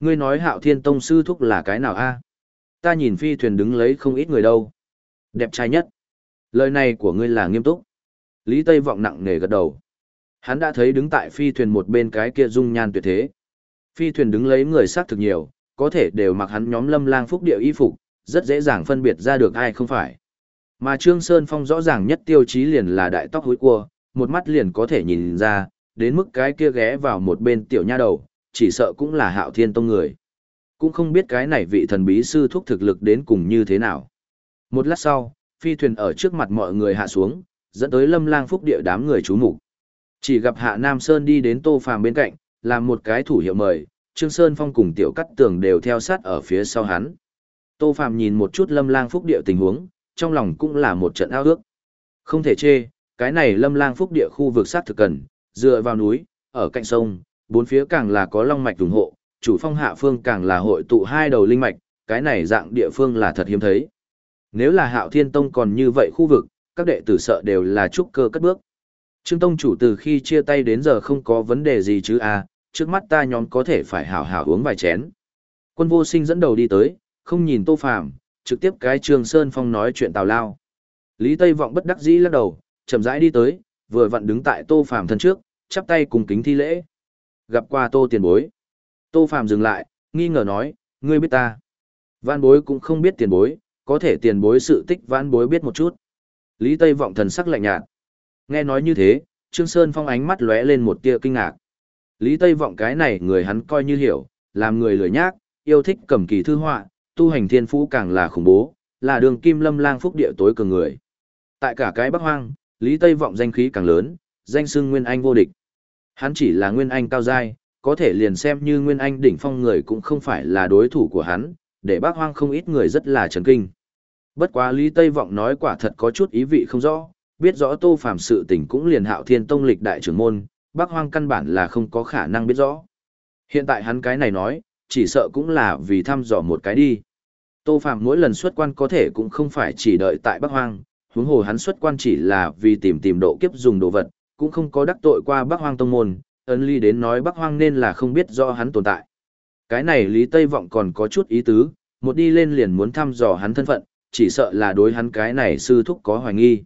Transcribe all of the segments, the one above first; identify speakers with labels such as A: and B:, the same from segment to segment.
A: Ngươi nói hạo thiên tông sư thúc là cái nào a? Ta nhìn phi thuyền đứng lấy không ít người đâu. Đẹp trai nhất. Lời này của ngươi là nghiêm túc. Lý Tây vọng nặng nề gật đầu. Hắn đã thấy đứng tại phi thuyền một bên cái kia dung nhan tuyệt thế. Phi thuyền đứng lấy người xác thực nhiều, có thể đều mặc hắn nhóm lâm lang phúc địa y phục, rất dễ dàng phân biệt ra được ai không phải. Mà Trương Sơn Phong rõ ràng nhất tiêu chí liền là đại tóc hối cua, một mắt liền có thể nhìn ra, đến mức cái kia ghé vào một bên tiểu nha đầu, chỉ sợ cũng là hạo thiên tông người. Cũng không biết cái này vị thần bí sư thúc thực lực đến cùng như thế nào. Một lát sau, phi thuyền ở trước mặt mọi người hạ xuống, dẫn tới lâm lang phúc địa đám người chú mục Chỉ gặp hạ Nam Sơn đi đến tô phàm bên cạnh, làm một cái thủ hiệu mời, Trương Sơn Phong cùng tiểu cắt tường đều theo sát ở phía sau hắn. Tô phàm nhìn một chút lâm lang phúc địa tình huống, trong lòng cũng là một trận ao ước. Không thể chê, cái này lâm lang phúc địa khu vực sát thực cần, dựa vào núi, ở cạnh sông, bốn phía càng là có long mạch ủng hộ, chủ phong hạ phương càng là hội tụ hai đầu linh mạch, cái này dạng địa phương là thật hiếm thấy. Nếu là hạo thiên tông còn như vậy khu vực, các đệ tử sợ đều là trúc cơ cất bước. Trương Tông chủ từ khi chia tay đến giờ không có vấn đề gì chứ à, trước mắt ta nhóm có thể phải hảo hảo uống vài chén. Quân vô sinh dẫn đầu đi tới, không nhìn tô phàm, trực tiếp cái Trương Sơn Phong nói chuyện tào lao. Lý Tây Vọng bất đắc dĩ lắc đầu, chậm rãi đi tới, vừa vặn đứng tại tô phàm thân trước, chắp tay cùng kính thi lễ. Gặp qua tô tiền bối. Tô phàm dừng lại, nghi ngờ nói, ngươi biết ta. Văn bối cũng không biết tiền bối, có thể tiền bối sự tích văn bối biết một chút. Lý Tây vọng thần sắc lạnh nhạt. Nghe nói như thế, Trương Sơn Phong ánh mắt lóe lên một tia kinh ngạc. Lý Tây vọng cái này người hắn coi như hiểu, làm người lười nhác, yêu thích cầm kỳ thư họa, tu hành thiên phú càng là khủng bố, là đường kim lâm lang phúc địa tối cường người. Tại cả cái Bắc Hoang, Lý Tây vọng danh khí càng lớn, danh xưng Nguyên Anh vô địch. Hắn chỉ là Nguyên Anh cao giai, có thể liền xem như Nguyên Anh đỉnh phong người cũng không phải là đối thủ của hắn, để Bắc Hoang không ít người rất là chấn kinh. Bất quá Lý Tây Vọng nói quả thật có chút ý vị không rõ, biết rõ Tô Phàm sự tình cũng liền hạo thiên tông lịch đại trưởng môn, bác hoang căn bản là không có khả năng biết rõ. Hiện tại hắn cái này nói, chỉ sợ cũng là vì thăm dò một cái đi. Tô Phàm mỗi lần xuất quan có thể cũng không phải chỉ đợi tại Bắc Hoang, huống hồ hắn xuất quan chỉ là vì tìm tìm độ kiếp dùng đồ vật, cũng không có đắc tội qua Bắc Hoang tông môn, ấn ly đến nói Bắc Hoang nên là không biết do hắn tồn tại. Cái này Lý Tây Vọng còn có chút ý tứ, một đi lên liền muốn thăm dò hắn thân phận, chỉ sợ là đối hắn cái này sư thúc có hoài nghi.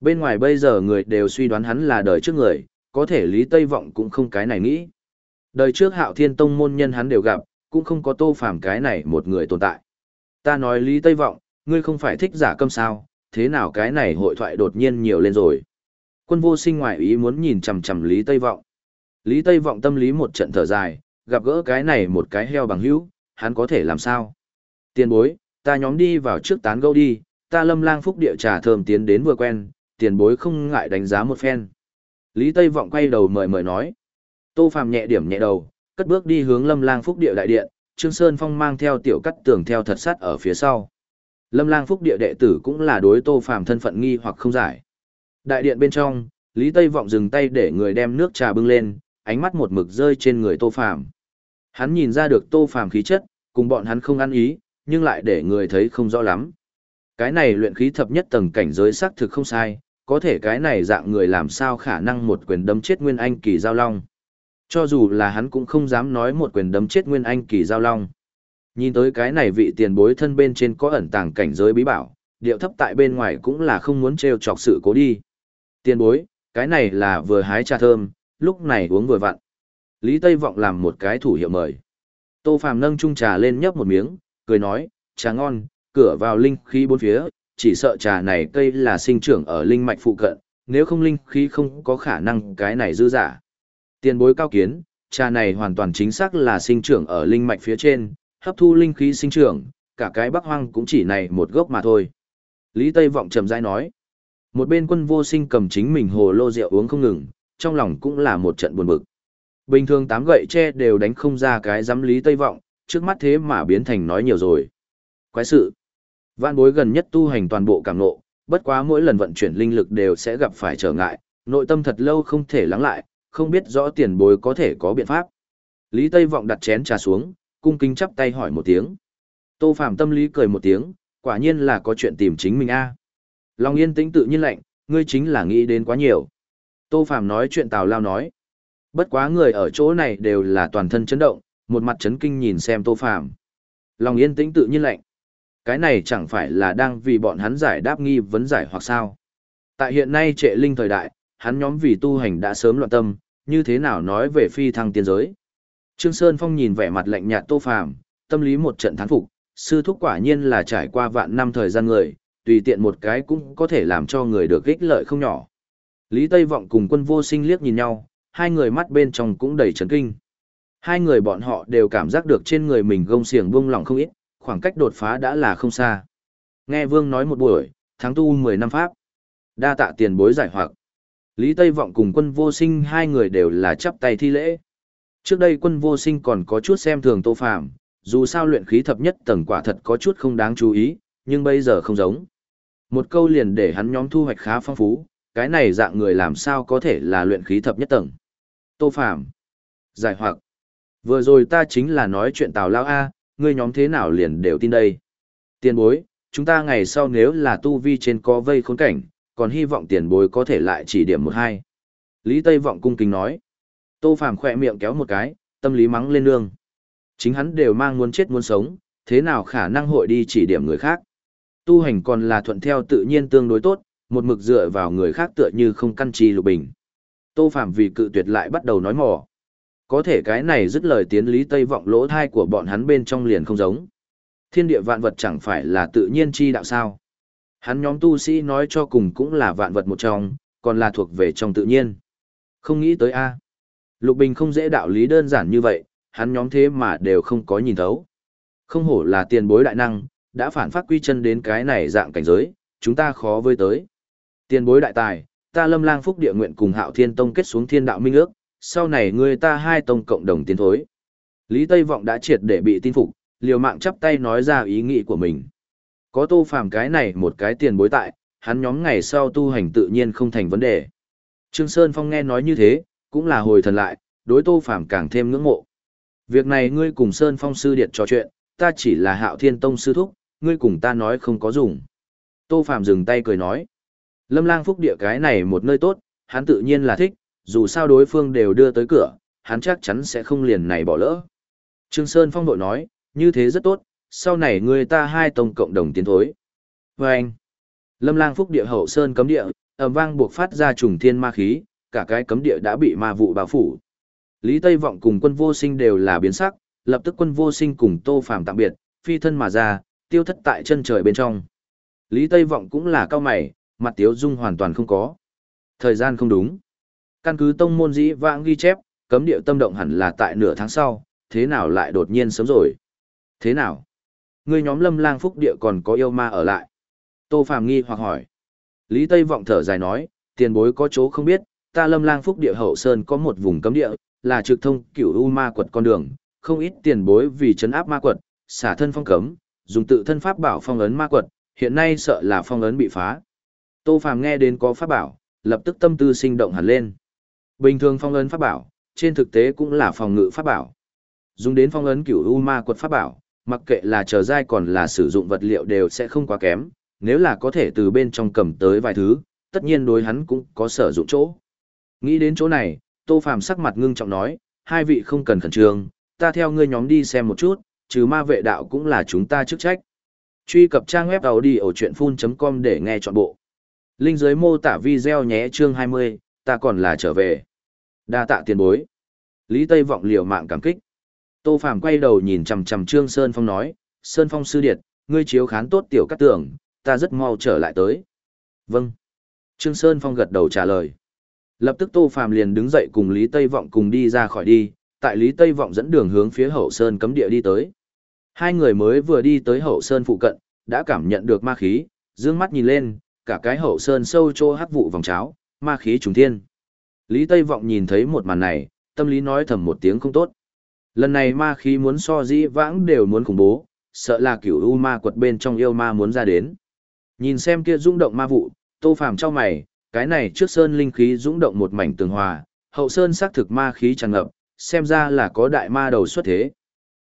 A: Bên ngoài bây giờ người đều suy đoán hắn là đời trước người, có thể Lý Tây Vọng cũng không cái này nghĩ. Đời trước hạo thiên tông môn nhân hắn đều gặp, cũng không có tô phàm cái này một người tồn tại. Ta nói Lý Tây Vọng, ngươi không phải thích giả câm sao, thế nào cái này hội thoại đột nhiên nhiều lên rồi. Quân vô sinh ngoại ý muốn nhìn chằm chằm Lý Tây Vọng. Lý Tây Vọng tâm lý một trận thở dài, gặp gỡ cái này một cái heo bằng hữu, hắn có thể làm sao? Tiền bối, ta nhóm đi vào trước tán gẫu đi, ta lâm lang phúc địa trà thơm tiến đến vừa quen, tiền bối không ngại đánh giá một phen. Lý Tây Vọng quay đầu mời mời nói. Tô Phàm nhẹ điểm nhẹ đầu, cất bước đi hướng lâm lang phúc địa đại điện, Trương Sơn Phong mang theo tiểu cắt tường theo thật sát ở phía sau. Lâm lang phúc địa đệ tử cũng là đối Tô Phàm thân phận nghi hoặc không giải. Đại điện bên trong, Lý Tây Vọng dừng tay để người đem nước trà bưng lên, ánh mắt một mực rơi trên người Tô Phàm. Hắn nhìn ra được Tô Phàm khí chất, cùng bọn hắn không ăn ý, nhưng lại để người thấy không rõ lắm. Cái này luyện khí thập nhất tầng cảnh giới xác thực không sai, có thể cái này dạng người làm sao khả năng một quyền đấm chết Nguyên Anh kỳ giao long. Cho dù là hắn cũng không dám nói một quyền đấm chết Nguyên Anh kỳ giao long. Nhìn tới cái này vị tiền bối thân bên trên có ẩn tàng cảnh giới bí bảo, điệu thấp tại bên ngoài cũng là không muốn trêu chọc sự cố đi. Tiền bối, cái này là vừa hái trà thơm, lúc này uống vừa vặn. Lý Tây Vọng làm một cái thủ hiệu mời. Tô Phàm nâng chung trà lên nhấp một miếng, cười nói, trà ngon, cửa vào linh khí bốn phía, chỉ sợ trà này cây là sinh trưởng ở linh mạch phụ cận, nếu không linh khí không có khả năng cái này dư giả. Tiền bối cao kiến, trà này hoàn toàn chính xác là sinh trưởng ở linh mạch phía trên, hấp thu linh khí sinh trưởng, cả cái bắc hoang cũng chỉ này một gốc mà thôi. Lý Tây Vọng trầm rãi nói. Một bên quân vô sinh cầm chính mình hồ lô rượu uống không ngừng, trong lòng cũng là một trận buồn bực. Bình thường tám gậy tre đều đánh không ra cái giám Lý Tây Vọng, trước mắt thế mà biến thành nói nhiều rồi. Quái sự. Vạn bối gần nhất tu hành toàn bộ cảm nộ, bất quá mỗi lần vận chuyển linh lực đều sẽ gặp phải trở ngại, nội tâm thật lâu không thể lắng lại, không biết rõ tiền bối có thể có biện pháp. Lý Tây Vọng đặt chén trà xuống, cung kính chắp tay hỏi một tiếng. Tô Phạm tâm lý cười một tiếng, quả nhiên là có chuyện tìm chính mình a. Long yên tĩnh tự nhiên lạnh, ngươi chính là nghĩ đến quá nhiều. Tô Phạm nói chuyện tào lao nói. Bất quá người ở chỗ này đều là toàn thân chấn động, một mặt chấn kinh nhìn xem Tô Phàm. Long yên tĩnh tự nhiên lạnh. Cái này chẳng phải là đang vì bọn hắn giải đáp nghi vấn giải hoặc sao? Tại hiện nay trệ linh thời đại, hắn nhóm vì tu hành đã sớm loạn tâm, như thế nào nói về phi thăng tiên giới? Trương Sơn Phong nhìn vẻ mặt lạnh nhạt Tô Phàm, tâm lý một trận thán phục, sư thúc quả nhiên là trải qua vạn năm thời gian người, tùy tiện một cái cũng có thể làm cho người được ích lợi không nhỏ. Lý Tây Vọng cùng quân vô sinh liếc nhìn nhau, hai người mắt bên trong cũng đầy chấn kinh. Hai người bọn họ đều cảm giác được trên người mình gông xiềng buông lỏng không ít, khoảng cách đột phá đã là không xa. Nghe Vương nói một buổi, tháng tu 10 năm pháp. Đa tạ tiền bối giải hoặc. Lý Tây Vọng cùng quân vô sinh hai người đều là chắp tay thi lễ. Trước đây quân vô sinh còn có chút xem thường tô phạm, dù sao luyện khí thập nhất tầng quả thật có chút không đáng chú ý, nhưng bây giờ không giống. Một câu liền để hắn nhóm thu hoạch khá phong phú, cái này dạng người làm sao có thể là luyện khí thập nhất tầng. Tô Phạm. Giải hoặc. Vừa rồi ta chính là nói chuyện Tào Lao A, ngươi nhóm thế nào liền đều tin đây. Tiền bối, chúng ta ngày sau nếu là tu vi trên có vây khốn cảnh, còn hy vọng tiền bối có thể lại chỉ điểm một hai. Lý Tây Vọng cung kính nói. Tô Phàm khỏe miệng kéo một cái, tâm lý mắng lên nương. Chính hắn đều mang muốn chết muốn sống, thế nào khả năng hội đi chỉ điểm người khác. Tu hành còn là thuận theo tự nhiên tương đối tốt, một mực dựa vào người khác tựa như không căn trì lục bình. Tô Phạm vì cự tuyệt lại bắt đầu nói mò. Có thể cái này dứt lời tiến lý tây vọng lỗ thai của bọn hắn bên trong liền không giống. Thiên địa vạn vật chẳng phải là tự nhiên chi đạo sao. Hắn nhóm tu sĩ nói cho cùng cũng là vạn vật một trong, còn là thuộc về trong tự nhiên. Không nghĩ tới a Lục Bình không dễ đạo lý đơn giản như vậy, hắn nhóm thế mà đều không có nhìn thấu. Không hổ là tiền bối đại năng, đã phản phát quy chân đến cái này dạng cảnh giới, chúng ta khó với tới. Tiền bối đại tài, ta lâm lang phúc địa nguyện cùng hạo thiên tông kết xuống thiên đạo minh ước, sau này người ta hai tông cộng đồng tiến thối. Lý Tây Vọng đã triệt để bị tin phục, liều mạng chắp tay nói ra ý nghĩ của mình. Có tô phàm cái này một cái tiền bối tại, hắn nhóm ngày sau tu hành tự nhiên không thành vấn đề. Trương Sơn Phong nghe nói như thế, cũng là hồi thần lại, đối tô phàm càng thêm ngưỡng mộ. Việc này ngươi cùng Sơn Phong sư điện trò chuyện, ta chỉ là hạo thiên tông sư thúc, ngươi cùng ta nói không có dùng. Tô Phạm dừng tay cười nói. Lâm lang phúc địa cái này một nơi tốt, hắn tự nhiên là thích, dù sao đối phương đều đưa tới cửa, hắn chắc chắn sẽ không liền này bỏ lỡ. Trương Sơn Phong đội nói, như thế rất tốt, sau này người ta hai tông cộng đồng tiến thối. Và anh, Lâm lang phúc địa hậu Sơn cấm địa, ầm vang buộc phát ra trùng thiên ma khí, cả cái cấm địa đã bị ma vụ bao phủ. Lý Tây Vọng cùng quân vô sinh đều là biến sắc, lập tức quân vô sinh cùng Tô Phạm tạm biệt, phi thân mà ra, tiêu thất tại chân trời bên trong. Lý Tây Vọng cũng là cao mày, mặt tiếu dung hoàn toàn không có. Thời gian không đúng. Căn cứ tông môn dĩ vãng ghi chép, cấm địa tâm động hẳn là tại nửa tháng sau, thế nào lại đột nhiên sớm rồi? Thế nào? Người nhóm lâm lang phúc địa còn có yêu ma ở lại. Tô Phàm nghi hoặc hỏi. Lý Tây Vọng thở dài nói, tiền bối có chỗ không biết, ta lâm lang phúc địa hậu sơn có một vùng cấm địa, là trực thông cửu u ma quật con đường, không ít tiền bối vì chấn áp ma quật, xả thân phong cấm, dùng tự thân pháp bảo phong ấn ma quật, hiện nay sợ là phong ấn bị phá. Tô Phàm nghe đến có pháp bảo, lập tức tâm tư sinh động hẳn lên. Bình thường phong ấn pháp bảo, trên thực tế cũng là phòng ngự pháp bảo. Dùng đến phong ấn cửu u ma quật pháp bảo, mặc kệ là chờ dai còn là sử dụng vật liệu đều sẽ không quá kém, nếu là có thể từ bên trong cầm tới vài thứ, tất nhiên đối hắn cũng có sở dụng chỗ. Nghĩ đến chỗ này, Tô Phàm sắc mặt ngưng trọng nói, hai vị không cần khẩn trương, ta theo ngươi nhóm đi xem một chút, trừ ma vệ đạo cũng là chúng ta chức trách. Truy cập trang web đầu đi ở chuyện full.com để nghe trọn bộ. Linh dưới mô tả video nhé chương 20, ta còn là trở về. Đa tạ tiền bối. Lý Tây vọng liều mạng cảm kích. Tô Phàm quay đầu nhìn chằm chằm Trương Sơn Phong nói, Sơn Phong sư điệt, ngươi chiếu khán tốt tiểu cát tưởng, ta rất mau trở lại tới. Vâng. Trương Sơn Phong gật đầu trả lời. Lập tức Tô Phàm liền đứng dậy cùng Lý Tây Vọng cùng đi ra khỏi đi, tại Lý Tây Vọng dẫn đường hướng phía hậu sơn cấm địa đi tới. Hai người mới vừa đi tới hậu sơn phụ cận, đã cảm nhận được ma khí, dương mắt nhìn lên, cả cái hậu sơn sâu trô hắc vụ vòng cháo, ma khí trùng thiên. Lý Tây Vọng nhìn thấy một màn này, tâm lý nói thầm một tiếng không tốt. Lần này ma khí muốn so dĩ vãng đều muốn khủng bố, sợ là kiểu u ma quật bên trong yêu ma muốn ra đến. Nhìn xem kia rung động ma vụ, Tô Phàm cho mày, cái này trước sơn linh khí rung động một mảnh tường hòa, hậu sơn xác thực ma khí tràn ngập, xem ra là có đại ma đầu xuất thế.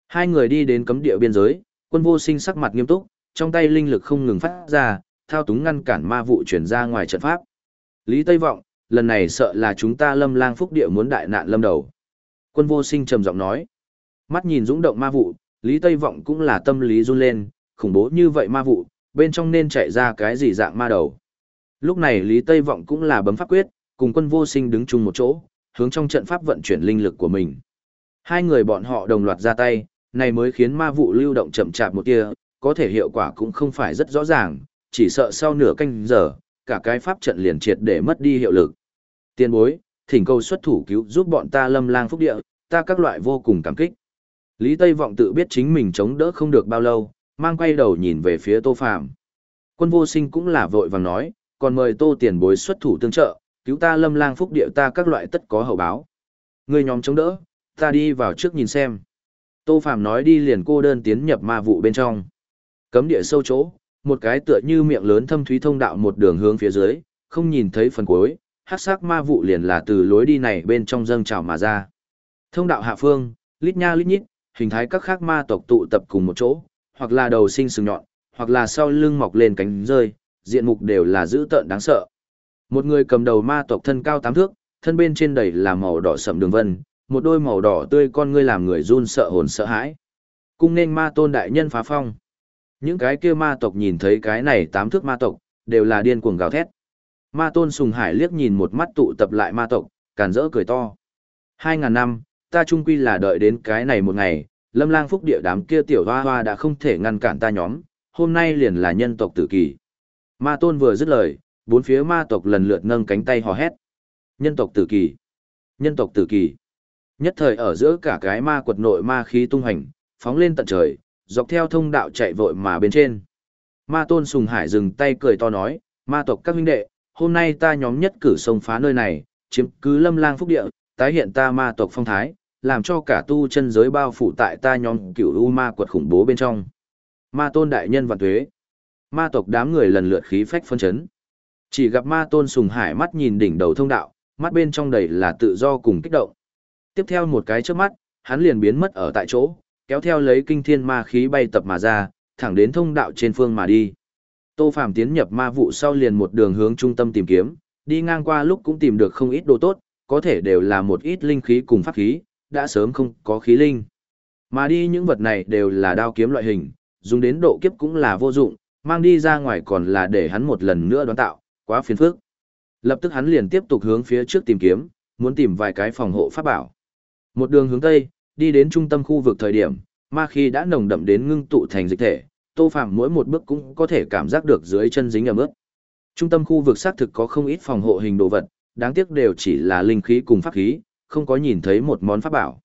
A: Hai người đi đến cấm địa biên giới, quân vô sinh sắc mặt nghiêm túc, trong tay linh lực không ngừng phát ra, thao túng ngăn cản ma vụ chuyển ra ngoài trận pháp. Lý Tây Vọng, lần này sợ là chúng ta lâm lang phúc địa muốn đại nạn lâm đầu. Quân vô sinh trầm giọng nói. Mắt nhìn dũng động ma vụ, Lý Tây Vọng cũng là tâm lý run lên, khủng bố như vậy ma vụ, bên trong nên chạy ra cái gì dạng ma đầu. Lúc này Lý Tây Vọng cũng là bấm pháp quyết, cùng quân vô sinh đứng chung một chỗ, hướng trong trận pháp vận chuyển linh lực của mình. Hai người bọn họ đồng loạt ra tay, này mới khiến ma vụ lưu động chậm chạp một tia, có thể hiệu quả cũng không phải rất rõ ràng, chỉ sợ sau nửa canh giờ, cả cái pháp trận liền triệt để mất đi hiệu lực. Tiên bối, thỉnh cầu xuất thủ cứu giúp bọn ta lâm lang phúc địa, ta các loại vô cùng cảm kích. Lý Tây Vọng tự biết chính mình chống đỡ không được bao lâu, mang quay đầu nhìn về phía Tô Phàm. Quân vô sinh cũng là vội vàng nói, còn mời Tô tiền bối xuất thủ tương trợ, cứu ta lâm lang phúc địa ta các loại tất có hậu báo. Người nhóm chống đỡ, ta đi vào trước nhìn xem. Tô Phàm nói đi liền cô đơn tiến nhập ma vụ bên trong. Cấm địa sâu chỗ, một cái tựa như miệng lớn thâm thúy thông đạo một đường hướng phía dưới, không nhìn thấy phần cuối, hắc sắc ma vụ liền là từ lối đi này bên trong dâng trào mà ra. Thông đạo hạ phương, lít nha lít nhít, hình thái các khác ma tộc tụ tập cùng một chỗ, hoặc là đầu sinh sừng nhọn, hoặc là sau lưng mọc lên cánh rơi, diện mục đều là dữ tợn đáng sợ. Một người cầm đầu ma tộc thân cao tám thước, thân bên trên đầy là màu đỏ sẫm đường vân, một đôi màu đỏ tươi con ngươi làm người run sợ hồn sợ hãi. Cung nên ma tôn đại nhân phá phong. Những cái kia ma tộc nhìn thấy cái này tám thước ma tộc, đều là điên cuồng gào thét. Ma tôn sùng hải liếc nhìn một mắt tụ tập lại ma tộc, càn rỡ cười to. Hai ngàn năm, ta trung quy là đợi đến cái này một ngày, lâm lang phúc địa đám kia tiểu hoa hoa đã không thể ngăn cản ta nhóm, hôm nay liền là nhân tộc tử kỳ. Ma tôn vừa dứt lời, bốn phía ma tộc lần lượt nâng cánh tay hò hét. Nhân tộc tử kỳ. Nhân tộc tử kỳ. Nhất thời ở giữa cả cái ma quật nội ma khí tung hành, phóng lên tận trời, dọc theo thông đạo chạy vội mà bên trên. Ma tôn sùng hải dừng tay cười to nói, ma tộc các huynh đệ, hôm nay ta nhóm nhất cử sông phá nơi này, chiếm cứ lâm lang phúc địa, tái hiện ta ma tộc phong thái, làm cho cả tu chân giới bao phủ tại ta nhóm cửu u ma quật khủng bố bên trong. Ma tôn đại nhân vạn tuế. Ma tộc đám người lần lượt khí phách phân chấn. Chỉ gặp ma tôn sùng hải mắt nhìn đỉnh đầu thông đạo, mắt bên trong đầy là tự do cùng kích động. Tiếp theo một cái trước mắt, hắn liền biến mất ở tại chỗ, kéo theo lấy kinh thiên ma khí bay tập mà ra, thẳng đến thông đạo trên phương mà đi. Tô Phàm tiến nhập ma vụ sau liền một đường hướng trung tâm tìm kiếm, đi ngang qua lúc cũng tìm được không ít đồ tốt, có thể đều là một ít linh khí cùng pháp khí, đã sớm không có khí linh. Mà đi những vật này đều là đao kiếm loại hình, dùng đến độ kiếp cũng là vô dụng, mang đi ra ngoài còn là để hắn một lần nữa đoán tạo, quá phiền phức. Lập tức hắn liền tiếp tục hướng phía trước tìm kiếm, muốn tìm vài cái phòng hộ pháp bảo. Một đường hướng tây, đi đến trung tâm khu vực thời điểm, ma khí đã nồng đậm đến ngưng tụ thành dịch thể, Tô Phàm mỗi một bước cũng có thể cảm giác được dưới chân dính ẩm ướt. Trung tâm khu vực xác thực có không ít phòng hộ hình đồ vật, đáng tiếc đều chỉ là linh khí cùng pháp khí, không có nhìn thấy một món pháp bảo.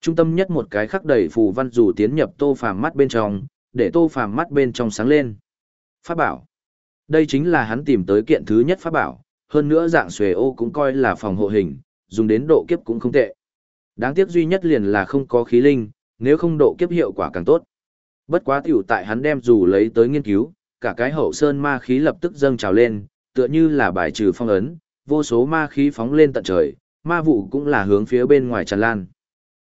A: Trung tâm nhất một cái khắc đầy phù văn dù tiến nhập Tô Phàm mắt bên trong, để Tô Phàm mắt bên trong sáng lên. Pháp bảo. Đây chính là hắn tìm tới kiện thứ nhất pháp bảo, hơn nữa dạng xuề ô cũng coi là phòng hộ hình, dùng đến độ kiếp cũng không tệ. Đáng tiếc duy nhất liền là không có khí linh, nếu không độ kiếp hiệu quả càng tốt. Bất quá tiểu tại hắn đem dù lấy tới nghiên cứu, cả cái hậu sơn ma khí lập tức dâng trào lên, tựa như là bài trừ phong ấn, vô số ma khí phóng lên tận trời, ma vụ cũng là hướng phía bên ngoài tràn lan.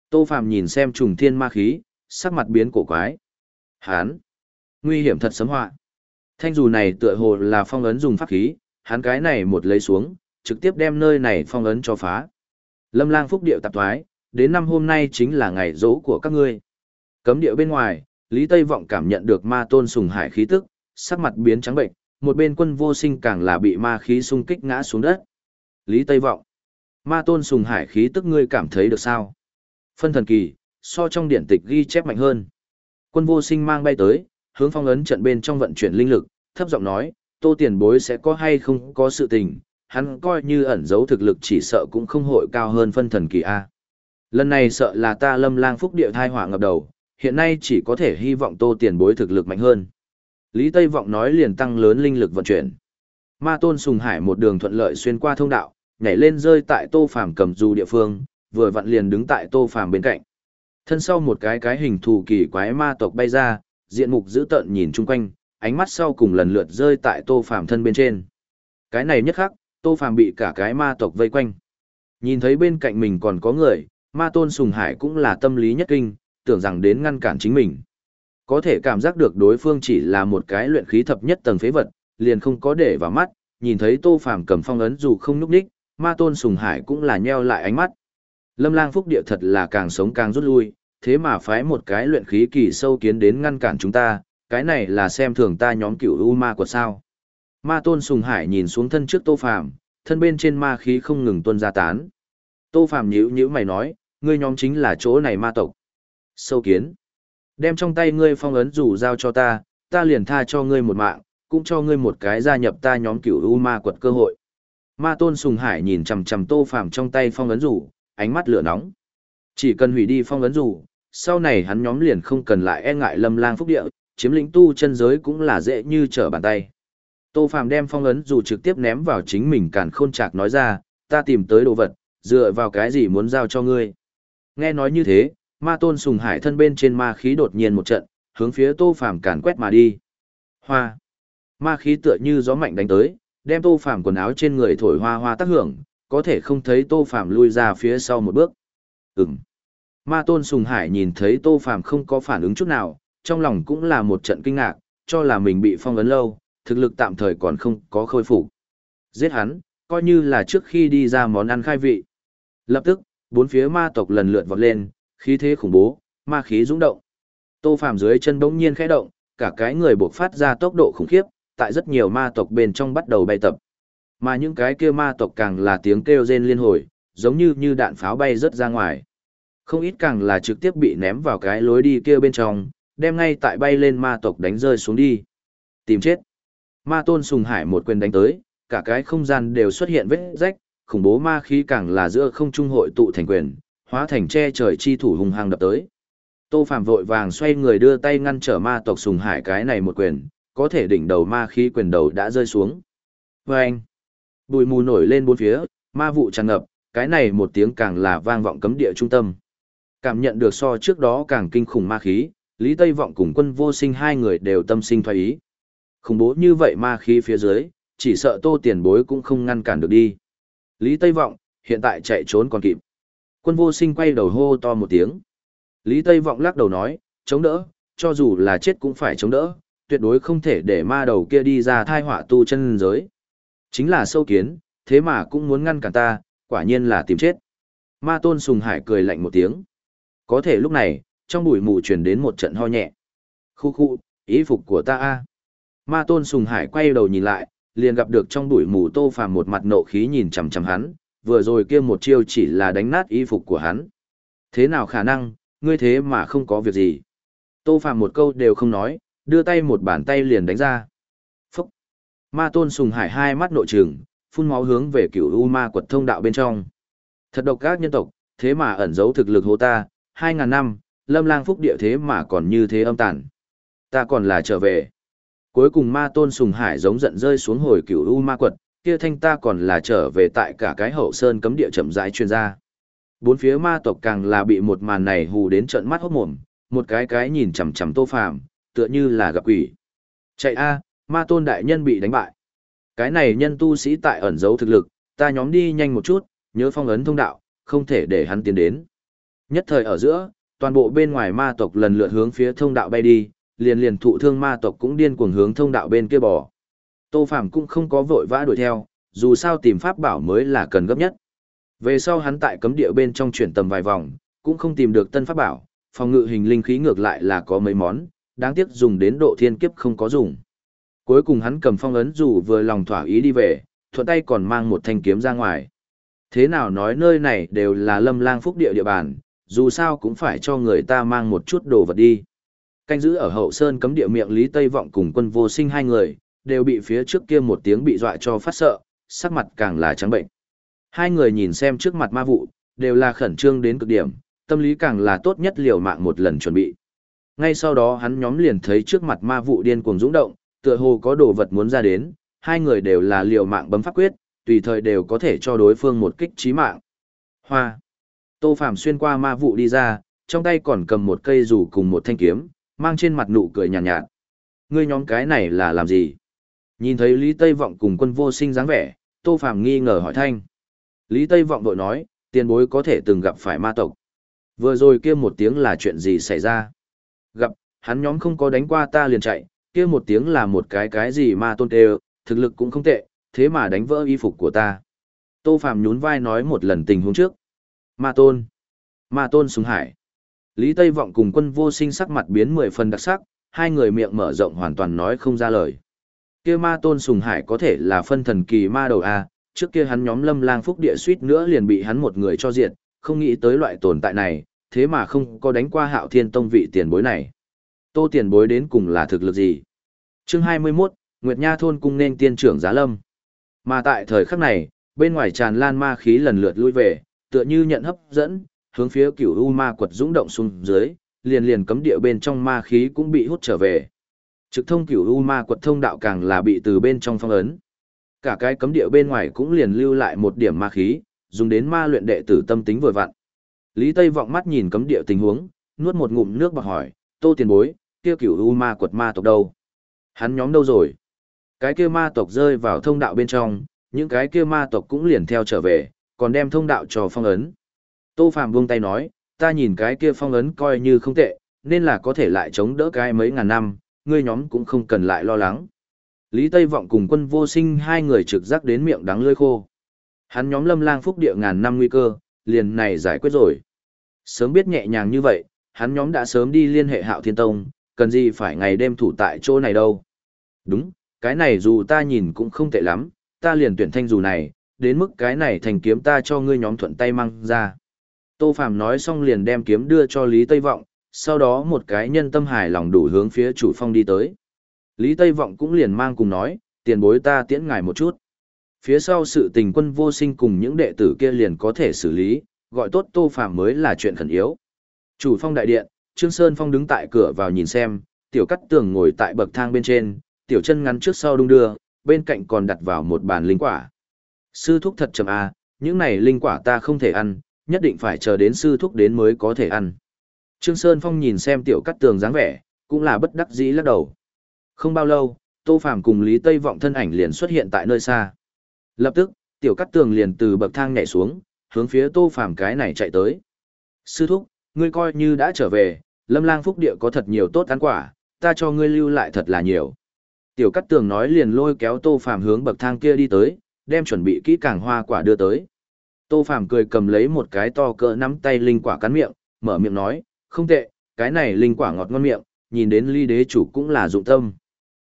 A: Tô Phàm nhìn xem trùng thiên ma khí, sắc mặt biến cổ quái. Hán! Nguy hiểm thật sấm họa. Thanh dù này tựa hồ là phong ấn dùng pháp khí, hắn cái này một lấy xuống, trực tiếp đem nơi này phong ấn cho phá. Lâm lang phúc điệu tạp thoái, đến năm hôm nay chính là ngày rỗ của các ngươi. Cấm điệu bên ngoài, Lý Tây Vọng cảm nhận được ma tôn sùng hải khí tức, sắc mặt biến trắng bệnh, một bên quân vô sinh càng là bị ma khí xung kích ngã xuống đất. Lý Tây Vọng, ma tôn sùng hải khí tức ngươi cảm thấy được sao? Phân thần kỳ, so trong điển tịch ghi chép mạnh hơn. Quân vô sinh mang bay tới, hướng phong ấn trận bên trong vận chuyển linh lực, thấp giọng nói, tô tiền bối sẽ có hay không có sự tình, hắn coi như ẩn giấu thực lực chỉ sợ cũng không hội cao hơn phân thần kỳ A. Lần này sợ là ta lâm lang phúc địa thai hỏa ngập đầu, hiện nay chỉ có thể hy vọng tô tiền bối thực lực mạnh hơn. Lý Tây Vọng nói liền tăng lớn linh lực vận chuyển. Ma tôn sùng hải một đường thuận lợi xuyên qua thông đạo, nhảy lên rơi tại tô phàm cầm dù địa phương, vừa vặn liền đứng tại tô phàm bên cạnh. Thân sau một cái cái hình thù kỳ quái ma tộc bay ra, diện mục dữ tợn nhìn chung quanh, ánh mắt sau cùng lần lượt rơi tại tô phàm thân bên trên. Cái này nhất khắc, tô phàm bị cả cái ma tộc vây quanh. Nhìn thấy bên cạnh mình còn có người, ma tôn sùng hải cũng là tâm lý nhất kinh, tưởng rằng đến ngăn cản chính mình. Có thể cảm giác được đối phương chỉ là một cái luyện khí thập nhất tầng phế vật, liền không có để vào mắt, nhìn thấy Tô Phàm cầm phong ấn dù không núp ních Ma Tôn Sùng Hải cũng là nheo lại ánh mắt. Lâm Lang Phúc Địa thật là càng sống càng rút lui, thế mà phái một cái luyện khí kỳ sâu kiến đến ngăn cản chúng ta, cái này là xem thường ta nhóm cựu u ma của sao. Ma tôn sùng hải nhìn xuống thân trước tô phàm, thân bên trên ma khí không ngừng tuôn ra tán. Tô phàm nhíu nhíu mày nói, ngươi nhóm chính là chỗ này ma tộc. Sâu kiến. Đem trong tay ngươi phong ấn rủ giao cho ta, ta liền tha cho ngươi một mạng, cũng cho ngươi một cái gia nhập ta nhóm cựu u ma quật cơ hội. Ma tôn sùng hải nhìn chằm chằm tô phàm trong tay phong ấn rủ, ánh mắt lửa nóng. Chỉ cần hủy đi phong ấn rủ, sau này hắn nhóm liền không cần lại e ngại lâm lang phúc địa, chiếm lĩnh tu chân giới cũng là dễ như trở bàn tay. Tô phàm đem phong ấn dù trực tiếp ném vào chính mình càn khôn chạc nói ra, ta tìm tới đồ vật, dựa vào cái gì muốn giao cho ngươi. Nghe nói như thế, ma tôn sùng hải thân bên trên ma khí đột nhiên một trận, hướng phía tô phàm càn quét mà đi. Hoa. Ma khí tựa như gió mạnh đánh tới, đem Tô Phàm quần áo trên người thổi hoa hoa tác hưởng, có thể không thấy Tô Phàm lui ra phía sau một bước. Ừm. Ma Tôn Sùng Hải nhìn thấy Tô Phàm không có phản ứng chút nào, trong lòng cũng là một trận kinh ngạc, cho là mình bị phong ấn lâu, thực lực tạm thời còn không có khôi phục. Giết hắn, coi như là trước khi đi ra món ăn khai vị. Lập tức, bốn phía ma tộc lần lượt vọt lên, khí thế khủng bố, ma khí dũng động. Tô Phàm dưới chân bỗng nhiên khẽ động, cả cái người buộc phát ra tốc độ khủng khiếp, tại rất nhiều ma tộc bên trong bắt đầu bay tập. Mà những cái kia ma tộc càng là tiếng kêu rên liên hồi, giống như như đạn pháo bay rớt ra ngoài. Không ít càng là trực tiếp bị ném vào cái lối đi kia bên trong, đem ngay tại bay lên ma tộc đánh rơi xuống đi. Tìm chết. Ma tôn sùng hải một quyền đánh tới, cả cái không gian đều xuất hiện vết rách, khủng bố ma khí càng là giữa không trung hội tụ thành quyền, hóa thành che trời chi thủ hùng hăng đập tới. Tô Phạm vội vàng xoay người đưa tay ngăn trở ma tộc sùng hải cái này một quyền, có thể đỉnh đầu ma khí quyền đầu đã rơi xuống. Và anh, bụi mù nổi lên bốn phía, ma vụ tràn ngập, cái này một tiếng càng là vang vọng cấm địa trung tâm. Cảm nhận được so trước đó càng kinh khủng ma khí, Lý Tây Vọng cùng quân vô sinh hai người đều tâm sinh thoái ý. Khủng bố như vậy ma khí phía dưới, chỉ sợ tô tiền bối cũng không ngăn cản được đi. Lý Tây Vọng, hiện tại chạy trốn còn kịp. Quân vô sinh quay đầu hô to một tiếng. Lý Tây Vọng lắc đầu nói, chống đỡ, cho dù là chết cũng phải chống đỡ, tuyệt đối không thể để ma đầu kia đi ra thai họa tu chân giới. Chính là sâu kiến, thế mà cũng muốn ngăn cản ta, quả nhiên là tìm chết. Ma tôn sùng hải cười lạnh một tiếng. Có thể lúc này, trong bụi mù truyền đến một trận ho nhẹ. Khu khu, ý phục của ta a. Ma tôn sùng hải quay đầu nhìn lại, liền gặp được trong bụi mù tô phàm một mặt nộ khí nhìn chằm chằm hắn, vừa rồi kia một chiêu chỉ là đánh nát y phục của hắn. Thế nào khả năng, ngươi thế mà không có việc gì. Tô phàm một câu đều không nói, đưa tay một bàn tay liền đánh ra. Phúc! Ma tôn sùng hải hai mắt nội trường, phun máu hướng về cửu U ma quật thông đạo bên trong. Thật độc các nhân tộc, thế mà ẩn giấu thực lực hô ta, hai ngàn năm, lâm lang phúc địa thế mà còn như thế âm tàn. Ta còn là trở về. Cuối cùng ma tôn sùng hải giống giận rơi xuống hồi cửu U ma quật, kia thanh ta còn là trở về tại cả cái hậu sơn cấm địa chậm rãi truyền ra. Bốn phía ma tộc càng là bị một màn này hù đến trận mắt hốt mồm, một cái cái nhìn chằm chằm tô phàm, tựa như là gặp quỷ. Chạy a, ma tôn đại nhân bị đánh bại. Cái này nhân tu sĩ tại ẩn giấu thực lực, ta nhóm đi nhanh một chút, nhớ phong ấn thông đạo, không thể để hắn tiến đến. Nhất thời ở giữa, toàn bộ bên ngoài ma tộc lần lượt hướng phía thông đạo bay đi, liền liền thụ thương ma tộc cũng điên cuồng hướng thông đạo bên kia bỏ. Tô Phàm cũng không có vội vã đuổi theo, dù sao tìm pháp bảo mới là cần gấp nhất. Về sau hắn tại cấm địa bên trong chuyển tầm vài vòng, cũng không tìm được tân pháp bảo, phòng ngự hình linh khí ngược lại là có mấy món, đáng tiếc dùng đến độ thiên kiếp không có dùng. Cuối cùng hắn cầm phong ấn dù vừa lòng thỏa ý đi về, thuận tay còn mang một thanh kiếm ra ngoài. Thế nào nói nơi này đều là lâm lang phúc địa địa bàn, dù sao cũng phải cho người ta mang một chút đồ vật đi. Canh giữ ở hậu sơn cấm địa miệng Lý Tây Vọng cùng quân vô sinh hai người, đều bị phía trước kia một tiếng bị dọa cho phát sợ, sắc mặt càng là trắng bệnh. Hai người nhìn xem trước mặt ma vụ, đều là khẩn trương đến cực điểm, tâm lý càng là tốt nhất liều mạng một lần chuẩn bị. Ngay sau đó hắn nhóm liền thấy trước mặt ma vụ điên cuồng dũng động, tựa hồ có đồ vật muốn ra đến, hai người đều là liều mạng bấm pháp quyết, tùy thời đều có thể cho đối phương một kích chí mạng. Hoa. Tô Phạm xuyên qua ma vụ đi ra, trong tay còn cầm một cây rủ cùng một thanh kiếm, mang trên mặt nụ cười nhàn nhạt, nhạt. Ngươi nhóm cái này là làm gì? Nhìn thấy Lý Tây Vọng cùng quân vô sinh dáng vẻ, Tô Phạm nghi ngờ hỏi thanh. Lý Tây Vọng đội nói, tiền bối có thể từng gặp phải ma tộc. Vừa rồi kia một tiếng là chuyện gì xảy ra? Gặp, hắn nhóm không có đánh qua ta liền chạy, kia một tiếng là một cái cái gì ma tôn tê thực lực cũng không tệ, thế mà đánh vỡ y phục của ta. Tô Phạm nhún vai nói một lần tình huống trước. Ma tôn. Ma tôn súng hải. Lý Tây Vọng cùng quân vô sinh sắc mặt biến mười phần đặc sắc, hai người miệng mở rộng hoàn toàn nói không ra lời. Kia ma tôn sùng hải có thể là phân thần kỳ ma đầu A, trước kia hắn nhóm lâm lang phúc địa suýt nữa liền bị hắn một người cho diệt, không nghĩ tới loại tồn tại này, thế mà không có đánh qua hạo thiên tông vị tiền bối này. Tô tiền bối đến cùng là thực lực gì? chương 21, Nguyệt Nha thôn cung nên tiên trưởng giá lâm. Mà tại thời khắc này, bên ngoài tràn lan ma khí lần lượt lui về, tựa như nhận hấp dẫn, hướng phía cửu u ma quật dũng động xuống dưới, liền liền cấm địa bên trong ma khí cũng bị hút trở về. Trực thông cửu u ma quật thông đạo càng là bị từ bên trong phong ấn. Cả cái cấm địa bên ngoài cũng liền lưu lại một điểm ma khí, dùng đến ma luyện đệ tử tâm tính vừa vặn. Lý Tây vọng mắt nhìn cấm địa tình huống, nuốt một ngụm nước bạc hỏi, "Tô tiền bối, kia cửu u ma quật ma tộc đâu? Hắn nhóm đâu rồi?" Cái kia ma tộc rơi vào thông đạo bên trong, những cái kia ma tộc cũng liền theo trở về, còn đem thông đạo cho phong ấn. Tô Phạm buông tay nói, ta nhìn cái kia phong ấn coi như không tệ, nên là có thể lại chống đỡ cái mấy ngàn năm, ngươi nhóm cũng không cần lại lo lắng. Lý Tây Vọng cùng quân vô sinh hai người trực giác đến miệng đắng lưỡi khô. Hắn nhóm lâm lang phúc địa ngàn năm nguy cơ, liền này giải quyết rồi. Sớm biết nhẹ nhàng như vậy, hắn nhóm đã sớm đi liên hệ hạo thiên tông, cần gì phải ngày đêm thủ tại chỗ này đâu. Đúng, cái này dù ta nhìn cũng không tệ lắm, ta liền tuyển thanh dù này, đến mức cái này thành kiếm ta cho ngươi nhóm thuận tay mang ra. Tô Phàm nói xong liền đem kiếm đưa cho Lý Tây Vọng, sau đó một cái nhân tâm hài lòng đủ hướng phía chủ phong đi tới. Lý Tây Vọng cũng liền mang cùng nói, tiền bối ta tiễn ngài một chút. Phía sau sự tình quân vô sinh cùng những đệ tử kia liền có thể xử lý, gọi tốt Tô Phàm mới là chuyện khẩn yếu. Chủ phong đại điện, Trương Sơn Phong đứng tại cửa vào nhìn xem, tiểu cắt tường ngồi tại bậc thang bên trên, tiểu chân ngắn trước sau đung đưa, bên cạnh còn đặt vào một bàn linh quả. Sư thúc thật chậm à? những này linh quả ta không thể ăn, nhất định phải chờ đến sư thúc đến mới có thể ăn. Trương Sơn Phong nhìn xem tiểu cắt tường dáng vẻ, cũng là bất đắc dĩ lắc đầu. Không bao lâu, Tô Phàm cùng Lý Tây Vọng thân ảnh liền xuất hiện tại nơi xa. Lập tức, tiểu cắt tường liền từ bậc thang nhảy xuống, hướng phía Tô Phàm cái này chạy tới. Sư thúc, ngươi coi như đã trở về, Lâm Lang Phúc Địa có thật nhiều tốt ăn quả, ta cho ngươi lưu lại thật là nhiều. Tiểu cắt tường nói liền lôi kéo Tô Phàm hướng bậc thang kia đi tới, đem chuẩn bị kỹ càng hoa quả đưa tới. Tô Phàm cười cầm lấy một cái to cỡ nắm tay linh quả cắn miệng, mở miệng nói, không tệ, cái này linh quả ngọt ngon miệng, nhìn đến ly đế chủ cũng là dụng tâm.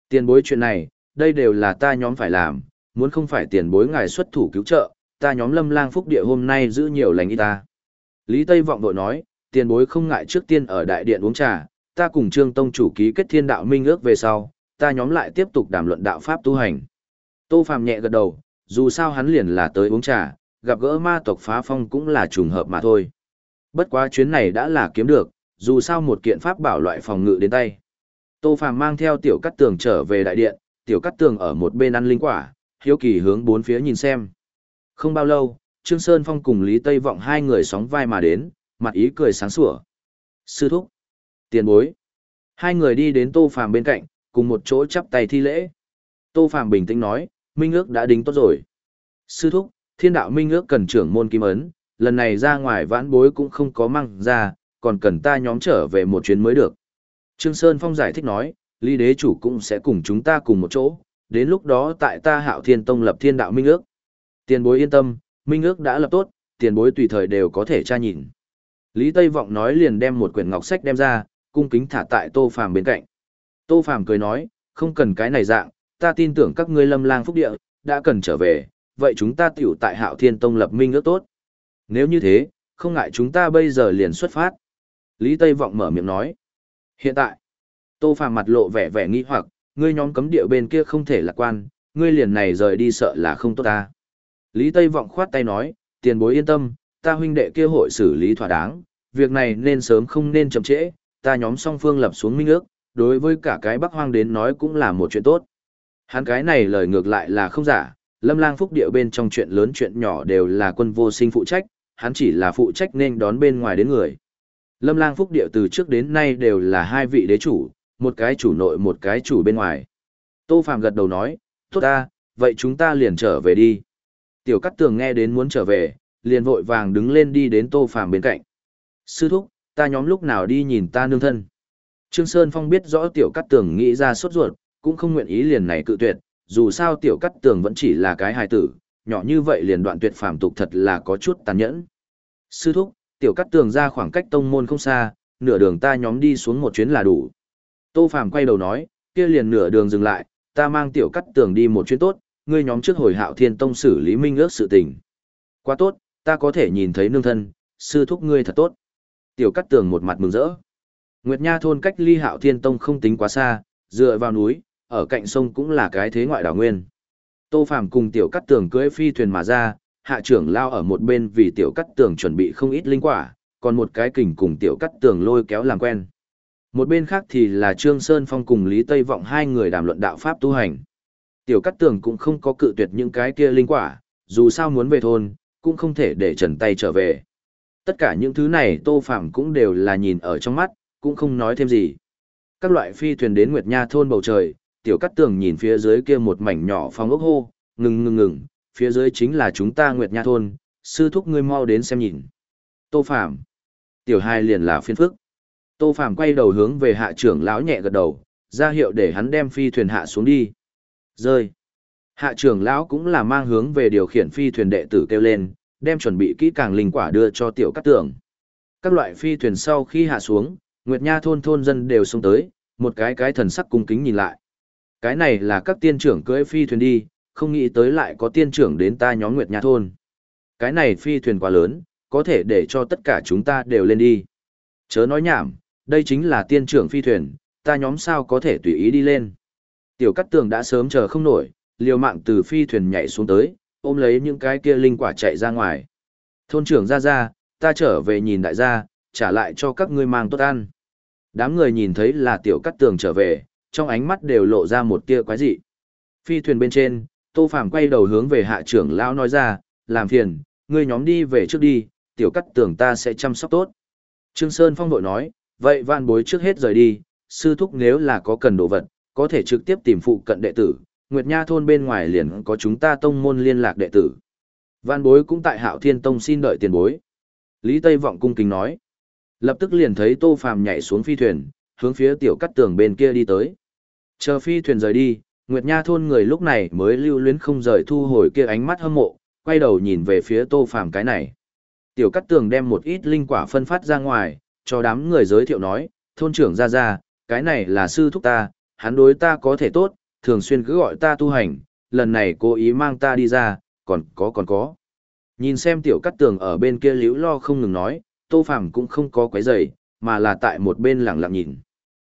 A: Tiền bối chuyện này, đây đều là ta nhóm phải làm, muốn không phải tiền bối ngài xuất thủ cứu trợ, ta nhóm lâm lang phúc địa hôm nay giữ nhiều lành y ta. Lý Tây Vọng đội nói, tiền bối không ngại trước tiên ở đại điện uống trà, ta cùng trương tông chủ ký kết thiên đạo minh ước về sau, ta nhóm lại tiếp tục đàm luận đạo pháp tu hành. Tô Phàm nhẹ gật đầu, dù sao hắn liền là tới uống trà, gặp gỡ ma tộc phá phong cũng là trùng hợp mà thôi. Bất quá chuyến này đã là kiếm được, dù sao một kiện pháp bảo loại phòng ngự đến tay. Tô Phàm mang theo tiểu cắt tường trở về đại điện, tiểu cắt tường ở một bên ăn linh quả, hiếu kỳ hướng bốn phía nhìn xem. Không bao lâu, Trương Sơn Phong cùng Lý Tây Vọng hai người sóng vai mà đến, mặt ý cười sáng sủa. Sư thúc, tiền bối. Hai người đi đến Tô Phàm bên cạnh, cùng một chỗ chắp tay thi lễ. Tô Phàm bình tĩnh nói, minh ước đã đính tốt rồi. Sư thúc, thiên đạo minh ước cần trưởng môn kim ấn, lần này ra ngoài vãn bối cũng không có măng ra, còn cần ta nhóm trở về một chuyến mới được. Trương Sơn Phong giải thích nói, ly đế chủ cũng sẽ cùng chúng ta cùng một chỗ, đến lúc đó tại ta hạo thiên tông lập thiên đạo minh ước. Tiền bối yên tâm, minh ước đã lập tốt, tiền bối tùy thời đều có thể tra nhìn. Lý Tây Vọng nói liền đem một quyển ngọc sách đem ra, cung kính thả tại Tô Phàm bên cạnh. Tô Phàm cười nói, không cần cái này dạng, ta tin tưởng các ngươi lâm lang phúc địa, đã cần trở về, vậy chúng ta tiểu tại hạo thiên tông lập minh ước tốt. Nếu như thế, không ngại chúng ta bây giờ liền xuất phát. Lý Tây Vọng mở miệng nói. Hiện tại, Tô Phàm mặt lộ vẻ vẻ nghi hoặc, ngươi nhóm cấm địa bên kia không thể lạc quan, ngươi liền này rời đi sợ là không tốt ta. Lý Tây Vọng khoát tay nói, tiền bối yên tâm, ta huynh đệ kia hội xử lý thỏa đáng, việc này nên sớm không nên chậm trễ, ta nhóm song phương lập xuống minh ước, đối với cả cái Bắc Hoang đến nói cũng là một chuyện tốt. Hắn cái này lời ngược lại là không giả, Lâm Lang Phúc Địa bên trong chuyện lớn chuyện nhỏ đều là quân vô sinh phụ trách, hắn chỉ là phụ trách nên đón bên ngoài đến người. Lâm Lang Phúc Địa từ trước đến nay đều là hai vị đế chủ, một cái chủ nội một cái chủ bên ngoài. Tô Phạm gật đầu nói, tốt ta, vậy chúng ta liền trở về đi. Tiểu Cát Tường nghe đến muốn trở về, liền vội vàng đứng lên đi đến Tô Phạm bên cạnh. Sư thúc, ta nhóm lúc nào đi nhìn ta nương thân. Trương Sơn Phong biết rõ Tiểu Cát Tường nghĩ ra sốt ruột, cũng không nguyện ý liền này cự tuyệt, dù sao Tiểu cắt Tường vẫn chỉ là cái hài tử, nhỏ như vậy liền đoạn tuyệt phàm tục thật là có chút tàn nhẫn. Sư thúc, Tiểu cắt Tường ra khoảng cách tông môn không xa, nửa đường ta nhóm đi xuống một chuyến là đủ. Tô Phàm quay đầu nói, kia liền nửa đường dừng lại, ta mang tiểu cắt tường đi một chuyến tốt, ngươi nhóm trước hồi hạo thiên tông xử lý minh ước sự tình. Quá tốt, ta có thể nhìn thấy nương thân, sư thúc ngươi thật tốt. Tiểu cắt tường một mặt mừng rỡ. Nguyệt Nha thôn cách ly hạo thiên tông không tính quá xa, dựa vào núi, ở cạnh sông cũng là cái thế ngoại đảo nguyên. Tô Phàm cùng tiểu cắt tường cưỡi phi thuyền mà ra, hạ trưởng lao ở một bên vì tiểu cắt tường chuẩn bị không ít linh quả, còn một cái kình cùng tiểu cắt tường lôi kéo làm quen. Một bên khác thì là Trương Sơn Phong cùng Lý Tây Vọng hai người đàm luận đạo pháp tu hành. Tiểu cắt tường cũng không có cự tuyệt những cái kia linh quả, dù sao muốn về thôn, cũng không thể để trần tay trở về. Tất cả những thứ này Tô Phạm cũng đều là nhìn ở trong mắt, cũng không nói thêm gì. Các loại phi thuyền đến Nguyệt Nha thôn bầu trời, tiểu cắt tường nhìn phía dưới kia một mảnh nhỏ phong ốc hô, ngừng ngừng ngừng, phía dưới chính là chúng ta Nguyệt Nha thôn, sư thúc ngươi mau đến xem nhìn. Tô Phạm. Tiểu hai liền là phiên phức. Tô Phạm quay đầu hướng về hạ trưởng lão nhẹ gật đầu, ra hiệu để hắn đem phi thuyền hạ xuống đi. Rơi. Hạ trưởng lão cũng là mang hướng về điều khiển phi thuyền đệ tử kêu lên, đem chuẩn bị kỹ càng linh quả đưa cho tiểu cát tường. Các loại phi thuyền sau khi hạ xuống, Nguyệt Nha thôn thôn dân đều xuống tới, một cái cái thần sắc cung kính nhìn lại. Cái này là các tiên trưởng cưỡi phi thuyền đi, không nghĩ tới lại có tiên trưởng đến ta nhóm Nguyệt Nha thôn. Cái này phi thuyền quá lớn, có thể để cho tất cả chúng ta đều lên đi. Chớ nói nhảm, đây chính là tiên trưởng phi thuyền, ta nhóm sao có thể tùy ý đi lên. Tiểu cắt tường đã sớm chờ không nổi, liều mạng từ phi thuyền nhảy xuống tới, ôm lấy những cái kia linh quả chạy ra ngoài. Thôn trưởng ra ra, ta trở về nhìn đại gia, trả lại cho các ngươi mang tốt ăn. Đám người nhìn thấy là tiểu cắt tường trở về, trong ánh mắt đều lộ ra một tia quái dị. Phi thuyền bên trên, Tô Phàm quay đầu hướng về hạ trưởng lão nói ra, làm phiền, ngươi nhóm đi về trước đi, tiểu cắt tưởng ta sẽ chăm sóc tốt. Trương Sơn Phong đội nói, vậy vạn bối trước hết rời đi, sư thúc nếu là có cần đồ vật, có thể trực tiếp tìm phụ cận đệ tử, Nguyệt Nha thôn bên ngoài liền có chúng ta tông môn liên lạc đệ tử. Vạn bối cũng tại Hạo Thiên Tông xin đợi tiền bối. Lý Tây Vọng cung kính nói. Lập tức liền thấy Tô Phàm nhảy xuống phi thuyền, hướng phía tiểu cắt tường bên kia đi tới. Chờ phi thuyền rời đi, Nguyệt Nha thôn người lúc này mới lưu luyến không rời thu hồi kia ánh mắt hâm mộ, quay đầu nhìn về phía Tô Phàm cái này. Tiểu cắt tường đem một ít linh quả phân phát ra ngoài, cho đám người giới thiệu nói, thôn trưởng ra ra, cái này là sư thúc ta, hắn đối ta có thể tốt, thường xuyên cứ gọi ta tu hành, lần này cố ý mang ta đi ra, còn có còn có. Nhìn xem tiểu cắt tường ở bên kia liễu lo không ngừng nói, tô phàm cũng không có quấy giày, mà là tại một bên lặng lặng nhìn.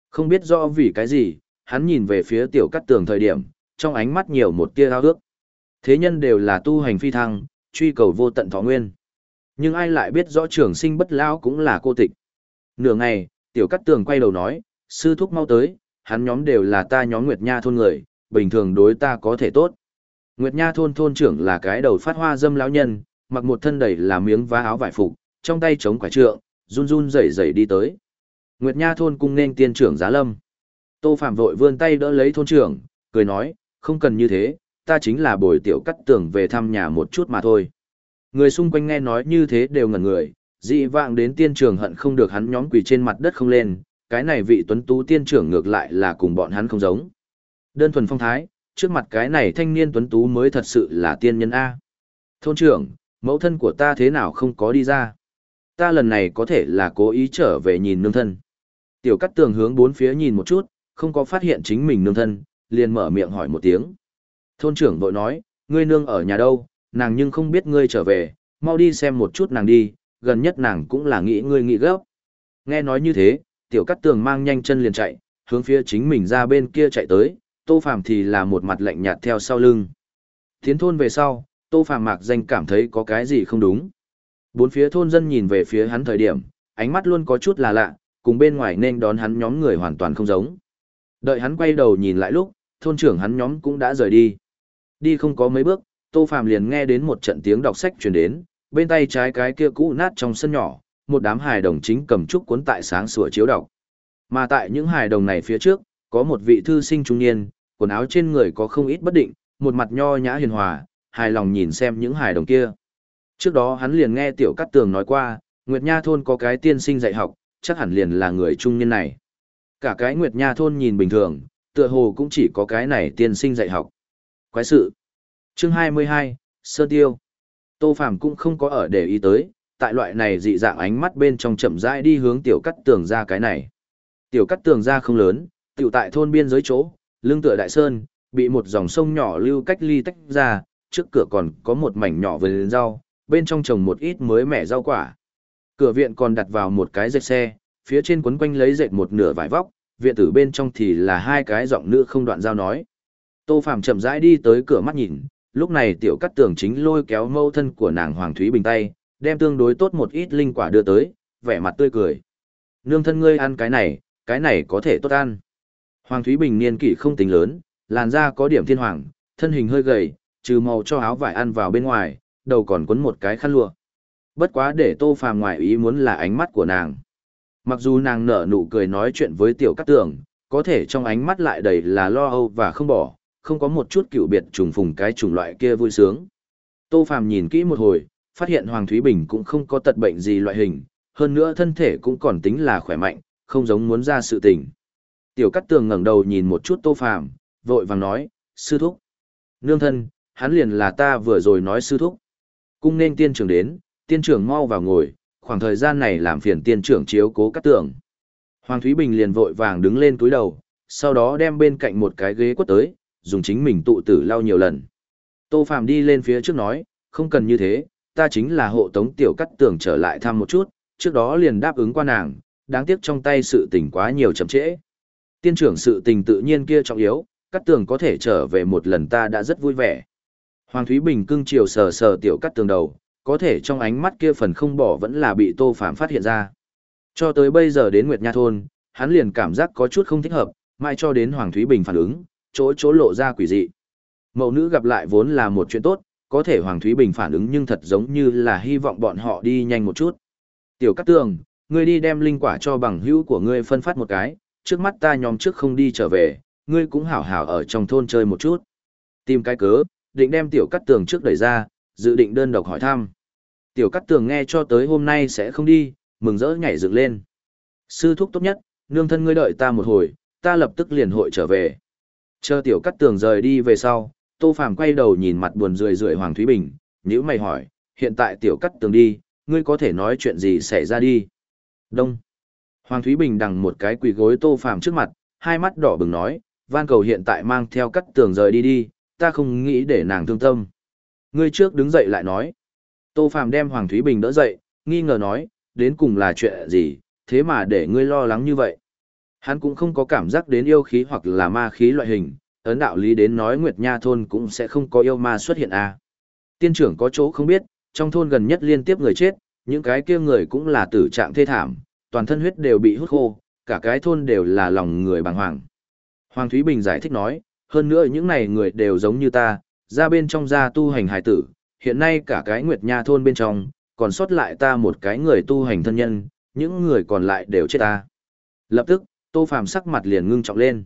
A: Không biết rõ vì cái gì, hắn nhìn về phía tiểu cắt tường thời điểm, trong ánh mắt nhiều một tia ao ước. Thế nhân đều là tu hành phi thăng, truy cầu vô tận thọ nguyên. Nhưng ai lại biết rõ trường sinh bất lão cũng là cô tịch. Nửa ngày, tiểu cắt tường quay đầu nói, sư thúc mau tới, hắn nhóm đều là ta nhóm Nguyệt Nha thôn người, bình thường đối ta có thể tốt. Nguyệt Nha thôn thôn trưởng là cái đầu phát hoa dâm lão nhân, mặc một thân đầy là miếng vá áo vải phục, trong tay chống quả trượng, run run rẩy rẩy đi tới. Nguyệt Nha thôn cung nên tiên trưởng Giá Lâm. Tô Phạm vội vươn tay đỡ lấy thôn trưởng, cười nói, không cần như thế, ta chính là bồi tiểu cắt tường về thăm nhà một chút mà thôi. Người xung quanh nghe nói như thế đều ngẩn người, dị vạng đến tiên trường hận không được hắn nhóm quỳ trên mặt đất không lên, cái này vị tuấn tú tiên trưởng ngược lại là cùng bọn hắn không giống. Đơn thuần phong thái, trước mặt cái này thanh niên tuấn tú mới thật sự là tiên nhân A. Thôn trưởng, mẫu thân của ta thế nào không có đi ra? Ta lần này có thể là cố ý trở về nhìn nương thân. Tiểu cắt tường hướng bốn phía nhìn một chút, không có phát hiện chính mình nương thân, liền mở miệng hỏi một tiếng. Thôn trưởng vội nói, ngươi nương ở nhà đâu, nàng nhưng không biết ngươi trở về, mau đi xem một chút nàng đi, gần nhất nàng cũng là nghĩ ngươi nghĩ gấp. Nghe nói như thế, tiểu cắt tường mang nhanh chân liền chạy, hướng phía chính mình ra bên kia chạy tới, tô phàm thì là một mặt lạnh nhạt theo sau lưng. Tiến thôn về sau, tô phàm mạc danh cảm thấy có cái gì không đúng. Bốn phía thôn dân nhìn về phía hắn thời điểm, ánh mắt luôn có chút là lạ, cùng bên ngoài nên đón hắn nhóm người hoàn toàn không giống. Đợi hắn quay đầu nhìn lại lúc, thôn trưởng hắn nhóm cũng đã rời đi. Đi không có mấy bước, Tô Phàm liền nghe đến một trận tiếng đọc sách truyền đến, bên tay trái cái kia cũ nát trong sân nhỏ, một đám hài đồng chính cầm trúc cuốn tại sáng sủa chiếu đọc. Mà tại những hài đồng này phía trước, có một vị thư sinh trung niên, quần áo trên người có không ít bất định, một mặt nho nhã hiền hòa, hài lòng nhìn xem những hài đồng kia. Trước đó hắn liền nghe Tiểu Cát Tường nói qua, Nguyệt Nha thôn có cái tiên sinh dạy học, chắc hẳn liền là người trung niên này. Cả cái Nguyệt Nha thôn nhìn bình thường, tựa hồ cũng chỉ có cái này tiên sinh dạy học. Quái sự. Chương 22, Sơ Tiêu. Tô Phàm cũng không có ở để ý tới, tại loại này dị dạng ánh mắt bên trong chậm rãi đi hướng tiểu cắt tường ra cái này. Tiểu cắt tường ra không lớn, tiểu tại thôn biên giới chỗ, lưng tựa đại sơn, bị một dòng sông nhỏ lưu cách ly tách ra, trước cửa còn có một mảnh nhỏ vườn rau, bên trong trồng một ít mới mẻ rau quả. Cửa viện còn đặt vào một cái dệt xe, phía trên quấn quanh lấy dệt một nửa vải vóc, viện tử bên trong thì là hai cái giọng nữ không đoạn giao nói. Tô Phàm chậm rãi đi tới cửa mắt nhìn, lúc này tiểu cắt tường chính lôi kéo mâu thân của nàng Hoàng Thúy Bình tay, đem tương đối tốt một ít linh quả đưa tới, vẻ mặt tươi cười. Nương thân ngươi ăn cái này, cái này có thể tốt ăn. Hoàng Thúy Bình niên kỷ không tính lớn, làn da có điểm thiên hoàng, thân hình hơi gầy, trừ màu cho áo vải ăn vào bên ngoài, đầu còn quấn một cái khăn lụa. Bất quá để Tô Phàm ngoại ý muốn là ánh mắt của nàng. Mặc dù nàng nở nụ cười nói chuyện với tiểu cát tường, có thể trong ánh mắt lại đầy là lo âu và không bỏ, không có một chút cựu biệt trùng phùng cái chủng loại kia vui sướng. Tô Phàm nhìn kỹ một hồi, phát hiện Hoàng Thúy Bình cũng không có tật bệnh gì loại hình, hơn nữa thân thể cũng còn tính là khỏe mạnh, không giống muốn ra sự tình. Tiểu Cát Tường ngẩng đầu nhìn một chút Tô Phàm, vội vàng nói, "Sư thúc." "Nương thân, hắn liền là ta vừa rồi nói sư thúc." Cung nên tiên trưởng đến, tiên trưởng mau vào ngồi, khoảng thời gian này làm phiền tiên trưởng chiếu cố Cát Tường. Hoàng Thúy Bình liền vội vàng đứng lên túi đầu, sau đó đem bên cạnh một cái ghế quất tới, dùng chính mình tụ tử lau nhiều lần. Tô Phạm đi lên phía trước nói, không cần như thế, ta chính là hộ tống tiểu cắt tường trở lại thăm một chút, trước đó liền đáp ứng qua nàng, đáng tiếc trong tay sự tình quá nhiều chậm trễ. Tiên trưởng sự tình tự nhiên kia trọng yếu, cắt tường có thể trở về một lần ta đã rất vui vẻ. Hoàng Thúy Bình cưng chiều sờ sờ tiểu cắt tường đầu, có thể trong ánh mắt kia phần không bỏ vẫn là bị Tô Phàm phát hiện ra. Cho tới bây giờ đến Nguyệt Nha Thôn, hắn liền cảm giác có chút không thích hợp, mai cho đến Hoàng Thúy Bình phản ứng, chỗ chỗ lộ ra quỷ dị. Mẫu nữ gặp lại vốn là một chuyện tốt, có thể Hoàng Thúy Bình phản ứng nhưng thật giống như là hy vọng bọn họ đi nhanh một chút. Tiểu Cát Tường, ngươi đi đem linh quả cho bằng hữu của ngươi phân phát một cái, trước mắt ta nhóm trước không đi trở về, ngươi cũng hảo hảo ở trong thôn chơi một chút. Tìm cái cớ, định đem Tiểu Cát Tường trước đẩy ra, dự định đơn độc hỏi thăm. Tiểu Cát Tường nghe cho tới hôm nay sẽ không đi, mừng rỡ nhảy dựng lên. Sư thúc tốt nhất, nương thân ngươi đợi ta một hồi, ta lập tức liền hội trở về. Chờ tiểu cắt tường rời đi về sau, Tô Phàm quay đầu nhìn mặt buồn rười rượi Hoàng Thúy Bình, nhữ mày hỏi, hiện tại tiểu cắt tường đi, ngươi có thể nói chuyện gì xảy ra đi. Đông. Hoàng Thúy Bình đằng một cái quỳ gối Tô Phàm trước mặt, hai mắt đỏ bừng nói, van cầu hiện tại mang theo cắt tường rời đi đi, ta không nghĩ để nàng thương tâm. Ngươi trước đứng dậy lại nói. Tô Phàm đem Hoàng Thúy Bình đỡ dậy, nghi ngờ nói, đến cùng là chuyện gì, thế mà để ngươi lo lắng như vậy. Hắn cũng không có cảm giác đến yêu khí hoặc là ma khí loại hình, ấn đạo lý đến nói Nguyệt Nha thôn cũng sẽ không có yêu ma xuất hiện à. Tiên trưởng có chỗ không biết, trong thôn gần nhất liên tiếp người chết, những cái kia người cũng là tử trạng thê thảm, toàn thân huyết đều bị hút khô, cả cái thôn đều là lòng người bàng hoàng. Hoàng Thúy Bình giải thích nói, hơn nữa những này người đều giống như ta, ra bên trong gia tu hành hài tử, hiện nay cả cái Nguyệt Nha thôn bên trong, còn sót lại ta một cái người tu hành thân nhân, những người còn lại đều chết ta. Lập tức, Tô Phàm sắc mặt liền ngưng trọng lên.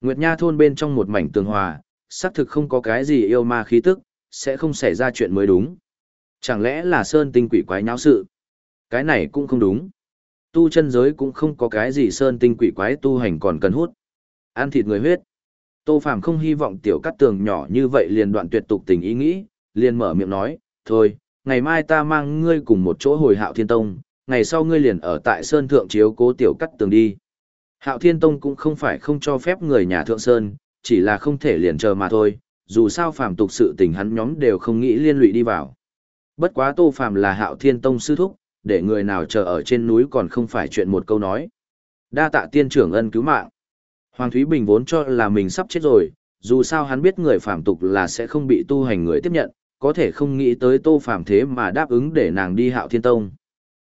A: Nguyệt Nha thôn bên trong một mảnh tường hòa, xác thực không có cái gì yêu ma khí tức, sẽ không xảy ra chuyện mới đúng. Chẳng lẽ là sơn tinh quỷ quái nháo sự? Cái này cũng không đúng. Tu chân giới cũng không có cái gì sơn tinh quỷ quái tu hành còn cần hút. Ăn thịt người huyết. Tô Phàm không hy vọng tiểu cắt tường nhỏ như vậy liền đoạn tuyệt tục tình ý nghĩ, liền mở miệng nói, thôi, ngày mai ta mang ngươi cùng một chỗ hồi hạo thiên tông, ngày sau ngươi liền ở tại sơn thượng chiếu cố tiểu cắt tường đi. Hạo Thiên Tông cũng không phải không cho phép người nhà Thượng Sơn, chỉ là không thể liền chờ mà thôi, dù sao phàm tục sự tình hắn nhóm đều không nghĩ liên lụy đi vào. Bất quá Tô Phàm là Hạo Thiên Tông sư thúc, để người nào chờ ở trên núi còn không phải chuyện một câu nói. Đa tạ tiên trưởng ân cứu mạng. Hoàng Thúy Bình vốn cho là mình sắp chết rồi, dù sao hắn biết người phàm tục là sẽ không bị tu hành người tiếp nhận, có thể không nghĩ tới Tô Phàm thế mà đáp ứng để nàng đi Hạo Thiên Tông.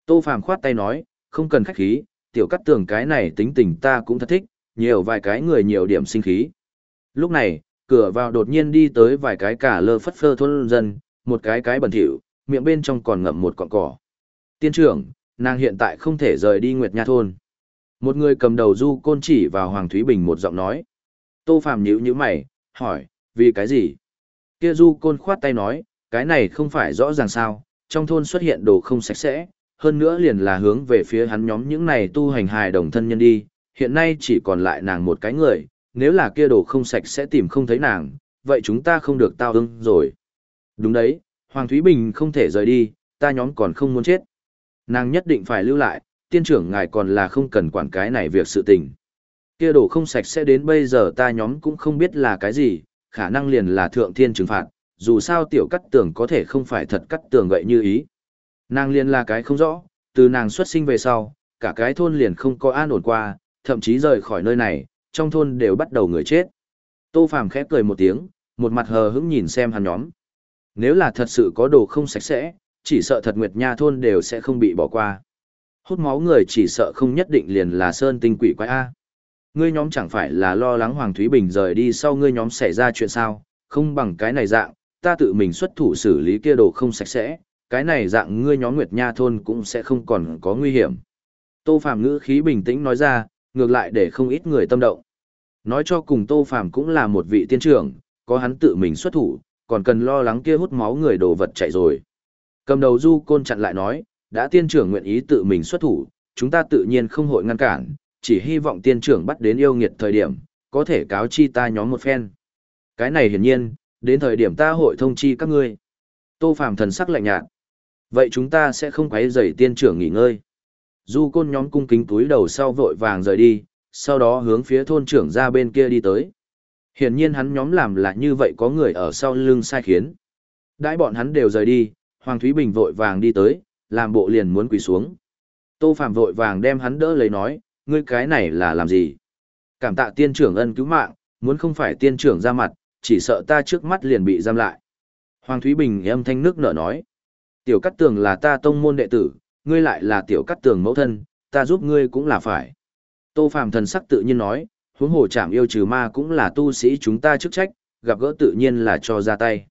A: Tô Phàm khoát tay nói, không cần khách khí, tiểu cắt tường cái này tính tình ta cũng thật thích, nhiều vài cái người nhiều điểm sinh khí. Lúc này, cửa vào đột nhiên đi tới vài cái cả lơ phất phơ thôn dân, một cái cái bẩn thỉu, miệng bên trong còn ngậm một cọng cỏ. Tiên trưởng, nàng hiện tại không thể rời đi Nguyệt Nha thôn. Một người cầm đầu du côn chỉ vào Hoàng Thúy Bình một giọng nói. Tô Phàm nhíu nhíu mày, hỏi, vì cái gì? Kia du côn khoát tay nói, cái này không phải rõ ràng sao, trong thôn xuất hiện đồ không sạch sẽ, hơn nữa liền là hướng về phía hắn nhóm những này tu hành hài đồng thân nhân đi, hiện nay chỉ còn lại nàng một cái người, nếu là kia đồ không sạch sẽ tìm không thấy nàng, vậy chúng ta không được tao ưng rồi. Đúng đấy, Hoàng Thúy Bình không thể rời đi, ta nhóm còn không muốn chết. Nàng nhất định phải lưu lại, tiên trưởng ngài còn là không cần quản cái này việc sự tình. Kia đồ không sạch sẽ đến bây giờ ta nhóm cũng không biết là cái gì, khả năng liền là thượng thiên trừng phạt, dù sao tiểu cắt tường có thể không phải thật cắt tường vậy như ý. Nàng liền là cái không rõ, từ nàng xuất sinh về sau, cả cái thôn liền không có an ổn qua, thậm chí rời khỏi nơi này, trong thôn đều bắt đầu người chết. Tô Phàm khẽ cười một tiếng, một mặt hờ hững nhìn xem hắn nhóm. Nếu là thật sự có đồ không sạch sẽ, chỉ sợ thật Nguyệt Nha thôn đều sẽ không bị bỏ qua. Hút máu người chỉ sợ không nhất định liền là sơn tinh quỷ quái A. Ngươi nhóm chẳng phải là lo lắng Hoàng Thúy Bình rời đi sau ngươi nhóm xảy ra chuyện sao, không bằng cái này dạng, ta tự mình xuất thủ xử lý kia đồ không sạch sẽ, cái này dạng ngươi nhóm Nguyệt Nha thôn cũng sẽ không còn có nguy hiểm. Tô Phàm ngữ khí bình tĩnh nói ra, ngược lại để không ít người tâm động. Nói cho cùng Tô Phàm cũng là một vị tiên trưởng, có hắn tự mình xuất thủ, còn cần lo lắng kia hút máu người đồ vật chạy rồi. Cầm đầu Du Côn chặn lại nói, đã tiên trưởng nguyện ý tự mình xuất thủ, chúng ta tự nhiên không hội ngăn cản, chỉ hy vọng tiên trưởng bắt đến yêu nghiệt thời điểm, có thể cáo chi ta nhóm một phen. Cái này hiển nhiên, đến thời điểm ta hội thông chi các ngươi. Tô Phàm thần sắc lạnh nhạt. Vậy chúng ta sẽ không quấy rầy tiên trưởng nghỉ ngơi. Du côn nhóm cung kính túi đầu sau vội vàng rời đi, sau đó hướng phía thôn trưởng ra bên kia đi tới. Hiển nhiên hắn nhóm làm là như vậy có người ở sau lưng sai khiến. Đãi bọn hắn đều rời đi, Hoàng Thúy Bình vội vàng đi tới, làm bộ liền muốn quỳ xuống. Tô Phạm vội vàng đem hắn đỡ lấy nói, ngươi cái này là làm gì? Cảm tạ tiên trưởng ân cứu mạng, muốn không phải tiên trưởng ra mặt, chỉ sợ ta trước mắt liền bị giam lại. Hoàng Thúy Bình âm thanh nước nở nói, tiểu Cát tường là ta tông môn đệ tử, ngươi lại là tiểu Cát tường mẫu thân, ta giúp ngươi cũng là phải. Tô Phạm thần sắc tự nhiên nói, huống hồ chạm yêu trừ ma cũng là tu sĩ chúng ta chức trách, gặp gỡ tự nhiên là cho ra tay.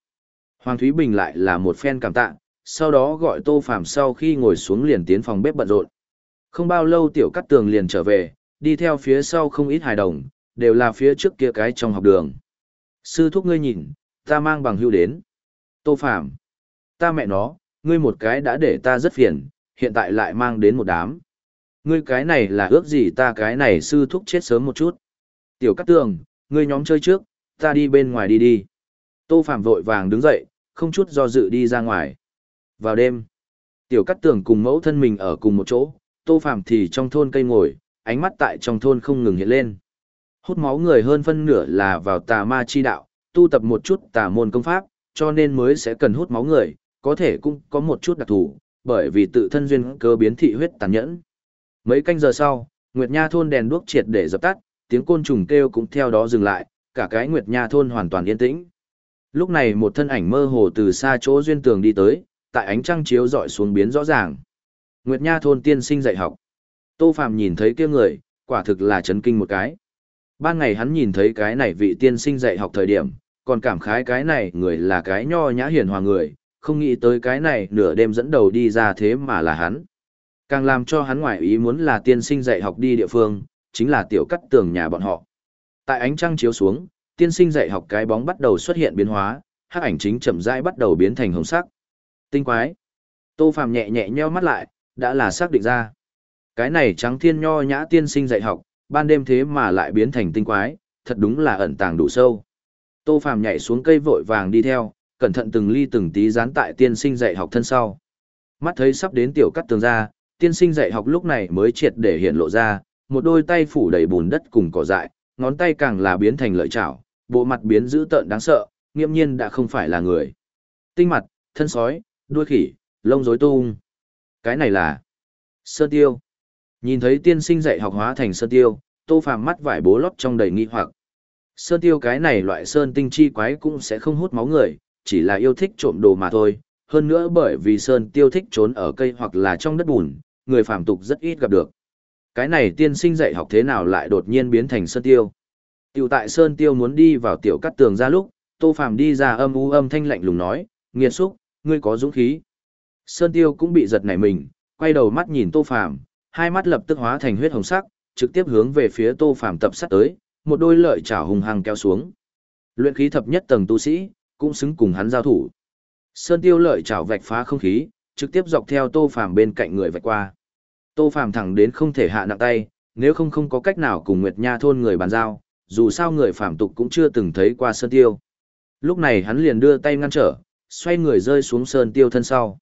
A: Hoàng Thúy Bình lại là một phen cảm tạ, sau đó gọi Tô Phạm sau khi ngồi xuống liền tiến phòng bếp bận rộn. Không bao lâu tiểu cắt tường liền trở về, đi theo phía sau không ít hài đồng, đều là phía trước kia cái trong học đường. Sư thúc ngươi nhìn, ta mang bằng hưu đến. Tô Phạm, ta mẹ nó, ngươi một cái đã để ta rất phiền, hiện tại lại mang đến một đám. Ngươi cái này là ước gì ta cái này sư thúc chết sớm một chút. Tiểu Cát Tường, ngươi nhóm chơi trước, ta đi bên ngoài đi đi. Tô Phạm vội vàng đứng dậy, không chút do dự đi ra ngoài. Vào đêm, Tiểu Cát Tường cùng mẫu thân mình ở cùng một chỗ, Tô phàm thì trong thôn cây ngồi, ánh mắt tại trong thôn không ngừng hiện lên. Hút máu người hơn phân nửa là vào tà ma chi đạo, tu tập một chút tà môn công pháp, cho nên mới sẽ cần hút máu người, có thể cũng có một chút đặc thù, bởi vì tự thân duyên cơ biến thị huyết tàn nhẫn. Mấy canh giờ sau, Nguyệt Nha thôn đèn đuốc triệt để dập tắt, tiếng côn trùng kêu cũng theo đó dừng lại, cả cái Nguyệt Nha thôn hoàn toàn yên tĩnh. Lúc này một thân ảnh mơ hồ từ xa chỗ duyên tường đi tới, tại ánh trăng chiếu dọi xuống biến rõ ràng. Nguyệt Nha thôn tiên sinh dạy học. Tô Phạm nhìn thấy kia người, quả thực là chấn kinh một cái. Ban ngày hắn nhìn thấy cái này vị tiên sinh dạy học thời điểm, còn cảm khái cái này người là cái nho nhã hiền hòa người, không nghĩ tới cái này nửa đêm dẫn đầu đi ra thế mà là hắn. Càng làm cho hắn ngoại ý muốn là tiên sinh dạy học đi địa phương, chính là tiểu cắt tường nhà bọn họ. Tại ánh trăng chiếu xuống, tiên sinh dạy học cái bóng bắt đầu xuất hiện biến hóa, hắc ảnh chính chậm rãi bắt đầu biến thành hồng sắc. Tinh quái. Tô Phàm nhẹ nhẹ nheo mắt lại, đã là xác định ra. Cái này trắng thiên nho nhã tiên sinh dạy học, ban đêm thế mà lại biến thành tinh quái, thật đúng là ẩn tàng đủ sâu. Tô Phàm nhảy xuống cây vội vàng đi theo, cẩn thận từng ly từng tí dán tại tiên sinh dạy học thân sau. Mắt thấy sắp đến tiểu cắt tường ra, tiên sinh dạy học lúc này mới triệt để hiện lộ ra, một đôi tay phủ đầy bùn đất cùng cỏ dại, ngón tay càng là biến thành lợi chảo, bộ mặt biến dữ tợn đáng sợ, nghiêm nhiên đã không phải là người. Tinh mặt, thân sói, đuôi khỉ, lông rối tung. Cái này là Sơn Tiêu. Nhìn thấy tiên sinh dạy học hóa thành Sơn Tiêu, Tô Phàm mắt vải bố lót trong đầy nghi hoặc. Sơn Tiêu cái này loại sơn tinh chi quái cũng sẽ không hút máu người, chỉ là yêu thích trộm đồ mà thôi. Hơn nữa bởi vì Sơn Tiêu thích trốn ở cây hoặc là trong đất bùn, người phàm tục rất ít gặp được. Cái này tiên sinh dạy học thế nào lại đột nhiên biến thành Sơn Tiêu? Tiểu tại Sơn Tiêu muốn đi vào tiểu cắt tường ra lúc, Tô Phàm đi ra âm u âm thanh lạnh lùng nói, nghiệt xúc, ngươi có dũng khí. Sơn Tiêu cũng bị giật nảy mình, quay đầu mắt nhìn Tô Phàm, hai mắt lập tức hóa thành huyết hồng sắc, trực tiếp hướng về phía Tô Phàm tập sát tới, một đôi lợi chảo hùng hăng kéo xuống. Luyện khí thập nhất tầng tu sĩ, cũng xứng cùng hắn giao thủ. Sơn Tiêu lợi chảo vạch phá không khí, trực tiếp dọc theo Tô Phàm bên cạnh người vạch qua. Tô Phàm thẳng đến không thể hạ nặng tay, nếu không không có cách nào cùng Nguyệt Nha thôn người bàn giao, dù sao người phàm tục cũng chưa từng thấy qua Sơn Tiêu. Lúc này hắn liền đưa tay ngăn trở, xoay người rơi xuống Sơn Tiêu thân sau.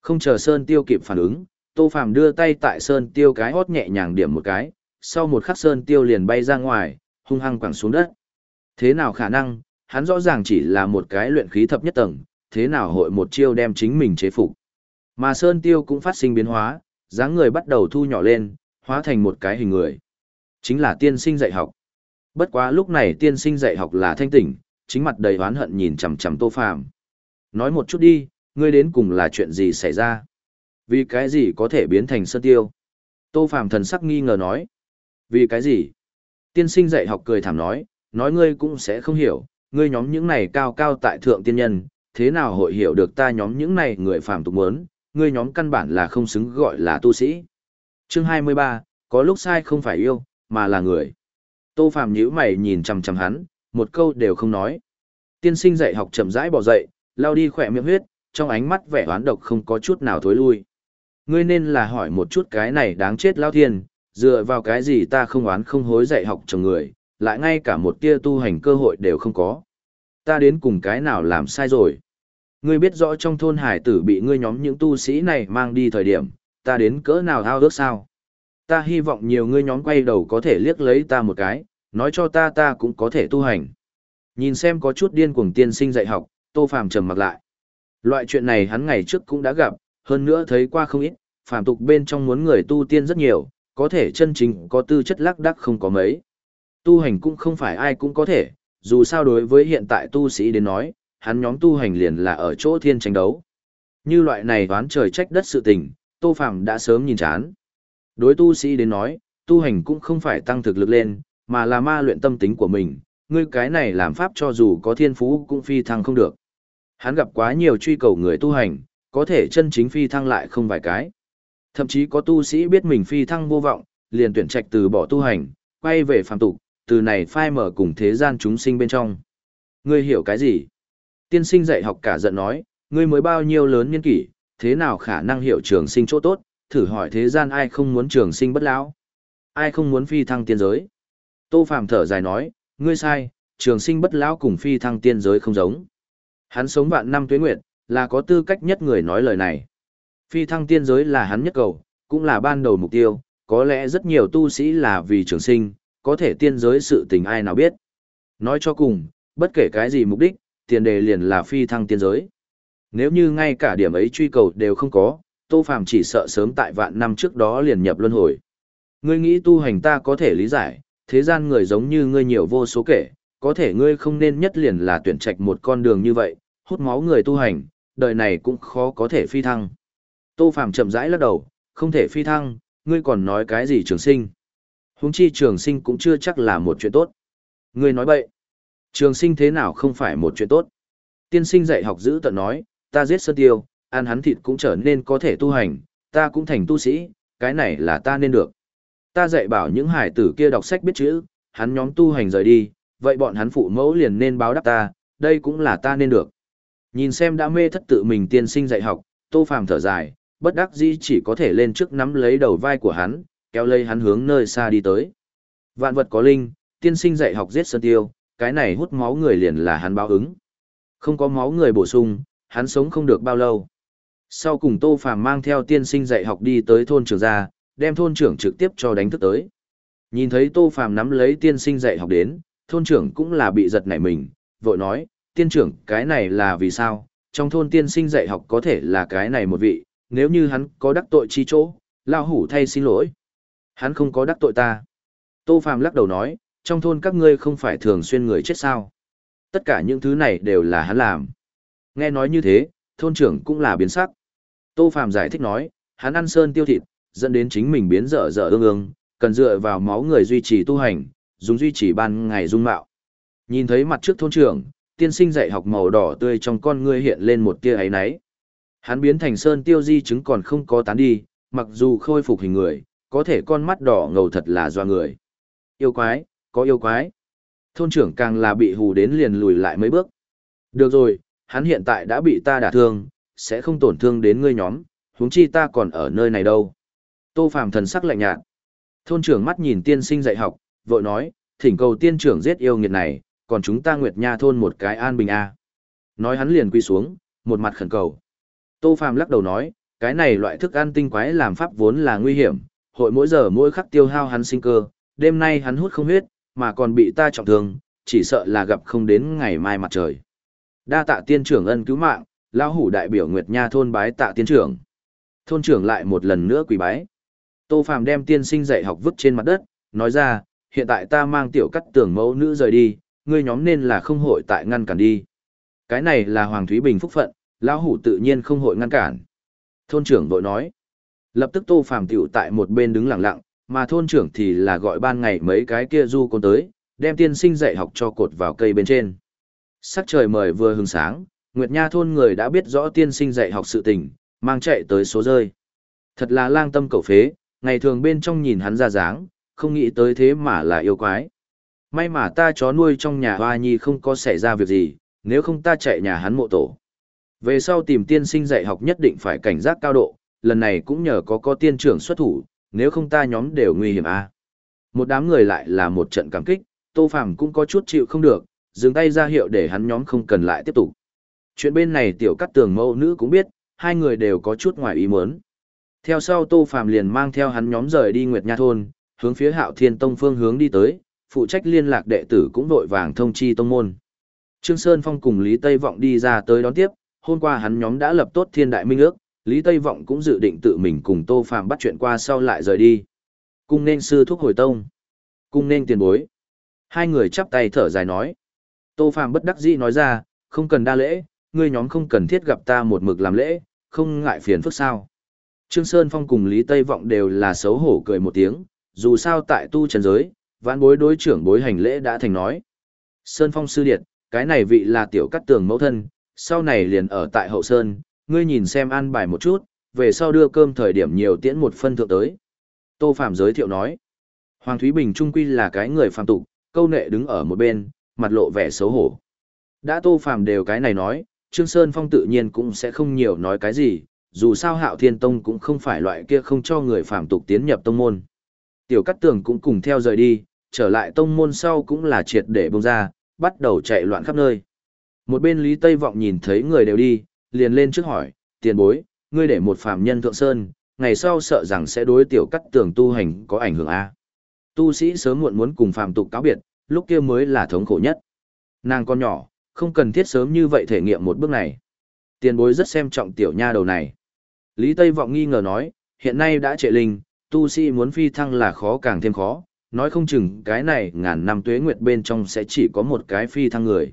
A: Không chờ Sơn Tiêu kịp phản ứng, Tô Phàm đưa tay tại Sơn Tiêu cái hót nhẹ nhàng điểm một cái, sau một khắc Sơn Tiêu liền bay ra ngoài, hung hăng quẳng xuống đất. Thế nào khả năng, hắn rõ ràng chỉ là một cái luyện khí thập nhất tầng, thế nào hội một chiêu đem chính mình chế phục. Mà Sơn Tiêu cũng phát sinh biến hóa, dáng người bắt đầu thu nhỏ lên, hóa thành một cái hình người. Chính là tiên sinh dạy học. Bất quá lúc này tiên sinh dạy học là thanh tỉnh, chính mặt đầy oán hận nhìn chằm chằm Tô Phàm. Nói một chút đi, ngươi đến cùng là chuyện gì xảy ra? Vì cái gì có thể biến thành sơn tiêu? Tô Phạm thần sắc nghi ngờ nói. Vì cái gì? Tiên sinh dạy học cười thảm nói, nói ngươi cũng sẽ không hiểu, ngươi nhóm những này cao cao tại thượng tiên nhân, thế nào hội hiểu được ta nhóm những này người phàm tục muốn, ngươi nhóm căn bản là không xứng gọi là tu sĩ. Chương 23, có lúc sai không phải yêu, mà là người. Tô Phạm nhíu mày nhìn chằm chằm hắn, một câu đều không nói. Tiên sinh dạy học chậm rãi bỏ dậy, lao đi khỏe miệng huyết, trong ánh mắt vẻ oán độc không có chút nào thối lui. Ngươi nên là hỏi một chút cái này đáng chết lao thiên, dựa vào cái gì ta không oán không hối dạy học chồng người, lại ngay cả một tia tu hành cơ hội đều không có. Ta đến cùng cái nào làm sai rồi. Ngươi biết rõ trong thôn hải tử bị ngươi nhóm những tu sĩ này mang đi thời điểm, ta đến cỡ nào thao ước sao. Ta hy vọng nhiều ngươi nhóm quay đầu có thể liếc lấy ta một cái, nói cho ta ta cũng có thể tu hành. Nhìn xem có chút điên cuồng tiên sinh dạy học, Tô Phàm trầm mặc lại. Loại chuyện này hắn ngày trước cũng đã gặp, hơn nữa thấy qua không ít, phàm tục bên trong muốn người tu tiên rất nhiều, có thể chân chính có tư chất lắc đắc không có mấy. Tu hành cũng không phải ai cũng có thể, dù sao đối với hiện tại tu sĩ đến nói, hắn nhóm tu hành liền là ở chỗ thiên tranh đấu. Như loại này đoán trời trách đất sự tình, Tô Phàm đã sớm nhìn chán. Đối tu sĩ đến nói, tu hành cũng không phải tăng thực lực lên, mà là ma luyện tâm tính của mình, ngươi cái này làm pháp cho dù có thiên phú cũng phi thăng không được. Hắn gặp quá nhiều truy cầu người tu hành, có thể chân chính phi thăng lại không vài cái. Thậm chí có tu sĩ biết mình phi thăng vô vọng, liền tuyển trạch từ bỏ tu hành, quay về phàm tục, từ này phai mở cùng thế gian chúng sinh bên trong. Ngươi hiểu cái gì? Tiên sinh dạy học cả giận nói, ngươi mới bao nhiêu lớn niên kỷ, thế nào khả năng hiểu trường sinh chỗ tốt, thử hỏi thế gian ai không muốn trường sinh bất lão, ai không muốn phi thăng tiên giới. Tô Phàm thở dài nói, ngươi sai, trường sinh bất lão cùng phi thăng tiên giới không giống. Hắn sống vạn năm tuế nguyệt, là có tư cách nhất người nói lời này. Phi thăng tiên giới là hắn nhất cầu, cũng là ban đầu mục tiêu, có lẽ rất nhiều tu sĩ là vì trường sinh, có thể tiên giới sự tình ai nào biết. Nói cho cùng, bất kể cái gì mục đích, tiền đề liền là phi thăng tiên giới. Nếu như ngay cả điểm ấy truy cầu đều không có, Tô Phàm chỉ sợ sớm tại vạn năm trước đó liền nhập luân hồi. Ngươi nghĩ tu hành ta có thể lý giải, thế gian người giống như ngươi nhiều vô số kể, có thể ngươi không nên nhất liền là tuyển trạch một con đường như vậy, hút máu người tu hành, đời này cũng khó có thể phi thăng. Tô Phàm chậm rãi lắc đầu, không thể phi thăng, ngươi còn nói cái gì trường sinh. Huống chi trường sinh cũng chưa chắc là một chuyện tốt. Ngươi nói bậy. Trường sinh thế nào không phải một chuyện tốt. Tiên sinh dạy học giữ tận nói, ta giết sơn tiêu, ăn hắn thịt cũng trở nên có thể tu hành, ta cũng thành tu sĩ, cái này là ta nên được. Ta dạy bảo những hải tử kia đọc sách biết chữ, hắn nhóm tu hành rời đi, vậy bọn hắn phụ mẫu liền nên báo đáp ta, đây cũng là ta nên được. Nhìn xem đã mê thất tự mình tiên sinh dạy học, tô phàm thở dài, bất đắc dĩ chỉ có thể lên trước nắm lấy đầu vai của hắn, kéo lấy hắn hướng nơi xa đi tới. Vạn vật có linh, tiên sinh dạy học giết sơn tiêu, cái này hút máu người liền là hắn báo ứng. Không có máu người bổ sung, hắn sống không được bao lâu. Sau cùng Tô Phàm mang theo tiên sinh dạy học đi tới thôn trưởng gia, đem thôn trưởng trực tiếp cho đánh thức tới. Nhìn thấy Tô Phàm nắm lấy tiên sinh dạy học đến, thôn trưởng cũng là bị giật nảy mình, vội nói, tiên trưởng cái này là vì sao, trong thôn tiên sinh dạy học có thể là cái này một vị, nếu như hắn có đắc tội chi chỗ, lao hủ thay xin lỗi. Hắn không có đắc tội ta. Tô Phàm lắc đầu nói, trong thôn các ngươi không phải thường xuyên người chết sao. Tất cả những thứ này đều là hắn làm. Nghe nói như thế, thôn trưởng cũng là biến sắc. Tô Phàm giải thích nói, hắn ăn sơn tiêu thịt, dẫn đến chính mình biến dở dở ương ương, cần dựa vào máu người duy trì tu hành, dùng duy trì ban ngày dung mạo. Nhìn thấy mặt trước thôn trưởng, tiên sinh dạy học màu đỏ tươi trong con ngươi hiện lên một tia ấy náy. Hắn biến thành sơn tiêu di chứng còn không có tán đi, mặc dù khôi phục hình người, có thể con mắt đỏ ngầu thật là doa người. Yêu quái, có yêu quái. Thôn trưởng càng là bị hù đến liền lùi lại mấy bước. Được rồi, hắn hiện tại đã bị ta đả thương, sẽ không tổn thương đến ngươi nhóm, huống chi ta còn ở nơi này đâu. Tô Phàm thần sắc lạnh nhạt. Thôn trưởng mắt nhìn tiên sinh dạy học, vội nói, thỉnh cầu tiên trưởng giết yêu nghiệt này, còn chúng ta Nguyệt Nha thôn một cái an bình a. Nói hắn liền quy xuống, một mặt khẩn cầu. Tô Phàm lắc đầu nói, cái này loại thức ăn tinh quái làm pháp vốn là nguy hiểm, hội mỗi giờ mỗi khắc tiêu hao hắn sinh cơ, đêm nay hắn hút không huyết, mà còn bị ta trọng thương, chỉ sợ là gặp không đến ngày mai mặt trời. Đa tạ tiên trưởng ân cứu mạng, lão hủ đại biểu Nguyệt Nha thôn bái tạ tiên trưởng. Thôn trưởng lại một lần nữa quỳ bái. Tô Phàm đem tiên sinh dạy học vứt trên mặt đất, nói ra, hiện tại ta mang tiểu cắt tưởng mẫu nữ rời đi, ngươi nhóm nên là không hội tại ngăn cản đi. Cái này là Hoàng Thúy Bình phúc phận, lão hủ tự nhiên không hội ngăn cản. Thôn trưởng vội nói. Lập tức Tô Phàm tiểu tại một bên đứng lặng lặng, mà thôn trưởng thì là gọi ban ngày mấy cái kia du con tới, đem tiên sinh dạy học cho cột vào cây bên trên. Sắc trời mời vừa hừng sáng, Nguyệt Nha thôn người đã biết rõ tiên sinh dạy học sự tình, mang chạy tới số rơi. Thật là lang tâm cầu phế, ngày thường bên trong nhìn hắn ra dáng, không nghĩ tới thế mà là yêu quái. May mà ta chó nuôi trong nhà hoa nhi không có xảy ra việc gì, nếu không ta chạy nhà hắn mộ tổ. Về sau tìm tiên sinh dạy học nhất định phải cảnh giác cao độ, lần này cũng nhờ có có tiên trưởng xuất thủ, nếu không ta nhóm đều nguy hiểm à. Một đám người lại là một trận cảm kích, Tô Phàm cũng có chút chịu không được, dừng tay ra hiệu để hắn nhóm không cần lại tiếp tục. Chuyện bên này tiểu cắt tường mẫu nữ cũng biết, hai người đều có chút ngoài ý muốn. Theo sau Tô Phàm liền mang theo hắn nhóm rời đi Nguyệt Nha thôn, hướng phía Hạo Thiên Tông phương hướng đi tới, phụ trách liên lạc đệ tử cũng vội vàng thông chi tông môn. Trương Sơn Phong cùng Lý Tây Vọng đi ra tới đón tiếp, hôm qua hắn nhóm đã lập tốt thiên đại minh ước, Lý Tây Vọng cũng dự định tự mình cùng Tô Phàm bắt chuyện qua sau lại rời đi. Cung nên sư thúc hồi tông. Cung nên tiền bối. Hai người chắp tay thở dài nói. Tô Phàm bất đắc dĩ nói ra, không cần đa lễ, ngươi nhóm không cần thiết gặp ta một mực làm lễ, không ngại phiền phức sao. Trương Sơn Phong cùng Lý Tây Vọng đều là xấu hổ cười một tiếng, dù sao tại tu trần giới, vãn bối đối trưởng bối hành lễ đã thành nói. Sơn Phong sư điệt, cái này vị là tiểu cắt tường mẫu thân, sau này liền ở tại hậu sơn, ngươi nhìn xem ăn bài một chút, về sau đưa cơm thời điểm nhiều tiễn một phân thượng tới. Tô Phạm giới thiệu nói, Hoàng Thúy Bình trung quy là cái người phàm tục, câu nệ đứng ở một bên, mặt lộ vẻ xấu hổ. Đã Tô Phạm đều cái này nói, Trương Sơn Phong tự nhiên cũng sẽ không nhiều nói cái gì, dù sao Hạo Thiên Tông cũng không phải loại kia không cho người phàm tục tiến nhập tông môn. Tiểu Cát Tường cũng cùng theo rời đi, trở lại tông môn sau cũng là triệt để bông ra, bắt đầu chạy loạn khắp nơi. Một bên Lý Tây Vọng nhìn thấy người đều đi, liền lên trước hỏi, tiền bối, ngươi để một phàm nhân thượng sơn, ngày sau sợ rằng sẽ đối tiểu cắt tường tu hành có ảnh hưởng a. Tu sĩ sớm muộn muốn cùng phàm tục cáo biệt, lúc kia mới là thống khổ nhất. Nàng con nhỏ, không cần thiết sớm như vậy thể nghiệm một bước này. Tiền bối rất xem trọng tiểu nha đầu này. Lý Tây Vọng nghi ngờ nói, hiện nay đã trệ linh, tu sĩ muốn phi thăng là khó càng thêm khó, nói không chừng cái này ngàn năm tuế nguyệt bên trong sẽ chỉ có một cái phi thăng người.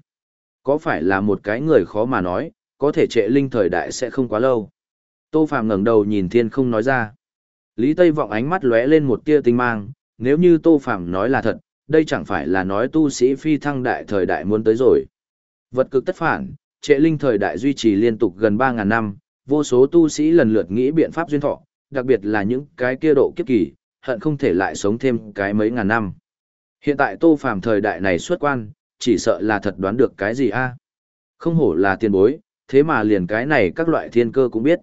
A: Có phải là một cái người khó mà nói, có thể trệ linh thời đại sẽ không quá lâu. Tô Phàm ngẩng đầu nhìn thiên không nói ra. Lý Tây vọng ánh mắt lóe lên một tia tinh mang, nếu như Tô Phàm nói là thật, đây chẳng phải là nói tu sĩ phi thăng đại thời đại muốn tới rồi. Vật cực tất phản, trệ linh thời đại duy trì liên tục gần 3.000 năm, vô số tu sĩ lần lượt nghĩ biện pháp duyên thọ, đặc biệt là những cái kia độ kiếp kỳ, hận không thể lại sống thêm cái mấy ngàn năm. Hiện tại Tô Phàm thời đại này xuất quan, chỉ sợ là thật đoán được cái gì a. Không hổ là tiền bối, thế mà liền cái này các loại thiên cơ cũng biết.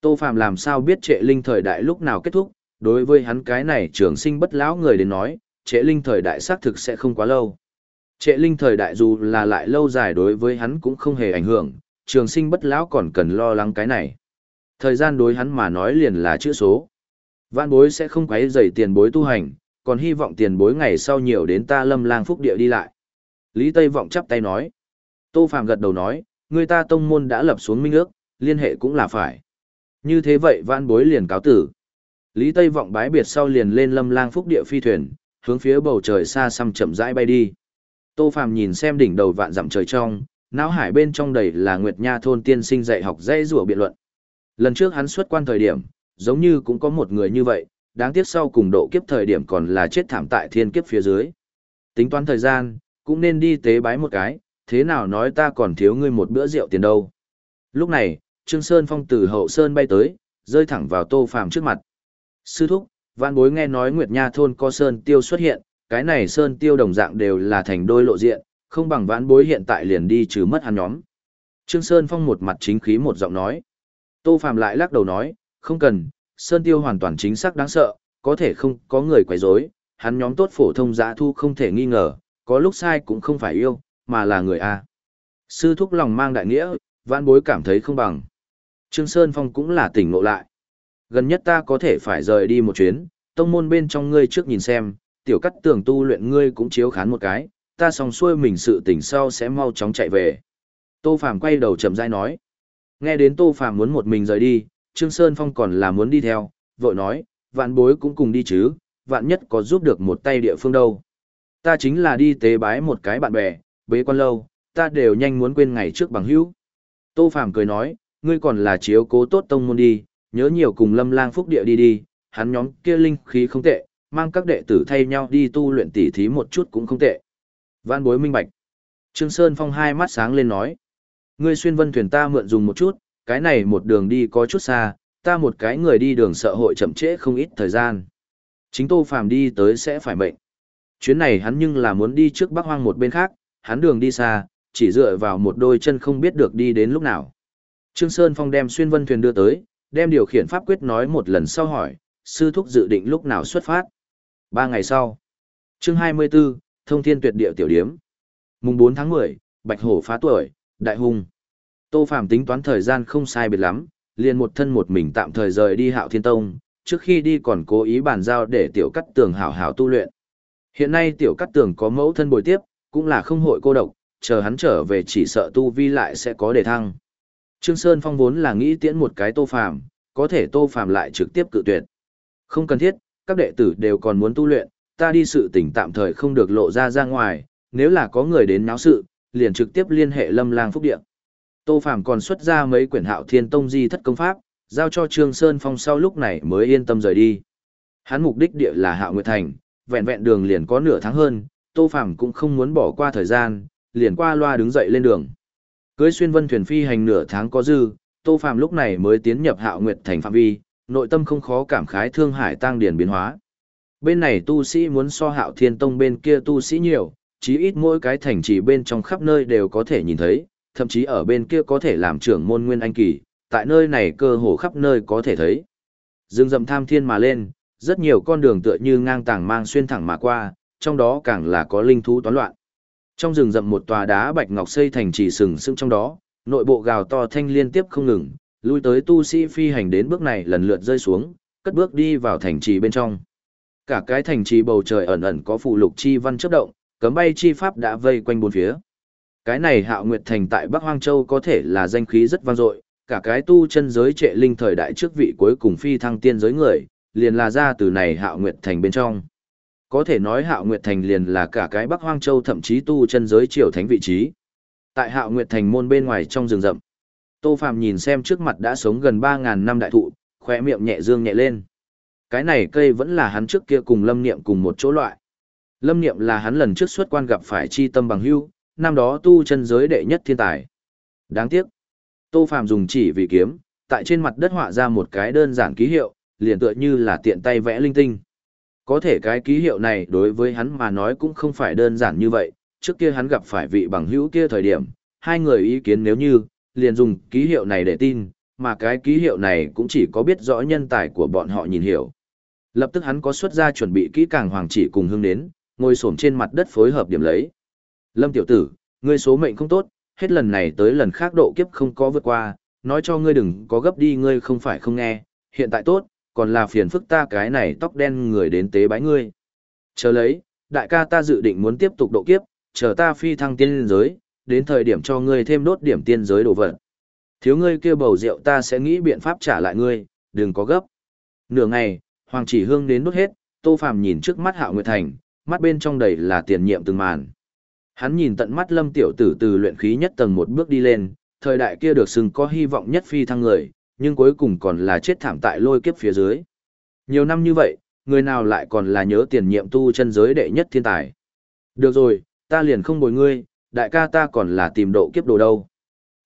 A: Tô Phàm làm sao biết trệ linh thời đại lúc nào kết thúc, đối với hắn cái này trường sinh bất lão người đến nói, trệ linh thời đại xác thực sẽ không quá lâu. Trệ linh thời đại dù là lại lâu dài đối với hắn cũng không hề ảnh hưởng, trường sinh bất lão còn cần lo lắng cái này. Thời gian đối hắn mà nói liền là chữ số. Vạn bối sẽ không quấy rầy tiền bối tu hành, còn hy vọng tiền bối ngày sau nhiều đến ta lâm lang phúc địa đi lại. Lý Tây Vọng chắp tay nói. Tô Phạm gật đầu nói, người ta tông môn đã lập xuống minh ước, liên hệ cũng là phải. Như thế vậy vạn bối liền cáo tử. Lý Tây Vọng bái biệt sau liền lên lâm lang phúc địa phi thuyền, hướng phía bầu trời xa xăm chậm rãi bay đi. Tô Phạm nhìn xem đỉnh đầu vạn dặm trời trong, não hải bên trong đầy là Nguyệt Nha thôn tiên sinh dạy học dây rùa biện luận. Lần trước hắn xuất quan thời điểm, giống như cũng có một người như vậy, đáng tiếc sau cùng độ kiếp thời điểm còn là chết thảm tại thiên kiếp phía dưới. Tính toán thời gian, cũng nên đi tế bái một cái, thế nào nói ta còn thiếu ngươi một bữa rượu tiền đâu. Lúc này, Trương Sơn Phong từ hậu sơn bay tới, rơi thẳng vào Tô Phàm trước mặt. Sư thúc, vạn bối nghe nói Nguyệt Nha thôn có sơn tiêu xuất hiện, cái này sơn tiêu đồng dạng đều là thành đôi lộ diện, không bằng vạn bối hiện tại liền đi trừ mất hắn nhóm. Trương Sơn Phong một mặt chính khí một giọng nói. Tô Phàm lại lắc đầu nói, không cần, Sơn Tiêu hoàn toàn chính xác đáng sợ, có thể không có người quấy rối, hắn nhóm tốt phổ thông giã thu không thể nghi ngờ, có lúc sai cũng không phải yêu, mà là người A. Sư thúc lòng mang đại nghĩa, vãn bối cảm thấy không bằng. Trương Sơn Phong cũng là tỉnh ngộ lại. Gần nhất ta có thể phải rời đi một chuyến, tông môn bên trong ngươi trước nhìn xem, tiểu cắt tưởng tu luyện ngươi cũng chiếu khán một cái, ta xong xuôi mình sự tỉnh sau sẽ mau chóng chạy về. Tô Phàm quay đầu chậm rãi nói. Nghe đến Tô Phàm muốn một mình rời đi, Trương Sơn Phong còn là muốn đi theo, vội nói, vạn bối cũng cùng đi chứ, vạn nhất có giúp được một tay địa phương đâu. Ta chính là đi tế bái một cái bạn bè, bế quan lâu, ta đều nhanh muốn quên ngày trước bằng hữu. Tô Phàm cười nói, ngươi còn là chiếu cố tốt tông môn đi, nhớ nhiều cùng lâm lang phúc địa đi đi, hắn nhóm kia linh khí không tệ, mang các đệ tử thay nhau đi tu luyện tỉ thí một chút cũng không tệ. Vạn bối minh bạch. Trương Sơn Phong hai mắt sáng lên nói. Ngươi xuyên vân thuyền ta mượn dùng một chút, cái này một đường đi có chút xa, ta một cái người đi đường sợ hội chậm trễ không ít thời gian. Chính Tô Phàm đi tới sẽ phải mệnh. Chuyến này hắn nhưng là muốn đi trước Bắc Hoang một bên khác, hắn đường đi xa, chỉ dựa vào một đôi chân không biết được đi đến lúc nào. Trương Sơn Phong đem xuyên vân thuyền đưa tới, đem điều khiển pháp quyết nói một lần sau hỏi, sư thúc dự định lúc nào xuất phát. Ba ngày sau. Chương 24, Thông Thiên Tuyệt Địa Tiểu Điếm. Mùng 4 tháng 10, Bạch Hổ phá tuổi, Đại Hùng. Tô Phàm tính toán thời gian không sai biệt lắm, liền một thân một mình tạm thời rời đi Hạo Thiên Tông, trước khi đi còn cố ý bàn giao để tiểu cắt tường hảo hảo tu luyện. Hiện nay tiểu cắt tường có mẫu thân bồi tiếp, cũng là không hội cô độc, chờ hắn trở về chỉ sợ tu vi lại sẽ có đề thăng. Trương Sơn Phong vốn là nghĩ tiễn một cái Tô Phàm, có thể Tô Phàm lại trực tiếp cự tuyệt. Không cần thiết, các đệ tử đều còn muốn tu luyện, ta đi sự tình tạm thời không được lộ ra ra ngoài, nếu là có người đến náo sự, liền trực tiếp liên hệ Lâm Lang Phúc Điện. Tô Phàm còn xuất ra mấy quyển Hạo Thiên Tông di thất công pháp, giao cho Trương Sơn Phong sau lúc này mới yên tâm rời đi. Hắn mục đích địa là Hạo Nguyệt Thành, vẹn vẹn đường liền có nửa tháng hơn, Tô Phàm cũng không muốn bỏ qua thời gian, liền qua loa đứng dậy lên đường. Cưới xuyên vân thuyền phi hành nửa tháng có dư, Tô Phàm lúc này mới tiến nhập Hạo Nguyệt Thành phạm vi, nội tâm không khó cảm khái thương hải tăng điển biến hóa. Bên này tu sĩ muốn so Hạo Thiên Tông bên kia tu sĩ nhiều, chí ít mỗi cái thành trì bên trong khắp nơi đều có thể nhìn thấy, thậm chí ở bên kia có thể làm trưởng môn nguyên anh kỳ, tại nơi này cơ hồ khắp nơi có thể thấy. Dương rậm tham thiên mà lên, rất nhiều con đường tựa như ngang tàng mang xuyên thẳng mà qua, trong đó càng là có linh thú toán loạn. Trong rừng rậm một tòa đá bạch ngọc xây thành trì sừng sững trong đó, nội bộ gào to thanh liên tiếp không ngừng, lui tới tu sĩ phi hành đến bước này lần lượt rơi xuống, cất bước đi vào thành trì bên trong. Cả cái thành trì bầu trời ẩn ẩn có phụ lục chi văn chớp động, cấm bay chi pháp đã vây quanh bốn phía. Cái này Hạo Nguyệt thành tại Bắc Hoang Châu có thể là danh khí rất vang dội, cả cái tu chân giới trệ linh thời đại trước vị cuối cùng phi thăng tiên giới người, liền là ra từ này Hạo Nguyệt thành bên trong. Có thể nói Hạo Nguyệt thành liền là cả cái Bắc Hoang Châu thậm chí tu chân giới triều thánh vị trí. Tại Hạo Nguyệt thành môn bên ngoài trong rừng rậm, Tô Phàm nhìn xem trước mặt đã sống gần 3000 năm đại thụ, khóe miệng nhẹ dương nhẹ lên. Cái này cây vẫn là hắn trước kia cùng Lâm Niệm cùng một chỗ loại. Lâm Niệm là hắn lần trước xuất quan gặp phải chi tâm bằng hưu năm đó tu chân giới đệ nhất thiên tài. Đáng tiếc, Tô Phàm dùng chỉ vì kiếm, tại trên mặt đất họa ra một cái đơn giản ký hiệu, liền tựa như là tiện tay vẽ linh tinh. Có thể cái ký hiệu này đối với hắn mà nói cũng không phải đơn giản như vậy, trước kia hắn gặp phải vị bằng hữu kia thời điểm, hai người ý kiến nếu như, liền dùng ký hiệu này để tin, mà cái ký hiệu này cũng chỉ có biết rõ nhân tài của bọn họ nhìn hiểu. Lập tức hắn có xuất ra chuẩn bị kỹ càng hoàng chỉ cùng hương đến, ngồi xổm trên mặt đất phối hợp điểm lấy. Lâm tiểu tử, ngươi số mệnh không tốt, hết lần này tới lần khác độ kiếp không có vượt qua, nói cho ngươi đừng có gấp đi ngươi không phải không nghe, hiện tại tốt, còn là phiền phức ta cái này tóc đen người đến tế bái ngươi. Chờ lấy, đại ca ta dự định muốn tiếp tục độ kiếp, chờ ta phi thăng tiên giới, đến thời điểm cho ngươi thêm đốt điểm tiên giới đồ vật. Thiếu ngươi kia bầu rượu ta sẽ nghĩ biện pháp trả lại ngươi, đừng có gấp. Nửa ngày, Hoàng chỉ hương đến đốt hết, Tô Phàm nhìn trước mắt Hạo Nguyệt Thành, mắt bên trong đầy là tiền nhiệm từng màn. Hắn nhìn tận mắt Lâm tiểu tử từ luyện khí nhất tầng một bước đi lên, thời đại kia được xưng có hy vọng nhất phi thăng người, nhưng cuối cùng còn là chết thảm tại lôi kiếp phía dưới. Nhiều năm như vậy, người nào lại còn là nhớ tiền nhiệm tu chân giới đệ nhất thiên tài. Được rồi, ta liền không bồi ngươi, đại ca ta còn là tìm độ kiếp đồ đâu.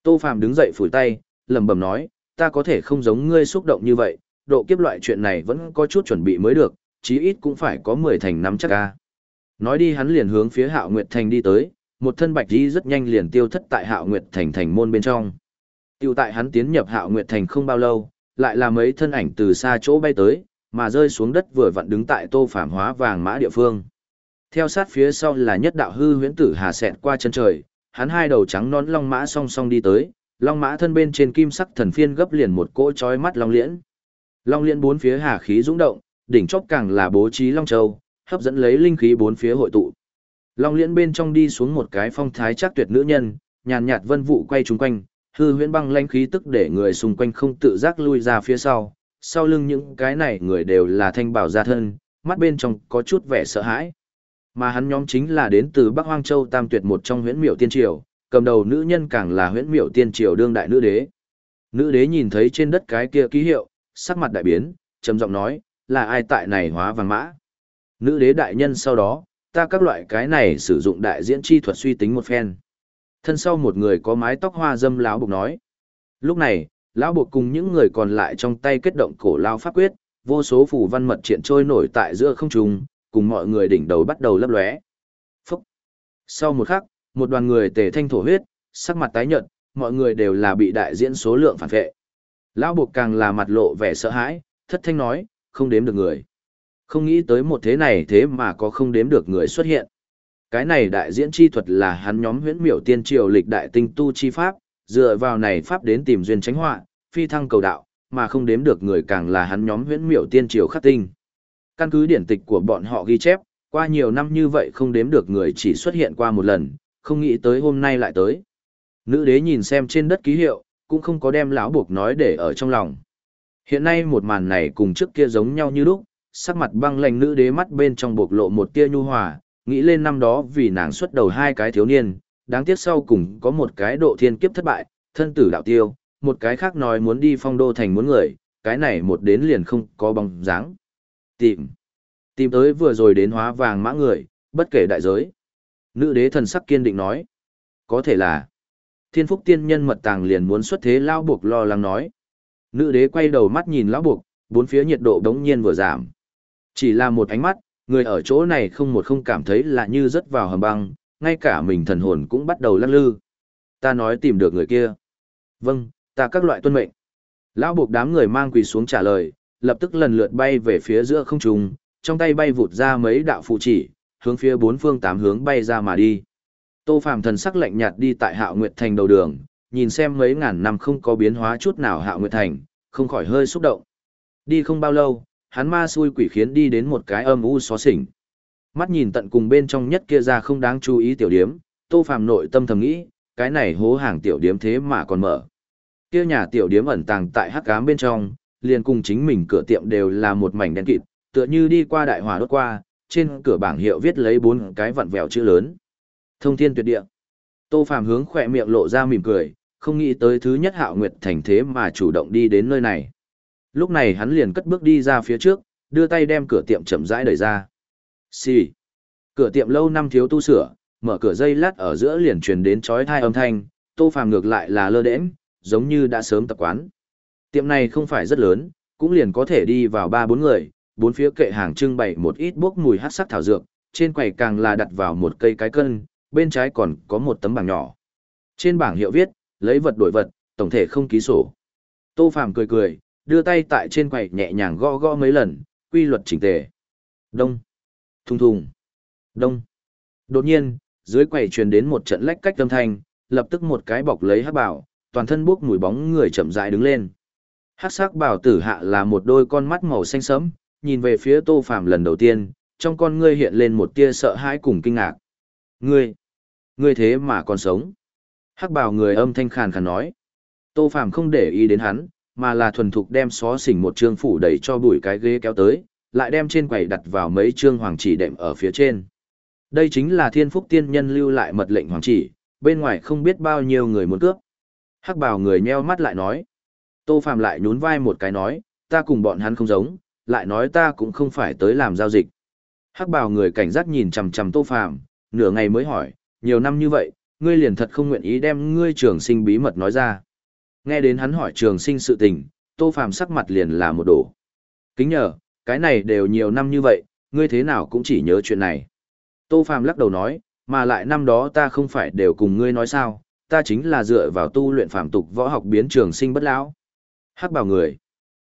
A: Tô Phàm đứng dậy phủi tay, lẩm bẩm nói, ta có thể không giống ngươi xúc động như vậy, độ kiếp loại chuyện này vẫn có chút chuẩn bị mới được, chí ít cũng phải có 10 thành năm chắc ca. Nói đi hắn liền hướng phía Hạo Nguyệt Thành đi tới, một thân bạch y rất nhanh liền tiêu thất tại Hạo Nguyệt Thành thành môn bên trong. Tiêu tại hắn tiến nhập Hạo Nguyệt Thành không bao lâu, lại là mấy thân ảnh từ xa chỗ bay tới, mà rơi xuống đất vừa vặn đứng tại Tô Phàm hóa vàng mã địa phương. Theo sát phía sau là nhất đạo hư huyễn tử hà xẹt qua chân trời, hắn hai đầu trắng nón long mã song song đi tới, long mã thân bên trên kim sắc thần phiên gấp liền một cỗ chói mắt long liễn. Long liễn bốn phía hà khí dũng động, đỉnh chóp càng là bố trí long châu, hấp dẫn lấy linh khí bốn phía hội tụ. Long liễn bên trong đi xuống một cái phong thái chắc tuyệt nữ nhân, nhàn nhạt vân vụ quay chúng quanh, hư huyễn băng lãnh khí tức để người xung quanh không tự giác lui ra phía sau. Sau lưng những cái này người đều là thanh bảo gia thân, mắt bên trong có chút vẻ sợ hãi. Mà hắn nhóm chính là đến từ Bắc Hoang Châu Tam Tuyệt một trong huyễn miểu tiên triều, cầm đầu nữ nhân càng là huyễn miểu tiên triều đương đại nữ đế. Nữ đế nhìn thấy trên đất cái kia ký hiệu, sắc mặt đại biến, trầm giọng nói, là ai tại này hóa vàng mã. Nữ đế đại nhân sau đó, ta các loại cái này sử dụng đại diễn chi thuật suy tính một phen. Thân sau một người có mái tóc hoa dâm lão bục nói. Lúc này, lão bục cùng những người còn lại trong tay kết động cổ lao pháp quyết, vô số phù văn mật triện trôi nổi tại giữa không trung, cùng mọi người đỉnh đầu bắt đầu lấp lóe. Phúc! Sau một khắc, một đoàn người tề thanh thổ huyết, sắc mặt tái nhợt, mọi người đều là bị đại diễn số lượng phản vệ. Lão buộc càng là mặt lộ vẻ sợ hãi, thất thanh nói, không đếm được người. Không nghĩ tới một thế này thế mà có không đếm được người xuất hiện. Cái này đại diễn chi thuật là hắn nhóm huyễn miểu tiên triều lịch đại tinh tu chi pháp, dựa vào này pháp đến tìm duyên tránh họa, phi thăng cầu đạo, mà không đếm được người càng là hắn nhóm huyễn miểu tiên triều khắc tinh. Căn cứ điển tịch của bọn họ ghi chép, qua nhiều năm như vậy không đếm được người chỉ xuất hiện qua một lần, không nghĩ tới hôm nay lại tới. Nữ đế nhìn xem trên đất ký hiệu, cũng không có đem lão buộc nói để ở trong lòng. Hiện nay một màn này cùng trước kia giống nhau như lúc, sắc mặt băng lạnh nữ đế mắt bên trong bộc lộ một tia nhu hòa, nghĩ lên năm đó vì nàng xuất đầu hai cái thiếu niên, đáng tiếc sau cùng có một cái độ thiên kiếp thất bại, thân tử đạo tiêu, một cái khác nói muốn đi phong đô thành muốn người, cái này một đến liền không có bóng dáng. Tìm. Tìm tới vừa rồi đến hóa vàng mã người, bất kể đại giới. Nữ đế thần sắc kiên định nói. Có thể là. Thiên phúc tiên nhân mật tàng liền muốn xuất thế lao buộc lo lắng nói. Nữ đế quay đầu mắt nhìn lão buộc, bốn phía nhiệt độ đống nhiên vừa giảm. Chỉ là một ánh mắt, người ở chỗ này không một không cảm thấy là như rớt vào hầm băng, ngay cả mình thần hồn cũng bắt đầu lắc lư. Ta nói tìm được người kia. Vâng, ta các loại tuân mệnh. Lão buộc đám người mang quỳ xuống trả lời, lập tức lần lượt bay về phía giữa không trung, trong tay bay vụt ra mấy đạo phụ chỉ, hướng phía bốn phương tám hướng bay ra mà đi. Tô Phàm thần sắc lạnh nhạt đi tại Hạo Nguyệt Thành đầu đường, nhìn xem mấy ngàn năm không có biến hóa chút nào Hạo Nguyệt Thành, không khỏi hơi xúc động. Đi không bao lâu, hắn ma xui quỷ khiến đi đến một cái âm u xó xỉnh. Mắt nhìn tận cùng bên trong nhất kia ra không đáng chú ý tiểu điếm, Tô Phàm nội tâm thầm nghĩ, cái này hố hàng tiểu điếm thế mà còn mở. Kia nhà tiểu điếm ẩn tàng tại hắc ám bên trong, liền cùng chính mình cửa tiệm đều là một mảnh đen kịt, tựa như đi qua đại hỏa đốt qua, trên cửa bảng hiệu viết lấy bốn cái vặn vẹo chữ lớn. Thông thiên tuyệt địa. Tô Phàm hướng khỏe miệng lộ ra mỉm cười, không nghĩ tới thứ nhất Hạo Nguyệt thành thế mà chủ động đi đến nơi này. Lúc này hắn liền cất bước đi ra phía trước, đưa tay đem cửa tiệm chậm rãi đẩy ra. Xì. Cửa tiệm lâu năm thiếu tu sửa, mở cửa dây lát ở giữa liền truyền đến chói tai âm thanh, Tô Phàm ngược lại là lơ đễnh, giống như đã sớm tập quán. Tiệm này không phải rất lớn, cũng liền có thể đi vào ba bốn người, bốn phía kệ hàng trưng bày một ít bốc mùi hắc sắc thảo dược, trên quầy càng là đặt vào một cây cái cân, bên trái còn có một tấm bảng nhỏ. Trên bảng hiệu viết, lấy vật đổi vật, tổng thể không ký sổ. Tô Phàm cười cười, đưa tay tại trên quầy nhẹ nhàng gõ gõ mấy lần, quy luật chỉnh tề. Đông, thùng thùng, đông. Đột nhiên, dưới quầy truyền đến một trận lách cách âm thanh, lập tức một cái bọc lấy hắc bảo, toàn thân bốc mùi bóng người chậm rãi đứng lên. Hắc sắc bảo tử hạ là một đôi con mắt màu xanh sẫm, nhìn về phía Tô Phàm lần đầu tiên, trong con ngươi hiện lên một tia sợ hãi cùng kinh ngạc. Ngươi, ngươi thế mà còn sống. Hắc bảo người âm thanh khàn khàn nói. Tô Phàm không để ý đến hắn, mà là thuần thục đem xó xỉnh một trương phủ đẩy cho bùi cái ghế kéo tới, lại đem trên quầy đặt vào mấy trương hoàng chỉ đệm ở phía trên. Đây chính là thiên phúc tiên nhân lưu lại mật lệnh hoàng chỉ, bên ngoài không biết bao nhiêu người muốn cướp. Hắc bào người nheo mắt lại nói. Tô Phàm lại nhún vai một cái nói, ta cùng bọn hắn không giống, lại nói ta cũng không phải tới làm giao dịch. Hắc bào người cảnh giác nhìn chằm chằm Tô Phàm, nửa ngày mới hỏi, nhiều năm như vậy, ngươi liền thật không nguyện ý đem ngươi trường sinh bí mật nói ra. Nghe đến hắn hỏi trường sinh sự tình, Tô Phàm sắc mặt liền là một đổ. Kính nhờ, cái này đều nhiều năm như vậy, ngươi thế nào cũng chỉ nhớ chuyện này. Tô Phàm lắc đầu nói, mà lại năm đó ta không phải đều cùng ngươi nói sao, ta chính là dựa vào tu luyện phàm tục võ học biến trường sinh bất lão. Hắc bảo người.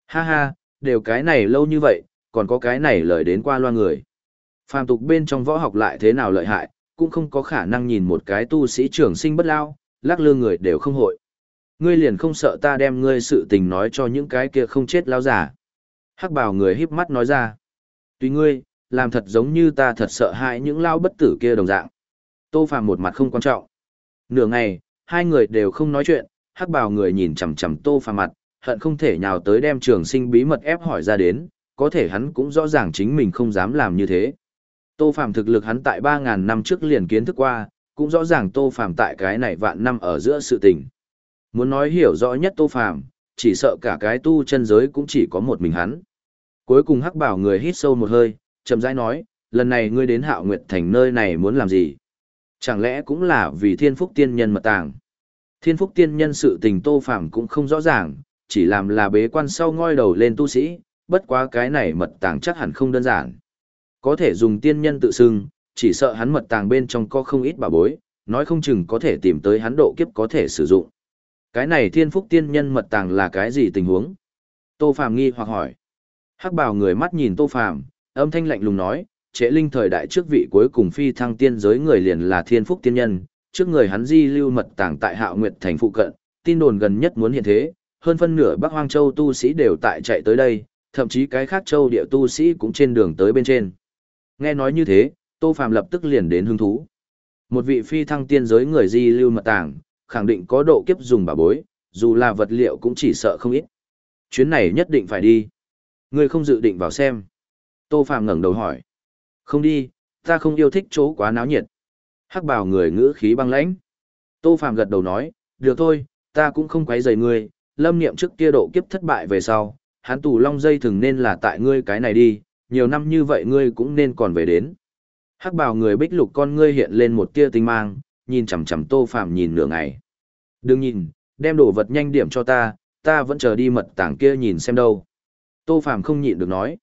A: Ha ha, đều cái này lâu như vậy, còn có cái này lời đến qua loa người. Phàm tục bên trong võ học lại thế nào lợi hại, cũng không có khả năng nhìn một cái tu sĩ trường sinh bất lao, lắc lư người đều không hội. Ngươi liền không sợ ta đem ngươi sự tình nói cho những cái kia không chết lao giả. Hắc bào người híp mắt nói ra. Tùy ngươi, làm thật giống như ta thật sợ hãi những lao bất tử kia đồng dạng. Tô Phàm một mặt không quan trọng. Nửa ngày, hai người đều không nói chuyện, hắc bào người nhìn chằm chằm Tô Phàm mặt, hận không thể nhào tới đem trường sinh bí mật ép hỏi ra đến, có thể hắn cũng rõ ràng chính mình không dám làm như thế. Tô Phàm thực lực hắn tại 3.000 năm trước liền kiến thức qua, cũng rõ ràng Tô Phàm tại cái này vạn năm ở giữa sự tình. Muốn nói hiểu rõ nhất Tô Phàm, chỉ sợ cả cái tu chân giới cũng chỉ có một mình hắn. Cuối cùng hắc bảo người hít sâu một hơi, chậm rãi nói, lần này ngươi đến hạo nguyệt thành nơi này muốn làm gì? Chẳng lẽ cũng là vì thiên phúc tiên nhân mật tàng? Thiên phúc tiên nhân sự tình Tô Phàm cũng không rõ ràng, chỉ làm là bế quan sau ngoi đầu lên tu sĩ, bất quá cái này mật tàng chắc hẳn không đơn giản. Có thể dùng tiên nhân tự xưng, chỉ sợ hắn mật tàng bên trong có không ít bảo bối, nói không chừng có thể tìm tới hắn độ kiếp có thể sử dụng. Cái này thiên phúc tiên nhân mật tàng là cái gì tình huống? Tô Phàm nghi hoặc hỏi. Hắc bào người mắt nhìn Tô Phàm, âm thanh lạnh lùng nói, trễ linh thời đại trước vị cuối cùng phi thăng tiên giới người liền là thiên phúc tiên nhân, trước người hắn di lưu mật tàng tại hạo nguyệt thành phụ cận, tin đồn gần nhất muốn hiện thế, hơn phân nửa Bắc Hoang Châu tu sĩ đều tại chạy tới đây, thậm chí cái khác châu địa tu sĩ cũng trên đường tới bên trên. Nghe nói như thế, Tô Phàm lập tức liền đến hứng thú. Một vị phi thăng tiên giới người di lưu mật tàng, khẳng định có độ kiếp dùng bà bối, dù là vật liệu cũng chỉ sợ không ít. Chuyến này nhất định phải đi. Ngươi không dự định vào xem. Tô Phàm ngẩng đầu hỏi. Không đi, ta không yêu thích chỗ quá náo nhiệt. Hắc bào người ngữ khí băng lãnh. Tô Phàm gật đầu nói, được thôi, ta cũng không quấy rầy ngươi, lâm niệm trước kia độ kiếp thất bại về sau, hắn tù long dây thường nên là tại ngươi cái này đi, nhiều năm như vậy ngươi cũng nên còn về đến. Hắc bào người bích lục con ngươi hiện lên một tia tinh mang, nhìn chằm chằm Tô Phàm nhìn nửa ngày. Đừng nhìn, đem đồ vật nhanh điểm cho ta, ta vẫn chờ đi mật tảng kia nhìn xem đâu. Tô Phàm không nhịn được nói.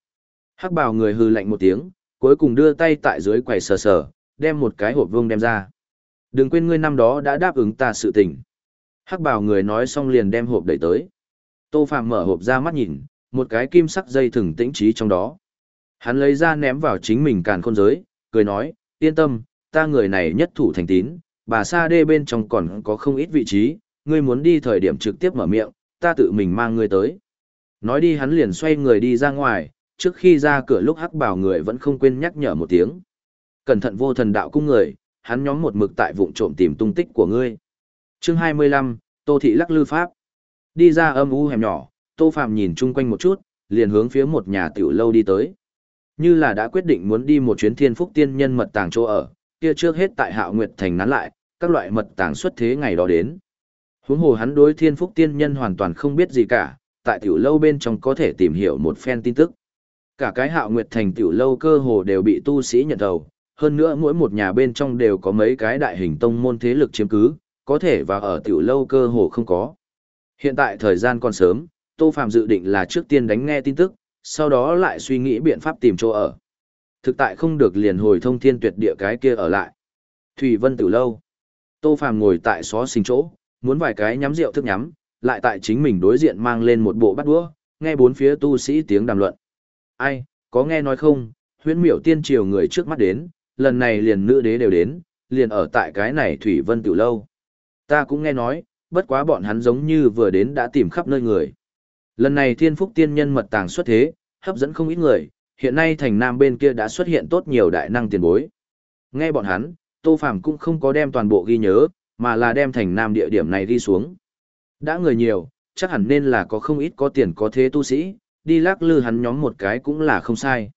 A: Hắc bào người hừ lạnh một tiếng, cuối cùng đưa tay tại dưới quầy sờ sờ, đem một cái hộp vương đem ra. Đừng quên ngươi năm đó đã đáp ứng ta sự tình. Hắc bào người nói xong liền đem hộp đẩy tới. Tô Phàm mở hộp ra mắt nhìn, một cái kim sắc dây thừng tĩnh trí trong đó. Hắn lấy ra ném vào chính mình càn khôn giới, cười nói, yên tâm, ta người này nhất thủ thành tín, bà sa đê bên trong còn có không ít vị trí, ngươi muốn đi thời điểm trực tiếp mở miệng, ta tự mình mang ngươi tới. Nói đi hắn liền xoay người đi ra ngoài, trước khi ra cửa lúc hắc bảo người vẫn không quên nhắc nhở một tiếng. Cẩn thận vô thần đạo cung người, hắn nhóm một mực tại vụng trộm tìm tung tích của ngươi. Chương 25, Tô Thị Lắc Lư Pháp. Đi ra âm u hẻm nhỏ, Tô Phạm nhìn chung quanh một chút, liền hướng phía một nhà tiểu lâu đi tới. Như là đã quyết định muốn đi một chuyến thiên phúc tiên nhân mật tàng chỗ ở, kia trước hết tại Hạo Nguyệt Thành nán lại, các loại mật tàng xuất thế ngày đó đến. Huống hồ hắn đối thiên phúc tiên nhân hoàn toàn không biết gì cả, tại tiểu lâu bên trong có thể tìm hiểu một phen tin tức. Cả cái Hạo Nguyệt Thành tiểu lâu cơ hồ đều bị tu sĩ nhận đầu, hơn nữa mỗi một nhà bên trong đều có mấy cái đại hình tông môn thế lực chiếm cứ, có thể vào ở tiểu lâu cơ hồ không có. Hiện tại thời gian còn sớm, Tô Phạm dự định là trước tiên đánh nghe tin tức, sau đó lại suy nghĩ biện pháp tìm chỗ ở. Thực tại không được liền hồi thông thiên tuyệt địa cái kia ở lại. Thủy Vân Tử Lâu. Tô phàm ngồi tại xó xình chỗ, muốn vài cái nhắm rượu thức nhắm, lại tại chính mình đối diện mang lên một bộ bát đũa, nghe bốn phía tu sĩ tiếng đàm luận. Ai, có nghe nói không, huyễn miểu tiên triều người trước mắt đến, lần này liền nữ đế đều đến, liền ở tại cái này Thủy Vân tiểu Lâu. Ta cũng nghe nói, bất quá bọn hắn giống như vừa đến đã tìm khắp nơi người. Lần này thiên phúc tiên nhân mật tàng xuất thế, hấp dẫn không ít người, hiện nay thành nam bên kia đã xuất hiện tốt nhiều đại năng tiền bối. Nghe bọn hắn, Tô Phàm cũng không có đem toàn bộ ghi nhớ, mà là đem thành nam địa điểm này ghi xuống. Đã người nhiều, chắc hẳn nên là có không ít có tiền có thế tu sĩ, đi lắc lư hắn nhóm một cái cũng là không sai.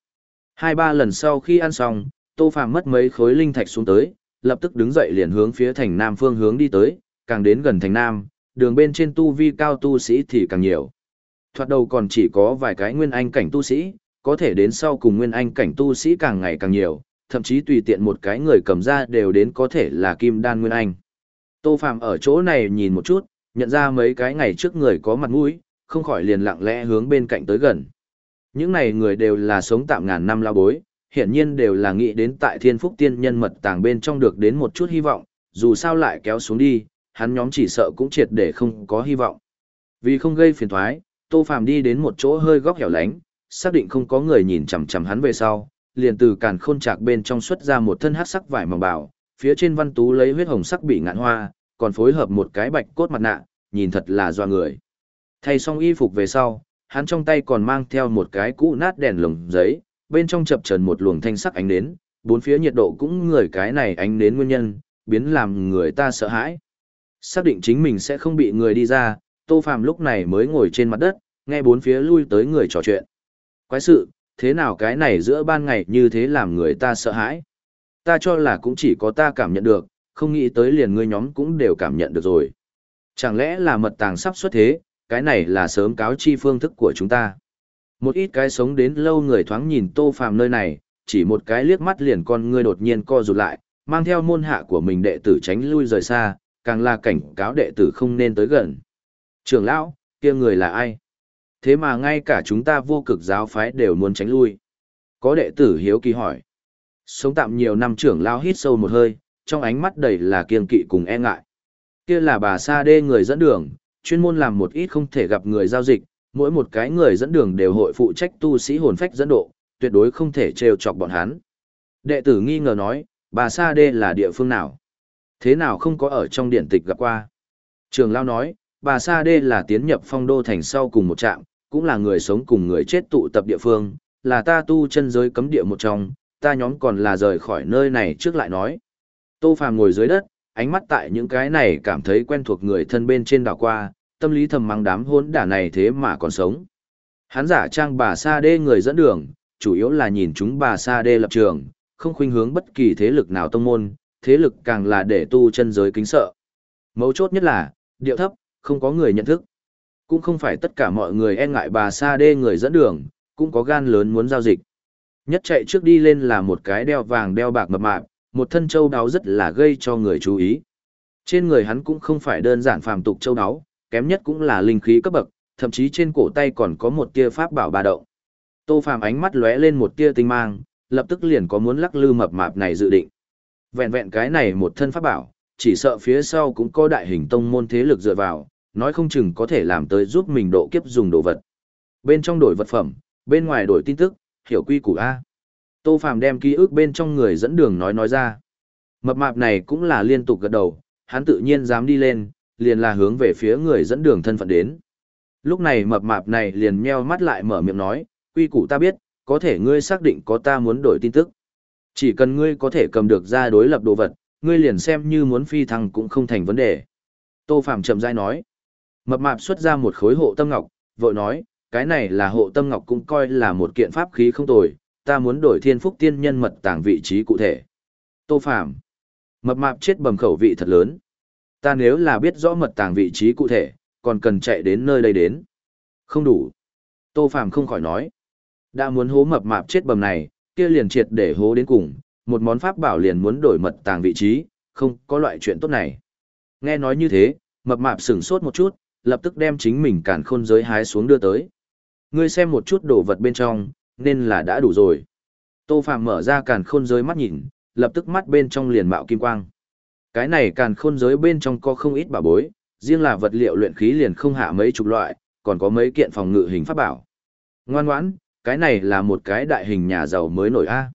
A: Hai ba lần sau khi ăn xong, Tô Phàm mất mấy khối linh thạch xuống tới, lập tức đứng dậy liền hướng phía thành nam phương hướng đi tới, càng đến gần thành nam, đường bên trên tu vi cao tu sĩ thì càng nhiều. Thoạt đầu còn chỉ có vài cái nguyên anh cảnh tu sĩ, có thể đến sau cùng nguyên anh cảnh tu sĩ càng ngày càng nhiều, thậm chí tùy tiện một cái người cầm ra đều đến có thể là kim đan nguyên anh. Tô Phạm ở chỗ này nhìn một chút, nhận ra mấy cái ngày trước người có mặt mũi, không khỏi liền lặng lẽ hướng bên cạnh tới gần. Những này người đều là sống tạm ngàn năm lao bối, hiển nhiên đều là nghĩ đến tại thiên phúc tiên nhân mật tàng bên trong được đến một chút hy vọng, dù sao lại kéo xuống đi, hắn nhóm chỉ sợ cũng triệt để không có hy vọng. Vì không gây phiền thoái, Tô phạm đi đến một chỗ hơi góc hẻo lánh, xác định không có người nhìn chằm chằm hắn về sau, liền từ càn khôn trạc bên trong xuất ra một thân hắc sắc vải mỏng bảo, phía trên văn tú lấy huyết hồng sắc bị ngạn hoa, còn phối hợp một cái bạch cốt mặt nạ, nhìn thật là doa người. Thay xong y phục về sau, hắn trong tay còn mang theo một cái cũ nát đèn lồng giấy, bên trong chập trần một luồng thanh sắc ánh nến, bốn phía nhiệt độ cũng người cái này ánh nến nguyên nhân, biến làm người ta sợ hãi. Xác định chính mình sẽ không bị người đi ra, Tô Phàm lúc này mới ngồi trên mặt đất, nghe bốn phía lui tới người trò chuyện. Quái sự, thế nào cái này giữa ban ngày như thế làm người ta sợ hãi? Ta cho là cũng chỉ có ta cảm nhận được, không nghĩ tới liền ngươi nhóm cũng đều cảm nhận được rồi. Chẳng lẽ là mật tàng sắp xuất thế, cái này là sớm cáo chi phương thức của chúng ta. Một ít cái sống đến lâu người thoáng nhìn Tô Phàm nơi này, chỉ một cái liếc mắt liền con ngươi đột nhiên co rụt lại, mang theo môn hạ của mình đệ tử tránh lui rời xa, càng là cảnh cáo đệ tử không nên tới gần. Trưởng lão, kia người là ai? Thế mà ngay cả chúng ta vô cực giáo phái đều muốn tránh lui. Có đệ tử hiếu kỳ hỏi. Sống tạm nhiều năm trưởng lao hít sâu một hơi, trong ánh mắt đầy là kiên kỵ cùng e ngại. Kia là bà Sa Đê người dẫn đường, chuyên môn làm một ít không thể gặp người giao dịch, mỗi một cái người dẫn đường đều hội phụ trách tu sĩ hồn phách dẫn độ, tuyệt đối không thể trêu chọc bọn hắn. Đệ tử nghi ngờ nói, bà Sa Đê là địa phương nào? Thế nào không có ở trong điển tịch gặp qua? Trường Lao nói, bà Sa Đê là tiến nhập phong đô thành sau cùng một trạm, cũng là người sống cùng người chết tụ tập địa phương, là ta tu chân giới cấm địa một trong, ta nhóm còn là rời khỏi nơi này trước lại nói. Tô Phàm ngồi dưới đất, ánh mắt tại những cái này cảm thấy quen thuộc người thân bên trên đảo qua, tâm lý thầm mắng đám hỗn đả này thế mà còn sống. Hắn giả trang bà Sa Đê người dẫn đường, chủ yếu là nhìn chúng bà Sa Đê lập trường, không khuynh hướng bất kỳ thế lực nào tông môn, thế lực càng là để tu chân giới kính sợ. Mấu chốt nhất là, điệu thấp, không có người nhận thức. Cũng không phải tất cả mọi người e ngại bà Sa Đê người dẫn đường, cũng có gan lớn muốn giao dịch. Nhất chạy trước đi lên là một cái đeo vàng đeo bạc mập mạp, một thân châu đáo rất là gây cho người chú ý. Trên người hắn cũng không phải đơn giản phàm tục châu đáo, kém nhất cũng là linh khí cấp bậc, thậm chí trên cổ tay còn có một tia pháp bảo bà động. Tô Phàm ánh mắt lóe lên một tia tinh mang, lập tức liền có muốn lắc lư mập mạp này dự định. Vẹn vẹn cái này một thân pháp bảo, chỉ sợ phía sau cũng có đại hình tông môn thế lực dựa vào, nói không chừng có thể làm tới giúp mình độ kiếp dùng đồ vật. Bên trong đổi vật phẩm, bên ngoài đổi tin tức, hiểu quy củ A. Tô Phàm đem ký ức bên trong người dẫn đường nói nói ra. Mập mạp này cũng là liên tục gật đầu, hắn tự nhiên dám đi lên, liền là hướng về phía người dẫn đường thân phận đến. Lúc này mập mạp này liền meo mắt lại mở miệng nói, quy củ ta biết, có thể ngươi xác định có ta muốn đổi tin tức. Chỉ cần ngươi có thể cầm được ra đối lập đồ vật, ngươi liền xem như muốn phi thăng cũng không thành vấn đề. Tô Phạm chậm rãi nói. Mập mạp xuất ra một khối hộ tâm ngọc, vội nói, cái này là hộ tâm ngọc cũng coi là một kiện pháp khí không tồi, ta muốn đổi thiên phúc tiên nhân mật tàng vị trí cụ thể. Tô phàm, Mập mạp chết bầm khẩu vị thật lớn. Ta nếu là biết rõ mật tàng vị trí cụ thể, còn cần chạy đến nơi đây đến. Không đủ. Tô phàm không khỏi nói. Đã muốn hố mập mạp chết bầm này, kia liền triệt để hố đến cùng, một món pháp bảo liền muốn đổi mật tàng vị trí, không có loại chuyện tốt này. Nghe nói như thế, mập mạp sửng sốt một chút, lập tức đem chính mình càn khôn giới hái xuống đưa tới. Ngươi xem một chút đồ vật bên trong, nên là đã đủ rồi. Tô Phạm mở ra càn khôn giới mắt nhìn, lập tức mắt bên trong liền mạo kim quang. Cái này càn khôn giới bên trong có không ít bảo bối, riêng là vật liệu luyện khí liền không hạ mấy chục loại, còn có mấy kiện phòng ngự hình pháp bảo. Ngoan ngoãn, cái này là một cái đại hình nhà giàu mới nổi a.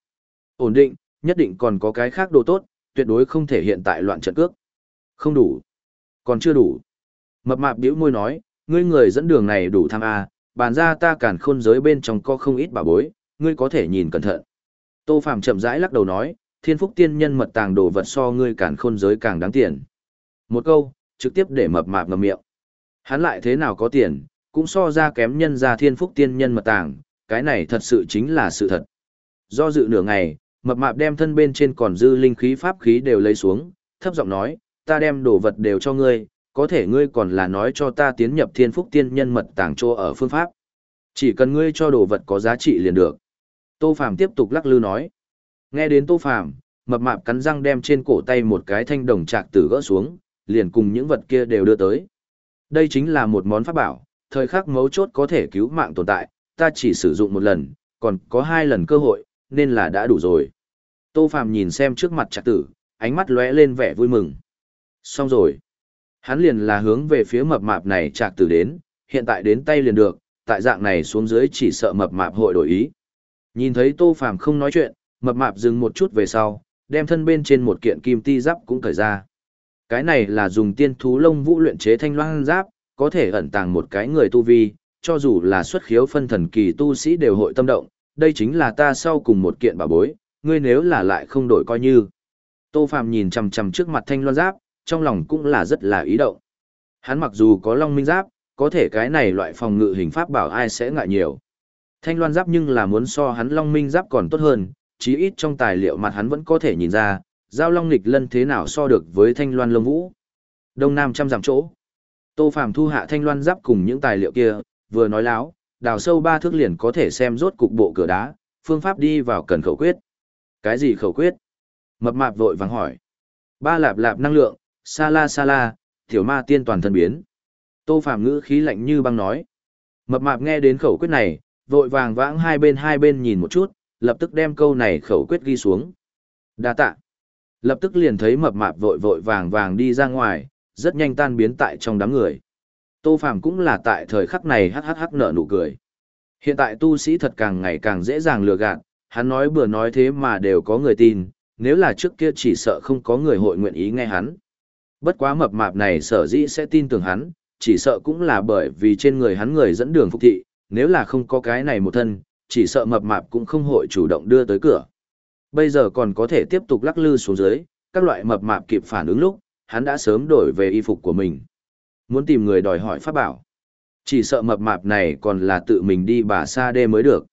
A: Ổn định, nhất định còn có cái khác đồ tốt, tuyệt đối không thể hiện tại loạn trận cước. Không đủ. Còn chưa đủ. Mập mạp bĩu môi nói, ngươi người dẫn đường này đủ tham a, bàn ra ta càn khôn giới bên trong có không ít bà bối, ngươi có thể nhìn cẩn thận. Tô Phàm chậm rãi lắc đầu nói, thiên phúc tiên nhân mật tàng đồ vật so ngươi càn khôn giới càng đáng tiền. Một câu, trực tiếp để mập mạp ngậm miệng. Hắn lại thế nào có tiền, cũng so ra kém nhân ra thiên phúc tiên nhân mật tàng, cái này thật sự chính là sự thật. Do dự nửa ngày, mập mạp đem thân bên trên còn dư linh khí pháp khí đều lấy xuống, thấp giọng nói, ta đem đồ vật đều cho ngươi, có thể ngươi còn là nói cho ta tiến nhập thiên phúc tiên nhân mật tàng trô ở phương pháp. Chỉ cần ngươi cho đồ vật có giá trị liền được. Tô Phàm tiếp tục lắc lư nói. Nghe đến Tô Phàm, mập mạp cắn răng đem trên cổ tay một cái thanh đồng trạc tử gỡ xuống, liền cùng những vật kia đều đưa tới. Đây chính là một món pháp bảo, thời khắc mấu chốt có thể cứu mạng tồn tại, ta chỉ sử dụng một lần, còn có hai lần cơ hội, nên là đã đủ rồi. Tô Phàm nhìn xem trước mặt trạc tử, ánh mắt lóe lên vẻ vui mừng. Xong rồi. Hắn liền là hướng về phía mập mạp này trạc từ đến, hiện tại đến tay liền được, tại dạng này xuống dưới chỉ sợ mập mạp hội đổi ý. Nhìn thấy Tô Phàm không nói chuyện, mập mạp dừng một chút về sau, đem thân bên trên một kiện kim ti giáp cũng cởi ra. Cái này là dùng tiên thú lông vũ luyện chế thanh loan giáp, có thể ẩn tàng một cái người tu vi, cho dù là xuất khiếu phân thần kỳ tu sĩ đều hội tâm động, đây chính là ta sau cùng một kiện bảo bối, ngươi nếu là lại không đổi coi như. Tô phàm nhìn chằm chằm trước mặt thanh loan giáp, trong lòng cũng là rất là ý động. Hắn mặc dù có long minh giáp, có thể cái này loại phòng ngự hình pháp bảo ai sẽ ngại nhiều. Thanh loan giáp nhưng là muốn so hắn long minh giáp còn tốt hơn, chí ít trong tài liệu mặt hắn vẫn có thể nhìn ra, giao long nghịch lân thế nào so được với thanh loan lông vũ. Đông Nam trăm dặm chỗ. Tô Phàm thu hạ thanh loan giáp cùng những tài liệu kia, vừa nói láo, đào sâu ba thước liền có thể xem rốt cục bộ cửa đá, phương pháp đi vào cần khẩu quyết. Cái gì khẩu quyết? Mập mạp vội vàng hỏi. Ba lạp lạp năng lượng, sa la sa la, tiểu ma tiên toàn thân biến. Tô Phạm ngữ khí lạnh như băng nói. Mập mạp nghe đến khẩu quyết này, vội vàng vãng hai bên hai bên nhìn một chút, lập tức đem câu này khẩu quyết ghi xuống. Đa tạ. Lập tức liền thấy mập mạp vội vội vàng vàng đi ra ngoài, rất nhanh tan biến tại trong đám người. Tô Phạm cũng là tại thời khắc này hắc hắc hắc nở nụ cười. Hiện tại tu sĩ thật càng ngày càng dễ dàng lừa gạt, hắn nói bừa nói thế mà đều có người tin, nếu là trước kia chỉ sợ không có người hội nguyện ý nghe hắn. Bất quá mập mạp này sở dĩ sẽ tin tưởng hắn, chỉ sợ cũng là bởi vì trên người hắn người dẫn đường phục thị, nếu là không có cái này một thân, chỉ sợ mập mạp cũng không hội chủ động đưa tới cửa. Bây giờ còn có thể tiếp tục lắc lư xuống dưới, các loại mập mạp kịp phản ứng lúc, hắn đã sớm đổi về y phục của mình. Muốn tìm người đòi hỏi pháp bảo. Chỉ sợ mập mạp này còn là tự mình đi bà xa đê mới được.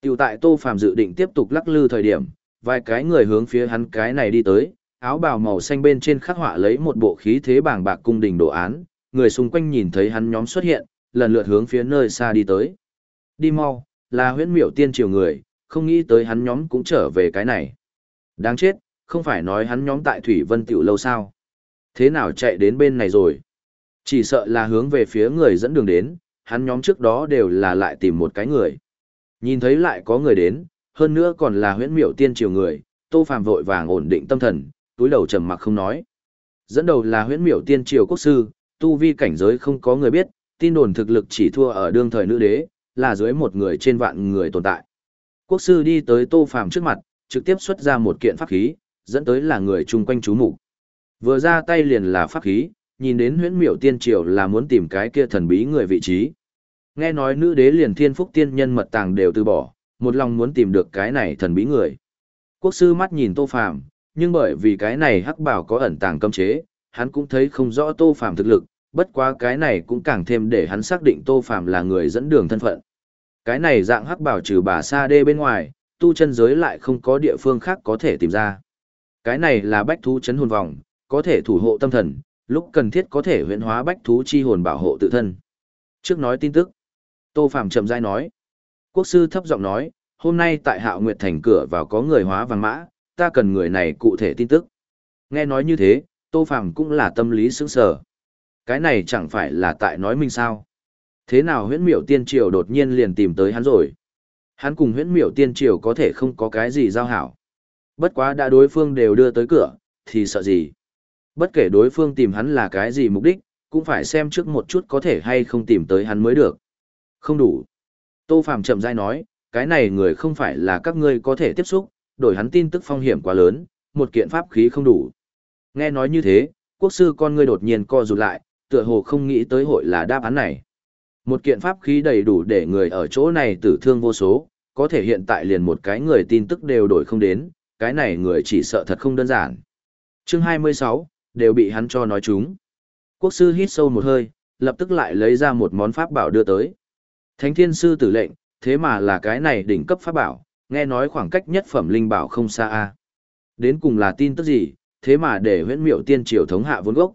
A: Tiểu tại Tô Phàm dự định tiếp tục lắc lư thời điểm, vài cái người hướng phía hắn cái này đi tới, áo bào màu xanh bên trên khắc họa lấy một bộ khí thế bàng bạc cung đình đồ án, người xung quanh nhìn thấy hắn nhóm xuất hiện, lần lượt hướng phía nơi xa đi tới. Đi mau, là huyễn miểu tiên triều người, không nghĩ tới hắn nhóm cũng trở về cái này. Đáng chết, không phải nói hắn nhóm tại Thủy Vân Tiểu lâu sao. Thế nào chạy đến bên này rồi? Chỉ sợ là hướng về phía người dẫn đường đến, hắn nhóm trước đó đều là lại tìm một cái người. Nhìn thấy lại có người đến, hơn nữa còn là huyễn miểu tiên triều người, tô phàm vội vàng ổn định tâm thần, túi đầu trầm mặc không nói. Dẫn đầu là huyễn miểu tiên triều quốc sư, tu vi cảnh giới không có người biết, tin đồn thực lực chỉ thua ở đương thời nữ đế, là dưới một người trên vạn người tồn tại. Quốc sư đi tới tô phàm trước mặt, trực tiếp xuất ra một kiện pháp khí, dẫn tới là người chung quanh chú mục Vừa ra tay liền là pháp khí, nhìn đến huyễn miểu tiên triều là muốn tìm cái kia thần bí người vị trí. Nghe nói nữ đế liền thiên phúc tiên nhân mật tàng đều từ bỏ, một lòng muốn tìm được cái này thần bí người. Quốc sư mắt nhìn tô phàm, nhưng bởi vì cái này hắc bảo có ẩn tàng cấm chế, hắn cũng thấy không rõ tô phàm thực lực, bất quá cái này cũng càng thêm để hắn xác định tô phàm là người dẫn đường thân phận. Cái này dạng hắc bảo trừ bà sa đê bên ngoài, tu chân giới lại không có địa phương khác có thể tìm ra. Cái này là bách thú chấn hồn vòng, có thể thủ hộ tâm thần, lúc cần thiết có thể huyễn hóa bách thú chi hồn bảo hộ tự thân. Trước nói tin tức, Tô Phàm chậm rãi nói. Quốc sư thấp giọng nói, hôm nay tại Hạo Nguyệt thành cửa vào có người hóa vàng mã, ta cần người này cụ thể tin tức. Nghe nói như thế, Tô Phàm cũng là tâm lý sững sờ. Cái này chẳng phải là tại nói mình sao? Thế nào huyễn miểu tiên triều đột nhiên liền tìm tới hắn rồi? Hắn cùng huyễn miểu tiên triều có thể không có cái gì giao hảo. Bất quá đã đối phương đều đưa tới cửa, thì sợ gì? Bất kể đối phương tìm hắn là cái gì mục đích, cũng phải xem trước một chút có thể hay không tìm tới hắn mới được. Không đủ. Tô Phàm chậm rãi nói, cái này người không phải là các ngươi có thể tiếp xúc, đổi hắn tin tức phong hiểm quá lớn, một kiện pháp khí không đủ. Nghe nói như thế, quốc sư con ngươi đột nhiên co rụt lại, tựa hồ không nghĩ tới hội là đáp án này. Một kiện pháp khí đầy đủ để người ở chỗ này tử thương vô số, có thể hiện tại liền một cái người tin tức đều đổi không đến, cái này người chỉ sợ thật không đơn giản. Chương 26, đều bị hắn cho nói chúng. Quốc sư hít sâu một hơi, lập tức lại lấy ra một món pháp bảo đưa tới. Thánh thiên sư tử lệnh, thế mà là cái này đỉnh cấp pháp bảo, nghe nói khoảng cách nhất phẩm linh bảo không xa a. Đến cùng là tin tức gì, thế mà để huyễn miệu tiên triều thống hạ vốn gốc.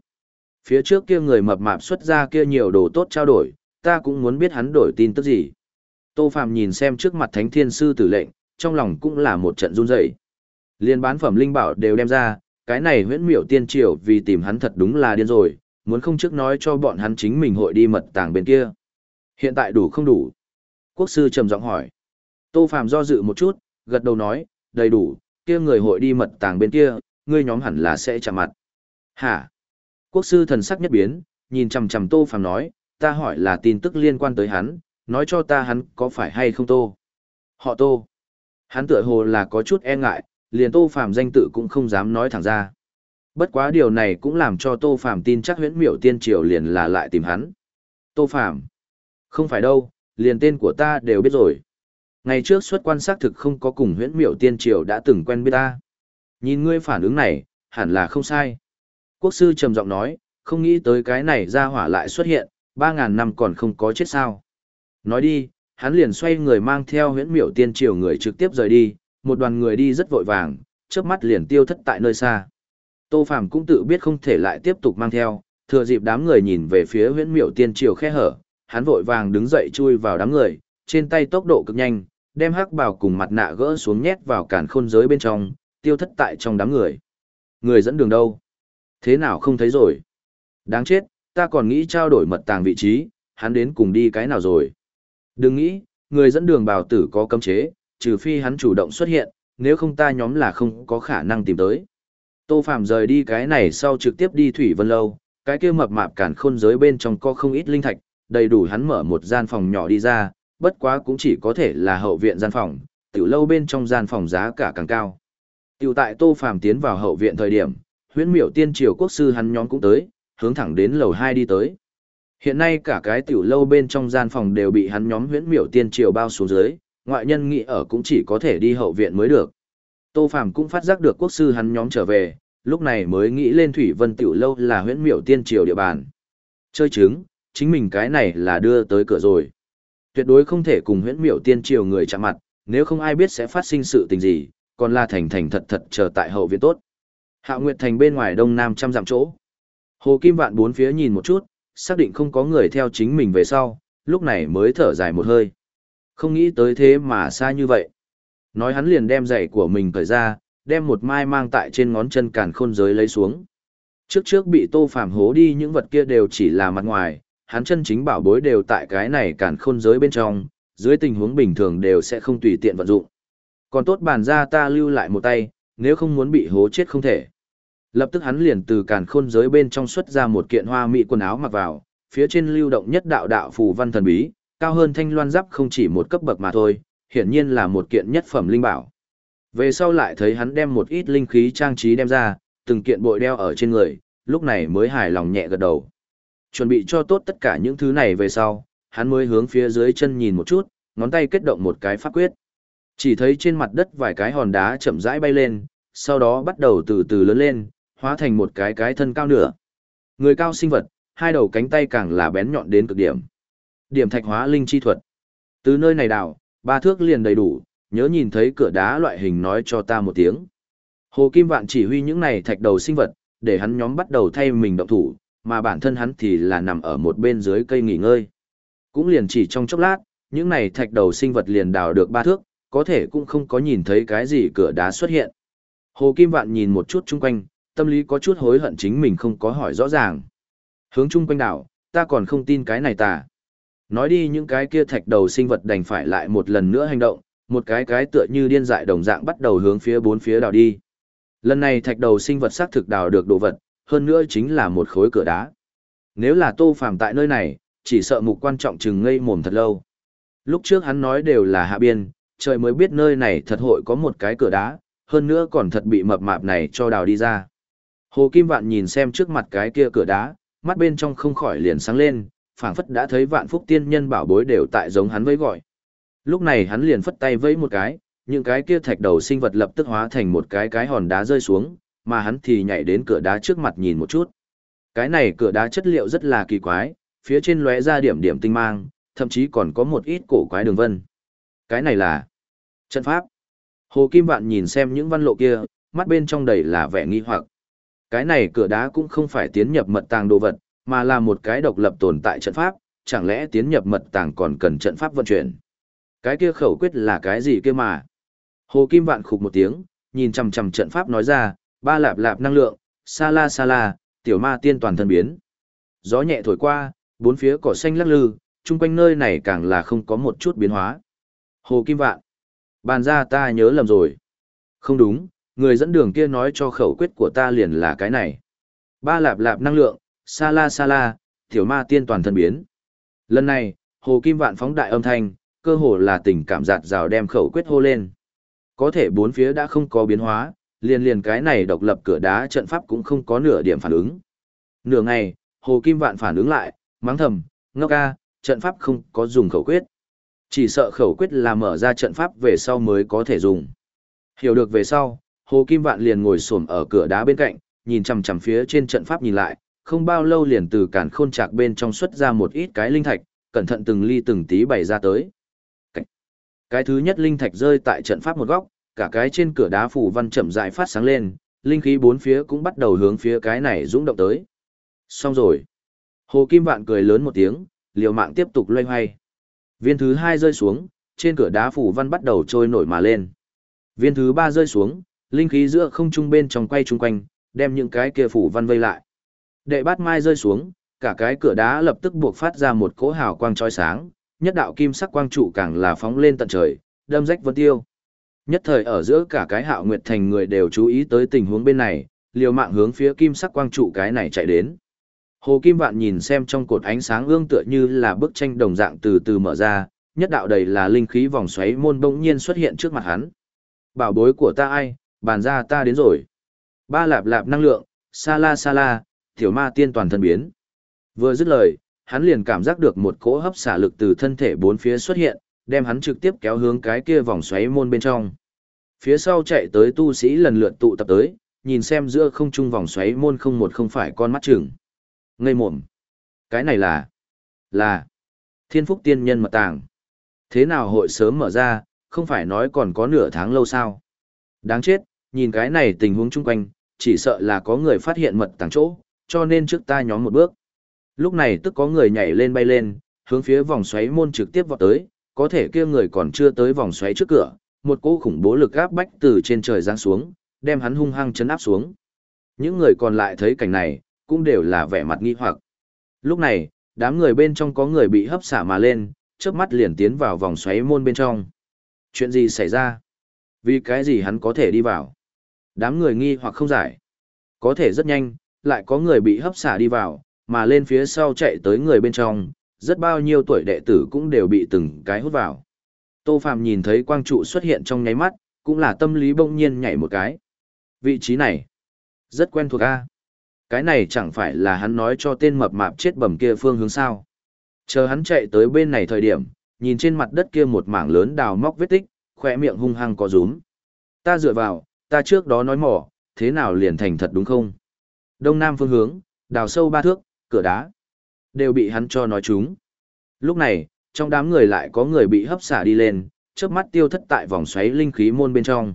A: Phía trước kia người mập mạp xuất ra kia nhiều đồ tốt trao đổi, ta cũng muốn biết hắn đổi tin tức gì. Tô Phạm nhìn xem trước mặt thánh thiên sư tử lệnh, trong lòng cũng là một trận run rẩy. Liên bán phẩm linh bảo đều đem ra, cái này huyễn miệu tiên triều vì tìm hắn thật đúng là điên rồi, muốn không trước nói cho bọn hắn chính mình hội đi mật tàng bên kia. Hiện tại đủ không đủ? Quốc sư trầm giọng hỏi. Tô Phạm do dự một chút, gật đầu nói, đầy đủ, kia người hội đi mật tàng bên kia, ngươi nhóm hẳn là sẽ chạm mặt. Hả? Quốc sư thần sắc nhất biến, nhìn chằm chằm Tô Phạm nói, ta hỏi là tin tức liên quan tới hắn, nói cho ta hắn có phải hay không Tô. Họ Tô. Hắn tựa hồ là có chút e ngại, liền Tô Phạm danh tự cũng không dám nói thẳng ra. Bất quá điều này cũng làm cho Tô Phàm tin chắc huyễn miểu tiên triều liền là lại tìm hắn. Tô Phàm Không phải đâu, liền tên của ta đều biết rồi. Ngày trước xuất quan xác thực không có cùng huyễn miểu tiên triều đã từng quen biết ta. Nhìn ngươi phản ứng này, hẳn là không sai. Quốc sư trầm giọng nói, không nghĩ tới cái này ra hỏa lại xuất hiện, ba ngàn năm còn không có chết sao. Nói đi, hắn liền xoay người mang theo huyễn miểu tiên triều người trực tiếp rời đi, một đoàn người đi rất vội vàng, trước mắt liền tiêu thất tại nơi xa. Tô Phàm cũng tự biết không thể lại tiếp tục mang theo, thừa dịp đám người nhìn về phía huyễn miểu tiên triều khe hở, hắn vội vàng đứng dậy chui vào đám người, trên tay tốc độ cực nhanh, đem hắc bào cùng mặt nạ gỡ xuống nhét vào cản khôn giới bên trong, tiêu thất tại trong đám người. Người dẫn đường đâu? Thế nào không thấy rồi? Đáng chết, ta còn nghĩ trao đổi mật tàng vị trí, hắn đến cùng đi cái nào rồi? Đừng nghĩ, người dẫn đường bào tử có cấm chế, trừ phi hắn chủ động xuất hiện, nếu không ta nhóm là không có khả năng tìm tới. Tô Phạm rời đi cái này sau trực tiếp đi Thủy Vân Lâu, cái kia mập mạp cản khôn giới bên trong có không ít linh thạch, đầy đủ hắn mở một gian phòng nhỏ đi ra, bất quá cũng chỉ có thể là hậu viện gian phòng, tiểu lâu bên trong gian phòng giá cả càng cao. Tiểu tại Tô Phàm tiến vào hậu viện thời điểm, huyễn miểu tiên triều quốc sư hắn nhóm cũng tới, hướng thẳng đến lầu 2 đi tới. Hiện nay cả cái tiểu lâu bên trong gian phòng đều bị hắn nhóm huyễn miểu tiên triều bao xuống dưới, ngoại nhân nghĩ ở cũng chỉ có thể đi hậu viện mới được. Tô Phàm cũng phát giác được quốc sư hắn nhóm trở về, lúc này mới nghĩ lên Thủy Vân tiểu lâu là huyễn miểu tiên triều địa bàn. Chơi chứng, chính mình cái này là đưa tới cửa rồi. Tuyệt đối không thể cùng huyễn miểu tiên triều người chạm mặt, nếu không ai biết sẽ phát sinh sự tình gì, còn là thành thành thật thật chờ tại hậu viện tốt. Hạ Nguyệt Thành bên ngoài đông nam trăm dặm chỗ. Hồ Kim Vạn bốn phía nhìn một chút, xác định không có người theo chính mình về sau, lúc này mới thở dài một hơi. Không nghĩ tới thế mà xa như vậy. Nói hắn liền đem giày của mình cởi ra, đem một mai mang tại trên ngón chân càn khôn giới lấy xuống. Trước trước bị tô phàm hố đi những vật kia đều chỉ là mặt ngoài, hắn chân chính bảo bối đều tại cái này càn khôn giới bên trong, dưới tình huống bình thường đều sẽ không tùy tiện vận dụng. Còn tốt bàn ra ta lưu lại một tay, nếu không muốn bị hố chết không thể. Lập tức hắn liền từ càn khôn giới bên trong xuất ra một kiện hoa mỹ quần áo mặc vào, phía trên lưu động nhất đạo đạo phù văn thần bí, cao hơn thanh loan giáp không chỉ một cấp bậc mà thôi, hiển nhiên là một kiện nhất phẩm linh bảo. Về sau lại thấy hắn đem một ít linh khí trang trí đem ra, từng kiện bội đeo ở trên người, lúc này mới hài lòng nhẹ gật đầu. Chuẩn bị cho tốt tất cả những thứ này về sau, hắn mới hướng phía dưới chân nhìn một chút, ngón tay kết động một cái pháp quyết. Chỉ thấy trên mặt đất vài cái hòn đá chậm rãi bay lên, sau đó bắt đầu từ từ lớn lên, hóa thành một cái cái thân cao nửa. Người cao sinh vật, hai đầu cánh tay càng là bén nhọn đến cực điểm. Điểm thạch hóa linh chi thuật. Từ nơi này đảo ba thước liền đầy đủ, nhớ nhìn thấy cửa đá loại hình nói cho ta một tiếng. Hồ Kim Vạn chỉ huy những này thạch đầu sinh vật, để hắn nhóm bắt đầu thay mình động thủ, mà bản thân hắn thì là nằm ở một bên dưới cây nghỉ ngơi. Cũng liền chỉ trong chốc lát, những này thạch đầu sinh vật liền đào được ba thước, có thể cũng không có nhìn thấy cái gì cửa đá xuất hiện. Hồ Kim Vạn nhìn một chút chung quanh, tâm lý có chút hối hận chính mình không có hỏi rõ ràng. Hướng chung quanh đảo, ta còn không tin cái này ta. Nói đi những cái kia thạch đầu sinh vật đành phải lại một lần nữa hành động, một cái cái tựa như điên dại đồng dạng bắt đầu hướng phía bốn phía đào đi. Lần này thạch đầu sinh vật xác thực đào được đồ vật, hơn nữa chính là một khối cửa đá. Nếu là tô phàm tại nơi này, chỉ sợ mục quan trọng chừng ngây mồm thật lâu. Lúc trước hắn nói đều là hạ biên, trời mới biết nơi này thật hội có một cái cửa đá, hơn nữa còn thật bị mập mạp này cho đào đi ra. Hồ Kim Vạn nhìn xem trước mặt cái kia cửa đá, mắt bên trong không khỏi liền sáng lên, phảng phất đã thấy vạn phúc tiên nhân bảo bối đều tại giống hắn với gọi. Lúc này hắn liền phất tay vẫy một cái, những cái kia thạch đầu sinh vật lập tức hóa thành một cái cái hòn đá rơi xuống, mà hắn thì nhảy đến cửa đá trước mặt nhìn một chút. Cái này cửa đá chất liệu rất là kỳ quái, phía trên lóe ra điểm điểm tinh mang, thậm chí còn có một ít cổ quái đường vân. Cái này là trận pháp. Hồ Kim Vạn nhìn xem những văn lộ kia, mắt bên trong đầy là vẻ nghi hoặc. Cái này cửa đá cũng không phải tiến nhập mật tàng đồ vật, mà là một cái độc lập tồn tại trận pháp, chẳng lẽ tiến nhập mật tàng còn cần trận pháp vận chuyển. Cái kia khẩu quyết là cái gì kia mà? Hồ Kim Vạn khục một tiếng, nhìn chằm chằm trận pháp nói ra, ba lạp lạp năng lượng, sa la sa la, tiểu ma tiên toàn thân biến. Gió nhẹ thổi qua, bốn phía cỏ xanh lắc lư, chung quanh nơi này càng là không có một chút biến hóa. Hồ Kim Vạn. Bàn ra ta nhớ lầm rồi. Không đúng, người dẫn đường kia nói cho khẩu quyết của ta liền là cái này. Ba lạp lạp năng lượng, sa la sa la, tiểu ma tiên toàn thân biến. Lần này, Hồ Kim Vạn phóng đại âm thanh, cơ hồ là tình cảm giạt rào đem khẩu quyết hô lên. Có thể bốn phía đã không có biến hóa, liền liền cái này độc lập cửa đá trận pháp cũng không có nửa điểm phản ứng. Nửa ngày, Hồ Kim Vạn phản ứng lại, mắng thầm, ngốc ca, trận pháp không có dùng khẩu quyết. Chỉ sợ khẩu quyết là mở ra trận pháp về sau mới có thể dùng. Hiểu được về sau, Hồ Kim Vạn liền ngồi xổm ở cửa đá bên cạnh, nhìn chằm chằm phía trên trận pháp nhìn lại, không bao lâu liền từ cản khôn trạc bên trong xuất ra một ít cái linh thạch, cẩn thận từng ly từng tí bày ra tới. Cái thứ nhất linh thạch rơi tại trận pháp một góc, cả cái trên cửa đá phủ văn chậm rãi phát sáng lên, linh khí bốn phía cũng bắt đầu hướng phía cái này dũng động tới. Xong rồi. Hồ Kim Vạn cười lớn một tiếng, liều mạng tiếp tục loay hoay. Viên thứ hai rơi xuống, trên cửa đá phủ văn bắt đầu trôi nổi mà lên. Viên thứ ba rơi xuống, linh khí giữa không trung bên trong quay chung quanh, đem những cái kia phủ văn vây lại. Đệ bát mai rơi xuống, cả cái cửa đá lập tức buộc phát ra một cỗ hào quang chói sáng, nhất đạo kim sắc quang trụ càng là phóng lên tận trời, đâm rách vân tiêu. Nhất thời ở giữa cả cái hạo nguyệt thành người đều chú ý tới tình huống bên này, liều mạng hướng phía kim sắc quang trụ cái này chạy đến. Hồ Kim Vạn nhìn xem trong cột ánh sáng ương tựa như là bức tranh đồng dạng từ từ mở ra, nhất đạo đầy là linh khí vòng xoáy môn bỗng nhiên xuất hiện trước mặt hắn. Bảo bối của ta ai, bàn ra ta đến rồi. Ba lạp lạp năng lượng, sa la sa la, tiểu ma tiên toàn thân biến. Vừa dứt lời, hắn liền cảm giác được một cỗ hấp xả lực từ thân thể bốn phía xuất hiện, đem hắn trực tiếp kéo hướng cái kia vòng xoáy môn bên trong. Phía sau chạy tới tu sĩ lần lượt tụ tập tới, nhìn xem giữa không trung vòng xoáy môn không một không phải con mắt chừng. Ngây mồm. Cái này là... là... Thiên phúc tiên nhân mật tàng. Thế nào hội sớm mở ra, không phải nói còn có nửa tháng lâu sao? Đáng chết, nhìn cái này tình huống chung quanh, chỉ sợ là có người phát hiện mật tàng chỗ, cho nên trước ta nhóm một bước. Lúc này tức có người nhảy lên bay lên, hướng phía vòng xoáy môn trực tiếp vọt tới, có thể kia người còn chưa tới vòng xoáy trước cửa, một cỗ khủng bố lực áp bách từ trên trời giáng xuống, đem hắn hung hăng chấn áp xuống. Những người còn lại thấy cảnh này, cũng đều là vẻ mặt nghi hoặc. Lúc này, đám người bên trong có người bị hấp xả mà lên, chớp mắt liền tiến vào vòng xoáy môn bên trong. Chuyện gì xảy ra? Vì cái gì hắn có thể đi vào? Đám người nghi hoặc không giải. Có thể rất nhanh, lại có người bị hấp xả đi vào, mà lên phía sau chạy tới người bên trong, rất bao nhiêu tuổi đệ tử cũng đều bị từng cái hút vào. Tô Phạm nhìn thấy quang trụ xuất hiện trong nháy mắt, cũng là tâm lý bỗng nhiên nhảy một cái. Vị trí này, rất quen thuộc a. Cái này chẳng phải là hắn nói cho tên mập mạp chết bầm kia phương hướng sao. Chờ hắn chạy tới bên này thời điểm, nhìn trên mặt đất kia một mảng lớn đào móc vết tích, khỏe miệng hung hăng có rúm. Ta dựa vào, ta trước đó nói mỏ, thế nào liền thành thật đúng không? Đông Nam phương hướng, đào sâu ba thước, cửa đá, đều bị hắn cho nói chúng. Lúc này, trong đám người lại có người bị hấp xả đi lên, chớp mắt tiêu thất tại vòng xoáy linh khí môn bên trong.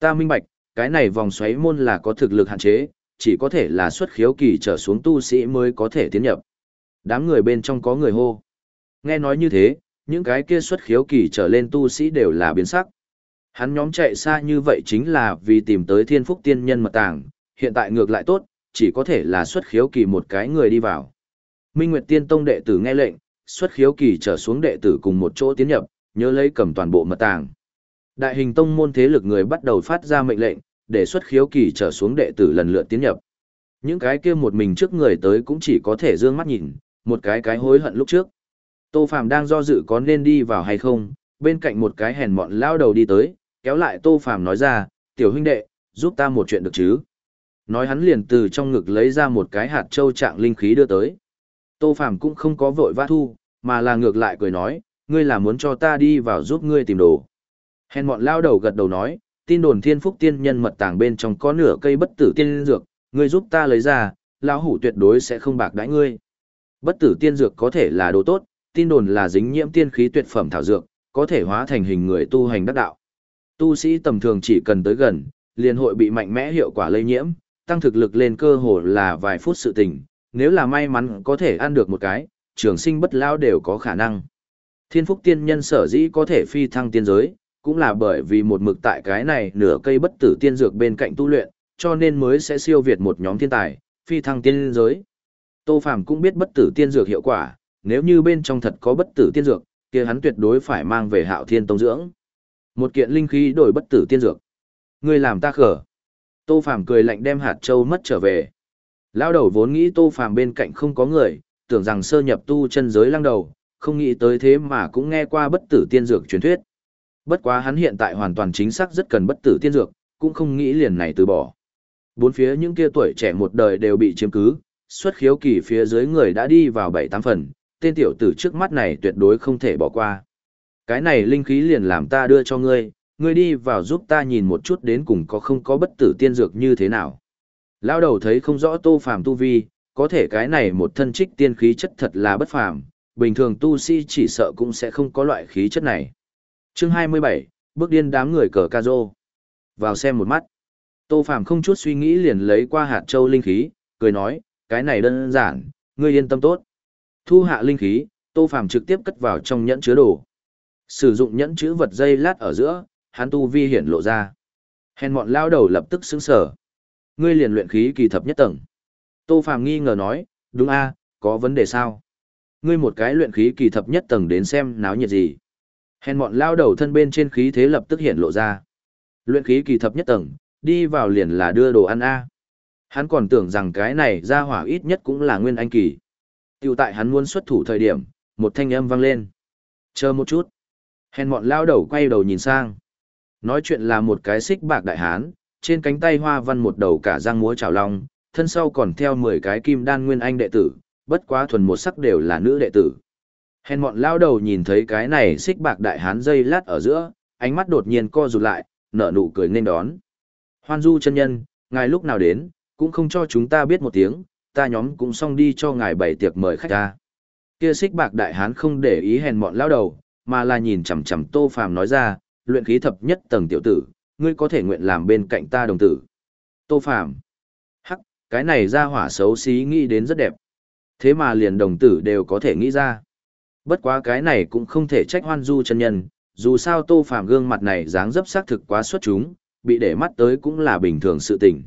A: Ta minh bạch, cái này vòng xoáy môn là có thực lực hạn chế, chỉ có thể là xuất khiếu kỳ trở xuống tu sĩ mới có thể tiến nhập. Đám người bên trong có người hô. Nghe nói như thế, những cái kia xuất khiếu kỳ trở lên tu sĩ đều là biến sắc. Hắn nhóm chạy xa như vậy chính là vì tìm tới thiên phúc tiên nhân mật tàng, hiện tại ngược lại tốt, chỉ có thể là xuất khiếu kỳ một cái người đi vào. Minh Nguyệt Tiên Tông đệ tử nghe lệnh, xuất khiếu kỳ trở xuống đệ tử cùng một chỗ tiến nhập, nhớ lấy cầm toàn bộ mật tàng. Đại hình tông môn thế lực người bắt đầu phát ra mệnh lệnh, để xuất khiếu kỳ trở xuống đệ tử lần lượt tiến nhập. Những cái kia một mình trước người tới cũng chỉ có thể dương mắt nhìn, một cái cái hối hận lúc trước. Tô Phàm đang do dự có nên đi vào hay không, bên cạnh một cái hèn mọn lao đầu đi tới, kéo lại Tô Phàm nói ra, tiểu huynh đệ, giúp ta một chuyện được chứ. Nói hắn liền từ trong ngực lấy ra một cái hạt châu trạng linh khí đưa tới. Tô Phàm cũng không có vội vã thu, mà là ngược lại cười nói, ngươi là muốn cho ta đi vào giúp ngươi tìm đồ. Hèn mọn lao đầu gật đầu nói, tin đồn thiên phúc tiên nhân mật tàng bên trong có nửa cây bất tử tiên dược, ngươi giúp ta lấy ra, lão hủ tuyệt đối sẽ không bạc đãi ngươi. Bất tử tiên dược có thể là đồ tốt, tin đồn là dính nhiễm tiên khí tuyệt phẩm thảo dược, có thể hóa thành hình người tu hành đắc đạo. Tu sĩ tầm thường chỉ cần tới gần, liền hội bị mạnh mẽ hiệu quả lây nhiễm, tăng thực lực lên cơ hồ là vài phút sự tình, nếu là may mắn có thể ăn được một cái, trường sinh bất lao đều có khả năng. Thiên phúc tiên nhân sở dĩ có thể phi thăng tiên giới, cũng là bởi vì một mực tại cái này nửa cây bất tử tiên dược bên cạnh tu luyện, cho nên mới sẽ siêu việt một nhóm thiên tài, phi thăng tiên giới. Tô Phàm cũng biết bất tử tiên dược hiệu quả, nếu như bên trong thật có bất tử tiên dược, kia hắn tuyệt đối phải mang về Hạo Thiên Tông dưỡng. Một kiện linh khí đổi bất tử tiên dược. Ngươi làm ta khở. Tô Phàm cười lạnh đem hạt châu mất trở về. Lao đầu vốn nghĩ Tô Phàm bên cạnh không có người, tưởng rằng sơ nhập tu chân giới lăng đầu, không nghĩ tới thế mà cũng nghe qua bất tử tiên dược truyền thuyết. Bất quá hắn hiện tại hoàn toàn chính xác rất cần bất tử tiên dược, cũng không nghĩ liền này từ bỏ. Bốn phía những kia tuổi trẻ một đời đều bị chiếm cứ, xuất khiếu kỳ phía dưới người đã đi vào bảy tám phần, tên tiểu tử trước mắt này tuyệt đối không thể bỏ qua. Cái này linh khí liền làm ta đưa cho ngươi, ngươi đi vào giúp ta nhìn một chút đến cùng có không có bất tử tiên dược như thế nào. Lao đầu thấy không rõ tô phàm tu vi, có thể cái này một thân trích tiên khí chất thật là bất phàm, bình thường tu sĩ chỉ sợ cũng sẽ không có loại khí chất này. Chương 27, bước điên đám người cờ ca rô. Vào xem một mắt. Tô Phàm không chút suy nghĩ liền lấy qua hạt châu linh khí, cười nói, cái này đơn giản, ngươi yên tâm tốt. Thu hạ linh khí, Tô Phàm trực tiếp cất vào trong nhẫn chứa đồ. Sử dụng nhẫn chứa vật dây lát ở giữa, hắn tu vi hiển lộ ra. Hèn mọn lao đầu lập tức sững sờ. Ngươi liền luyện khí kỳ thập nhất tầng. Tô Phàm nghi ngờ nói, đúng a, có vấn đề sao? Ngươi một cái luyện khí kỳ thập nhất tầng đến xem náo nhiệt gì? Hèn mọn lao đầu thân bên trên khí thế lập tức hiện lộ ra. Luyện khí kỳ thập nhất tầng, đi vào liền là đưa đồ ăn a. Hắn còn tưởng rằng cái này ra hỏa ít nhất cũng là nguyên anh kỳ. Tiểu tại hắn muốn xuất thủ thời điểm, một thanh âm vang lên. Chờ một chút. Hèn mọn lao đầu quay đầu nhìn sang. Nói chuyện là một cái xích bạc đại hán, trên cánh tay hoa văn một đầu cả răng múa trào long, thân sau còn theo 10 cái kim đan nguyên anh đệ tử, bất quá thuần một sắc đều là nữ đệ tử. Hèn mọn lao đầu nhìn thấy cái này xích bạc đại hán dây lát ở giữa, ánh mắt đột nhiên co rụt lại, nở nụ cười nên đón. Hoan du chân nhân, ngài lúc nào đến, cũng không cho chúng ta biết một tiếng, ta nhóm cũng xong đi cho ngài bày tiệc mời khách ta. Kia xích bạc đại hán không để ý hèn mọn lao đầu, mà là nhìn chằm chằm tô phàm nói ra, luyện khí thập nhất tầng tiểu tử, ngươi có thể nguyện làm bên cạnh ta đồng tử. Tô phàm. Hắc, cái này ra hỏa xấu xí nghĩ đến rất đẹp. Thế mà liền đồng tử đều có thể nghĩ ra. Bất quá cái này cũng không thể trách hoan du chân nhân, dù sao tô phàm gương mặt này dáng dấp xác thực quá xuất chúng, bị để mắt tới cũng là bình thường sự tình.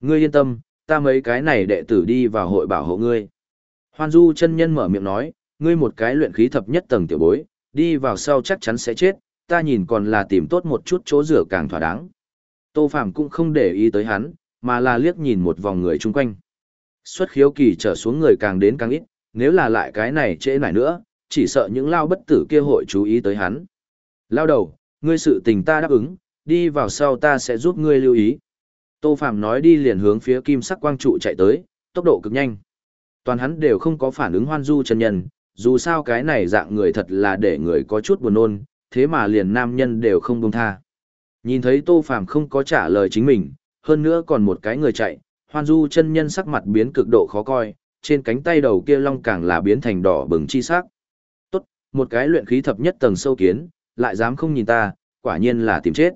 A: Ngươi yên tâm, ta mấy cái này đệ tử đi vào hội bảo hộ ngươi. Hoan du chân nhân mở miệng nói, ngươi một cái luyện khí thập nhất tầng tiểu bối, đi vào sau chắc chắn sẽ chết, ta nhìn còn là tìm tốt một chút chỗ rửa càng thỏa đáng. Tô Phàm cũng không để ý tới hắn, mà là liếc nhìn một vòng người chung quanh. Xuất khiếu kỳ trở xuống người càng đến càng ít, nếu là lại cái này trễ nải nữa, chỉ sợ những lao bất tử kia hội chú ý tới hắn. Lao đầu, ngươi sự tình ta đáp ứng, đi vào sau ta sẽ giúp ngươi lưu ý. Tô Phạm nói đi liền hướng phía kim sắc quang trụ chạy tới, tốc độ cực nhanh. Toàn hắn đều không có phản ứng hoan du chân nhân, dù sao cái này dạng người thật là để người có chút buồn nôn, thế mà liền nam nhân đều không buông tha. Nhìn thấy Tô phàm không có trả lời chính mình, hơn nữa còn một cái người chạy, hoan du chân nhân sắc mặt biến cực độ khó coi, trên cánh tay đầu kia long càng là biến thành đỏ bừng chi sắc. Tốt, một cái luyện khí thập nhất tầng sâu kiến, lại dám không nhìn ta, quả nhiên là tìm chết.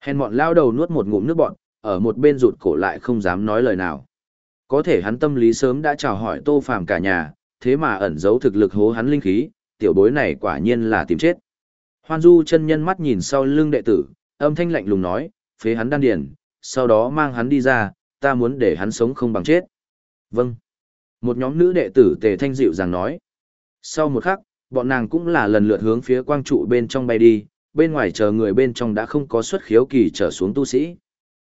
A: Hèn mọn lao đầu nuốt một ngụm nước bọt, ở một bên rụt cổ lại không dám nói lời nào. Có thể hắn tâm lý sớm đã chào hỏi tô phàm cả nhà, thế mà ẩn giấu thực lực hố hắn linh khí, tiểu bối này quả nhiên là tìm chết. Hoan du chân nhân mắt nhìn sau lưng đệ tử, âm thanh lạnh lùng nói, phế hắn đan điền, sau đó mang hắn đi ra, ta muốn để hắn sống không bằng chết. Vâng. Một nhóm nữ đệ tử tề thanh dịu dàng nói. Sau một khắc, bọn nàng cũng là lần lượt hướng phía quang trụ bên trong bay đi, bên ngoài chờ người bên trong đã không có xuất khiếu kỳ trở xuống tu sĩ.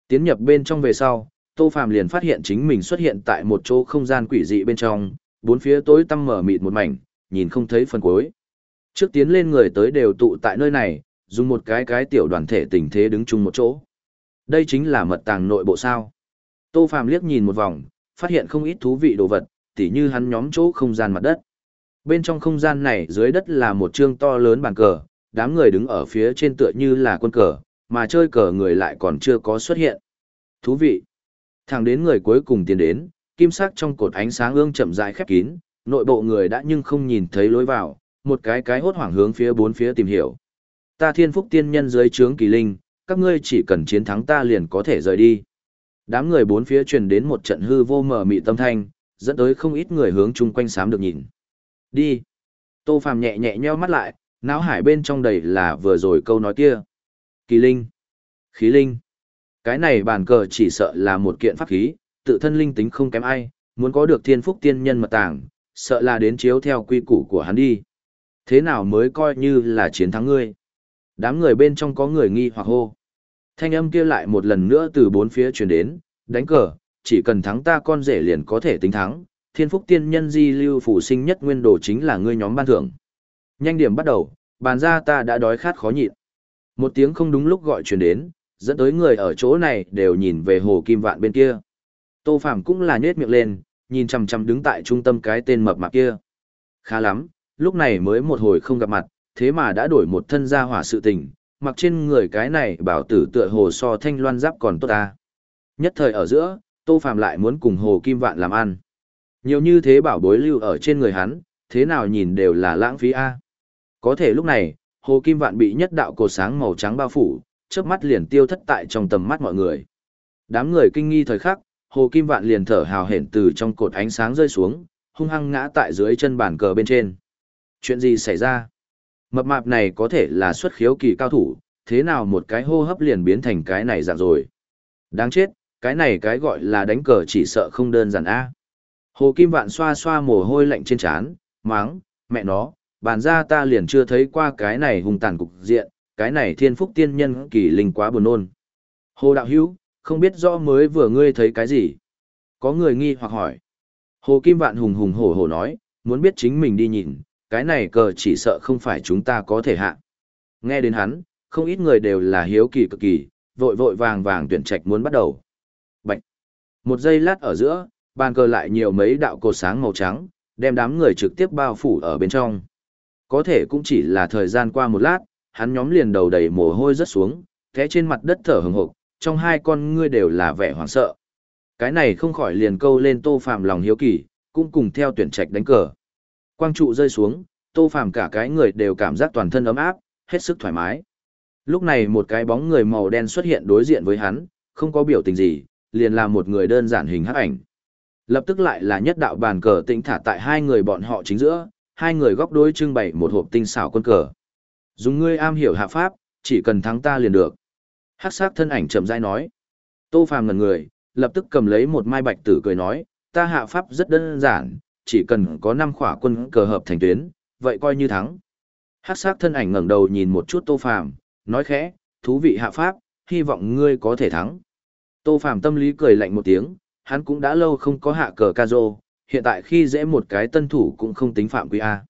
A: Tiến nhập bên trong về sau, Tô Phàm liền phát hiện chính mình xuất hiện tại một chỗ không gian quỷ dị bên trong, bốn phía tối tăm mở mịt một mảnh, nhìn không thấy phần cuối. Trước tiến lên người tới đều tụ tại nơi này, dùng một cái cái tiểu đoàn thể tình thế đứng chung một chỗ. Đây chính là mật tàng nội bộ sao. Tô Phàm liếc nhìn một vòng, phát hiện không ít thú vị đồ vật, tỉ như hắn nhóm chỗ không gian mặt đất. Bên trong không gian này dưới đất là một trương to lớn bàn cờ, đám người đứng ở phía trên tựa như là quân cờ, mà chơi cờ người lại còn chưa có xuất hiện. Thú vị. Thẳng đến người cuối cùng tiến đến, kim sắc trong cột ánh sáng ương chậm rãi khép kín, nội bộ người đã nhưng không nhìn thấy lối vào, một cái cái hốt hoảng hướng phía bốn phía tìm hiểu. Ta thiên phúc tiên nhân dưới trướng kỳ linh, các ngươi chỉ cần chiến thắng ta liền có thể rời đi. Đám người bốn phía truyền đến một trận hư vô mờ mị tâm thanh, dẫn tới không ít người hướng chung quanh sám được nhìn. Đi. Tô Phàm nhẹ nhẹ nheo mắt lại, não hải bên trong đầy là vừa rồi câu nói kia. Kỳ linh. Khí linh. Cái này bàn cờ chỉ sợ là một kiện pháp khí, tự thân linh tính không kém ai, muốn có được thiên phúc tiên nhân mật tàng, sợ là đến chiếu theo quy củ của hắn đi. Thế nào mới coi như là chiến thắng ngươi? Đám người bên trong có người nghi hoặc hô. Thanh âm kia lại một lần nữa từ bốn phía truyền đến, đánh cờ, chỉ cần thắng ta con rể liền có thể tính thắng, thiên phúc tiên nhân di lưu phủ sinh nhất nguyên đồ chính là ngươi nhóm ban thưởng. Nhanh điểm bắt đầu, bàn ra ta đã đói khát khó nhịn. Một tiếng không đúng lúc gọi truyền đến, dẫn tới người ở chỗ này đều nhìn về hồ kim vạn bên kia. Tô Phàm cũng là nhếch miệng lên, nhìn chằm chằm đứng tại trung tâm cái tên mập mạp kia. Khá lắm, lúc này mới một hồi không gặp mặt, thế mà đã đổi một thân gia hỏa sự tình, mặc trên người cái này bảo tử tựa hồ so thanh loan giáp còn tốt ta. Nhất thời ở giữa, Tô Phàm lại muốn cùng Hồ Kim Vạn làm ăn. Nhiều như thế bảo bối lưu ở trên người hắn, thế nào nhìn đều là lãng phí a. Có thể lúc này, Hồ Kim Vạn bị nhất đạo cột sáng màu trắng bao phủ, chớp mắt liền tiêu thất tại trong tầm mắt mọi người. Đám người kinh nghi thời khắc, Hồ Kim Vạn liền thở hào hển từ trong cột ánh sáng rơi xuống, hung hăng ngã tại dưới chân bàn cờ bên trên. Chuyện gì xảy ra? Mập mạp này có thể là xuất khiếu kỳ cao thủ, thế nào một cái hô hấp liền biến thành cái này dạng rồi. Đáng chết, cái này cái gọi là đánh cờ chỉ sợ không đơn giản a. Hồ Kim Vạn xoa xoa mồ hôi lạnh trên trán, máng, mẹ nó, bàn ra ta liền chưa thấy qua cái này hùng tàn cục diện, cái này thiên phúc tiên nhân kỳ linh quá buồn nôn. Hồ Đạo Hữu không biết rõ mới vừa ngươi thấy cái gì. Có người nghi hoặc hỏi. Hồ Kim Vạn hùng hùng hổ hổ nói, muốn biết chính mình đi nhìn, cái này cờ chỉ sợ không phải chúng ta có thể hạ. Nghe đến hắn, không ít người đều là hiếu kỳ cực kỳ, vội vội vàng vàng tuyển trạch muốn bắt đầu. Bạch! Một giây lát ở giữa, bàn cờ lại nhiều mấy đạo cột sáng màu trắng, đem đám người trực tiếp bao phủ ở bên trong. Có thể cũng chỉ là thời gian qua một lát, hắn nhóm liền đầu đầy mồ hôi rất xuống, thế trên mặt đất thở hừng hực, trong hai con ngươi đều là vẻ hoảng sợ. Cái này không khỏi liền câu lên Tô Phàm lòng hiếu kỳ, cũng cùng theo tuyển trạch đánh cờ. Quang trụ rơi xuống, Tô Phàm cả cái người đều cảm giác toàn thân ấm áp, hết sức thoải mái. Lúc này một cái bóng người màu đen xuất hiện đối diện với hắn, không có biểu tình gì, liền là một người đơn giản hình hắc ảnh. Lập tức lại là nhất đạo bàn cờ tĩnh thả tại hai người bọn họ chính giữa, hai người góc đối trưng bày một hộp tinh xảo quân cờ. Dùng ngươi am hiểu hạ pháp, chỉ cần thắng ta liền được. Hắc sắc thân ảnh chậm rãi nói. Tô Phàm ngẩn người, lập tức cầm lấy một mai bạch tử cười nói, ta hạ pháp rất đơn giản, chỉ cần có năm khỏa quân cờ hợp thành tuyến, vậy coi như thắng. Hắc sắc thân ảnh ngẩng đầu nhìn một chút Tô Phàm, nói khẽ, thú vị hạ pháp, hy vọng ngươi có thể thắng. Tô Phàm tâm lý cười lạnh một tiếng, hắn cũng đã lâu không có hạ cờ ca rô, hiện tại khi dễ một cái tân thủ cũng không tính phạm quy A.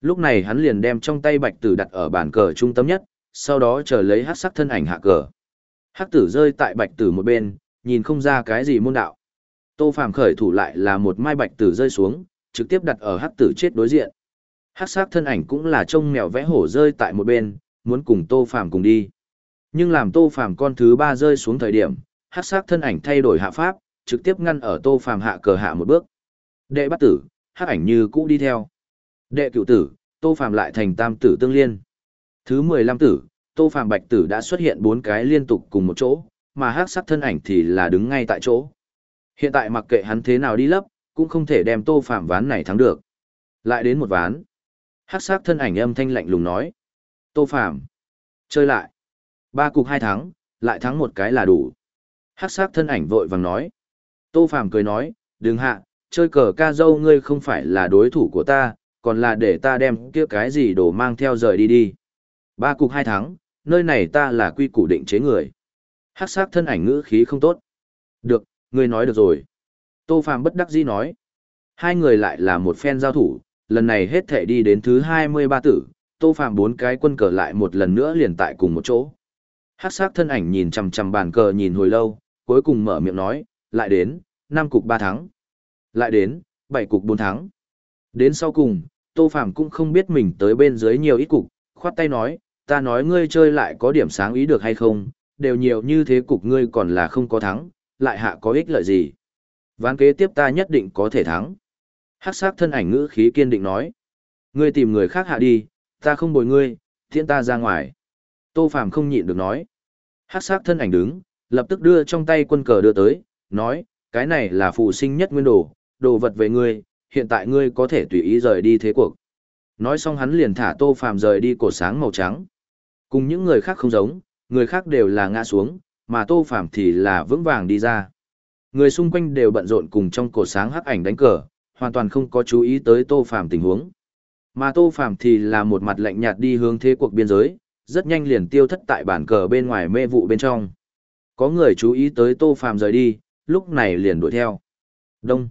A: Lúc này hắn liền đem trong tay bạch tử đặt ở bàn cờ trung tâm nhất, sau đó chờ lấy hát sắc thân ảnh hạ cờ. Hắc tử rơi tại bạch tử một bên, nhìn không ra cái gì môn đạo. Tô Phàm khởi thủ lại là một mai bạch tử rơi xuống, trực tiếp đặt ở hắc tử chết đối diện. Hắc sắc thân ảnh cũng là trông mèo vẽ hổ rơi tại một bên, muốn cùng Tô Phàm cùng đi. Nhưng làm Tô Phàm con thứ ba rơi xuống thời điểm, hắc sắc thân ảnh thay đổi hạ pháp, trực tiếp ngăn ở Tô Phàm hạ cờ hạ một bước. Đệ bắt tử, hắc ảnh như cũ đi theo. Đệ cựu tử, Tô Phàm lại thành tam tử tương liên. Thứ mười lăm tử, Tô Phàm Bạch Tử đã xuất hiện bốn cái liên tục cùng một chỗ, mà hắc sắc thân ảnh thì là đứng ngay tại chỗ. Hiện tại mặc kệ hắn thế nào đi lấp, cũng không thể đem Tô phạm ván này thắng được. Lại đến một ván. Hắc sắc thân ảnh âm thanh lạnh lùng nói: "Tô phạm. chơi lại. Ba cục hai thắng, lại thắng một cái là đủ." Hắc sắc thân ảnh vội vàng nói. Tô phạm cười nói: "Đừng hạ, chơi cờ ca dâu ngươi không phải là đối thủ của ta, còn là để ta đem kia cái gì đồ mang theo rời đi đi. Ba cục hai thắng, nơi này ta là quy củ định chế người. Hắc sắc thân ảnh ngữ khí không tốt. Được, ngươi nói được rồi. Tô Phàm bất đắc dĩ nói. Hai người lại là một phen giao thủ, lần này hết thể đi đến thứ 23 tử, Tô Phàm bốn cái quân cờ lại một lần nữa liền tại cùng một chỗ. Hắc sắc thân ảnh nhìn chằm chằm bàn cờ nhìn hồi lâu, cuối cùng mở miệng nói, lại đến, năm cục ba thắng. Lại đến, bảy cục bốn thắng. Đến sau cùng, Tô Phàm cũng không biết mình tới bên dưới nhiều ít cục, khoát tay nói, ta nói ngươi chơi lại có điểm sáng ý được hay không, đều nhiều như thế cục ngươi còn là không có thắng, lại hạ có ích lợi gì. Ván kế tiếp ta nhất định có thể thắng. Hắc sắc thân ảnh ngữ khí kiên định nói. Ngươi tìm người khác hạ đi, ta không bồi ngươi, thiện ta ra ngoài. Tô Phàm không nhịn được nói. Hắc sắc thân ảnh đứng, lập tức đưa trong tay quân cờ đưa tới, nói, cái này là phụ sinh nhất nguyên đồ, đồ vật về ngươi, hiện tại ngươi có thể tùy ý rời đi thế cuộc. Nói xong hắn liền thả Tô Phàm rời đi cổ sáng màu trắng. Cùng những người khác không giống, người khác đều là ngã xuống, mà Tô Phàm thì là vững vàng đi ra. Người xung quanh đều bận rộn cùng trong cổ sáng hắc ảnh đánh cờ, hoàn toàn không có chú ý tới Tô Phàm tình huống. Mà Tô Phàm thì là một mặt lạnh nhạt đi hướng thế cuộc biên giới, rất nhanh liền tiêu thất tại bản cờ bên ngoài mê vụ bên trong. Có người chú ý tới Tô Phàm rời đi, lúc này liền đuổi theo. Đông.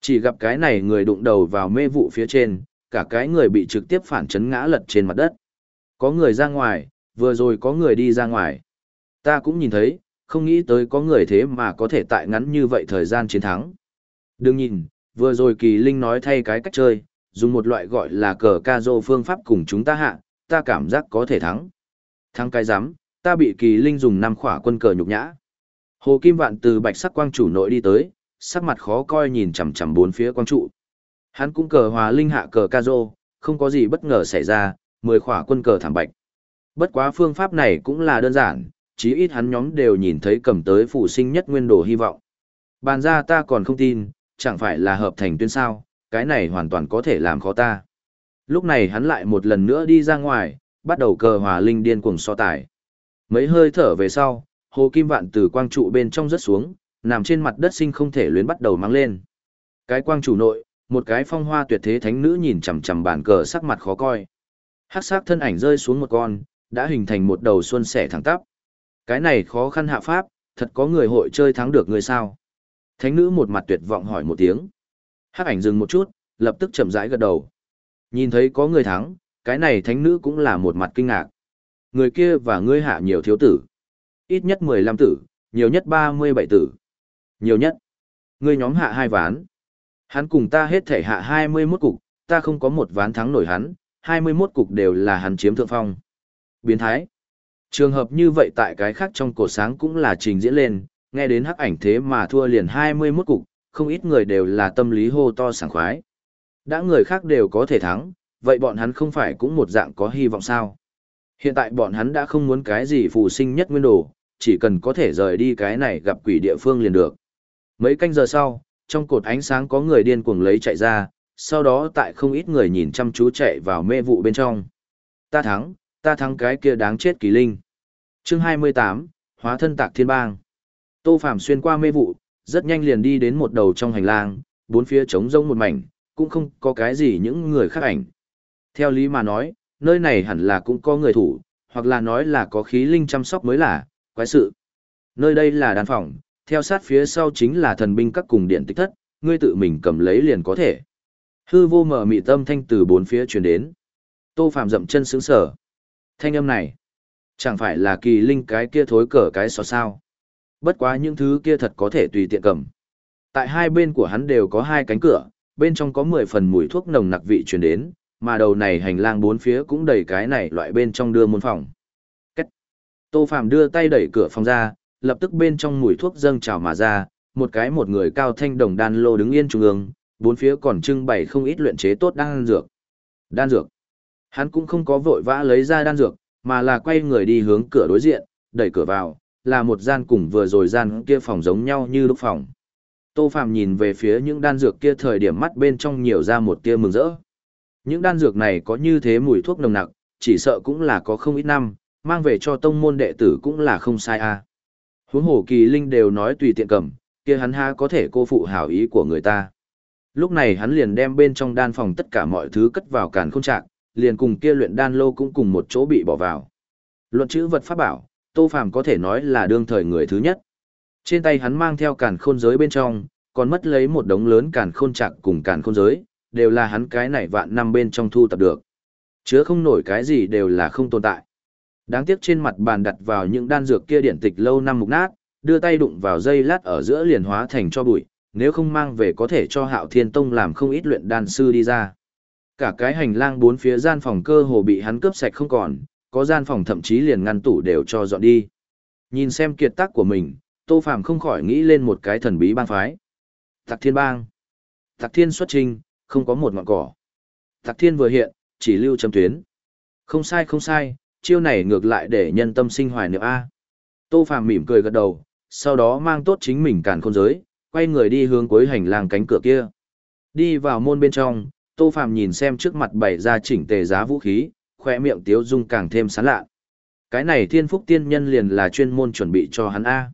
A: Chỉ gặp cái này người đụng đầu vào mê vụ phía trên, cả cái người bị trực tiếp phản chấn ngã lật trên mặt đất. Có người ra ngoài, vừa rồi có người đi ra ngoài. Ta cũng nhìn thấy, không nghĩ tới có người thế mà có thể tại ngắn như vậy thời gian chiến thắng. Đừng nhìn, vừa rồi kỳ linh nói thay cái cách chơi, dùng một loại gọi là cờ ca dô phương pháp cùng chúng ta hạ, ta cảm giác có thể thắng. Thắng cái rắm ta bị kỳ linh dùng năm khỏa quân cờ nhục nhã. Hồ Kim Vạn từ bạch sắc quang chủ nội đi tới, sắc mặt khó coi nhìn chằm chằm bốn phía quang trụ. Hắn cũng cờ hòa linh hạ cờ ca dô, không có gì bất ngờ xảy ra, mười khỏa quân cờ thảm bạch. Bất quá phương pháp này cũng là đơn giản, chí ít hắn nhóm đều nhìn thấy cầm tới phủ sinh nhất nguyên đồ hy vọng. Bàn ra ta còn không tin, chẳng phải là hợp thành tuyên sao, cái này hoàn toàn có thể làm khó ta. Lúc này hắn lại một lần nữa đi ra ngoài, bắt đầu cờ hòa linh điên cuồng so tài. Mấy hơi thở về sau, hồ kim vạn từ quang trụ bên trong rớt xuống, nằm trên mặt đất sinh không thể luyến bắt đầu mang lên. Cái quang chủ nội, một cái phong hoa tuyệt thế thánh nữ nhìn chằm chằm bàn cờ sắc mặt khó coi. Hắc sắc thân ảnh rơi xuống một con, đã hình thành một đầu xuân sẻ thẳng tắp. Cái này khó khăn hạ pháp, thật có người hội chơi thắng được người sao? Thánh nữ một mặt tuyệt vọng hỏi một tiếng. Hắc ảnh dừng một chút, lập tức chậm rãi gật đầu. Nhìn thấy có người thắng, cái này thánh nữ cũng là một mặt kinh ngạc. Người kia và ngươi hạ nhiều thiếu tử. Ít nhất 15 tử, nhiều nhất 37 tử. Nhiều nhất. Ngươi nhóm hạ hai ván. Hắn cùng ta hết thể hạ 21 cục, ta không có một ván thắng nổi hắn, 21 cục đều là hắn chiếm thượng phong. Biến thái. Trường hợp như vậy tại cái khác trong cổ sáng cũng là trình diễn lên, nghe đến hắc ảnh thế mà thua liền 21 cục, không ít người đều là tâm lý hô to sảng khoái. Đã người khác đều có thể thắng, vậy bọn hắn không phải cũng một dạng có hy vọng sao? Hiện tại bọn hắn đã không muốn cái gì phù sinh nhất nguyên đồ, chỉ cần có thể rời đi cái này gặp quỷ địa phương liền được. Mấy canh giờ sau, trong cột ánh sáng có người điên cuồng lấy chạy ra, sau đó tại không ít người nhìn chăm chú chạy vào mê vụ bên trong. Ta thắng, ta thắng cái kia đáng chết kỳ linh. Chương 28, Hóa thân tạc thiên bang. Tô Phạm xuyên qua mê vụ, rất nhanh liền đi đến một đầu trong hành lang, bốn phía trống rông một mảnh, cũng không có cái gì những người khác ảnh. Theo lý mà nói, nơi này hẳn là cũng có người thủ, hoặc là nói là có khí linh chăm sóc mới là, quái sự. Nơi đây là đàn phòng, theo sát phía sau chính là thần binh các cùng điện tích thất, ngươi tự mình cầm lấy liền có thể. Hư vô mở mị tâm thanh từ bốn phía truyền đến. Tô Phạm dậm chân sững sở. Thanh âm này, chẳng phải là kỳ linh cái kia thối cờ cái xó sao. Bất quá những thứ kia thật có thể tùy tiện cầm. Tại hai bên của hắn đều có hai cánh cửa, bên trong có 10 phần mùi thuốc nồng nặc vị truyền đến, mà đầu này hành lang bốn phía cũng đầy cái này loại bên trong đưa môn phòng. Cách. Tô Phạm đưa tay đẩy cửa phòng ra, lập tức bên trong mùi thuốc dâng trào mà ra, một cái một người cao thanh đồng đan lô đứng yên trung ương, bốn phía còn trưng bày không ít luyện chế tốt đan dược. Đan dược. Hắn cũng không có vội vã lấy ra đan dược, mà là quay người đi hướng cửa đối diện, đẩy cửa vào, là một gian cùng vừa rồi gian kia phòng giống nhau như lúc phòng. Tô Phạm nhìn về phía những đan dược kia thời điểm mắt bên trong nhiều ra một tia mừng rỡ. Những đan dược này có như thế mùi thuốc nồng nặc, chỉ sợ cũng là có không ít năm, mang về cho tông môn đệ tử cũng là không sai a. À. Huống hồ kỳ linh đều nói tùy tiện cầm, kia hắn ha có thể cô phụ hảo ý của người ta. Lúc này hắn liền đem bên trong đan phòng tất cả mọi thứ cất vào càn khôn trạc, liền cùng kia luyện đan lô cũng cùng một chỗ bị bỏ vào. Luận chữ vật pháp bảo, Tô Phàm có thể nói là đương thời người thứ nhất. Trên tay hắn mang theo càn khôn giới bên trong, còn mất lấy một đống lớn càn khôn trạc cùng càn khôn giới, đều là hắn cái này vạn năm bên trong thu tập được. Chứa không nổi cái gì đều là không tồn tại. Đáng tiếc trên mặt bàn đặt vào những đan dược kia điển tịch lâu năm mục nát, đưa tay đụng vào dây lát ở giữa liền hóa thành cho bụi, nếu không mang về có thể cho Hạo Thiên Tông làm không ít luyện đan sư đi ra. Cả cái hành lang bốn phía gian phòng cơ hồ bị hắn cướp sạch không còn, có gian phòng thậm chí liền ngăn tủ đều cho dọn đi. Nhìn xem kiệt tác của mình, Tô Phàm không khỏi nghĩ lên một cái thần bí bang phái. Tạc Thiên Bang. Tạc Thiên xuất trình, không có một ngọn cỏ. Tạc Thiên vừa hiện, chỉ lưu chấm tuyến. Không sai không sai, chiêu này ngược lại để nhân tâm sinh hoài niệm A. Tô Phàm mỉm cười gật đầu, sau đó mang tốt chính mình càn khôn giới, quay người đi hướng cuối hành lang cánh cửa kia. Đi vào môn bên trong, Tô Phàm nhìn xem trước mặt bày ra chỉnh tề giá vũ khí, khoe miệng tiếu dung càng thêm sán lạ. Cái này thiên phúc tiên nhân liền là chuyên môn chuẩn bị cho hắn A.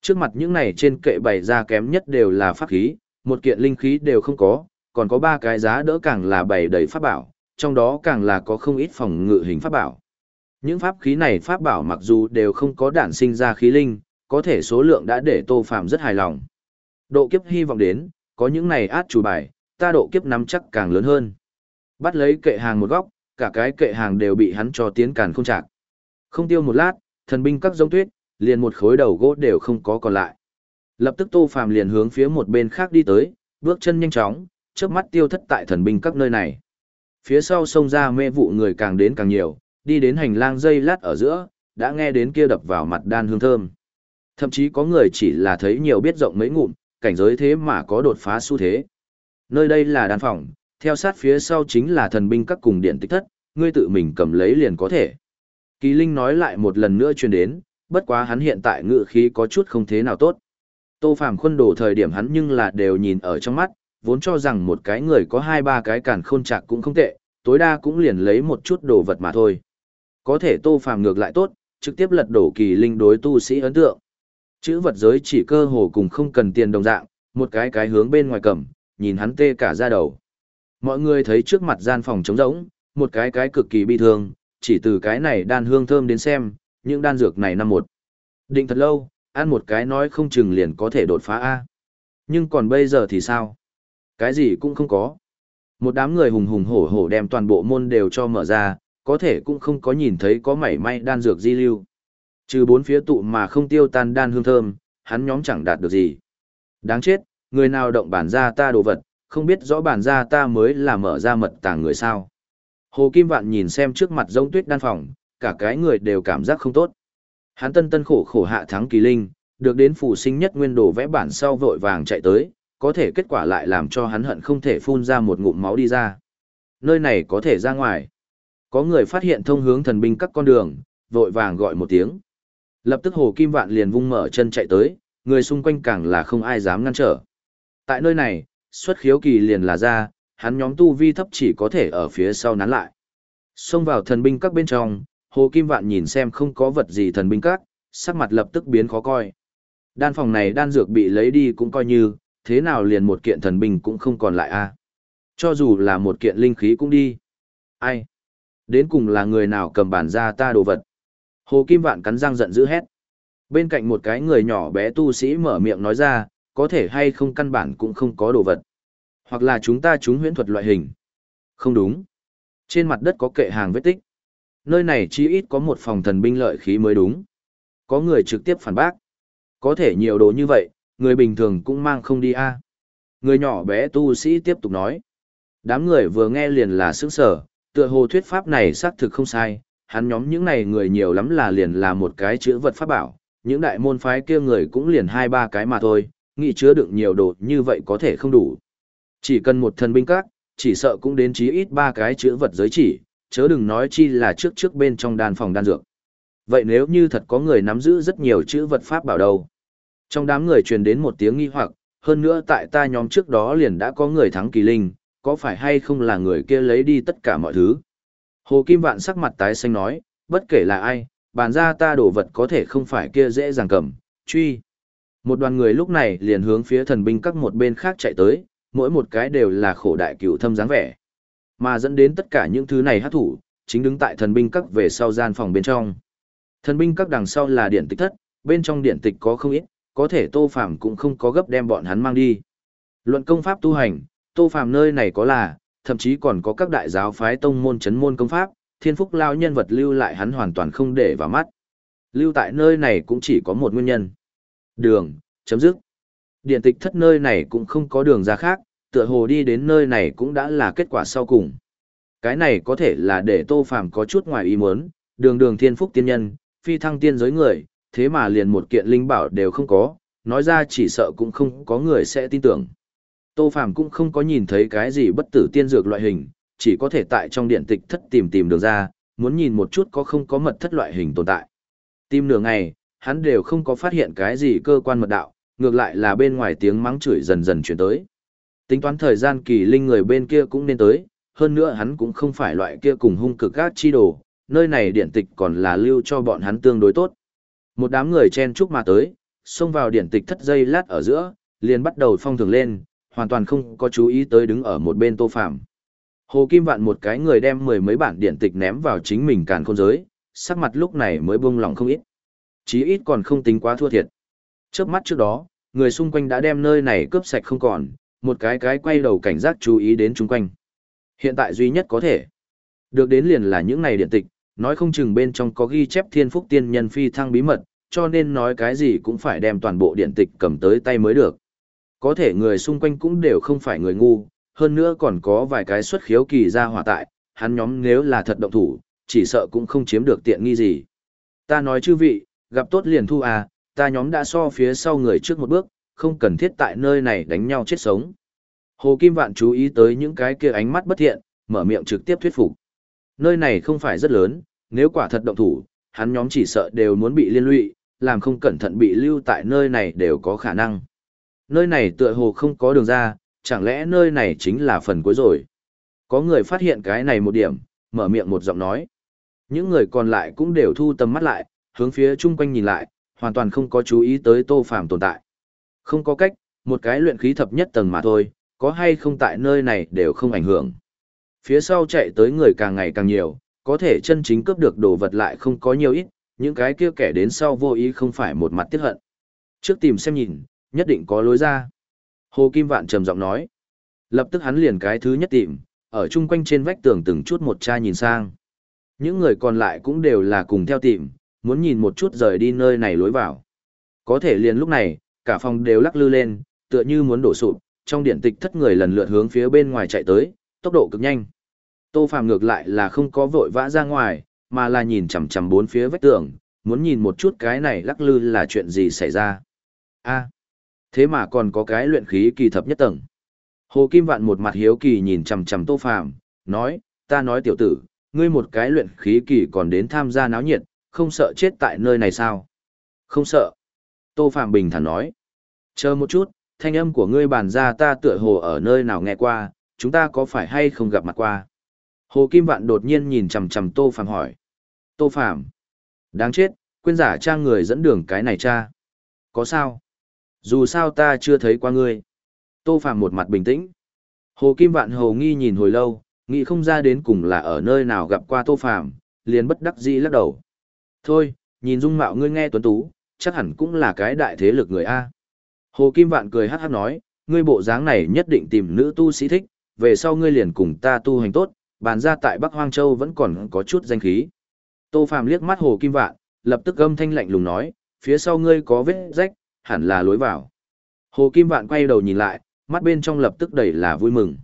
A: Trước mặt những này trên kệ bày ra kém nhất đều là pháp khí, một kiện linh khí đều không có, còn có ba cái giá đỡ càng là bày đầy pháp bảo, trong đó càng là có không ít phòng ngự hình pháp bảo. Những pháp khí này pháp bảo mặc dù đều không có đản sinh ra khí linh, có thể số lượng đã để Tô Phàm rất hài lòng. Độ kiếp hy vọng đến, có những này át chủ bài, ta độ kiếp nắm chắc càng lớn hơn. Bắt lấy kệ hàng một góc, cả cái kệ hàng đều bị hắn cho tiến càn không chạc. Không tiêu một lát, thần binh các giống tuyết, liền một khối đầu gỗ đều không có còn lại. Lập tức Tô Phàm liền hướng phía một bên khác đi tới, bước chân nhanh chóng, chớp mắt tiêu thất tại thần binh các nơi này. Phía sau sông ra mê vụ người càng đến càng nhiều, đi đến hành lang dây lát ở giữa, đã nghe đến kia đập vào mặt đan hương thơm. Thậm chí có người chỉ là thấy nhiều biết rộng mấy ngụm, cảnh giới thế mà có đột phá xu thế. Nơi đây là đan phòng, theo sát phía sau chính là thần binh các cùng điện tích thất, ngươi tự mình cầm lấy liền có thể. Kỳ Linh nói lại một lần nữa truyền đến, bất quá hắn hiện tại ngự khí có chút không thế nào tốt. Tô Phàm khuôn đồ thời điểm hắn nhưng là đều nhìn ở trong mắt, vốn cho rằng một cái người có hai ba cái cản khôn chạc cũng không tệ, tối đa cũng liền lấy một chút đồ vật mà thôi. Có thể Tô Phàm ngược lại tốt, trực tiếp lật đổ kỳ linh đối tu sĩ ấn tượng. Chữ vật giới chỉ cơ hồ cùng không cần tiền đồng dạng, một cái cái hướng bên ngoài cầm, nhìn hắn tê cả ra đầu. Mọi người thấy trước mặt gian phòng trống rỗng, một cái cái cực kỳ bi thương, chỉ từ cái này đan hương thơm đến xem, những đan dược này năm một. Định thật lâu, ăn một cái nói không chừng liền có thể đột phá A. Nhưng còn bây giờ thì sao? Cái gì cũng không có. Một đám người hùng hùng hổ hổ đem toàn bộ môn đều cho mở ra, có thể cũng không có nhìn thấy có mảy may đan dược di lưu. Trừ bốn phía tụ mà không tiêu tan đan hương thơm, hắn nhóm chẳng đạt được gì. Đáng chết, người nào động bản ra ta đồ vật, không biết rõ bản ra ta mới là mở ra mật tàng người sao. Hồ Kim Vạn nhìn xem trước mặt giống tuyết đan phòng, cả cái người đều cảm giác không tốt. Hắn tân tân khổ khổ hạ thắng kỳ linh, được đến phù sinh nhất nguyên đồ vẽ bản sau vội vàng chạy tới, có thể kết quả lại làm cho hắn hận không thể phun ra một ngụm máu đi ra. Nơi này có thể ra ngoài. Có người phát hiện thông hướng thần binh các con đường, vội vàng gọi một tiếng. Lập tức Hồ Kim Vạn liền vung mở chân chạy tới, người xung quanh càng là không ai dám ngăn trở. Tại nơi này, xuất khiếu kỳ liền là ra, hắn nhóm tu vi thấp chỉ có thể ở phía sau nán lại. Xông vào thần binh các bên trong, Hồ Kim Vạn nhìn xem không có vật gì thần binh các, sắc mặt lập tức biến khó coi. Đan phòng này đan dược bị lấy đi cũng coi như, thế nào liền một kiện thần binh cũng không còn lại a Cho dù là một kiện linh khí cũng đi. Ai? Đến cùng là người nào cầm bản ra ta đồ vật? Hồ Kim Vạn cắn răng giận dữ hét. Bên cạnh một cái người nhỏ bé tu sĩ mở miệng nói ra, có thể hay không căn bản cũng không có đồ vật. Hoặc là chúng ta chúng huyễn thuật loại hình. Không đúng. Trên mặt đất có kệ hàng vết tích. Nơi này chỉ ít có một phòng thần binh lợi khí mới đúng. Có người trực tiếp phản bác. Có thể nhiều đồ như vậy, người bình thường cũng mang không đi a. Người nhỏ bé tu sĩ tiếp tục nói. Đám người vừa nghe liền là sững sở, tựa hồ thuyết pháp này xác thực không sai, hắn nhóm những này người nhiều lắm là liền là một cái chữ vật pháp bảo, những đại môn phái kia người cũng liền hai ba cái mà thôi, nghĩ chứa đựng nhiều đồ như vậy có thể không đủ. Chỉ cần một thần binh các, chỉ sợ cũng đến chí ít ba cái chữ vật giới chỉ, chớ đừng nói chi là trước trước bên trong đan phòng đan dược. Vậy nếu như thật có người nắm giữ rất nhiều chữ vật pháp bảo đâu? Trong đám người truyền đến một tiếng nghi hoặc, hơn nữa tại ta nhóm trước đó liền đã có người thắng kỳ linh, có phải hay không là người kia lấy đi tất cả mọi thứ? Hồ Kim Vạn sắc mặt tái xanh nói, bất kể là ai, bàn ra ta đổ vật có thể không phải kia dễ dàng cầm, truy. Một đoàn người lúc này liền hướng phía thần binh các một bên khác chạy tới, mỗi một cái đều là khổ đại cửu thâm dáng vẻ. Mà dẫn đến tất cả những thứ này hát thủ, chính đứng tại thần binh các về sau gian phòng bên trong. Thần binh các đằng sau là điện tịch thất, bên trong điện tịch có không ít, có thể Tô Phàm cũng không có gấp đem bọn hắn mang đi. Luận công pháp tu hành, Tô Phàm nơi này có là, thậm chí còn có các đại giáo phái tông môn chấn môn công pháp, thiên phúc lao nhân vật lưu lại hắn hoàn toàn không để vào mắt. Lưu tại nơi này cũng chỉ có một nguyên nhân. Đường, chấm dứt. Điện tịch thất nơi này cũng không có đường ra khác, tựa hồ đi đến nơi này cũng đã là kết quả sau cùng. Cái này có thể là để Tô Phàm có chút ngoài ý muốn, đường đường thiên phúc tiên nhân, phi thăng tiên giới người, thế mà liền một kiện linh bảo đều không có, nói ra chỉ sợ cũng không có người sẽ tin tưởng. Tô Phàm cũng không có nhìn thấy cái gì bất tử tiên dược loại hình, chỉ có thể tại trong điện tịch thất tìm tìm đường ra, muốn nhìn một chút có không có mật thất loại hình tồn tại. Tìm nửa ngày, hắn đều không có phát hiện cái gì cơ quan mật đạo, ngược lại là bên ngoài tiếng mắng chửi dần dần chuyển tới. Tính toán thời gian kỳ linh người bên kia cũng nên tới, hơn nữa hắn cũng không phải loại kia cùng hung cực gác chi đồ, nơi này điện tịch còn là lưu cho bọn hắn tương đối tốt. Một đám người chen chúc mà tới, xông vào điện tịch thất dây lát ở giữa, liền bắt đầu phong thường lên, hoàn toàn không có chú ý tới đứng ở một bên tô phạm. Hồ Kim Vạn một cái người đem mười mấy bản điện tịch ném vào chính mình càn khôn giới, sắc mặt lúc này mới buông lòng không ít. Chí ít còn không tính quá thua thiệt. Trước mắt trước đó, người xung quanh đã đem nơi này cướp sạch không còn, một cái cái quay đầu cảnh giác chú ý đến chung quanh. Hiện tại duy nhất có thể. Được đến liền là những này điện tịch, nói không chừng bên trong có ghi chép thiên phúc tiên nhân phi thăng bí mật, cho nên nói cái gì cũng phải đem toàn bộ điện tịch cầm tới tay mới được. Có thể người xung quanh cũng đều không phải người ngu, hơn nữa còn có vài cái xuất khiếu kỳ ra hỏa tại, hắn nhóm nếu là thật động thủ, chỉ sợ cũng không chiếm được tiện nghi gì. Ta nói chư vị, gặp tốt liền thu à, ta nhóm đã so phía sau người trước một bước, không cần thiết tại nơi này đánh nhau chết sống. Hồ Kim Vạn chú ý tới những cái kia ánh mắt bất thiện, mở miệng trực tiếp thuyết phục. Nơi này không phải rất lớn, nếu quả thật động thủ, hắn nhóm chỉ sợ đều muốn bị liên lụy, làm không cẩn thận bị lưu tại nơi này đều có khả năng. Nơi này tựa hồ không có đường ra, chẳng lẽ nơi này chính là phần cuối rồi. Có người phát hiện cái này một điểm, mở miệng một giọng nói. Những người còn lại cũng đều thu tầm mắt lại, hướng phía chung quanh nhìn lại, hoàn toàn không có chú ý tới Tô Phàm tồn tại. Không có cách, một cái luyện khí thập nhất tầng mà thôi, có hay không tại nơi này đều không ảnh hưởng. Phía sau chạy tới người càng ngày càng nhiều, có thể chân chính cướp được đồ vật lại không có nhiều ít, những cái kia kẻ đến sau vô ý không phải một mặt tiếc hận. Trước tìm xem nhìn, nhất định có lối ra. Hồ Kim Vạn trầm giọng nói. Lập tức hắn liền cái thứ nhất tìm, ở chung quanh trên vách tường từng chút một cha nhìn sang. Những người còn lại cũng đều là cùng theo tìm, muốn nhìn một chút rời đi nơi này lối vào. Có thể liền lúc này, cả phòng đều lắc lư lên, tựa như muốn đổ sụp, trong điện tịch thất người lần lượt hướng phía bên ngoài chạy tới, tốc độ cực nhanh. Tô Phàm ngược lại là không có vội vã ra ngoài, mà là nhìn chằm chằm bốn phía vách tường, muốn nhìn một chút cái này lắc lư là chuyện gì xảy ra. A, thế mà còn có cái luyện khí kỳ thập nhất tầng. Hồ Kim Vạn một mặt hiếu kỳ nhìn chằm chằm Tô Phàm, nói, ta nói tiểu tử, ngươi một cái luyện khí kỳ còn đến tham gia náo nhiệt, không sợ chết tại nơi này sao? Không sợ. Tô Phạm bình thản nói. Chờ một chút, thanh âm của ngươi bàn ra ta tựa hồ ở nơi nào nghe qua, chúng ta có phải hay không gặp mặt qua? Hồ Kim Vạn đột nhiên nhìn chằm chằm Tô Phạm hỏi. Tô Phạm. Đáng chết, quên giả trang người dẫn đường cái này cha. Có sao? Dù sao ta chưa thấy qua ngươi. Tô Phạm một mặt bình tĩnh. Hồ Kim Vạn hồ nghi nhìn hồi lâu, nghĩ không ra đến cùng là ở nơi nào gặp qua Tô Phạm, liền bất đắc dĩ lắc đầu. Thôi, nhìn dung mạo ngươi nghe tuấn tú, chắc hẳn cũng là cái đại thế lực người A. Hồ Kim Vạn cười hát hát nói, ngươi bộ dáng này nhất định tìm nữ tu sĩ thích, về sau ngươi liền cùng ta tu hành tốt, bàn ra tại Bắc Hoang Châu vẫn còn có chút danh khí. Tô Phàm liếc mắt Hồ Kim Vạn, lập tức âm thanh lạnh lùng nói, phía sau ngươi có vết rách, hẳn là lối vào. Hồ Kim Vạn quay đầu nhìn lại, mắt bên trong lập tức đầy là vui mừng.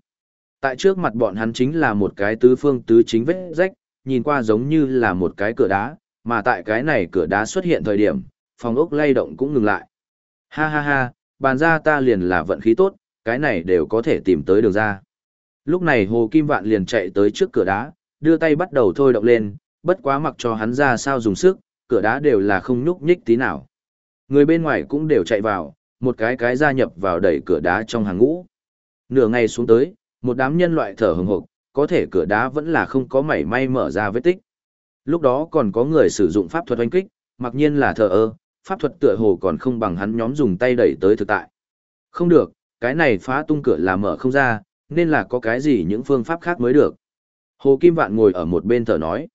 A: Tại trước mặt bọn hắn chính là một cái tứ phương tứ chính vết rách, nhìn qua giống như là một cái cửa đá, mà tại cái này cửa đá xuất hiện thời điểm, phòng ốc lay động cũng ngừng lại. Ha ha ha, bàn ra ta liền là vận khí tốt, cái này đều có thể tìm tới đường ra. Lúc này Hồ Kim Vạn liền chạy tới trước cửa đá, đưa tay bắt đầu thôi động lên, bất quá mặc cho hắn ra sao dùng sức, cửa đá đều là không nhúc nhích tí nào. Người bên ngoài cũng đều chạy vào, một cái cái gia nhập vào đẩy cửa đá trong hàng ngũ. Nửa ngày xuống tới, một đám nhân loại thở hừng hực, có thể cửa đá vẫn là không có mảy may mở ra vết tích. Lúc đó còn có người sử dụng pháp thuật oanh kích, mặc nhiên là thờ ơ, pháp thuật tựa hồ còn không bằng hắn nhóm dùng tay đẩy tới thực tại. Không được, cái này phá tung cửa là mở không ra, nên là có cái gì những phương pháp khác mới được. Hồ Kim Vạn ngồi ở một bên thở nói.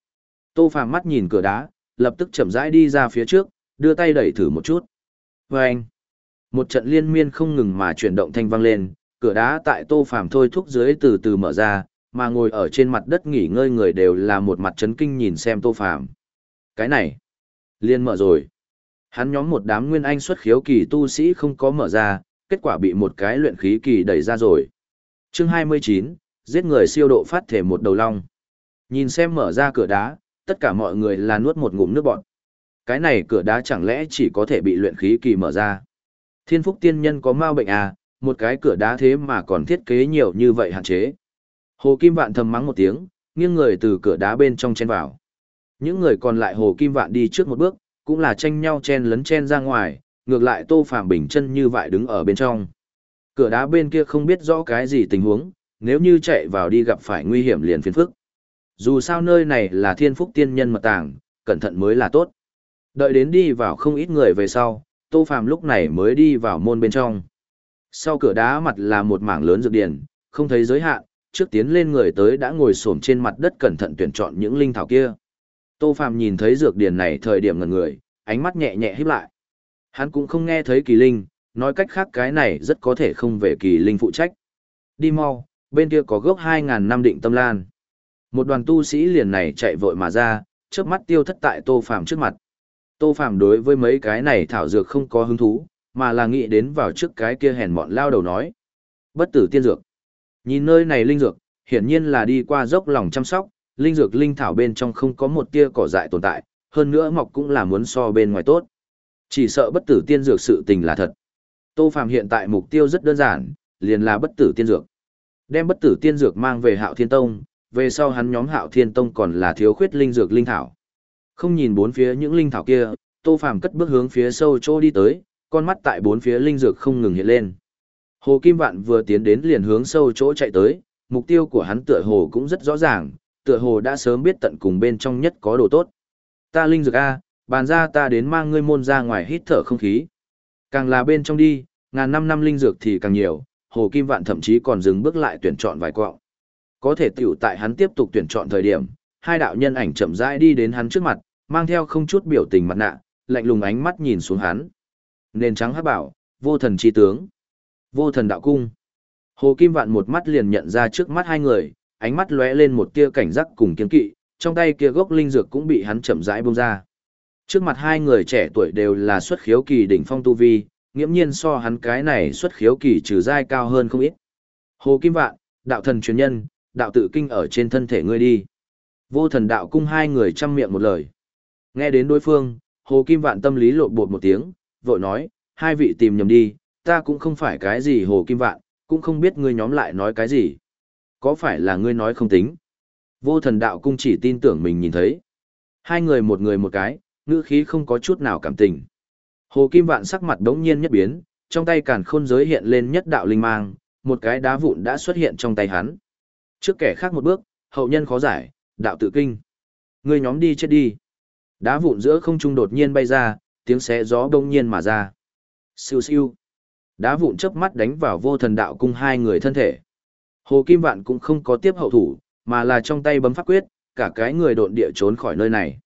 A: Tô Phàm mắt nhìn cửa đá, lập tức chậm rãi đi ra phía trước, đưa tay đẩy thử một chút. Và anh, một trận liên miên không ngừng mà chuyển động thanh vang lên, cửa đá tại Tô Phàm thôi thúc dưới từ từ mở ra, mà ngồi ở trên mặt đất nghỉ ngơi người đều là một mặt chấn kinh nhìn xem Tô Phàm. Cái này, liên mở rồi. Hắn nhóm một đám nguyên anh xuất khiếu kỳ tu sĩ không có mở ra, kết quả bị một cái luyện khí kỳ đẩy ra rồi. Chương 29, giết người siêu độ phát thể một đầu long. Nhìn xem mở ra cửa đá, tất cả mọi người là nuốt một ngụm nước bọt. Cái này cửa đá chẳng lẽ chỉ có thể bị luyện khí kỳ mở ra. Thiên phúc tiên nhân có mau bệnh à, một cái cửa đá thế mà còn thiết kế nhiều như vậy hạn chế. Hồ Kim Vạn thầm mắng một tiếng, nghiêng người từ cửa đá bên trong chen vào. Những người còn lại Hồ Kim Vạn đi trước một bước, cũng là tranh nhau chen lấn chen ra ngoài, ngược lại Tô Phàm bình chân như vậy đứng ở bên trong. Cửa đá bên kia không biết rõ cái gì tình huống, nếu như chạy vào đi gặp phải nguy hiểm liền phiền phức. Dù sao nơi này là thiên phúc tiên nhân mật tàng, cẩn thận mới là tốt. Đợi đến đi vào không ít người về sau, Tô Phàm lúc này mới đi vào môn bên trong. Sau cửa đá mặt là một mảng lớn dược điển, không thấy giới hạn, trước tiến lên người tới đã ngồi xổm trên mặt đất cẩn thận tuyển chọn những linh thảo kia. Tô Phàm nhìn thấy dược điển này thời điểm ngẩn người, ánh mắt nhẹ nhẹ híp lại. Hắn cũng không nghe thấy kỳ linh, nói cách khác cái này rất có thể không về kỳ linh phụ trách. Đi mau, bên kia có gốc 2000 năm định tâm lan. Một đoàn tu sĩ liền này chạy vội mà ra, chớp mắt tiêu thất tại Tô Phàm trước mặt. Tô Phạm đối với mấy cái này thảo dược không có hứng thú, mà là nghĩ đến vào trước cái kia hèn mọn lao đầu nói. Bất tử tiên dược. Nhìn nơi này linh dược, hiển nhiên là đi qua dốc lòng chăm sóc, linh dược linh thảo bên trong không có một tia cỏ dại tồn tại, hơn nữa mọc cũng là muốn so bên ngoài tốt. Chỉ sợ bất tử tiên dược sự tình là thật. Tô Phạm hiện tại mục tiêu rất đơn giản, liền là bất tử tiên dược. Đem bất tử tiên dược mang về Hạo Thiên Tông, về sau hắn nhóm Hạo Thiên Tông còn là thiếu khuyết linh dược linh thảo. Không nhìn bốn phía những linh thảo kia, Tô Phàm cất bước hướng phía sâu chỗ đi tới, con mắt tại bốn phía linh dược không ngừng hiện lên. Hồ Kim Vạn vừa tiến đến liền hướng sâu chỗ chạy tới, mục tiêu của hắn tựa hồ cũng rất rõ ràng, tựa hồ đã sớm biết tận cùng bên trong nhất có đồ tốt. Ta linh dược a, bàn ra ta đến mang ngươi môn ra ngoài hít thở không khí. Càng là bên trong đi, ngàn năm năm linh dược thì càng nhiều, Hồ Kim Vạn thậm chí còn dừng bước lại tuyển chọn vài quọng. Có thể tiểu tại hắn tiếp tục tuyển chọn thời điểm, hai đạo nhân ảnh chậm rãi đi đến hắn trước mặt, mang theo không chút biểu tình mặt nạ, lạnh lùng ánh mắt nhìn xuống hắn. Nền trắng hắc bảo, vô thần chi tướng, vô thần đạo cung. Hồ Kim Vạn một mắt liền nhận ra trước mắt hai người, ánh mắt lóe lên một tia cảnh giác cùng kiên kỵ, trong tay kia gốc linh dược cũng bị hắn chậm rãi buông ra. Trước mặt hai người trẻ tuổi đều là xuất khiếu kỳ đỉnh phong tu vi, nghiễm nhiên so hắn cái này xuất khiếu kỳ trừ giai cao hơn không ít. Hồ Kim Vạn, đạo thần truyền nhân, đạo tự kinh ở trên thân thể ngươi đi. Vô thần đạo cung hai người chăm miệng một lời. Nghe đến đối phương, Hồ Kim Vạn tâm lý lộn bột một tiếng, vội nói, hai vị tìm nhầm đi, ta cũng không phải cái gì Hồ Kim Vạn, cũng không biết ngươi nhóm lại nói cái gì. Có phải là ngươi nói không tính? Vô thần đạo cung chỉ tin tưởng mình nhìn thấy. Hai người một người một cái, ngữ khí không có chút nào cảm tình. Hồ Kim Vạn sắc mặt đống nhiên nhất biến, trong tay càn khôn giới hiện lên nhất đạo linh mang, một cái đá vụn đã xuất hiện trong tay hắn. Trước kẻ khác một bước, hậu nhân khó giải, đạo tự kinh. ngươi nhóm đi chết đi. Đá vụn giữa không trung đột nhiên bay ra, tiếng xé gió đông nhiên mà ra. Siêu siêu. Đá vụn chớp mắt đánh vào vô thần đạo cung hai người thân thể. Hồ Kim Vạn cũng không có tiếp hậu thủ, mà là trong tay bấm pháp quyết, cả cái người độn địa trốn khỏi nơi này.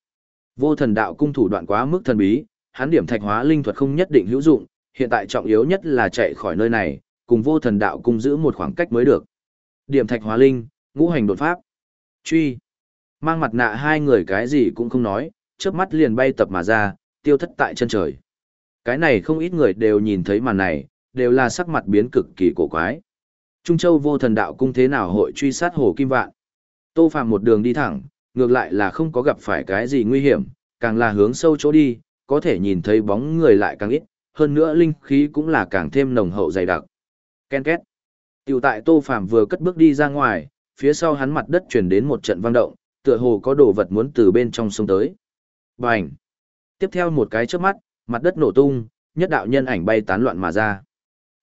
A: Vô thần đạo cung thủ đoạn quá mức thần bí, hắn điểm thạch hóa linh thuật không nhất định hữu dụng, hiện tại trọng yếu nhất là chạy khỏi nơi này, cùng vô thần đạo cung giữ một khoảng cách mới được. Điểm thạch hóa linh, ngũ hành đột pháp. Truy. Mang mặt nạ hai người cái gì cũng không nói, chớp mắt liền bay tập mà ra, tiêu thất tại chân trời. Cái này không ít người đều nhìn thấy màn này, đều là sắc mặt biến cực kỳ cổ quái. Trung Châu vô thần đạo cung thế nào hội truy sát Hồ Kim Vạn. Tô Phạm một đường đi thẳng, ngược lại là không có gặp phải cái gì nguy hiểm, càng là hướng sâu chỗ đi, có thể nhìn thấy bóng người lại càng ít, hơn nữa linh khí cũng là càng thêm nồng hậu dày đặc. Ken két. Tiểu tại Tô Phạm vừa cất bước đi ra ngoài, phía sau hắn mặt đất truyền đến một trận vang động, tựa hồ có đồ vật muốn từ bên trong sông tới. Bành! Tiếp theo một cái chớp mắt, mặt đất nổ tung, nhất đạo nhân ảnh bay tán loạn mà ra.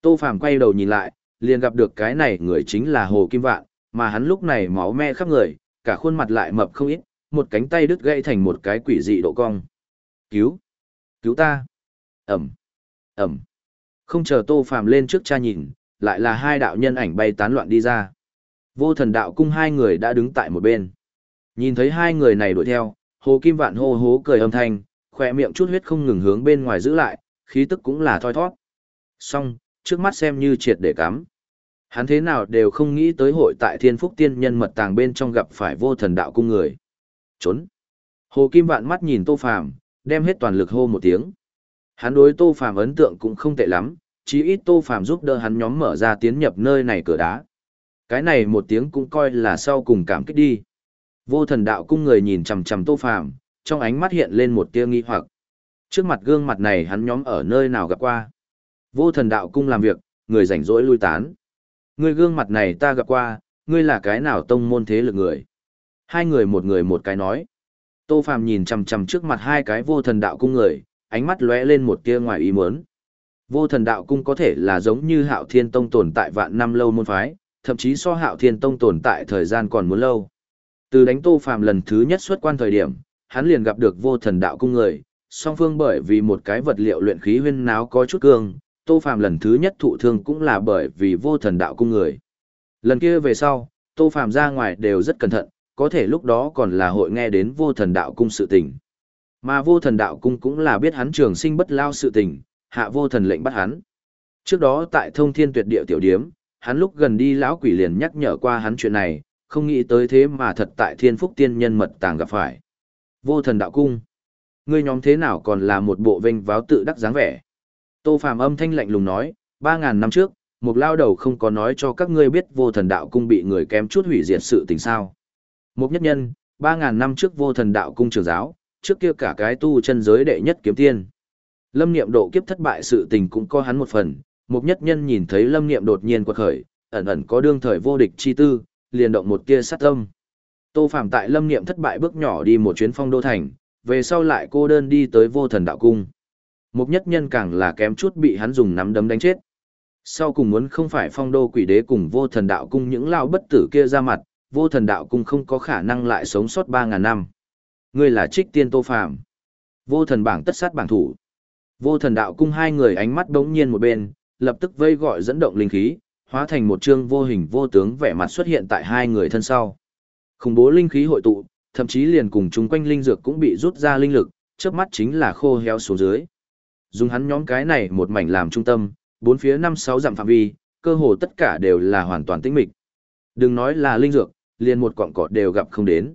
A: Tô Phàm quay đầu nhìn lại, liền gặp được cái này người chính là Hồ Kim Vạn, mà hắn lúc này máu me khắp người, cả khuôn mặt lại mập không ít, một cánh tay đứt gãy thành một cái quỷ dị độ cong. Cứu! Cứu ta! Ẩm! Ẩm! Không chờ Tô Phàm lên trước cha nhìn, lại là hai đạo nhân ảnh bay tán loạn đi ra. Vô thần đạo cung hai người đã đứng tại một bên. Nhìn thấy hai người này đuổi theo, Hồ Kim Vạn hô hố cười âm thanh, khỏe miệng chút huyết không ngừng hướng bên ngoài giữ lại, khí tức cũng là thoi thoát. Xong, trước mắt xem như triệt để cắm. Hắn thế nào đều không nghĩ tới hội tại thiên phúc tiên nhân mật tàng bên trong gặp phải vô thần đạo cung người. Trốn. Hồ Kim Vạn mắt nhìn Tô Phàm, đem hết toàn lực hô một tiếng. Hắn đối Tô Phàm ấn tượng cũng không tệ lắm, chí ít Tô Phàm giúp đỡ hắn nhóm mở ra tiến nhập nơi này cửa đá. Cái này một tiếng cũng coi là sau cùng cảm kích đi. Vô thần đạo cung người nhìn chằm chằm Tô Phàm, trong ánh mắt hiện lên một tia nghi hoặc. Trước mặt gương mặt này hắn nhóm ở nơi nào gặp qua. Vô thần đạo cung làm việc, người rảnh rỗi lui tán. Người gương mặt này ta gặp qua, ngươi là cái nào tông môn thế lực người. Hai người một người một cái nói. Tô Phàm nhìn chằm chằm trước mặt hai cái vô thần đạo cung người, ánh mắt lóe lên một tia ngoài ý muốn. Vô thần đạo cung có thể là giống như hạo thiên tông tồn tại vạn năm lâu môn phái, thậm chí so hạo thiên tông tồn tại thời gian còn muốn lâu. Từ đánh Tô Phàm lần thứ nhất xuất quan thời điểm, hắn liền gặp được vô thần đạo cung người, song phương bởi vì một cái vật liệu luyện khí huyên náo có chút cương, Tô Phàm lần thứ nhất thụ thương cũng là bởi vì vô thần đạo cung người. Lần kia về sau, Tô Phàm ra ngoài đều rất cẩn thận, có thể lúc đó còn là hội nghe đến vô thần đạo cung sự tình. Mà vô thần đạo cung cũng là biết hắn trường sinh bất lao sự tình, hạ vô thần lệnh bắt hắn. Trước đó tại thông thiên tuyệt địa tiểu điếm, hắn lúc gần đi lão quỷ liền nhắc nhở qua hắn chuyện này, không nghĩ tới thế mà thật tại thiên phúc tiên nhân mật tàng gặp phải. Vô thần đạo cung. Ngươi nhóm thế nào còn là một bộ vinh váo tự đắc dáng vẻ. Tô Phàm âm thanh lạnh lùng nói, ba ngàn năm trước, một lao đầu không có nói cho các ngươi biết vô thần đạo cung bị người kém chút hủy diệt sự tình sao. Một nhất nhân, ba ngàn năm trước vô thần đạo cung trường giáo, trước kia cả cái tu chân giới đệ nhất kiếm tiên. Lâm niệm độ kiếp thất bại sự tình cũng có hắn một phần, một nhất nhân nhìn thấy lâm niệm đột nhiên quật khởi, ẩn ẩn có đương thời vô địch chi tư, liền động một tia sát tâm. Tô Phạm tại lâm niệm thất bại bước nhỏ đi một chuyến phong đô thành, về sau lại cô đơn đi tới vô thần đạo cung. Một nhất nhân càng là kém chút bị hắn dùng nắm đấm đánh chết. Sau cùng muốn không phải phong đô quỷ đế cùng vô thần đạo cung những lao bất tử kia ra mặt, vô thần đạo cung không có khả năng lại sống sót 3.000 năm. Ngươi là trích tiên tô phàm. Vô thần bảng tất sát bảng thủ. Vô thần đạo cung hai người ánh mắt đống nhiên một bên, lập tức vây gọi dẫn động linh khí, hóa thành một chương vô hình vô tướng vẻ mặt xuất hiện tại hai người thân sau. Khủng bố linh khí hội tụ, thậm chí liền cùng chúng quanh linh dược cũng bị rút ra linh lực, trước mắt chính là khô héo xuống dưới. Dùng hắn nhóm cái này một mảnh làm trung tâm, bốn phía năm sáu dặm phạm vi, cơ hồ tất cả đều là hoàn toàn tĩnh mịch. Đừng nói là linh dược, liền một quặng cọt đều gặp không đến.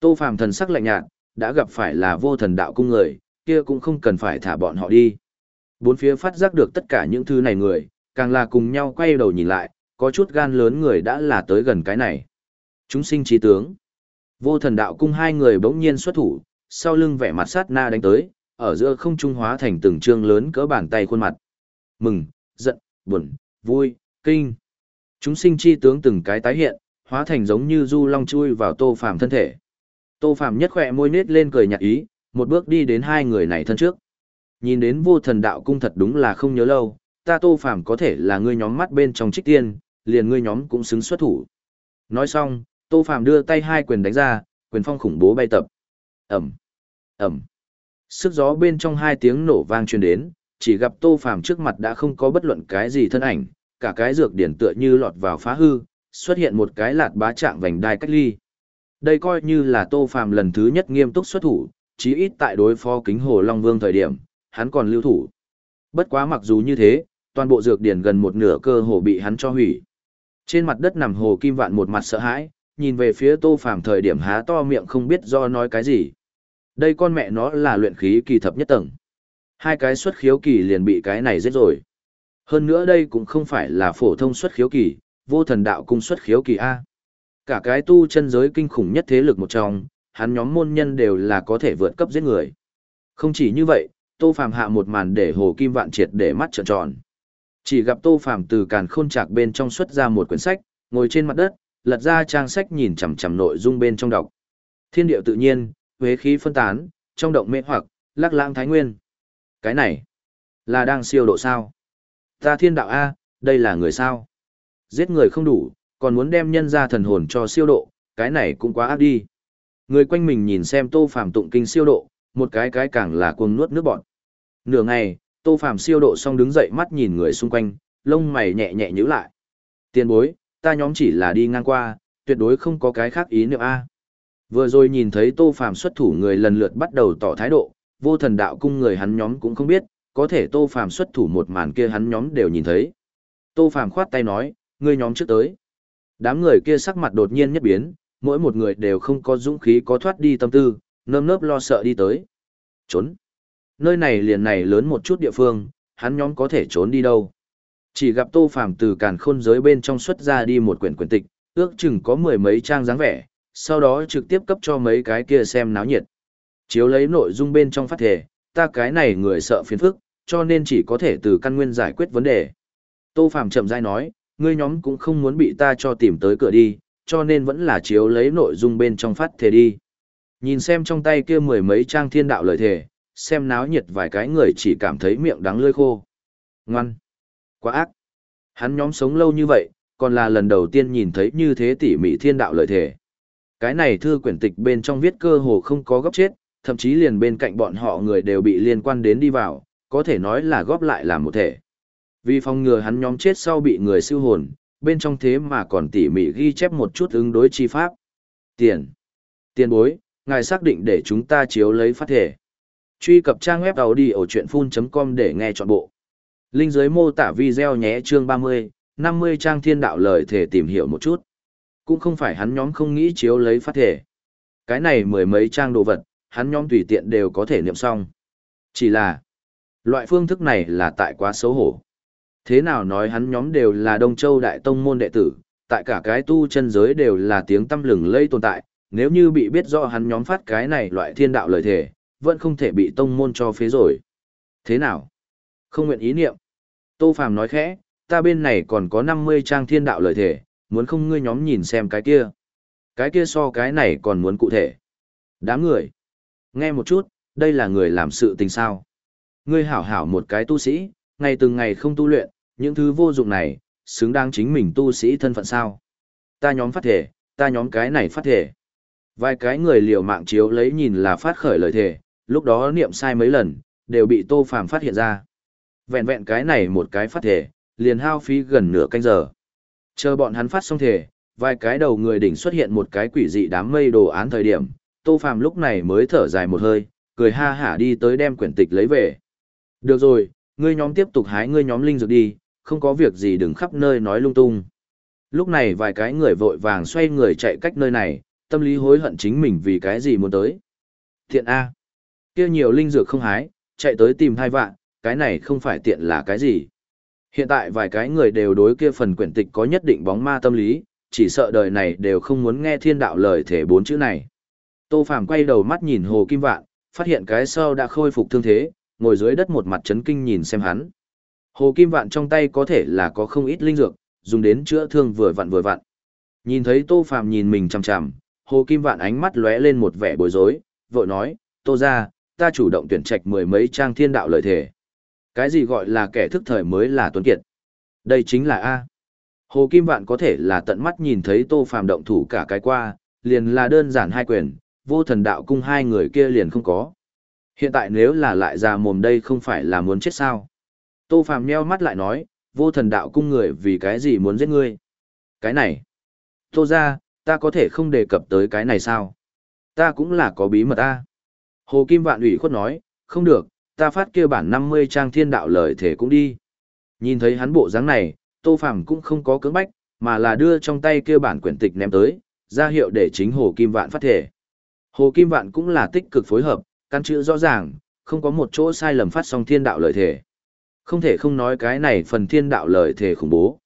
A: Tô Phàm thần sắc lạnh nhạt, đã gặp phải là vô thần đạo cung người, kia cũng không cần phải thả bọn họ đi. Bốn phía phát giác được tất cả những thứ này người, càng là cùng nhau quay đầu nhìn lại, có chút gan lớn người đã là tới gần cái này. Chúng sinh trí tướng. Vô thần đạo cung hai người bỗng nhiên xuất thủ, sau lưng vẻ mặt sát na đánh tới, ở giữa không trung hóa thành từng trương lớn cỡ bàn tay khuôn mặt. Mừng, giận, buồn, vui, kinh. Chúng sinh chi tướng từng cái tái hiện, hóa thành giống như du long chui vào tô phàm thân thể. Tô phàm nhất khỏe môi nết lên cười nhạt ý, một bước đi đến hai người này thân trước. Nhìn đến vô thần đạo cung thật đúng là không nhớ lâu, ta tô phàm có thể là ngươi nhóm mắt bên trong trích tiên, liền ngươi nhóm cũng xứng xuất thủ. Nói xong, tô phàm đưa tay hai quyền đánh ra, quyền phong khủng bố bay tập. Ẩm, Ẩm. Sức gió bên trong hai tiếng nổ vang truyền đến, chỉ gặp tô phàm trước mặt đã không có bất luận cái gì thân ảnh, cả cái dược điển tựa như lọt vào phá hư, xuất hiện một cái lạt bá trạng vành đai cách ly. Đây coi như là tô phàm lần thứ nhất nghiêm túc xuất thủ, chí ít tại đối phó kính hồ Long Vương thời điểm, hắn còn lưu thủ. Bất quá mặc dù như thế, toàn bộ dược điển gần một nửa cơ hồ bị hắn cho hủy. Trên mặt đất nằm hồ kim vạn một mặt sợ hãi, nhìn về phía tô phàm thời điểm há to miệng không biết do nói cái gì. Đây con mẹ nó là luyện khí kỳ thập nhất tầng. Hai cái xuất khiếu kỳ liền bị cái này giết rồi. Hơn nữa đây cũng không phải là phổ thông xuất khiếu kỳ, vô thần đạo cung xuất khiếu kỳ A. Cả cái tu chân giới kinh khủng nhất thế lực một trong, hắn nhóm môn nhân đều là có thể vượt cấp giết người. Không chỉ như vậy, Tô Phàm hạ một màn để Hồ Kim Vạn triệt để mắt trợn tròn. Chỉ gặp Tô Phàm từ càn khôn trạc bên trong xuất ra một quyển sách, ngồi trên mặt đất, lật ra trang sách nhìn chằm chằm nội dung bên trong đọc. Thiên điệu tự nhiên, huế khí phân tán, trong động mê hoặc, lắc lãng thái nguyên. Cái này, là đang siêu độ sao? Ta thiên đạo A, đây là người sao? Giết người không đủ, còn muốn đem nhân ra thần hồn cho siêu độ, cái này cũng quá áp đi. Người quanh mình nhìn xem tô phàm tụng kinh siêu độ, một cái cái càng là cuồng nuốt nước bọn. Nửa ngày, tô phàm siêu độ xong đứng dậy mắt nhìn người xung quanh, lông mày nhẹ nhẹ nhíu lại. Tiền bối, ta nhóm chỉ là đi ngang qua, tuyệt đối không có cái khác ý niệm A. Vừa rồi nhìn thấy Tô Phàm xuất thủ người lần lượt bắt đầu tỏ thái độ, vô thần đạo cung người hắn nhóm cũng không biết, có thể Tô Phàm xuất thủ một màn kia hắn nhóm đều nhìn thấy. Tô Phàm khoát tay nói, ngươi nhóm trước tới. Đám người kia sắc mặt đột nhiên nhất biến, mỗi một người đều không có dũng khí có thoát đi tâm tư, nơm nớp lo sợ đi tới. Trốn. Nơi này liền này lớn một chút địa phương, hắn nhóm có thể trốn đi đâu. Chỉ gặp Tô Phàm từ càn khôn giới bên trong xuất ra đi một quyển quyển tịch, ước chừng có mười mấy trang dáng vẻ, sau đó trực tiếp cấp cho mấy cái kia xem náo nhiệt. Chiếu lấy nội dung bên trong phát thể, ta cái này người sợ phiền phức, cho nên chỉ có thể từ căn nguyên giải quyết vấn đề. Tô Phạm chậm rãi nói, ngươi nhóm cũng không muốn bị ta cho tìm tới cửa đi, cho nên vẫn là chiếu lấy nội dung bên trong phát thể đi. Nhìn xem trong tay kia mười mấy trang thiên đạo lời thể, xem náo nhiệt vài cái người chỉ cảm thấy miệng đắng lưỡi khô. Ngoan! Quá ác! Hắn nhóm sống lâu như vậy, còn là lần đầu tiên nhìn thấy như thế tỉ mỉ thiên đạo lời thể. Cái này thư quyển tịch bên trong viết cơ hồ không có góc chết, thậm chí liền bên cạnh bọn họ người đều bị liên quan đến đi vào, có thể nói là góp lại làm một thể. Vì phòng ngừa hắn nhóm chết sau bị người siêu hồn, bên trong thế mà còn tỉ mỉ ghi chép một chút ứng đối chi pháp. Tiền. Tiền bối, ngài xác định để chúng ta chiếu lấy phát thể. Truy cập trang web đầu đi ở chuyện full.com để nghe trọn bộ. Linh dưới mô tả video nhé chương 30, 50 trang thiên đạo lời thể tìm hiểu một chút. Cũng không phải hắn nhóm không nghĩ chiếu lấy phát thể. Cái này mười mấy trang đồ vật, hắn nhóm tùy tiện đều có thể niệm xong. Chỉ là, loại phương thức này là tại quá xấu hổ. Thế nào nói hắn nhóm đều là Đông Châu Đại Tông môn đệ tử, tại cả cái tu chân giới đều là tiếng tâm lừng lây tồn tại, nếu như bị biết rõ hắn nhóm phát cái này loại thiên đạo lời thể, vẫn không thể bị tông môn cho phế rồi. Thế nào? Không nguyện ý niệm. Tô Phàm nói khẽ, ta bên này còn có 50 trang thiên đạo lời thể, muốn không ngươi nhóm nhìn xem cái kia. Cái kia so cái này còn muốn cụ thể. Đám người. Nghe một chút, đây là người làm sự tình sao. Ngươi hảo hảo một cái tu sĩ, ngày từng ngày không tu luyện, những thứ vô dụng này, xứng đáng chính mình tu sĩ thân phận sao. Ta nhóm phát thể, ta nhóm cái này phát thể. Vài cái người liều mạng chiếu lấy nhìn là phát khởi lời thể, lúc đó niệm sai mấy lần, đều bị Tô Phàm phát hiện ra. Vẹn vẹn cái này một cái phát thể, liền hao phí gần nửa canh giờ. Chờ bọn hắn phát xong thể, vài cái đầu người đỉnh xuất hiện một cái quỷ dị đám mây đồ án thời điểm, Tô Phàm lúc này mới thở dài một hơi, cười ha hả đi tới đem quyển tịch lấy về. Được rồi, ngươi nhóm tiếp tục hái ngươi nhóm linh dược đi, không có việc gì đừng khắp nơi nói lung tung. Lúc này vài cái người vội vàng xoay người chạy cách nơi này, tâm lý hối hận chính mình vì cái gì muốn tới. Thiện A. kia nhiều linh dược không hái, chạy tới tìm hai vạn, cái này không phải tiện là cái gì. Hiện tại vài cái người đều đối kia phần quyển tịch có nhất định bóng ma tâm lý, chỉ sợ đời này đều không muốn nghe thiên đạo lời thể bốn chữ này. Tô Phàm quay đầu mắt nhìn Hồ Kim Vạn, phát hiện cái sau đã khôi phục thương thế, ngồi dưới đất một mặt chấn kinh nhìn xem hắn. Hồ Kim Vạn trong tay có thể là có không ít linh dược, dùng đến chữa thương vừa vặn vừa vặn. Nhìn thấy Tô Phàm nhìn mình chằm chằm, Hồ Kim Vạn ánh mắt lóe lên một vẻ bối rối, vội nói, Tô ra, ta chủ động tuyển trạch mười mấy trang thiên đạo lợi thể. Cái gì gọi là kẻ thức thời mới là tuấn kiệt? Đây chính là A. Hồ Kim Vạn có thể là tận mắt nhìn thấy Tô Phàm động thủ cả cái qua, liền là đơn giản hai quyền, vô thần đạo cung hai người kia liền không có. Hiện tại nếu là lại ra mồm đây không phải là muốn chết sao? Tô Phàm nheo mắt lại nói, vô thần đạo cung người vì cái gì muốn giết ngươi? Cái này. Tô ra, ta có thể không đề cập tới cái này sao? Ta cũng là có bí mật ta, Hồ Kim Vạn ủy khuất nói, không được, ta phát kia bản 50 trang thiên đạo lời thể cũng đi. Nhìn thấy hắn bộ dáng này, Tô Phàm cũng không có cưỡng bách, mà là đưa trong tay kia bản quyển tịch ném tới, ra hiệu để chính Hồ Kim Vạn phát thể. Hồ Kim Vạn cũng là tích cực phối hợp, căn chữ rõ ràng, không có một chỗ sai lầm phát xong thiên đạo lời thể. Không thể không nói cái này phần thiên đạo lời thể khủng bố.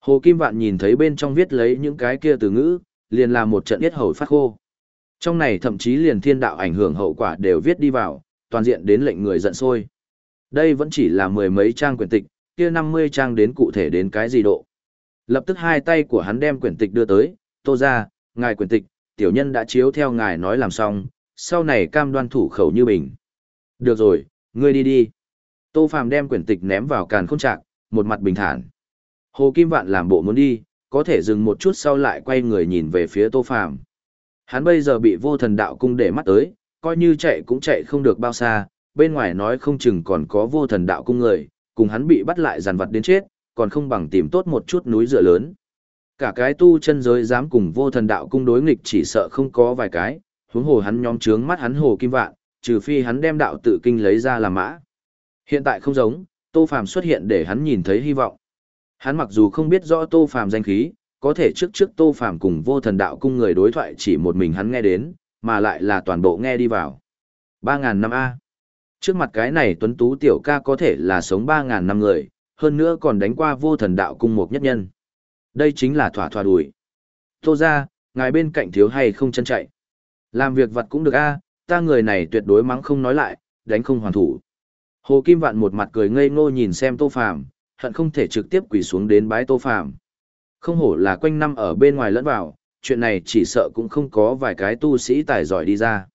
A: Hồ Kim Vạn nhìn thấy bên trong viết lấy những cái kia từ ngữ, liền làm một trận yết hầu phát khô. Trong này thậm chí liền thiên đạo ảnh hưởng hậu quả đều viết đi vào, toàn diện đến lệnh người giận sôi. Đây vẫn chỉ là mười mấy trang quyển tịch, kia năm mươi trang đến cụ thể đến cái gì độ. Lập tức hai tay của hắn đem quyển tịch đưa tới, tô ra, ngài quyển tịch, tiểu nhân đã chiếu theo ngài nói làm xong, sau này cam đoan thủ khẩu như bình. Được rồi, ngươi đi đi. Tô Phàm đem quyển tịch ném vào càn khôn trạc, một mặt bình thản. Hồ Kim Vạn làm bộ muốn đi, có thể dừng một chút sau lại quay người nhìn về phía Tô Phàm. Hắn bây giờ bị vô thần đạo cung để mắt tới, coi như chạy cũng chạy không được bao xa, bên ngoài nói không chừng còn có vô thần đạo cung người, cùng hắn bị bắt lại giàn vật đến chết, còn không bằng tìm tốt một chút núi dựa lớn. Cả cái tu chân giới dám cùng vô thần đạo cung đối nghịch chỉ sợ không có vài cái, huống hồ hắn nhóm trướng mắt hắn hồ kim vạn, trừ phi hắn đem đạo tự kinh lấy ra làm mã. Hiện tại không giống, Tô Phàm xuất hiện để hắn nhìn thấy hy vọng. Hắn mặc dù không biết rõ Tô Phàm danh khí, có thể trước trước Tô Phàm cùng vô thần đạo cung người đối thoại chỉ một mình hắn nghe đến, mà lại là toàn bộ nghe đi vào. 3.000 năm A. Trước mặt cái này tuấn tú tiểu ca có thể là sống 3.000 năm người, hơn nữa còn đánh qua vô thần đạo cung một nhất nhân. Đây chính là thỏa thỏa đuổi. Tô ra, ngài bên cạnh thiếu hay không chân chạy. Làm việc vật cũng được a, ta người này tuyệt đối mắng không nói lại, đánh không hoàn thủ. Hồ Kim Vạn một mặt cười ngây ngô nhìn xem Tô Phàm, hận không thể trực tiếp quỳ xuống đến bái Tô Phàm. Không hổ là quanh năm ở bên ngoài lẫn vào, chuyện này chỉ sợ cũng không có vài cái tu sĩ tài giỏi đi ra.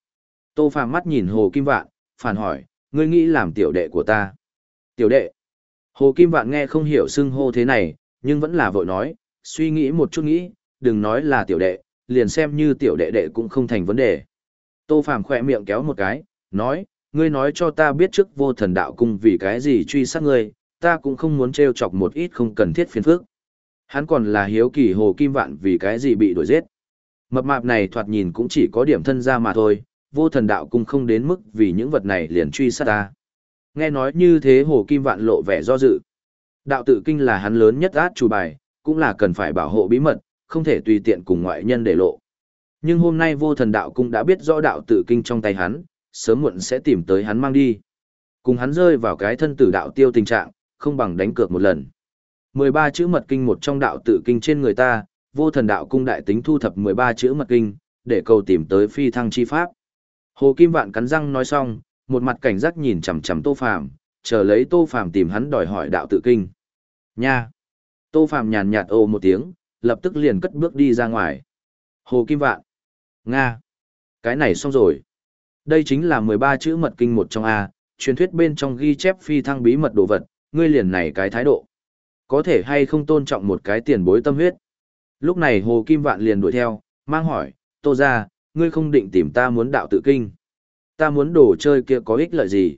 A: Tô Phàm mắt nhìn Hồ Kim Vạn, phản hỏi, ngươi nghĩ làm tiểu đệ của ta? Tiểu đệ? Hồ Kim Vạn nghe không hiểu xưng hô thế này, nhưng vẫn là vội nói, suy nghĩ một chút nghĩ, đừng nói là tiểu đệ, liền xem như tiểu đệ đệ cũng không thành vấn đề. Tô Phàm khỏe miệng kéo một cái, nói, ngươi nói cho ta biết trước vô thần đạo cung vì cái gì truy sát ngươi, ta cũng không muốn trêu chọc một ít không cần thiết phiền phức. Hắn còn là hiếu kỳ hồ kim vạn vì cái gì bị đuổi giết. Mập mạp này thoạt nhìn cũng chỉ có điểm thân ra mà thôi, vô thần đạo cung không đến mức vì những vật này liền truy sát ta. Nghe nói như thế hồ kim vạn lộ vẻ do dự. Đạo tự kinh là hắn lớn nhất át chủ bài, cũng là cần phải bảo hộ bí mật, không thể tùy tiện cùng ngoại nhân để lộ. Nhưng hôm nay vô thần đạo cung đã biết rõ đạo tự kinh trong tay hắn, sớm muộn sẽ tìm tới hắn mang đi. Cùng hắn rơi vào cái thân tử đạo tiêu tình trạng, không bằng đánh cược một lần. 13 chữ mật kinh một trong đạo tự kinh trên người ta, vô thần đạo cung đại tính thu thập 13 chữ mật kinh, để cầu tìm tới phi thăng chi pháp. Hồ Kim Vạn cắn răng nói xong, một mặt cảnh giác nhìn chằm chằm Tô Phàm, chờ lấy Tô Phàm tìm hắn đòi hỏi đạo tự kinh. Nha. Tô Phàm nhàn nhạt ồ một tiếng, lập tức liền cất bước đi ra ngoài. Hồ Kim Vạn. Nga. Cái này xong rồi. Đây chính là 13 chữ mật kinh một trong A, truyền thuyết bên trong ghi chép phi thăng bí mật đồ vật, ngươi liền này cái thái độ. Có thể hay không tôn trọng một cái tiền bối tâm huyết. Lúc này Hồ Kim Vạn liền đuổi theo, mang hỏi, Tô ra, ngươi không định tìm ta muốn đạo tự kinh. Ta muốn đồ chơi kia có ích lợi gì?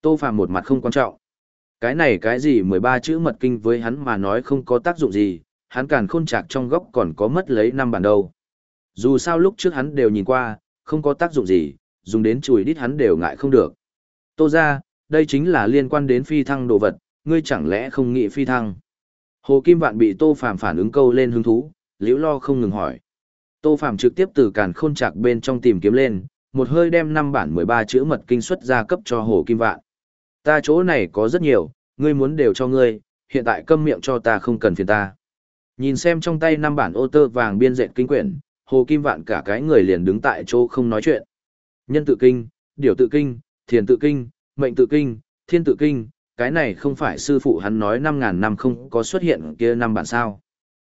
A: Tô Phàm một mặt không quan trọng. Cái này cái gì 13 chữ mật kinh với hắn mà nói không có tác dụng gì, hắn càn khôn chạc trong góc còn có mất lấy năm bản đâu. Dù sao lúc trước hắn đều nhìn qua, không có tác dụng gì, dùng đến chùi đít hắn đều ngại không được. Tô ra, đây chính là liên quan đến phi thăng đồ vật, ngươi chẳng lẽ không nghĩ phi thăng? Hồ Kim Vạn bị Tô Phàm phản ứng câu lên hứng thú, liễu lo không ngừng hỏi. Tô Phàm trực tiếp từ càn khôn chạc bên trong tìm kiếm lên, một hơi đem năm bản 13 chữ mật kinh xuất ra cấp cho Hồ Kim Vạn. Ta chỗ này có rất nhiều, ngươi muốn đều cho ngươi, hiện tại câm miệng cho ta không cần phiền ta. Nhìn xem trong tay năm bản ô tơ vàng biên dệt kinh quyển, Hồ Kim Vạn cả cái người liền đứng tại chỗ không nói chuyện. Nhân tự kinh, điều tự kinh, thiền tự kinh, mệnh tự kinh, thiên tự kinh, cái này không phải sư phụ hắn nói 5.000 năm không có xuất hiện kia năm bản sao.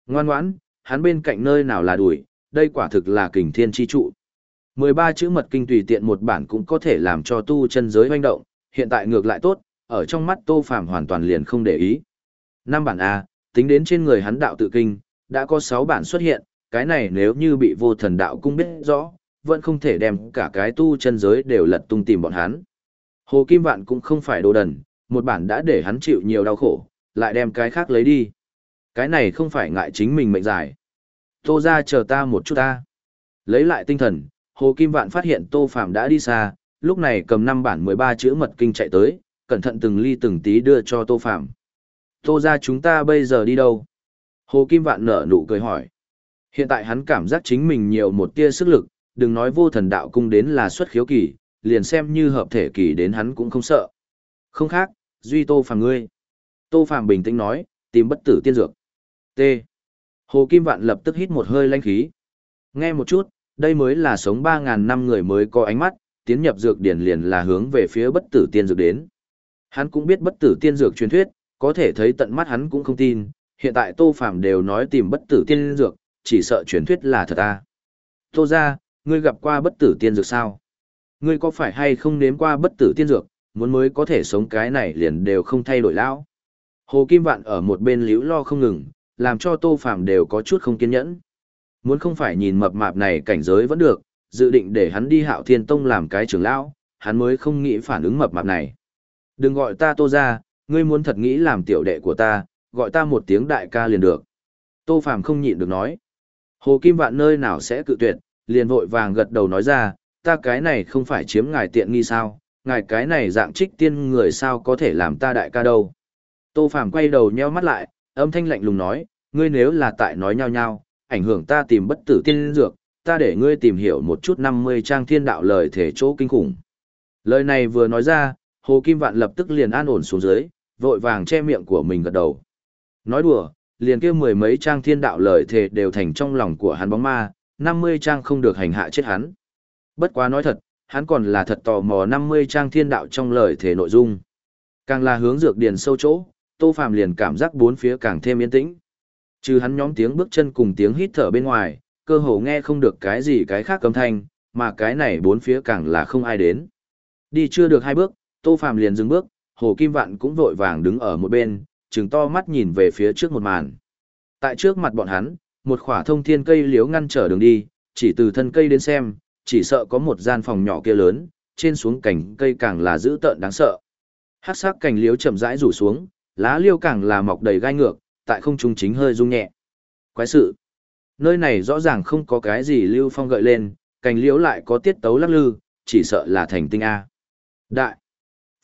A: Ngoan ngoãn, hắn bên cạnh nơi nào là đuổi, đây quả thực là kình thiên chi trụ. 13 chữ mật kinh tùy tiện một bản cũng có thể làm cho tu chân giới hoành động, hiện tại ngược lại tốt, ở trong mắt Tô Phàm hoàn toàn liền không để ý. Năm bản A, tính đến trên người hắn đạo tự kinh, đã có 6 bản xuất hiện, cái này nếu như bị vô thần đạo cung biết rõ, vẫn không thể đem cả cái tu chân giới đều lật tung tìm bọn hắn. Hồ Kim Vạn cũng không phải đồ đần, một bản đã để hắn chịu nhiều đau khổ, lại đem cái khác lấy đi. Cái này không phải ngại chính mình mệnh dài. Tô ra chờ ta một chút ta. Lấy lại tinh thần, Hồ Kim Vạn phát hiện Tô Phạm đã đi xa, lúc này cầm năm bản 13 chữ mật kinh chạy tới, cẩn thận từng ly từng tí đưa cho Tô Phạm. Tô ra chúng ta bây giờ đi đâu? Hồ Kim Vạn nở nụ cười hỏi. Hiện tại hắn cảm giác chính mình nhiều một tia sức lực, đừng nói vô thần đạo cung đến là xuất khiếu kỳ, liền xem như hợp thể kỳ đến hắn cũng không sợ. Không khác, duy Tô phàm ngươi. Tô phàm bình tĩnh nói, tìm bất tử tiên dược. T. Hồ Kim Vạn lập tức hít một hơi lanh khí. Nghe một chút, đây mới là sống ba ngàn năm người mới có ánh mắt, tiến nhập dược điển liền là hướng về phía bất tử tiên dược đến. Hắn cũng biết bất tử tiên dược truyền thuyết, có thể thấy tận mắt hắn cũng không tin, hiện tại Tô Phàm đều nói tìm bất tử tiên dược, chỉ sợ truyền thuyết là thật à. Tô ra, ngươi gặp qua bất tử tiên dược sao? Ngươi có phải hay không nếm qua bất tử tiên dược, muốn mới có thể sống cái này liền đều không thay đổi lão. Hồ Kim Vạn ở một bên liễu lo không ngừng, làm cho Tô Phàm đều có chút không kiên nhẫn. Muốn không phải nhìn mập mạp này cảnh giới vẫn được, dự định để hắn đi Hạo Thiên Tông làm cái trưởng lão, hắn mới không nghĩ phản ứng mập mạp này. Đừng gọi ta Tô gia ngươi muốn thật nghĩ làm tiểu đệ của ta, gọi ta một tiếng đại ca liền được. Tô Phàm không nhịn được nói. Hồ Kim Vạn nơi nào sẽ cự tuyệt, liền vội vàng gật đầu nói ra, ta cái này không phải chiếm ngài tiện nghi sao, ngài cái này dạng trích tiên người sao có thể làm ta đại ca đâu. Tô Phàm quay đầu nheo mắt lại, âm thanh lạnh lùng nói, ngươi nếu là tại nói nhau nhau, ảnh hưởng ta tìm bất tử tiên dược, ta để ngươi tìm hiểu một chút 50 trang thiên đạo lời thể chỗ kinh khủng. Lời này vừa nói ra, Hồ Kim Vạn lập tức liền an ổn xuống dưới, vội vàng che miệng của mình gật đầu. Nói đùa, liền kia mười mấy trang thiên đạo lời thể đều thành trong lòng của hắn bóng ma, 50 trang không được hành hạ chết hắn. Bất quá nói thật, hắn còn là thật tò mò 50 trang thiên đạo trong lời thể nội dung. Càng là hướng dược điền sâu chỗ, Tô Phàm liền cảm giác bốn phía càng thêm yên tĩnh. Trừ hắn nhóm tiếng bước chân cùng tiếng hít thở bên ngoài, cơ hồ nghe không được cái gì cái khác âm thanh, mà cái này bốn phía càng là không ai đến. Đi chưa được hai bước, Tô Phàm liền dừng bước, Hồ Kim Vạn cũng vội vàng đứng ở một bên, trừng to mắt nhìn về phía trước một màn. Tại trước mặt bọn hắn, một khỏa thông thiên cây liếu ngăn trở đường đi, chỉ từ thân cây đến xem, chỉ sợ có một gian phòng nhỏ kia lớn, trên xuống cành cây càng là dữ tợn đáng sợ. Hắc sắc cành liễu chậm rãi rủ xuống, lá liêu càng là mọc đầy gai ngược, tại không trung chính hơi rung nhẹ. Quái sự. Nơi này rõ ràng không có cái gì lưu phong gợi lên, cành liễu lại có tiết tấu lắc lư, chỉ sợ là thành tinh A. Đại.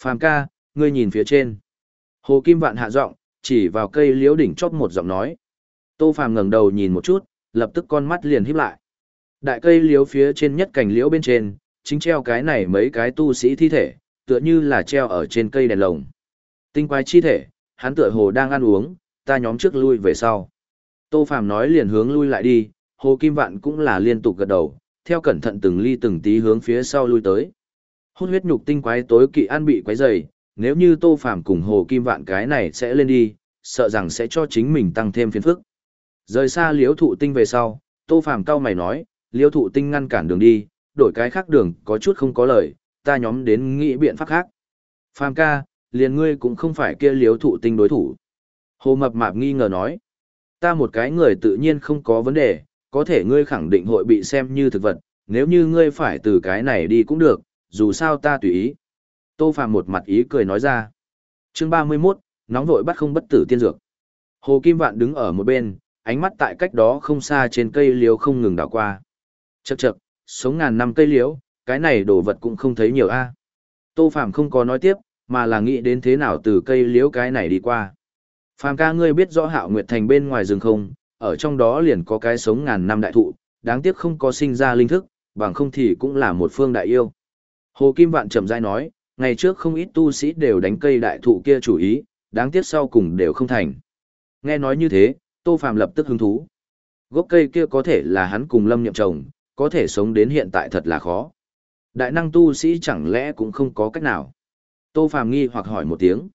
A: Phàm ca, ngươi nhìn phía trên. Hồ Kim Vạn hạ giọng, chỉ vào cây liễu đỉnh chóp một giọng nói. Tô Phàm ngẩng đầu nhìn một chút, lập tức con mắt liền híp lại. Đại cây liễu phía trên nhất cành liễu bên trên, chính treo cái này mấy cái tu sĩ thi thể, tựa như là treo ở trên cây đèn lồng. Tinh quái chi thể, hắn tựa hồ đang ăn uống, ta nhóm trước lui về sau. Tô Phàm nói liền hướng lui lại đi, Hồ Kim Vạn cũng là liên tục gật đầu, theo cẩn thận từng ly từng tí hướng phía sau lui tới. Hút huyết nhục tinh quái tối kỵ ăn bị quái dày, nếu như Tô Phàm cùng Hồ Kim Vạn cái này sẽ lên đi, sợ rằng sẽ cho chính mình tăng thêm phiền phức. Rời xa liễu thụ tinh về sau, Tô Phàm cao mày nói, Liêu thụ tinh ngăn cản đường đi, đổi cái khác đường có chút không có lời, ta nhóm đến nghĩ biện pháp khác. Phàm ca, liền ngươi cũng không phải kia liêu thụ tinh đối thủ. Hồ Mập Mạp nghi ngờ nói, ta một cái người tự nhiên không có vấn đề, có thể ngươi khẳng định hội bị xem như thực vật, nếu như ngươi phải từ cái này đi cũng được, dù sao ta tùy ý. Tô Phàm một mặt ý cười nói ra. Chương 31, nóng vội bắt không bất tử tiên dược. Hồ Kim Vạn đứng ở một bên, ánh mắt tại cách đó không xa trên cây liều không ngừng đảo qua. Chậc chậc, sống ngàn năm cây liễu, cái này đồ vật cũng không thấy nhiều a. Tô Phàm không có nói tiếp, mà là nghĩ đến thế nào từ cây liễu cái này đi qua. Phàm ca ngươi biết rõ Hạo Nguyệt Thành bên ngoài rừng không, ở trong đó liền có cái sống ngàn năm đại thụ, đáng tiếc không có sinh ra linh thức, bằng không thì cũng là một phương đại yêu. Hồ Kim Vạn chậm rãi nói, ngày trước không ít tu sĩ đều đánh cây đại thụ kia chủ ý, đáng tiếc sau cùng đều không thành. Nghe nói như thế, Tô Phàm lập tức hứng thú. Gốc cây kia có thể là hắn cùng Lâm Nhậm trồng, có thể sống đến hiện tại thật là khó. Đại năng tu sĩ chẳng lẽ cũng không có cách nào? Tô Phàm nghi hoặc hỏi một tiếng.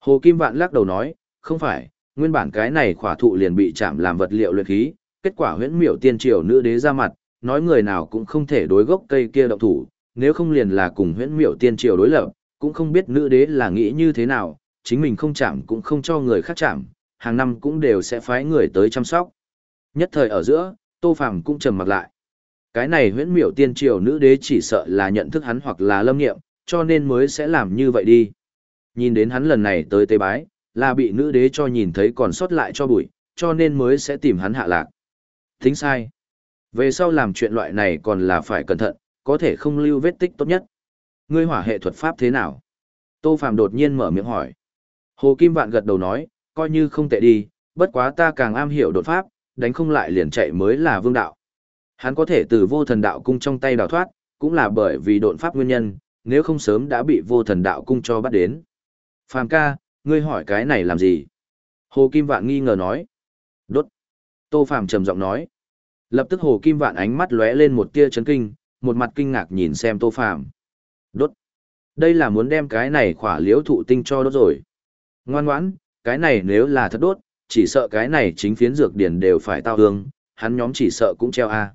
A: Hồ Kim Vạn lắc đầu nói, không phải, nguyên bản cái này khỏa thụ liền bị chạm làm vật liệu luyện khí, kết quả huyễn miểu tiên triều nữ đế ra mặt, nói người nào cũng không thể đối gốc cây kia động thủ, nếu không liền là cùng huyễn miểu tiên triều đối lập, cũng không biết nữ đế là nghĩ như thế nào, chính mình không chạm cũng không cho người khác chạm, hàng năm cũng đều sẽ phái người tới chăm sóc. Nhất thời ở giữa, Tô Phàm cũng trầm mặt lại. Cái này huyễn miểu tiên triều nữ đế chỉ sợ là nhận thức hắn hoặc là lâm nghiệm, cho nên mới sẽ làm như vậy đi. Nhìn đến hắn lần này tới tế bái, là bị nữ đế cho nhìn thấy còn sót lại cho bụi, cho nên mới sẽ tìm hắn hạ lạc. Tính sai. Về sau làm chuyện loại này còn là phải cẩn thận, có thể không lưu vết tích tốt nhất. Ngươi hỏa hệ thuật pháp thế nào? Tô Phạm đột nhiên mở miệng hỏi. Hồ Kim Vạn gật đầu nói, coi như không tệ đi, bất quá ta càng am hiểu đột pháp, đánh không lại liền chạy mới là vương đạo. Hắn có thể từ vô thần đạo cung trong tay đào thoát, cũng là bởi vì đột pháp nguyên nhân, nếu không sớm đã bị vô thần đạo cung cho bắt đến. Phàm ca, ngươi hỏi cái này làm gì? Hồ Kim Vạn nghi ngờ nói. Đốt. Tô Phàm trầm giọng nói. Lập tức Hồ Kim Vạn ánh mắt lóe lên một tia chấn kinh, một mặt kinh ngạc nhìn xem Tô Phàm. Đốt. Đây là muốn đem cái này khỏa liễu thụ tinh cho đốt rồi. Ngoan ngoãn, cái này nếu là thật đốt, chỉ sợ cái này chính phiến dược điển đều phải tao hương, hắn nhóm chỉ sợ cũng treo a.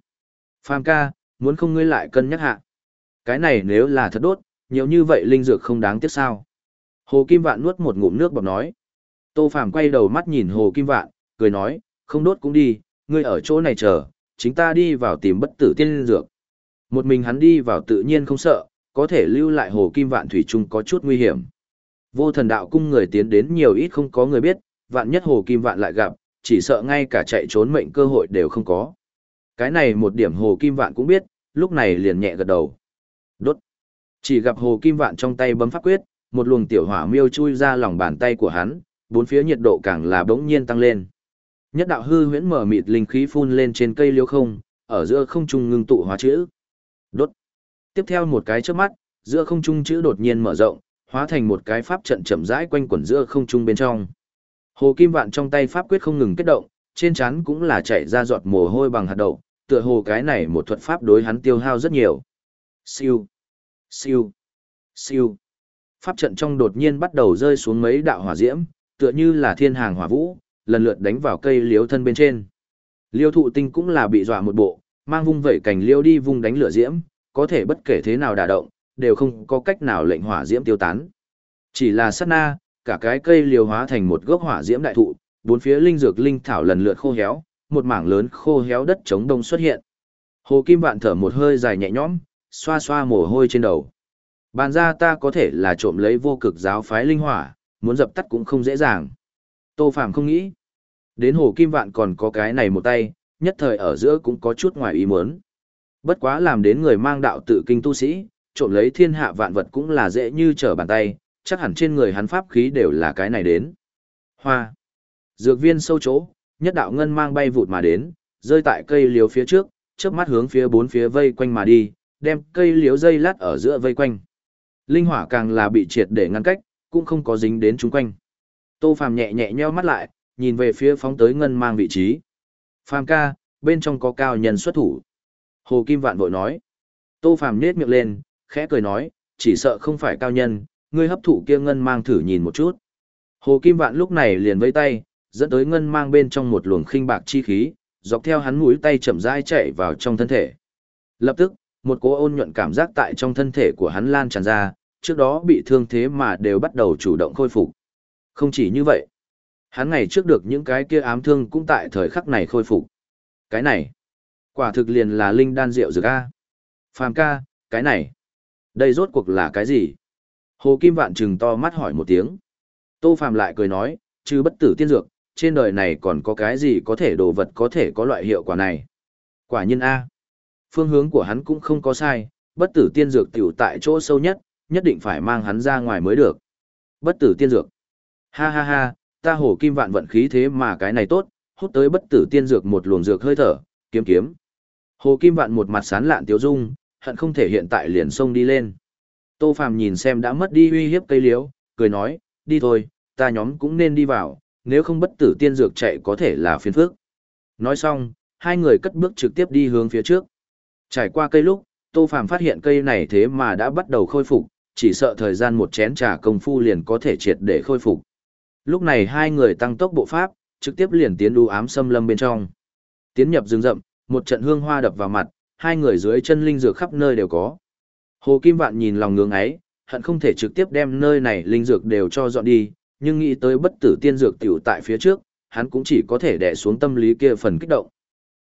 A: Phàm ca, muốn không ngươi lại cân nhắc hạ. Cái này nếu là thật đốt, nhiều như vậy linh dược không đáng tiếc sao. Hồ Kim Vạn nuốt một ngụm nước bọc nói. Tô Phàm quay đầu mắt nhìn Hồ Kim Vạn, cười nói, không đốt cũng đi, ngươi ở chỗ này chờ, chính ta đi vào tìm bất tử tiên dược. Một mình hắn đi vào tự nhiên không sợ, có thể lưu lại Hồ Kim Vạn Thủy Trung có chút nguy hiểm. Vô thần đạo cung người tiến đến nhiều ít không có người biết, vạn nhất Hồ Kim Vạn lại gặp, chỉ sợ ngay cả chạy trốn mệnh cơ hội đều không có. Cái này một điểm Hồ Kim Vạn cũng biết, lúc này liền nhẹ gật đầu. Đốt. Chỉ gặp Hồ Kim Vạn trong tay bấm pháp quyết, một luồng tiểu hỏa miêu chui ra lòng bàn tay của hắn, bốn phía nhiệt độ càng là bỗng nhiên tăng lên. Nhất đạo hư huyễn mở mịt linh khí phun lên trên cây liêu không, ở giữa không trung ngưng tụ hóa chữ. Đốt. Tiếp theo một cái chớp mắt, giữa không trung chữ đột nhiên mở rộng, hóa thành một cái pháp trận chậm rãi quanh quẩn giữa không trung bên trong. Hồ Kim Vạn trong tay pháp quyết không ngừng kết động, trên trán cũng là chảy ra giọt mồ hôi bằng hạt đậu, tựa hồ cái này một thuật pháp đối hắn tiêu hao rất nhiều. Siêu, siêu, siêu pháp trận trong đột nhiên bắt đầu rơi xuống mấy đạo hỏa diễm, tựa như là thiên hàng hỏa vũ, lần lượt đánh vào cây liếu thân bên trên. Liêu thụ tinh cũng là bị dọa một bộ, mang vung vẩy cành liêu đi vung đánh lửa diễm, có thể bất kể thế nào đả động, đều không có cách nào lệnh hỏa diễm tiêu tán. Chỉ là sát na, cả cái cây liều hóa thành một gốc hỏa diễm đại thụ, bốn phía linh dược linh thảo lần lượt khô héo, một mảng lớn khô héo đất trống đông xuất hiện. Hồ Kim Vạn thở một hơi dài nhẹ nhõm, xoa xoa mồ hôi trên đầu. Bàn ra ta có thể là trộm lấy vô cực giáo phái linh hỏa, muốn dập tắt cũng không dễ dàng. Tô Phạm không nghĩ. Đến hồ kim vạn còn có cái này một tay, nhất thời ở giữa cũng có chút ngoài ý muốn. Bất quá làm đến người mang đạo tự kinh tu sĩ, trộm lấy thiên hạ vạn vật cũng là dễ như trở bàn tay, chắc hẳn trên người hắn pháp khí đều là cái này đến. Hoa. Dược viên sâu chỗ, nhất đạo ngân mang bay vụt mà đến, rơi tại cây liếu phía trước, chớp mắt hướng phía bốn phía vây quanh mà đi, đem cây liếu dây lát ở giữa vây quanh. Linh hỏa càng là bị triệt để ngăn cách, cũng không có dính đến chúng quanh. Tô Phàm nhẹ nhẹ nheo mắt lại, nhìn về phía phóng tới ngân mang vị trí. Phàm ca, bên trong có cao nhân xuất thủ. Hồ Kim Vạn vội nói. Tô Phàm nết miệng lên, khẽ cười nói, chỉ sợ không phải cao nhân, ngươi hấp thụ kia ngân mang thử nhìn một chút. Hồ Kim Vạn lúc này liền vẫy tay, dẫn tới ngân mang bên trong một luồng khinh bạc chi khí, dọc theo hắn mũi tay chậm rãi chạy vào trong thân thể. Lập tức, một cỗ ôn nhuận cảm giác tại trong thân thể của hắn lan tràn ra, trước đó bị thương thế mà đều bắt đầu chủ động khôi phục. Không chỉ như vậy, hắn ngày trước được những cái kia ám thương cũng tại thời khắc này khôi phục. Cái này, quả thực liền là linh đan rượu dược a. Phàm ca, cái này, đây rốt cuộc là cái gì? Hồ Kim Vạn trừng to mắt hỏi một tiếng. Tô Phàm lại cười nói, chứ bất tử tiên dược, trên đời này còn có cái gì có thể đồ vật có thể có loại hiệu quả này. Quả nhiên A. Phương hướng của hắn cũng không có sai, bất tử tiên dược tiểu tại chỗ sâu nhất, nhất định phải mang hắn ra ngoài mới được. Bất tử tiên dược. Ha ha ha, ta hổ kim vạn vận khí thế mà cái này tốt, hút tới bất tử tiên dược một luồng dược hơi thở, kiếm kiếm. Hồ kim vạn một mặt sán lạn tiếu dung, hận không thể hiện tại liền xông đi lên. Tô Phàm nhìn xem đã mất đi uy hiếp cây liễu, cười nói, đi thôi, ta nhóm cũng nên đi vào, nếu không bất tử tiên dược chạy có thể là phiền phức. Nói xong, hai người cất bước trực tiếp đi hướng phía trước. Trải qua cây lúc, Tô Phàm phát hiện cây này thế mà đã bắt đầu khôi phục, chỉ sợ thời gian một chén trà công phu liền có thể triệt để khôi phục. Lúc này hai người tăng tốc bộ pháp, trực tiếp liền tiến u ám xâm lâm bên trong. Tiến nhập rừng rậm, một trận hương hoa đập vào mặt, hai người dưới chân linh dược khắp nơi đều có. Hồ Kim Vạn nhìn lòng ngưỡng ấy, hận không thể trực tiếp đem nơi này linh dược đều cho dọn đi, nhưng nghĩ tới bất tử tiên dược tiểu tại phía trước, hắn cũng chỉ có thể đè xuống tâm lý kia phần kích động.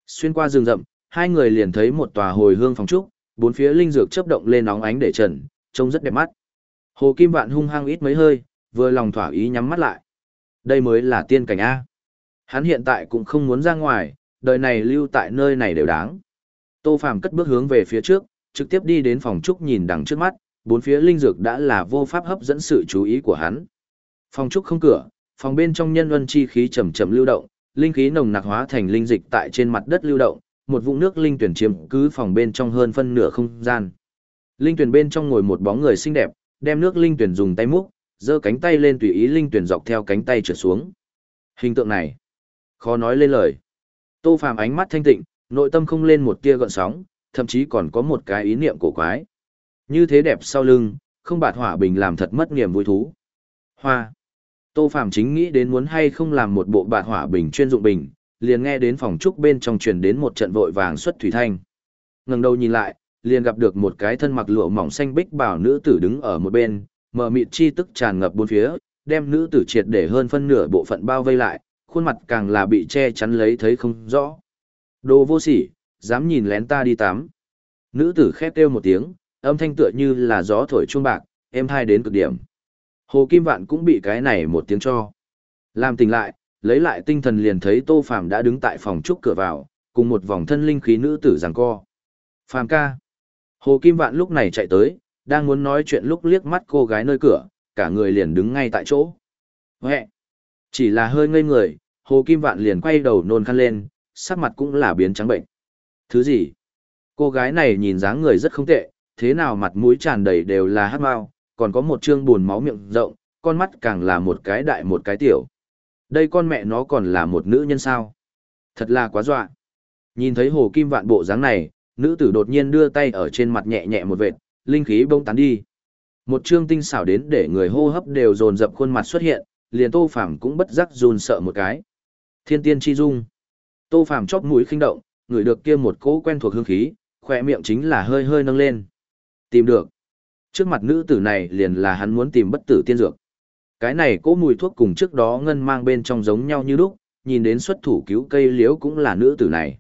A: Xuyên qua rừng rậm, hai người liền thấy một tòa hồi hương phòng trúc, bốn phía linh dược chớp động lên nóng ánh để trần, trông rất đẹp mắt. Hồ Kim Vạn hung hăng ít mấy hơi, vừa lòng thỏa ý nhắm mắt lại. Đây mới là tiên cảnh A. Hắn hiện tại cũng không muốn ra ngoài, đời này lưu tại nơi này đều đáng. Tô Phàm cất bước hướng về phía trước, trực tiếp đi đến phòng trúc nhìn đằng trước mắt, bốn phía linh dược đã là vô pháp hấp dẫn sự chú ý của hắn. Phòng trúc không cửa, phòng bên trong nhân luân chi khí chậm chậm lưu động, linh khí nồng nặc hóa thành linh dịch tại trên mặt đất lưu động, một vũng nước linh tuyển chiếm cứ phòng bên trong hơn phân nửa không gian. Linh tuyển bên trong ngồi một bóng người xinh đẹp, đem nước linh tuyển dùng tay múc, giơ cánh tay lên tùy ý linh tuyển dọc theo cánh tay trượt xuống. Hình tượng này, khó nói lên lời. Tô Phàm ánh mắt thanh tịnh, nội tâm không lên một tia gợn sóng, thậm chí còn có một cái ý niệm cổ quái. Như thế đẹp sau lưng, không bạt hỏa bình làm thật mất niềm vui thú. Hoa. Tô Phàm chính nghĩ đến muốn hay không làm một bộ bạt hỏa bình chuyên dụng bình, liền nghe đến phòng trúc bên trong truyền đến một trận vội vàng xuất thủy thanh. Ngẩng đầu nhìn lại, liền gặp được một cái thân mặc lụa mỏng xanh bích bảo nữ tử đứng ở một bên, mờ mịt chi tức tràn ngập bốn phía, đem nữ tử triệt để hơn phân nửa bộ phận bao vây lại, khuôn mặt càng là bị che chắn lấy thấy không rõ. Đồ vô sỉ, dám nhìn lén ta đi tắm. Nữ tử khép kêu một tiếng, âm thanh tựa như là gió thổi chuông bạc, êm hai đến cực điểm. Hồ Kim Vạn cũng bị cái này một tiếng cho. Làm tỉnh lại, lấy lại tinh thần liền thấy Tô Phàm đã đứng tại phòng trúc cửa vào, cùng một vòng thân linh khí nữ tử giằng co. Phàm ca. Hồ Kim Vạn lúc này chạy tới, đang muốn nói chuyện lúc liếc mắt cô gái nơi cửa, cả người liền đứng ngay tại chỗ. Huệ. Chỉ là hơi ngây người, Hồ Kim Vạn liền quay đầu nôn khăn lên, sắc mặt cũng là biến trắng bệnh. Thứ gì? Cô gái này nhìn dáng người rất không tệ, thế nào mặt mũi tràn đầy đều là hát mau, còn có một chương buồn máu miệng rộng, con mắt càng là một cái đại một cái tiểu. Đây con mẹ nó còn là một nữ nhân sao? Thật là quá dọa. Nhìn thấy hồ kim vạn bộ dáng này, nữ tử đột nhiên đưa tay ở trên mặt nhẹ nhẹ một vệt, linh khí bông tán đi. Một trương tinh xảo đến để người hô hấp đều dồn dập khuôn mặt xuất hiện, liền Tô Phàm cũng bất giác run sợ một cái. Thiên tiên chi dung. Tô Phàm chóp mũi khinh động, người được kia một cỗ quen thuộc hương khí, khỏe miệng chính là hơi hơi nâng lên. Tìm được. Trước mặt nữ tử này liền là hắn muốn tìm bất tử tiên dược. Cái này cỗ mùi thuốc cùng trước đó ngân mang bên trong giống nhau như lúc, nhìn đến xuất thủ cứu cây liễu cũng là nữ tử này.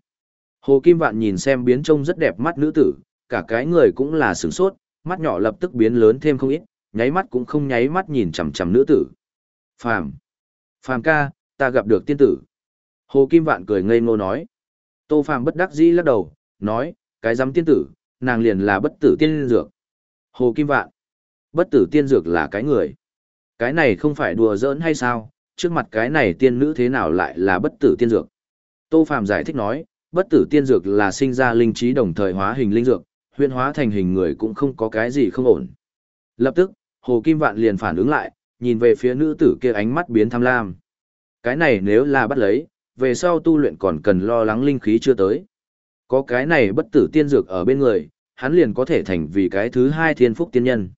A: Hồ Kim Vạn nhìn xem biến trông rất đẹp mắt nữ tử, cả cái người cũng là sửng sốt, mắt nhỏ lập tức biến lớn thêm không ít, nháy mắt cũng không nháy mắt nhìn chằm chằm nữ tử. Phàm! Phàm ca, ta gặp được tiên tử. Hồ Kim Vạn cười ngây ngô nói. Tô Phàm bất đắc dĩ lắc đầu, nói, cái dám tiên tử, nàng liền là bất tử tiên dược. Hồ Kim Vạn, bất tử tiên dược là cái người. Cái này không phải đùa giỡn hay sao, trước mặt cái này tiên nữ thế nào lại là bất tử tiên dược. Tô Phạm giải thích nói, bất tử tiên dược là sinh ra linh trí đồng thời hóa hình linh dược, Huyên hóa thành hình người cũng không có cái gì không ổn. Lập tức, Hồ Kim Vạn liền phản ứng lại, nhìn về phía nữ tử kia ánh mắt biến tham lam. Cái này nếu là bắt lấy, về sau tu luyện còn cần lo lắng linh khí chưa tới. Có cái này bất tử tiên dược ở bên người, hắn liền có thể thành vì cái thứ hai thiên phúc tiên nhân.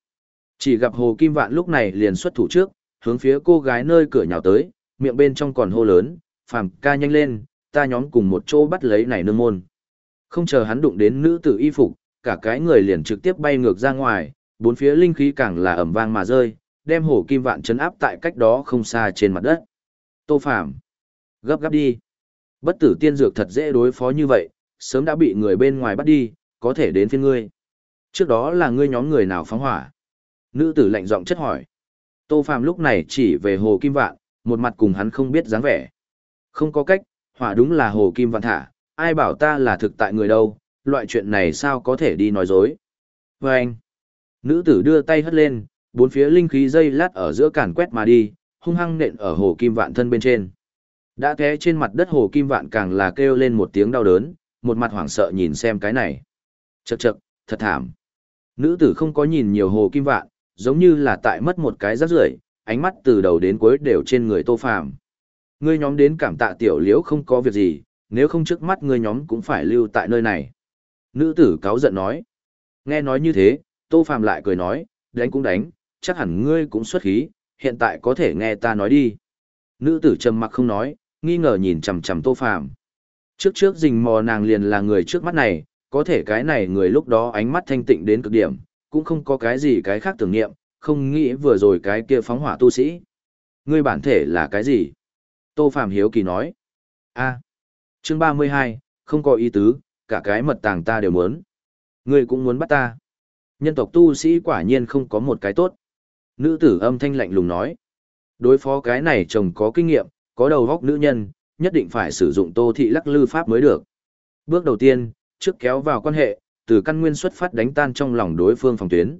A: Chỉ gặp Hồ Kim Vạn lúc này liền xuất thủ trước, hướng phía cô gái nơi cửa nhào tới, miệng bên trong còn hô lớn, phàm ca nhanh lên, ta nhóm cùng một chỗ bắt lấy này nương môn. Không chờ hắn đụng đến nữ tử y phục, cả cái người liền trực tiếp bay ngược ra ngoài, bốn phía linh khí càng là ẩm vang mà rơi, đem Hồ Kim Vạn chấn áp tại cách đó không xa trên mặt đất. Tô Phàm, gấp gáp đi. Bất tử tiên dược thật dễ đối phó như vậy, sớm đã bị người bên ngoài bắt đi, có thể đến phiên ngươi. Trước đó là ngươi nhóm người nào phóng hỏa? Nữ tử lạnh giọng chất hỏi. Tô Phàm lúc này chỉ về Hồ Kim Vạn, một mặt cùng hắn không biết dáng vẻ. Không có cách, hỏa đúng là Hồ Kim Vạn thả, ai bảo ta là thực tại người đâu, loại chuyện này sao có thể đi nói dối. Và anh, nữ tử đưa tay hất lên, bốn phía linh khí dây lát ở giữa cản quét mà đi, hung hăng nện ở Hồ Kim Vạn thân bên trên. Đã thế trên mặt đất Hồ Kim Vạn càng là kêu lên một tiếng đau đớn, một mặt hoảng sợ nhìn xem cái này. Chậc chậc, thật thảm. Nữ tử không có nhìn nhiều Hồ Kim Vạn, giống như là tại mất một cái rác rưởi, ánh mắt từ đầu đến cuối đều trên người Tô Phàm. Ngươi nhóm đến cảm tạ tiểu liễu không có việc gì, nếu không trước mắt ngươi nhóm cũng phải lưu tại nơi này. Nữ tử cáo giận nói. Nghe nói như thế, Tô Phàm lại cười nói, đánh cũng đánh, chắc hẳn ngươi cũng xuất khí, hiện tại có thể nghe ta nói đi. Nữ tử trầm mặc không nói, nghi ngờ nhìn chằm chằm Tô Phàm. Trước trước rình mò nàng liền là người trước mắt này, có thể cái này người lúc đó ánh mắt thanh tịnh đến cực điểm, cũng không có cái gì cái khác tưởng niệm, không nghĩ vừa rồi cái kia phóng hỏa tu sĩ. Ngươi bản thể là cái gì? Tô Phạm Hiếu Kỳ nói. a chương 32, không có ý tứ, cả cái mật tàng ta đều muốn. Ngươi cũng muốn bắt ta. Nhân tộc tu sĩ quả nhiên không có một cái tốt. Nữ tử âm thanh lạnh lùng nói. Đối phó cái này chồng có kinh nghiệm, có đầu góc nữ nhân, nhất định phải sử dụng tô thị lắc lư pháp mới được. Bước đầu tiên, trước kéo vào quan hệ, từ căn nguyên xuất phát đánh tan trong lòng đối phương phòng tuyến.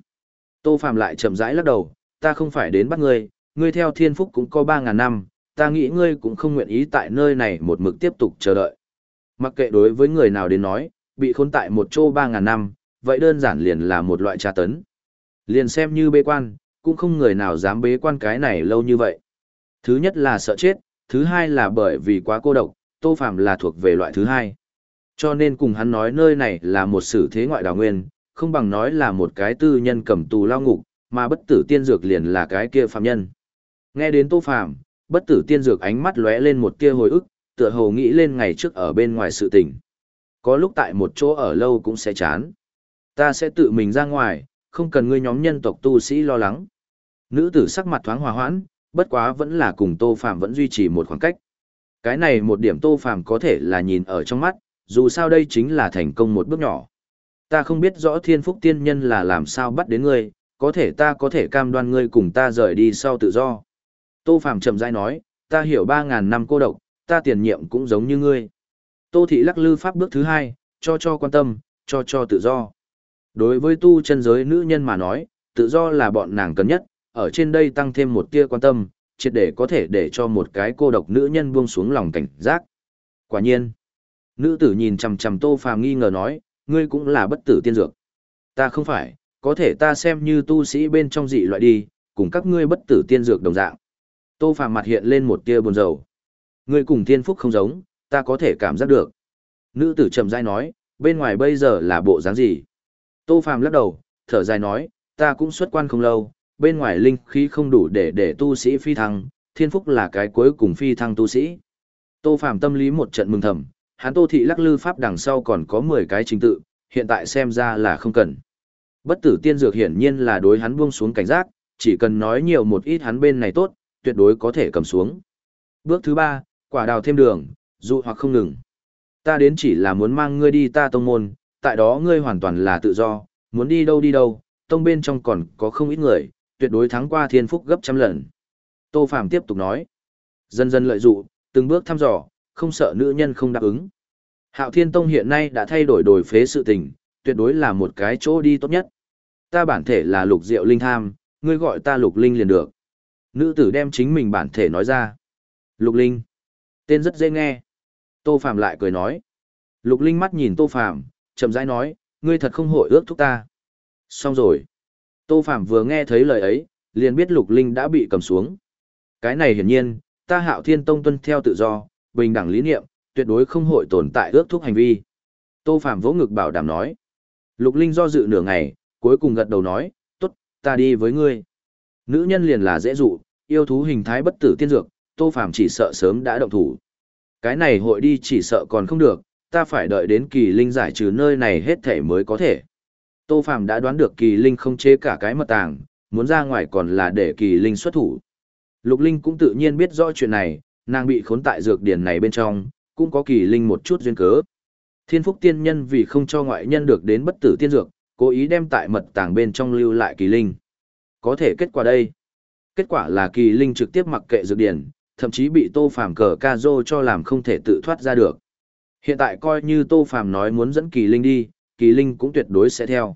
A: Tô Phạm lại chậm rãi lắc đầu, ta không phải đến bắt ngươi, ngươi theo thiên phúc cũng có 3.000 năm, ta nghĩ ngươi cũng không nguyện ý tại nơi này một mực tiếp tục chờ đợi. Mặc kệ đối với người nào đến nói, bị khốn tại một chỗ 3.000 năm, vậy đơn giản liền là một loại tra tấn. Liền xem như bế quan, cũng không người nào dám bế quan cái này lâu như vậy. Thứ nhất là sợ chết, thứ hai là bởi vì quá cô độc, Tô Phạm là thuộc về loại thứ hai. Cho nên cùng hắn nói nơi này là một sử thế ngoại đào nguyên, không bằng nói là một cái tư nhân cầm tù lao ngục, mà bất tử tiên dược liền là cái kia phạm nhân. Nghe đến Tô Phạm, bất tử tiên dược ánh mắt lóe lên một tia hồi ức, tựa hồ nghĩ lên ngày trước ở bên ngoài sự tình. Có lúc tại một chỗ ở lâu cũng sẽ chán. Ta sẽ tự mình ra ngoài, không cần ngươi nhóm nhân tộc tu sĩ lo lắng. Nữ tử sắc mặt thoáng hòa hoãn, bất quá vẫn là cùng Tô Phạm vẫn duy trì một khoảng cách. Cái này một điểm Tô Phạm có thể là nhìn ở trong mắt, dù sao đây chính là thành công một bước nhỏ. Ta không biết rõ thiên phúc tiên nhân là làm sao bắt đến ngươi, có thể ta có thể cam đoan ngươi cùng ta rời đi sau tự do. Tô Phạm chậm rãi nói, ta hiểu 3.000 năm cô độc, ta tiền nhiệm cũng giống như ngươi. Tô Thị lắc lư pháp bước thứ hai, cho cho quan tâm, cho cho tự do. Đối với tu chân giới nữ nhân mà nói, tự do là bọn nàng cần nhất, ở trên đây tăng thêm một tia quan tâm, triệt để có thể để cho một cái cô độc nữ nhân buông xuống lòng cảnh giác. Quả nhiên, Nữ tử nhìn chằm chằm Tô Phàm nghi ngờ nói, ngươi cũng là bất tử tiên dược. Ta không phải, có thể ta xem như tu sĩ bên trong dị loại đi, cùng các ngươi bất tử tiên dược đồng dạng. Tô Phàm mặt hiện lên một tia buồn rầu. Ngươi cùng tiên phúc không giống, ta có thể cảm giác được. Nữ tử trầm rãi nói, bên ngoài bây giờ là bộ dáng gì? Tô Phàm lắc đầu, thở dài nói, ta cũng xuất quan không lâu, bên ngoài linh khí không đủ để để tu sĩ phi thăng, thiên phúc là cái cuối cùng phi thăng tu sĩ. Tô Phàm tâm lý một trận mừng thầm, hắn tô thị lắc lư pháp đằng sau còn có 10 cái trình tự, hiện tại xem ra là không cần. Bất tử tiên dược hiển nhiên là đối hắn buông xuống cảnh giác, chỉ cần nói nhiều một ít hắn bên này tốt, tuyệt đối có thể cầm xuống. Bước thứ ba, quả đào thêm đường, dụ hoặc không ngừng. Ta đến chỉ là muốn mang ngươi đi ta tông môn, tại đó ngươi hoàn toàn là tự do, muốn đi đâu đi đâu, tông bên trong còn có không ít người, tuyệt đối thắng qua thiên phúc gấp trăm lần. Tô Phạm tiếp tục nói, dần dần lợi dụ, từng bước thăm dò, không sợ nữ nhân không đáp ứng. Hạo Thiên Tông hiện nay đã thay đổi đổi phế sự tình, tuyệt đối là một cái chỗ đi tốt nhất. Ta bản thể là lục diệu linh tham, ngươi gọi ta lục linh liền được. Nữ tử đem chính mình bản thể nói ra. Lục linh. Tên rất dễ nghe. Tô Phạm lại cười nói. Lục linh mắt nhìn Tô Phạm, chậm rãi nói, ngươi thật không hội ước thúc ta. Xong rồi. Tô Phạm vừa nghe thấy lời ấy, liền biết Lục Linh đã bị cầm xuống. Cái này hiển nhiên, ta hạo thiên tông tuân theo tự do, bình đẳng lý niệm, tuyệt đối không hội tồn tại ước thúc hành vi. Tô Phạm vỗ ngực bảo đảm nói. Lục Linh do dự nửa ngày, cuối cùng gật đầu nói, tốt, ta đi với ngươi. Nữ nhân liền là dễ dụ, yêu thú hình thái bất tử tiên dược, Tô Phạm chỉ sợ sớm đã động thủ. Cái này hội đi chỉ sợ còn không được, ta phải đợi đến kỳ linh giải trừ nơi này hết thể mới có thể. Tô Phạm đã đoán được kỳ linh không chế cả cái mật tàng, muốn ra ngoài còn là để kỳ linh xuất thủ. Lục Linh cũng tự nhiên biết rõ chuyện này, nàng bị khốn tại dược điển này bên trong, cũng có kỳ linh một chút duyên cớ. Thiên phúc tiên nhân vì không cho ngoại nhân được đến bất tử tiên dược, cố ý đem tại mật tàng bên trong lưu lại kỳ linh. Có thể kết quả đây. Kết quả là kỳ linh trực tiếp mặc kệ dược điển, thậm chí bị tô phàm cờ ca dô cho làm không thể tự thoát ra được. Hiện tại coi như tô phàm nói muốn dẫn kỳ linh đi, kỳ linh cũng tuyệt đối sẽ theo.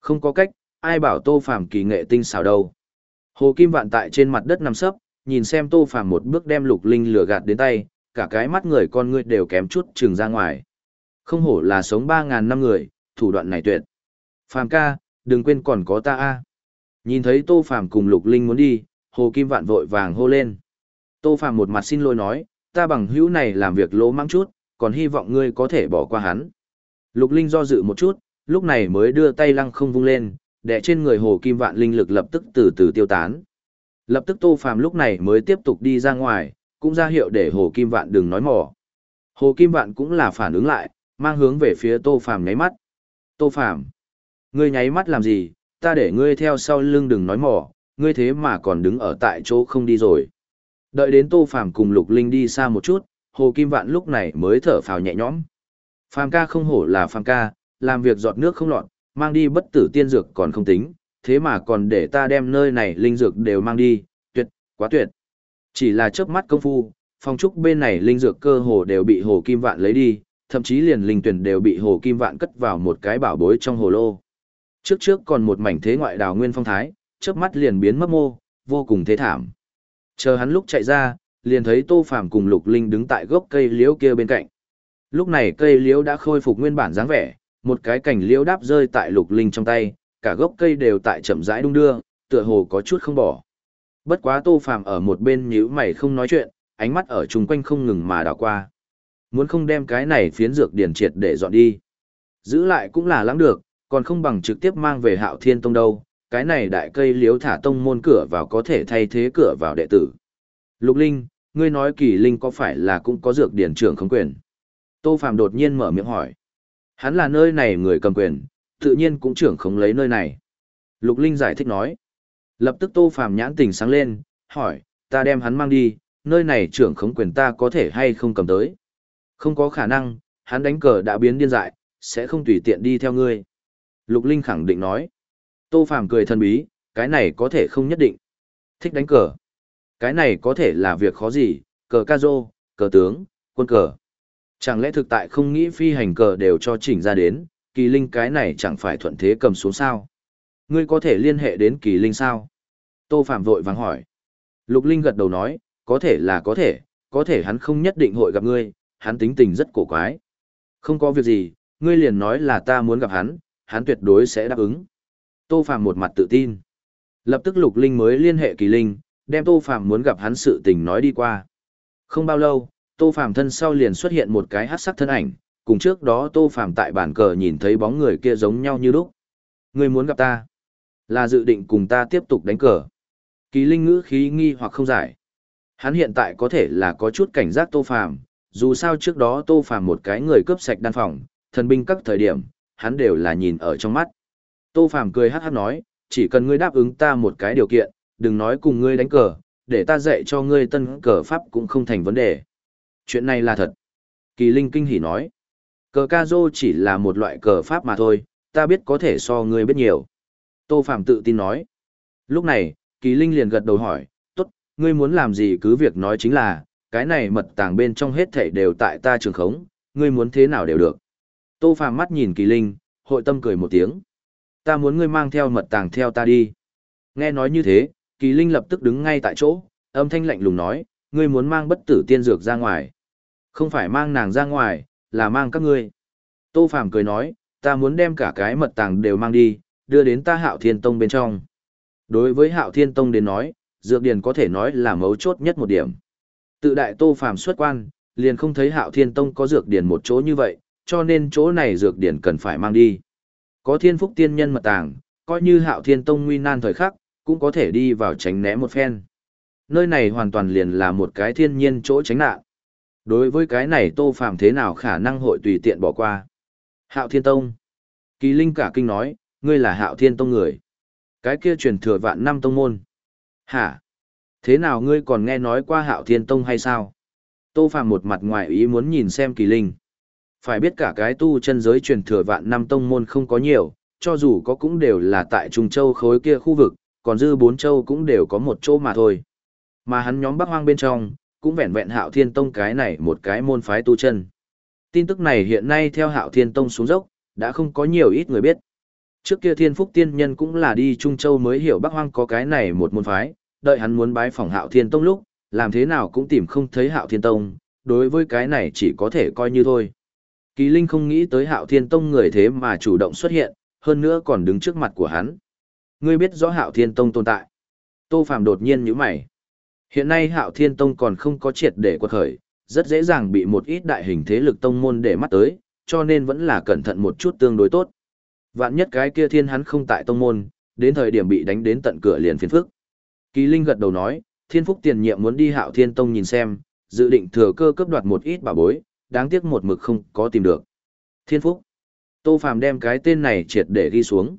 A: Không có cách, ai bảo tô phàm kỳ nghệ tinh xảo đâu. Hồ Kim Vạn tại trên mặt đất nằm sấp, nhìn xem tô phàm một bước đem lục linh lừa gạt đến tay, cả cái mắt người con ngươi đều kém chút trừng ra ngoài. Không hổ là sống ba ngàn năm người, thủ đoạn này tuyệt. Phàm ca, đừng quên còn có ta a. Nhìn thấy Tô Phàm cùng Lục Linh muốn đi, Hồ Kim Vạn vội vàng hô lên. Tô Phàm một mặt xin lỗi nói, ta bằng hữu này làm việc lỗ mãng chút, còn hy vọng ngươi có thể bỏ qua hắn. Lục Linh do dự một chút, lúc này mới đưa tay lăng không vung lên, đẻ trên người Hồ Kim Vạn linh lực lập tức từ từ tiêu tán. Lập tức Tô Phàm lúc này mới tiếp tục đi ra ngoài, cũng ra hiệu để Hồ Kim Vạn đừng nói mỏ. Hồ Kim Vạn cũng là phản ứng lại, mang hướng về phía Tô Phàm nháy mắt. Tô Phàm, ngươi nháy mắt làm gì, ta để ngươi theo sau lưng đừng nói mỏ, ngươi thế mà còn đứng ở tại chỗ không đi rồi. Đợi đến Tô Phàm cùng Lục Linh đi xa một chút, Hồ Kim Vạn lúc này mới thở phào nhẹ nhõm. Phàm ca không hổ là phàm ca, làm việc giọt nước không lọt, mang đi bất tử tiên dược còn không tính, thế mà còn để ta đem nơi này linh dược đều mang đi, tuyệt, quá tuyệt. Chỉ là chớp mắt công phu, phong trúc bên này linh dược cơ hồ đều bị Hồ Kim Vạn lấy đi, thậm chí liền linh tuyển đều bị Hồ Kim Vạn cất vào một cái bảo bối trong hồ lô. Trước trước còn một mảnh thế ngoại đào nguyên phong thái, chớp mắt liền biến mất mô, vô cùng thế thảm. Chờ hắn lúc chạy ra, liền thấy Tô Phàm cùng Lục Linh đứng tại gốc cây liễu kia bên cạnh. Lúc này cây liễu đã khôi phục nguyên bản dáng vẻ, một cái cành liễu đáp rơi tại Lục Linh trong tay, cả gốc cây đều tại chậm rãi đung đưa, tựa hồ có chút không bỏ. Bất quá Tô Phàm ở một bên nhíu mày không nói chuyện, ánh mắt ở chung quanh không ngừng mà đảo qua. Muốn không đem cái này phiến dược điển triệt để dọn đi. Giữ lại cũng là lắng được, còn không bằng trực tiếp mang về Hạo Thiên Tông đâu, cái này đại cây liếu thả tông môn cửa vào có thể thay thế cửa vào đệ tử. Lục Linh, ngươi nói kỳ linh có phải là cũng có dược điển trưởng không quyền? Tô phàm đột nhiên mở miệng hỏi. Hắn là nơi này người cầm quyền, tự nhiên cũng trưởng không lấy nơi này. Lục Linh giải thích nói. Lập tức Tô Phạm nhãn tình sáng lên, hỏi, ta đem hắn mang đi, nơi này trưởng không quyền ta có thể hay không cầm tới. Không có khả năng, hắn đánh cờ đã biến điên dại, sẽ không tùy tiện đi theo ngươi. Lục Linh khẳng định nói. Tô Phàm cười thân bí, cái này có thể không nhất định. Thích đánh cờ. Cái này có thể là việc khó gì, cờ ca rô, cờ tướng, quân cờ. Chẳng lẽ thực tại không nghĩ phi hành cờ đều cho chỉnh ra đến, kỳ linh cái này chẳng phải thuận thế cầm xuống sao? Ngươi có thể liên hệ đến kỳ linh sao? Tô Phạm vội vàng hỏi. Lục Linh gật đầu nói, có thể là có thể, có thể hắn không nhất định hội gặp ngươi, hắn tính tình rất cổ quái. Không có việc gì, ngươi liền nói là ta muốn gặp hắn, hắn tuyệt đối sẽ đáp ứng. Tô Phạm một mặt tự tin. Lập tức Lục Linh mới liên hệ Kỳ Linh, đem Tô Phạm muốn gặp hắn sự tình nói đi qua. Không bao lâu, Tô Phạm thân sau liền xuất hiện một cái hắc sắc thân ảnh, cùng trước đó Tô phàm tại bàn cờ nhìn thấy bóng người kia giống nhau như lúc. Ngươi muốn gặp ta? Là dự định cùng ta tiếp tục đánh cờ. Kỳ Linh ngữ khí nghi hoặc không giải. Hắn hiện tại có thể là có chút cảnh giác Tô phàm dù sao trước đó Tô phàm một cái người cướp sạch đan phòng, thần binh các thời điểm, hắn đều là nhìn ở trong mắt. Tô Phàm cười hát hát nói, chỉ cần ngươi đáp ứng ta một cái điều kiện, đừng nói cùng ngươi đánh cờ, để ta dạy cho ngươi tân cờ pháp cũng không thành vấn đề. Chuyện này là thật. Kỳ Linh kinh hỉ nói, cờ ca dô chỉ là một loại cờ pháp mà thôi, ta biết có thể so ngươi biết nhiều. Tô Phạm tự tin nói. Lúc này, Kỳ Linh liền gật đầu hỏi, tốt, ngươi muốn làm gì cứ việc nói chính là, cái này mật tàng bên trong hết thảy đều tại ta trường khống, ngươi muốn thế nào đều được. Tô Phạm mắt nhìn Kỳ Linh, hội tâm cười một tiếng. Ta muốn ngươi mang theo mật tàng theo ta đi. Nghe nói như thế, Kỳ Linh lập tức đứng ngay tại chỗ, âm thanh lạnh lùng nói, ngươi muốn mang bất tử tiên dược ra ngoài. Không phải mang nàng ra ngoài, là mang các ngươi. Tô Phàm cười nói, ta muốn đem cả cái mật tàng đều mang đi, đưa đến ta hạo thiên tông bên trong. Đối với hạo thiên tông đến nói, dược Điền có thể nói là mấu chốt nhất một điểm. Tự đại tô phàm xuất quan, liền không thấy hạo thiên tông có dược Điền một chỗ như vậy, cho nên chỗ này dược Điền cần phải mang đi. Có thiên phúc tiên nhân mật tàng, coi như hạo thiên tông nguy nan thời khắc, cũng có thể đi vào tránh né một phen. Nơi này hoàn toàn liền là một cái thiên nhiên chỗ tránh nạn. Đối với cái này tô phàm thế nào khả năng hội tùy tiện bỏ qua. Hạo thiên tông. Kỳ linh cả kinh nói, ngươi là hạo thiên tông người. Cái kia truyền thừa vạn năm tông môn. Hả? Thế nào ngươi còn nghe nói qua hạo thiên tông hay sao? Tô phàm một mặt ngoài ý muốn nhìn xem kỳ linh. Phải biết cả cái tu chân giới truyền thừa vạn năm tông môn không có nhiều, cho dù có cũng đều là tại Trung Châu khối kia khu vực, còn dư bốn châu cũng đều có một chỗ mà thôi. Mà hắn nhóm Bắc Hoang bên trong, cũng vẹn vẹn Hạo Thiên Tông cái này một cái môn phái tu chân. Tin tức này hiện nay theo Hạo Thiên Tông xuống dốc, đã không có nhiều ít người biết. Trước kia Thiên Phúc Tiên Nhân cũng là đi Trung Châu mới hiểu Bắc Hoang có cái này một môn phái, đợi hắn muốn bái phỏng Hạo Thiên Tông lúc, làm thế nào cũng tìm không thấy Hạo Thiên Tông, đối với cái này chỉ có thể coi như thôi. Kỳ Linh không nghĩ tới Hạo Thiên Tông người thế mà chủ động xuất hiện, hơn nữa còn đứng trước mặt của hắn. Ngươi biết rõ Hạo Thiên Tông tồn tại. Tô Phạm đột nhiên nhíu mày. Hiện nay Hạo Thiên Tông còn không có triệt để quật khởi, rất dễ dàng bị một ít đại hình thế lực tông môn để mắt tới, cho nên vẫn là cẩn thận một chút tương đối tốt. Vạn nhất cái kia thiên hắn không tại tông môn, đến thời điểm bị đánh đến tận cửa liền phiền phức. Kỳ Linh gật đầu nói, Thiên Phúc tiền nhiệm muốn đi Hạo Thiên Tông nhìn xem, dự định thừa cơ cướp đoạt một ít bảo bối, đáng tiếc một mực không có tìm được. Thiên Phúc. Tô Phàm đem cái tên này triệt để ghi xuống.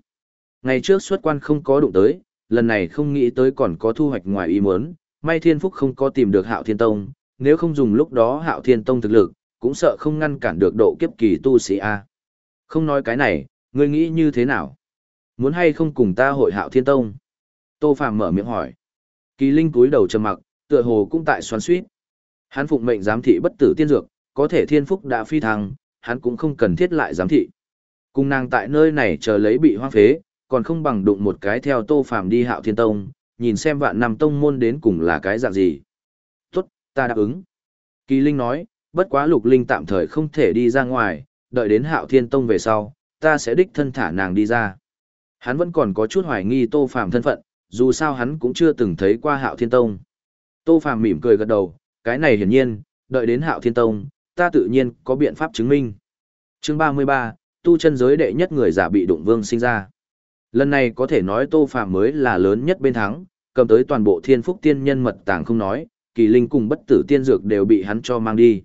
A: Ngày trước xuất quan không có đụng tới, lần này không nghĩ tới còn có thu hoạch ngoài ý muốn, may Thiên Phúc không có tìm được Hạo Thiên Tông, nếu không dùng lúc đó Hạo Thiên Tông thực lực, cũng sợ không ngăn cản được độ kiếp kỳ tu sĩ a. Không nói cái này, ngươi nghĩ như thế nào? Muốn hay không cùng ta hội Hạo Thiên Tông? Tô Phàm mở miệng hỏi. Kỳ Linh cúi đầu trầm mặc, tựa hồ cũng tại xoắn suýt Hắn phụng mệnh giám thị bất tử tiên dược, có thể Thiên Phúc đã phi thăng, hắn cũng không cần thiết lại giám thị. Cùng nàng tại nơi này chờ lấy bị hoang phế, còn không bằng đụng một cái theo tô phàm đi hạo thiên tông, nhìn xem vạn năm tông môn đến cùng là cái dạng gì. Tốt, ta đáp ứng. Kỳ Linh nói, bất quá lục linh tạm thời không thể đi ra ngoài, đợi đến hạo thiên tông về sau, ta sẽ đích thân thả nàng đi ra. Hắn vẫn còn có chút hoài nghi tô phàm thân phận, dù sao hắn cũng chưa từng thấy qua hạo thiên tông. Tô phàm mỉm cười gật đầu, cái này hiển nhiên, đợi đến hạo thiên tông, ta tự nhiên có biện pháp chứng minh. Chương 33, tu chân giới đệ nhất người giả bị đụng vương sinh ra. Lần này có thể nói Tô Phạm mới là lớn nhất bên thắng, cầm tới toàn bộ thiên phúc tiên nhân mật tàng không nói, kỳ linh cùng bất tử tiên dược đều bị hắn cho mang đi.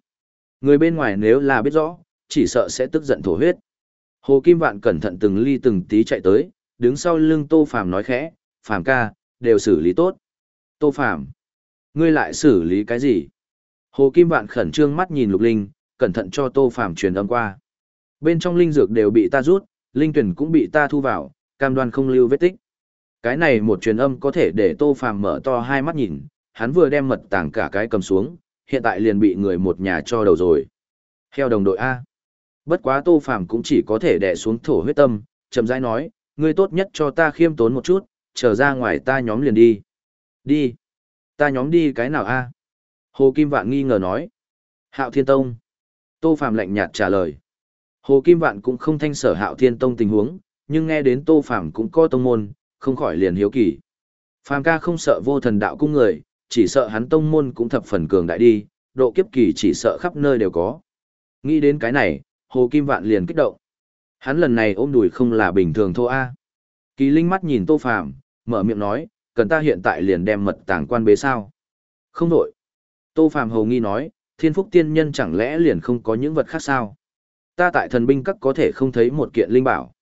A: Người bên ngoài nếu là biết rõ, chỉ sợ sẽ tức giận thổ huyết. Hồ Kim Vạn cẩn thận từng ly từng tí chạy tới, đứng sau lưng Tô Phạm nói khẽ, Phạm ca, đều xử lý tốt. Tô Phạm, ngươi lại xử lý cái gì? Hồ Kim Vạn khẩn trương mắt nhìn Lục Linh, cẩn thận cho Tô Phạm truyền âm qua. Bên trong linh dược đều bị ta rút, linh tuyển cũng bị ta thu vào, cam đoan không lưu vết tích. Cái này một truyền âm có thể để Tô Phàm mở to hai mắt nhìn, hắn vừa đem mật tàng cả cái cầm xuống, hiện tại liền bị người một nhà cho đầu rồi. Theo đồng đội A. Bất quá Tô Phàm cũng chỉ có thể đè xuống thổ huyết tâm, chậm rãi nói, ngươi tốt nhất cho ta khiêm tốn một chút, trở ra ngoài ta nhóm liền đi. Đi. Ta nhóm đi cái nào A? Hồ Kim Vạn nghi ngờ nói. Hạo Thiên Tông. Tô Phàm lạnh nhạt trả lời. Hồ Kim Vạn cũng không thanh sở Hạo Thiên Tông tình huống, nhưng nghe đến Tô Phàm cũng có tông môn, không khỏi liền hiếu kỳ. Phàm ca không sợ vô thần đạo cung người, chỉ sợ hắn tông môn cũng thập phần cường đại đi, độ kiếp kỳ chỉ sợ khắp nơi đều có. Nghĩ đến cái này, Hồ Kim Vạn liền kích động. Hắn lần này ôm đùi không là bình thường thô a. Kỳ Linh mắt nhìn Tô Phàm, mở miệng nói, cần ta hiện tại liền đem mật tàng quan bế sao? Không đổi. Tô Phàm hầu nghi nói, Thiên Phúc Tiên Nhân chẳng lẽ liền không có những vật khác sao? Ta tại thần binh các có thể không thấy một kiện linh bảo.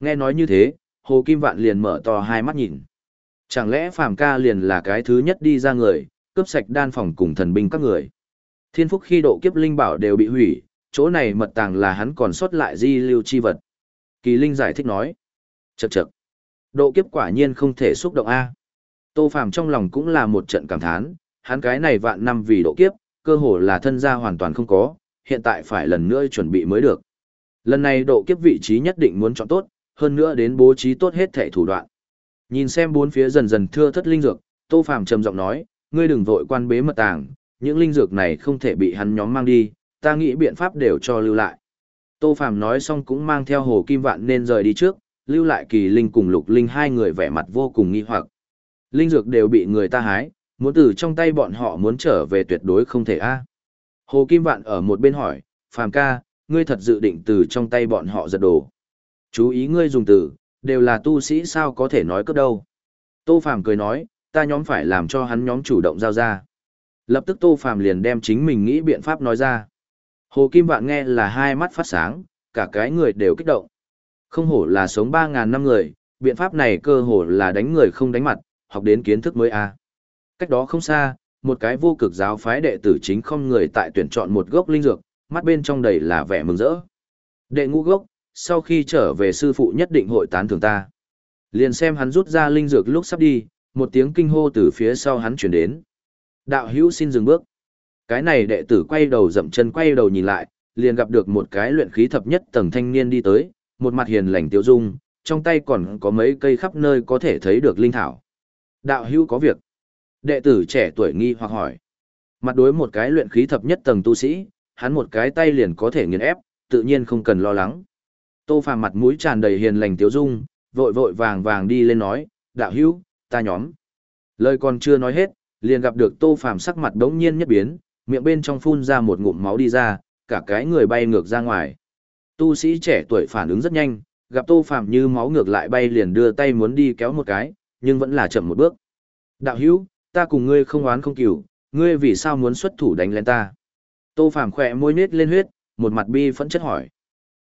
A: Nghe nói như thế, Hồ Kim Vạn liền mở to hai mắt nhìn. Chẳng lẽ Phàm ca liền là cái thứ nhất đi ra người, cướp sạch đan phòng cùng thần binh các người. Thiên phúc khi độ kiếp linh bảo đều bị hủy, chỗ này mật tàng là hắn còn sót lại di lưu chi vật. Kỳ Linh giải thích nói. Chậc chậc. Độ kiếp quả nhiên không thể xúc động A. Tô Phàm trong lòng cũng là một trận cảm thán, hắn cái này vạn năm vì độ kiếp, cơ hồ là thân gia hoàn toàn không có, hiện tại phải lần nữa chuẩn bị mới được. Lần này độ kiếp vị trí nhất định muốn chọn tốt, hơn nữa đến bố trí tốt hết thể thủ đoạn. Nhìn xem bốn phía dần dần thưa thất linh dược, Tô Phàm trầm giọng nói, ngươi đừng vội quan bế mật tàng, những linh dược này không thể bị hắn nhóm mang đi, ta nghĩ biện pháp đều cho lưu lại. Tô Phàm nói xong cũng mang theo Hồ Kim Vạn nên rời đi trước, lưu lại Kỳ Linh cùng Lục Linh hai người vẻ mặt vô cùng nghi hoặc. Linh dược đều bị người ta hái, muốn từ trong tay bọn họ muốn trở về tuyệt đối không thể a. Hồ Kim Vạn ở một bên hỏi, Phàm ca, ngươi thật dự định từ trong tay bọn họ giật đồ. Chú ý ngươi dùng từ, đều là tu sĩ sao có thể nói cướp đâu. Tô Phàm cười nói, ta nhóm phải làm cho hắn nhóm chủ động giao ra. Lập tức Tô Phàm liền đem chính mình nghĩ biện pháp nói ra. Hồ Kim Vạn nghe là hai mắt phát sáng, cả cái người đều kích động. Không hổ là sống 3.000 năm người, biện pháp này cơ hồ là đánh người không đánh mặt, học đến kiến thức mới a. À. Cách đó không xa, một cái vô cực giáo phái đệ tử chính không người tại tuyển chọn một gốc linh dược, mắt bên trong đầy là vẻ mừng rỡ. Đệ ngũ gốc, sau khi trở về sư phụ nhất định hội tán thưởng ta. Liền xem hắn rút ra linh dược lúc sắp đi, một tiếng kinh hô từ phía sau hắn chuyển đến. Đạo hữu xin dừng bước. Cái này đệ tử quay đầu dậm chân quay đầu nhìn lại, liền gặp được một cái luyện khí thập nhất tầng thanh niên đi tới, một mặt hiền lành tiêu dung, trong tay còn có mấy cây khắp nơi có thể thấy được linh thảo. Đạo hữu có việc. Đệ tử trẻ tuổi nghi hoặc hỏi. Mặt đối một cái luyện khí thập nhất tầng tu sĩ, hắn một cái tay liền có thể nghiền ép, tự nhiên không cần lo lắng. Tô Phàm mặt mũi tràn đầy hiền lành tiếu dung, vội vội vàng vàng đi lên nói, đạo hữu, ta nhóm. Lời còn chưa nói hết, liền gặp được Tô Phàm sắc mặt đống nhiên nhất biến, miệng bên trong phun ra một ngụm máu đi ra, cả cái người bay ngược ra ngoài. Tu sĩ trẻ tuổi phản ứng rất nhanh, gặp Tô Phàm như máu ngược lại bay liền đưa tay muốn đi kéo một cái, nhưng vẫn là chậm một bước. Đạo hữu, ta cùng ngươi không oán không cừu, ngươi vì sao muốn xuất thủ đánh lên ta? Tô Phàm khỏe môi nết lên huyết, một mặt bi phẫn chất hỏi.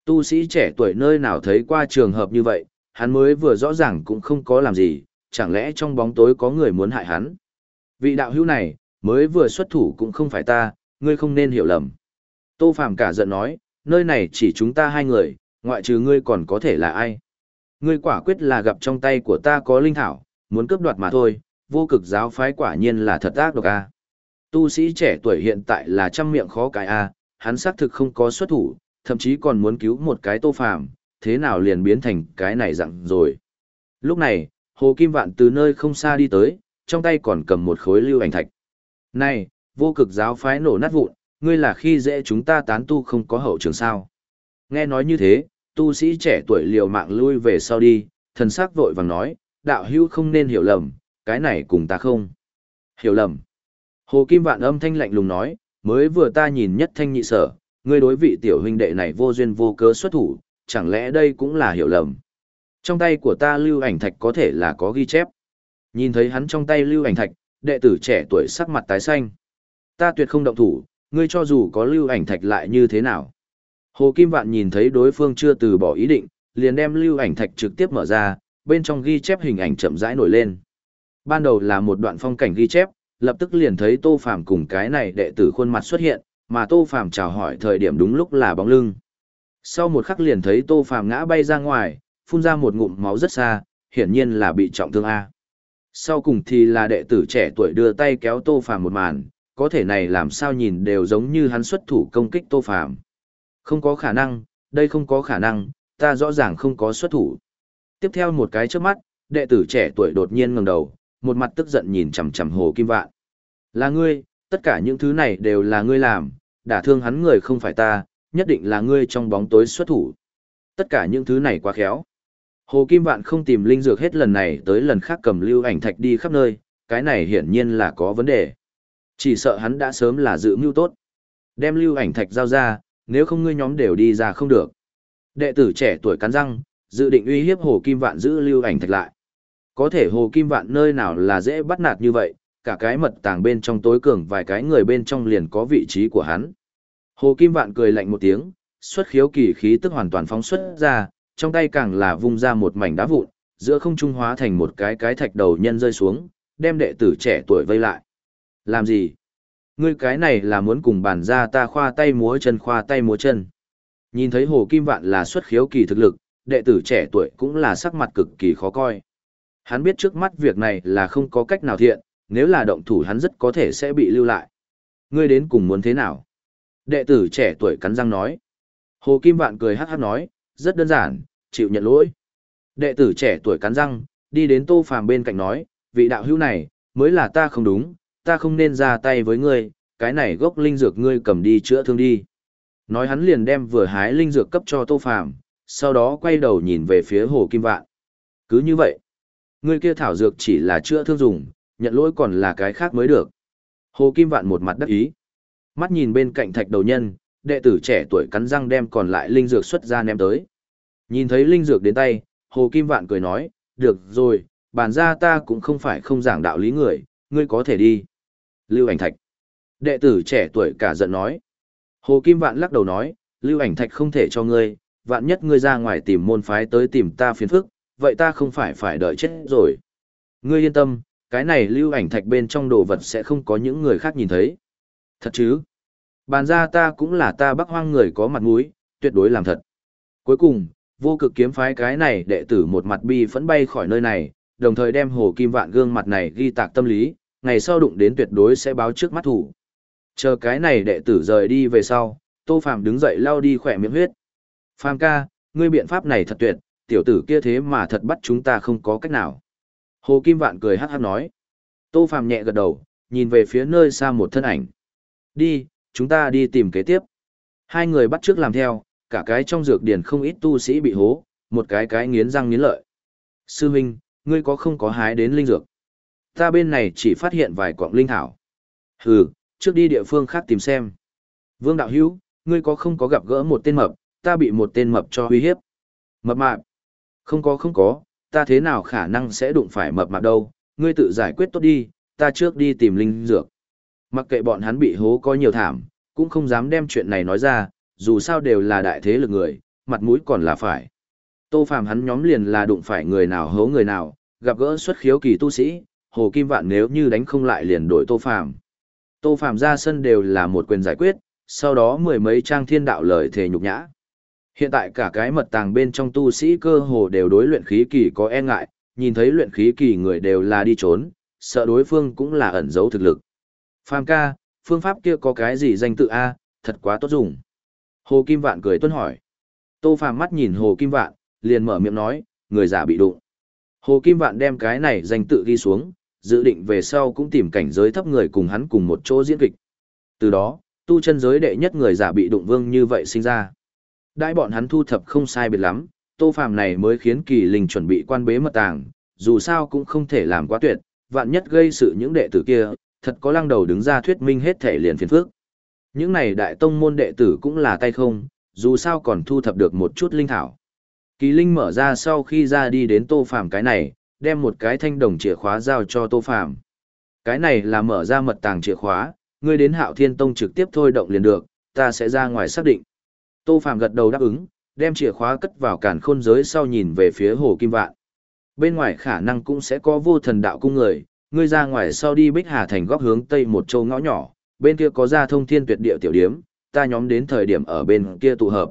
A: Tu sĩ trẻ tuổi nơi nào thấy qua trường hợp như vậy, hắn mới vừa rõ ràng cũng không có làm gì, chẳng lẽ trong bóng tối có người muốn hại hắn. Vị đạo hữu này, mới vừa xuất thủ cũng không phải ta, ngươi không nên hiểu lầm. Tô Phàm cả giận nói, nơi này chỉ chúng ta hai người, ngoại trừ ngươi còn có thể là ai. Ngươi quả quyết là gặp trong tay của ta có linh thảo, muốn cướp đoạt mà thôi, vô cực giáo phái quả nhiên là thật ác độc a. Tu sĩ trẻ tuổi hiện tại là trăm miệng khó cái a, hắn xác thực không có xuất thủ, thậm chí còn muốn cứu một cái Tô Phàm, thế nào liền biến thành cái này dạng rồi. Lúc này, Hồ Kim Vạn từ nơi không xa đi tới, trong tay còn cầm một khối lưu ảnh thạch. Này, vô cực giáo phái nổ nát vụn, ngươi là khi dễ chúng ta tán tu không có hậu trường sao. Nghe nói như thế, tu sĩ trẻ tuổi liều mạng lui về sau đi, thần sắc vội vàng nói, đạo hữu không nên hiểu lầm, cái này cùng ta không. Hiểu lầm. Hồ Kim Vạn âm thanh lạnh lùng nói, mới vừa ta nhìn nhất thanh nhị sở, ngươi đối vị tiểu huynh đệ này vô duyên vô cớ xuất thủ, chẳng lẽ đây cũng là hiểu lầm. Trong tay của ta lưu ảnh thạch có thể là có ghi chép. Nhìn thấy hắn trong tay lưu ảnh thạch, đệ tử trẻ tuổi sắc mặt tái xanh. Ta tuyệt không động thủ, ngươi cho dù có lưu ảnh thạch lại như thế nào. Hồ Kim Vạn nhìn thấy đối phương chưa từ bỏ ý định, liền đem lưu ảnh thạch trực tiếp mở ra, bên trong ghi chép hình ảnh chậm rãi nổi lên. Ban đầu là một đoạn phong cảnh ghi chép, lập tức liền thấy Tô Phàm cùng cái này đệ tử khuôn mặt xuất hiện, mà Tô Phàm chào hỏi thời điểm đúng lúc là bóng lưng. Sau một khắc liền thấy Tô Phàm ngã bay ra ngoài, phun ra một ngụm máu rất xa, hiển nhiên là bị trọng thương a. Sau cùng thì là đệ tử trẻ tuổi đưa tay kéo Tô Phàm một màn, có thể này làm sao nhìn đều giống như hắn xuất thủ công kích Tô Phàm. Không có khả năng, đây không có khả năng, ta rõ ràng không có xuất thủ. Tiếp theo một cái trước mắt, đệ tử trẻ tuổi đột nhiên ngẩng đầu, một mặt tức giận nhìn chằm chằm Hồ Kim Vạn. Là ngươi, tất cả những thứ này đều là ngươi làm, đả thương hắn người không phải ta, nhất định là ngươi trong bóng tối xuất thủ. Tất cả những thứ này quá khéo. Hồ Kim Vạn không tìm linh dược hết lần này tới lần khác cầm lưu ảnh thạch đi khắp nơi, cái này hiển nhiên là có vấn đề. Chỉ sợ hắn đã sớm là dự mưu tốt. Đem lưu ảnh thạch giao ra, nếu không ngươi nhóm đều đi ra không được. Đệ tử trẻ tuổi cắn răng, dự định uy hiếp Hồ Kim Vạn giữ lưu ảnh thạch lại. Có thể Hồ Kim Vạn nơi nào là dễ bắt nạt như vậy, cả cái mật tàng bên trong tối cường vài cái người bên trong liền có vị trí của hắn. Hồ Kim Vạn cười lạnh một tiếng, xuất khiếu kỳ khí tức hoàn toàn phóng xuất ra, trong tay càng là vung ra một mảnh đá vụn, giữa không trung hóa thành một cái cái thạch đầu nhân rơi xuống, đem đệ tử trẻ tuổi vây lại. Làm gì? Ngươi cái này là muốn cùng bản ra ta khoa tay múa chân khoa tay múa chân. Nhìn thấy Hồ Kim Vạn là xuất khiếu kỳ thực lực, đệ tử trẻ tuổi cũng là sắc mặt cực kỳ khó coi. Hắn biết trước mắt việc này là không có cách nào thiện, nếu là động thủ hắn rất có thể sẽ bị lưu lại. Ngươi đến cùng muốn thế nào? Đệ tử trẻ tuổi cắn răng nói. Hồ Kim Vạn cười hát hát nói, rất đơn giản, chịu nhận lỗi. Đệ tử trẻ tuổi cắn răng, đi đến Tô Phàm bên cạnh nói, vị đạo hữu này, mới là ta không đúng, ta không nên ra tay với ngươi, cái này gốc linh dược ngươi cầm đi chữa thương đi. Nói hắn liền đem vừa hái linh dược cấp cho Tô Phàm, sau đó quay đầu nhìn về phía Hồ Kim Vạn. Cứ như vậy, người kia thảo dược chỉ là chữa thương dùng, nhận lỗi còn là cái khác mới được. Hồ Kim Vạn một mặt đắc ý. Mắt nhìn bên cạnh thạch đầu nhân, đệ tử trẻ tuổi cắn răng đem còn lại linh dược xuất ra ném tới. Nhìn thấy linh dược đến tay, Hồ Kim Vạn cười nói, được rồi, bàn ra ta cũng không phải không giảng đạo lý người, ngươi có thể đi. Lưu ảnh thạch. Đệ tử trẻ tuổi cả giận nói. Hồ Kim Vạn lắc đầu nói, lưu ảnh thạch không thể cho ngươi, vạn nhất ngươi ra ngoài tìm môn phái tới tìm ta phiền phức, vậy ta không phải phải đợi chết rồi. Ngươi yên tâm, cái này lưu ảnh thạch bên trong đồ vật sẽ không có những người khác nhìn thấy. Thật chứ? Bàn ra ta cũng là ta bắc hoang người có mặt mũi, tuyệt đối làm thật. Cuối cùng, vô cực kiếm phái cái này đệ tử một mặt bi phẫn bay khỏi nơi này, đồng thời đem hồ kim vạn gương mặt này ghi tạc tâm lý, ngày sau đụng đến tuyệt đối sẽ báo trước mắt thủ. Chờ cái này đệ tử rời đi về sau, Tô Phàm đứng dậy lau đi khỏe miệng huyết. Phàm ca, ngươi biện pháp này thật tuyệt, tiểu tử kia thế mà thật bắt chúng ta không có cách nào. Hồ Kim Vạn cười hát hát nói. Tô Phàm nhẹ gật đầu, nhìn về phía nơi xa một thân ảnh. Đi, chúng ta đi tìm kế tiếp. Hai người bắt trước làm theo, cả cái trong dược điển không ít tu sĩ bị hố, một cái cái nghiến răng nghiến lợi. Sư huynh, ngươi có không có hái đến linh dược? Ta bên này chỉ phát hiện vài quặng linh thảo. Hừ, trước đi địa phương khác tìm xem. Vương đạo hữu, ngươi có không có gặp gỡ một tên mập, ta bị một tên mập cho uy hiếp. Mập mạp? Không có không có, ta thế nào khả năng sẽ đụng phải mập mạp đâu, ngươi tự giải quyết tốt đi, ta trước đi tìm linh dược. Mặc kệ bọn hắn bị hố có nhiều thảm, cũng không dám đem chuyện này nói ra, dù sao đều là đại thế lực người, mặt mũi còn là phải. Tô Phàm hắn nhóm liền là đụng phải người nào hố người nào, gặp gỡ xuất khiếu kỳ tu sĩ, Hồ Kim Vạn nếu như đánh không lại liền đổi Tô Phàm. Tô Phàm ra sân đều là một quyền giải quyết, sau đó mười mấy trang thiên đạo lời thề nhục nhã. Hiện tại cả cái mật tàng bên trong tu sĩ cơ hồ đều đối luyện khí kỳ có e ngại, nhìn thấy luyện khí kỳ người đều là đi trốn, sợ đối phương cũng là ẩn giấu thực lực. Phàm ca, phương pháp kia có cái gì danh tự A, thật quá tốt dùng. Hồ Kim Vạn cười tuân hỏi. Tô Phàm mắt nhìn Hồ Kim Vạn, liền mở miệng nói, người giả bị đụng. Hồ Kim Vạn đem cái này danh tự ghi xuống, dự định về sau cũng tìm cảnh giới thấp người cùng hắn cùng một chỗ diễn kịch. Từ đó, tu chân giới đệ nhất người giả bị đụng vương như vậy sinh ra. Đại bọn hắn thu thập không sai biệt lắm, Tô Phàm này mới khiến Kỳ Linh chuẩn bị quan bế mật tàng, dù sao cũng không thể làm quá tuyệt, vạn nhất gây sự những đệ tử kia, thật có lăng đầu đứng ra thuyết minh hết thể liền phiền phức. Những này đại tông môn đệ tử cũng là tay không, dù sao còn thu thập được một chút linh thảo. Kỳ Linh mở ra sau khi ra đi đến Tô Phàm cái này, đem một cái thanh đồng chìa khóa giao cho Tô Phàm. Cái này là mở ra mật tàng chìa khóa, ngươi đến Hạo Thiên Tông trực tiếp thôi động liền được, ta sẽ ra ngoài xác định. Tô Phạm gật đầu đáp ứng, đem chìa khóa cất vào cản khôn giới sau nhìn về phía Hồ Kim Vạn. Bên ngoài khả năng cũng sẽ có vô thần đạo cung người, ngươi ra ngoài sau đi Bích Hà thành góc hướng tây một châu ngõ nhỏ, bên kia có ra thông thiên tuyệt địa tiểu điếm, ta nhóm đến thời điểm ở bên kia tụ hợp.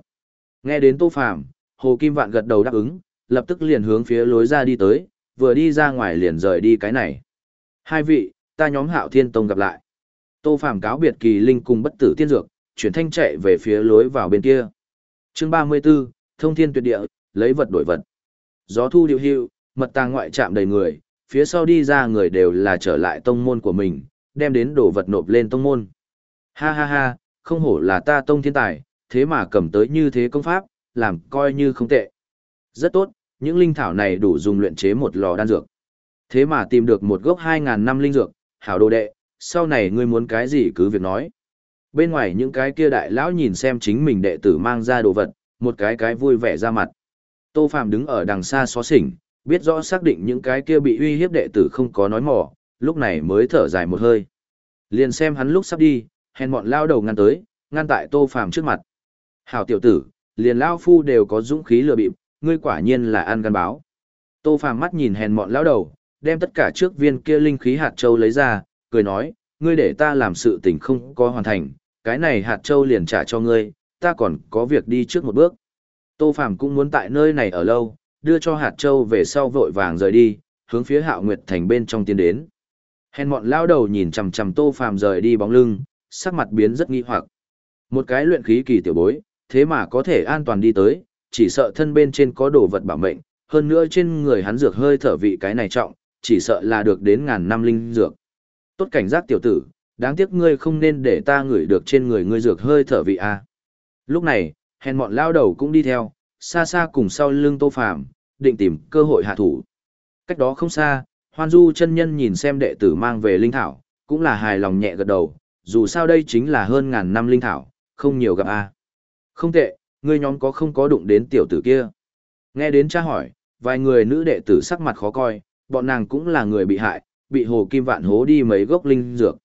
A: Nghe đến Tô Phàm, Hồ Kim Vạn gật đầu đáp ứng, lập tức liền hướng phía lối ra đi tới, vừa đi ra ngoài liền rời đi cái này. Hai vị, ta nhóm Hạo Thiên Tông gặp lại. Tô Phàm cáo biệt Kỳ Linh cùng bất tử tiên dược, chuyển thanh chạy về phía lối vào bên kia. Chương 34, Thông Thiên Tuyệt Địa, lấy vật đổi vật. Gió thu điều hưu, mật tàng ngoại trạm đầy người, phía sau đi ra người đều là trở lại tông môn của mình, đem đến đồ vật nộp lên tông môn. Ha ha ha, không hổ là ta tông thiên tài, thế mà cầm tới như thế công pháp, làm coi như không tệ. Rất tốt, những linh thảo này đủ dùng luyện chế một lò đan dược. Thế mà tìm được một gốc 2.000 năm linh dược, hảo đồ đệ, sau này ngươi muốn cái gì cứ việc nói. Bên ngoài những cái kia đại lão nhìn xem chính mình đệ tử mang ra đồ vật, một cái cái vui vẻ ra mặt. Tô Phạm đứng ở đằng xa xó xỉnh, biết rõ xác định những cái kia bị uy hiếp đệ tử không có nói mỏ, lúc này mới thở dài một hơi. Liền xem hắn lúc sắp đi, hèn mọn lao đầu ngăn tới, ngăn tại Tô Phạm trước mặt. Hảo tiểu tử, liền lao phu đều có dũng khí lừa bịp, ngươi quả nhiên là ăn gan báo. Tô phạm mắt nhìn hèn mọn lão đầu, đem tất cả trước viên kia linh khí hạt châu lấy ra, cười nói, ngươi để ta làm sự tình không có hoàn thành, cái này hạt châu liền trả cho ngươi, ta còn có việc đi trước một bước. Tô Phàm cũng muốn tại nơi này ở lâu, đưa cho hạt châu về sau vội vàng rời đi, hướng phía Hạo Nguyệt thành bên trong tiến đến. Hèn mọn lão đầu nhìn chằm chằm Tô Phàm rời đi bóng lưng, sắc mặt biến rất nghi hoặc. Một cái luyện khí kỳ tiểu bối, thế mà có thể an toàn đi tới, chỉ sợ thân bên trên có đồ vật bảo mệnh, hơn nữa trên người hắn dược hơi thở vị cái này trọng, chỉ sợ là được đến ngàn năm linh dược. Tốt cảnh giác tiểu tử, đáng tiếc ngươi không nên để ta ngửi được trên người ngươi dược hơi thở vị a. Lúc này, hèn mọn lao đầu cũng đi theo, xa xa cùng sau lưng Tô Phàm, định tìm cơ hội hạ thủ. Cách đó không xa, Hoan Du chân nhân nhìn xem đệ tử mang về linh thảo, cũng là hài lòng nhẹ gật đầu, dù sao đây chính là hơn ngàn năm linh thảo, không nhiều gặp a. Không tệ, ngươi nhóm có không có đụng đến tiểu tử kia. Nghe đến cha hỏi, vài người nữ đệ tử sắc mặt khó coi, bọn nàng cũng là người bị hại, bị hồ kim vạn hố đi mấy gốc linh dược.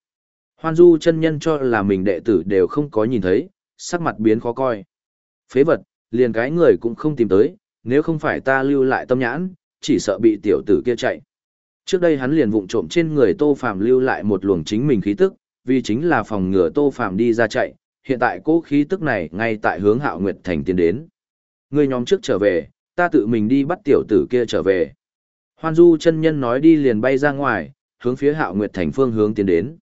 A: Hoan Du chân nhân cho là mình đệ tử đều không có nhìn thấy, sắc mặt biến khó coi. Phế vật, liền cái người cũng không tìm tới, nếu không phải ta lưu lại tâm nhãn, chỉ sợ bị tiểu tử kia chạy. Trước đây hắn liền vụng trộm trên người Tô Phàm lưu lại một luồng chính mình khí tức, vì chính là phòng ngừa Tô Phàm đi ra chạy, hiện tại cố khí tức này ngay tại hướng Hạo Nguyệt Thành tiến đến. Người nhóm trước trở về, ta tự mình đi bắt tiểu tử kia trở về. Hoan Du chân nhân nói đi liền bay ra ngoài, hướng phía Hạo Nguyệt Thành phương hướng tiến đến.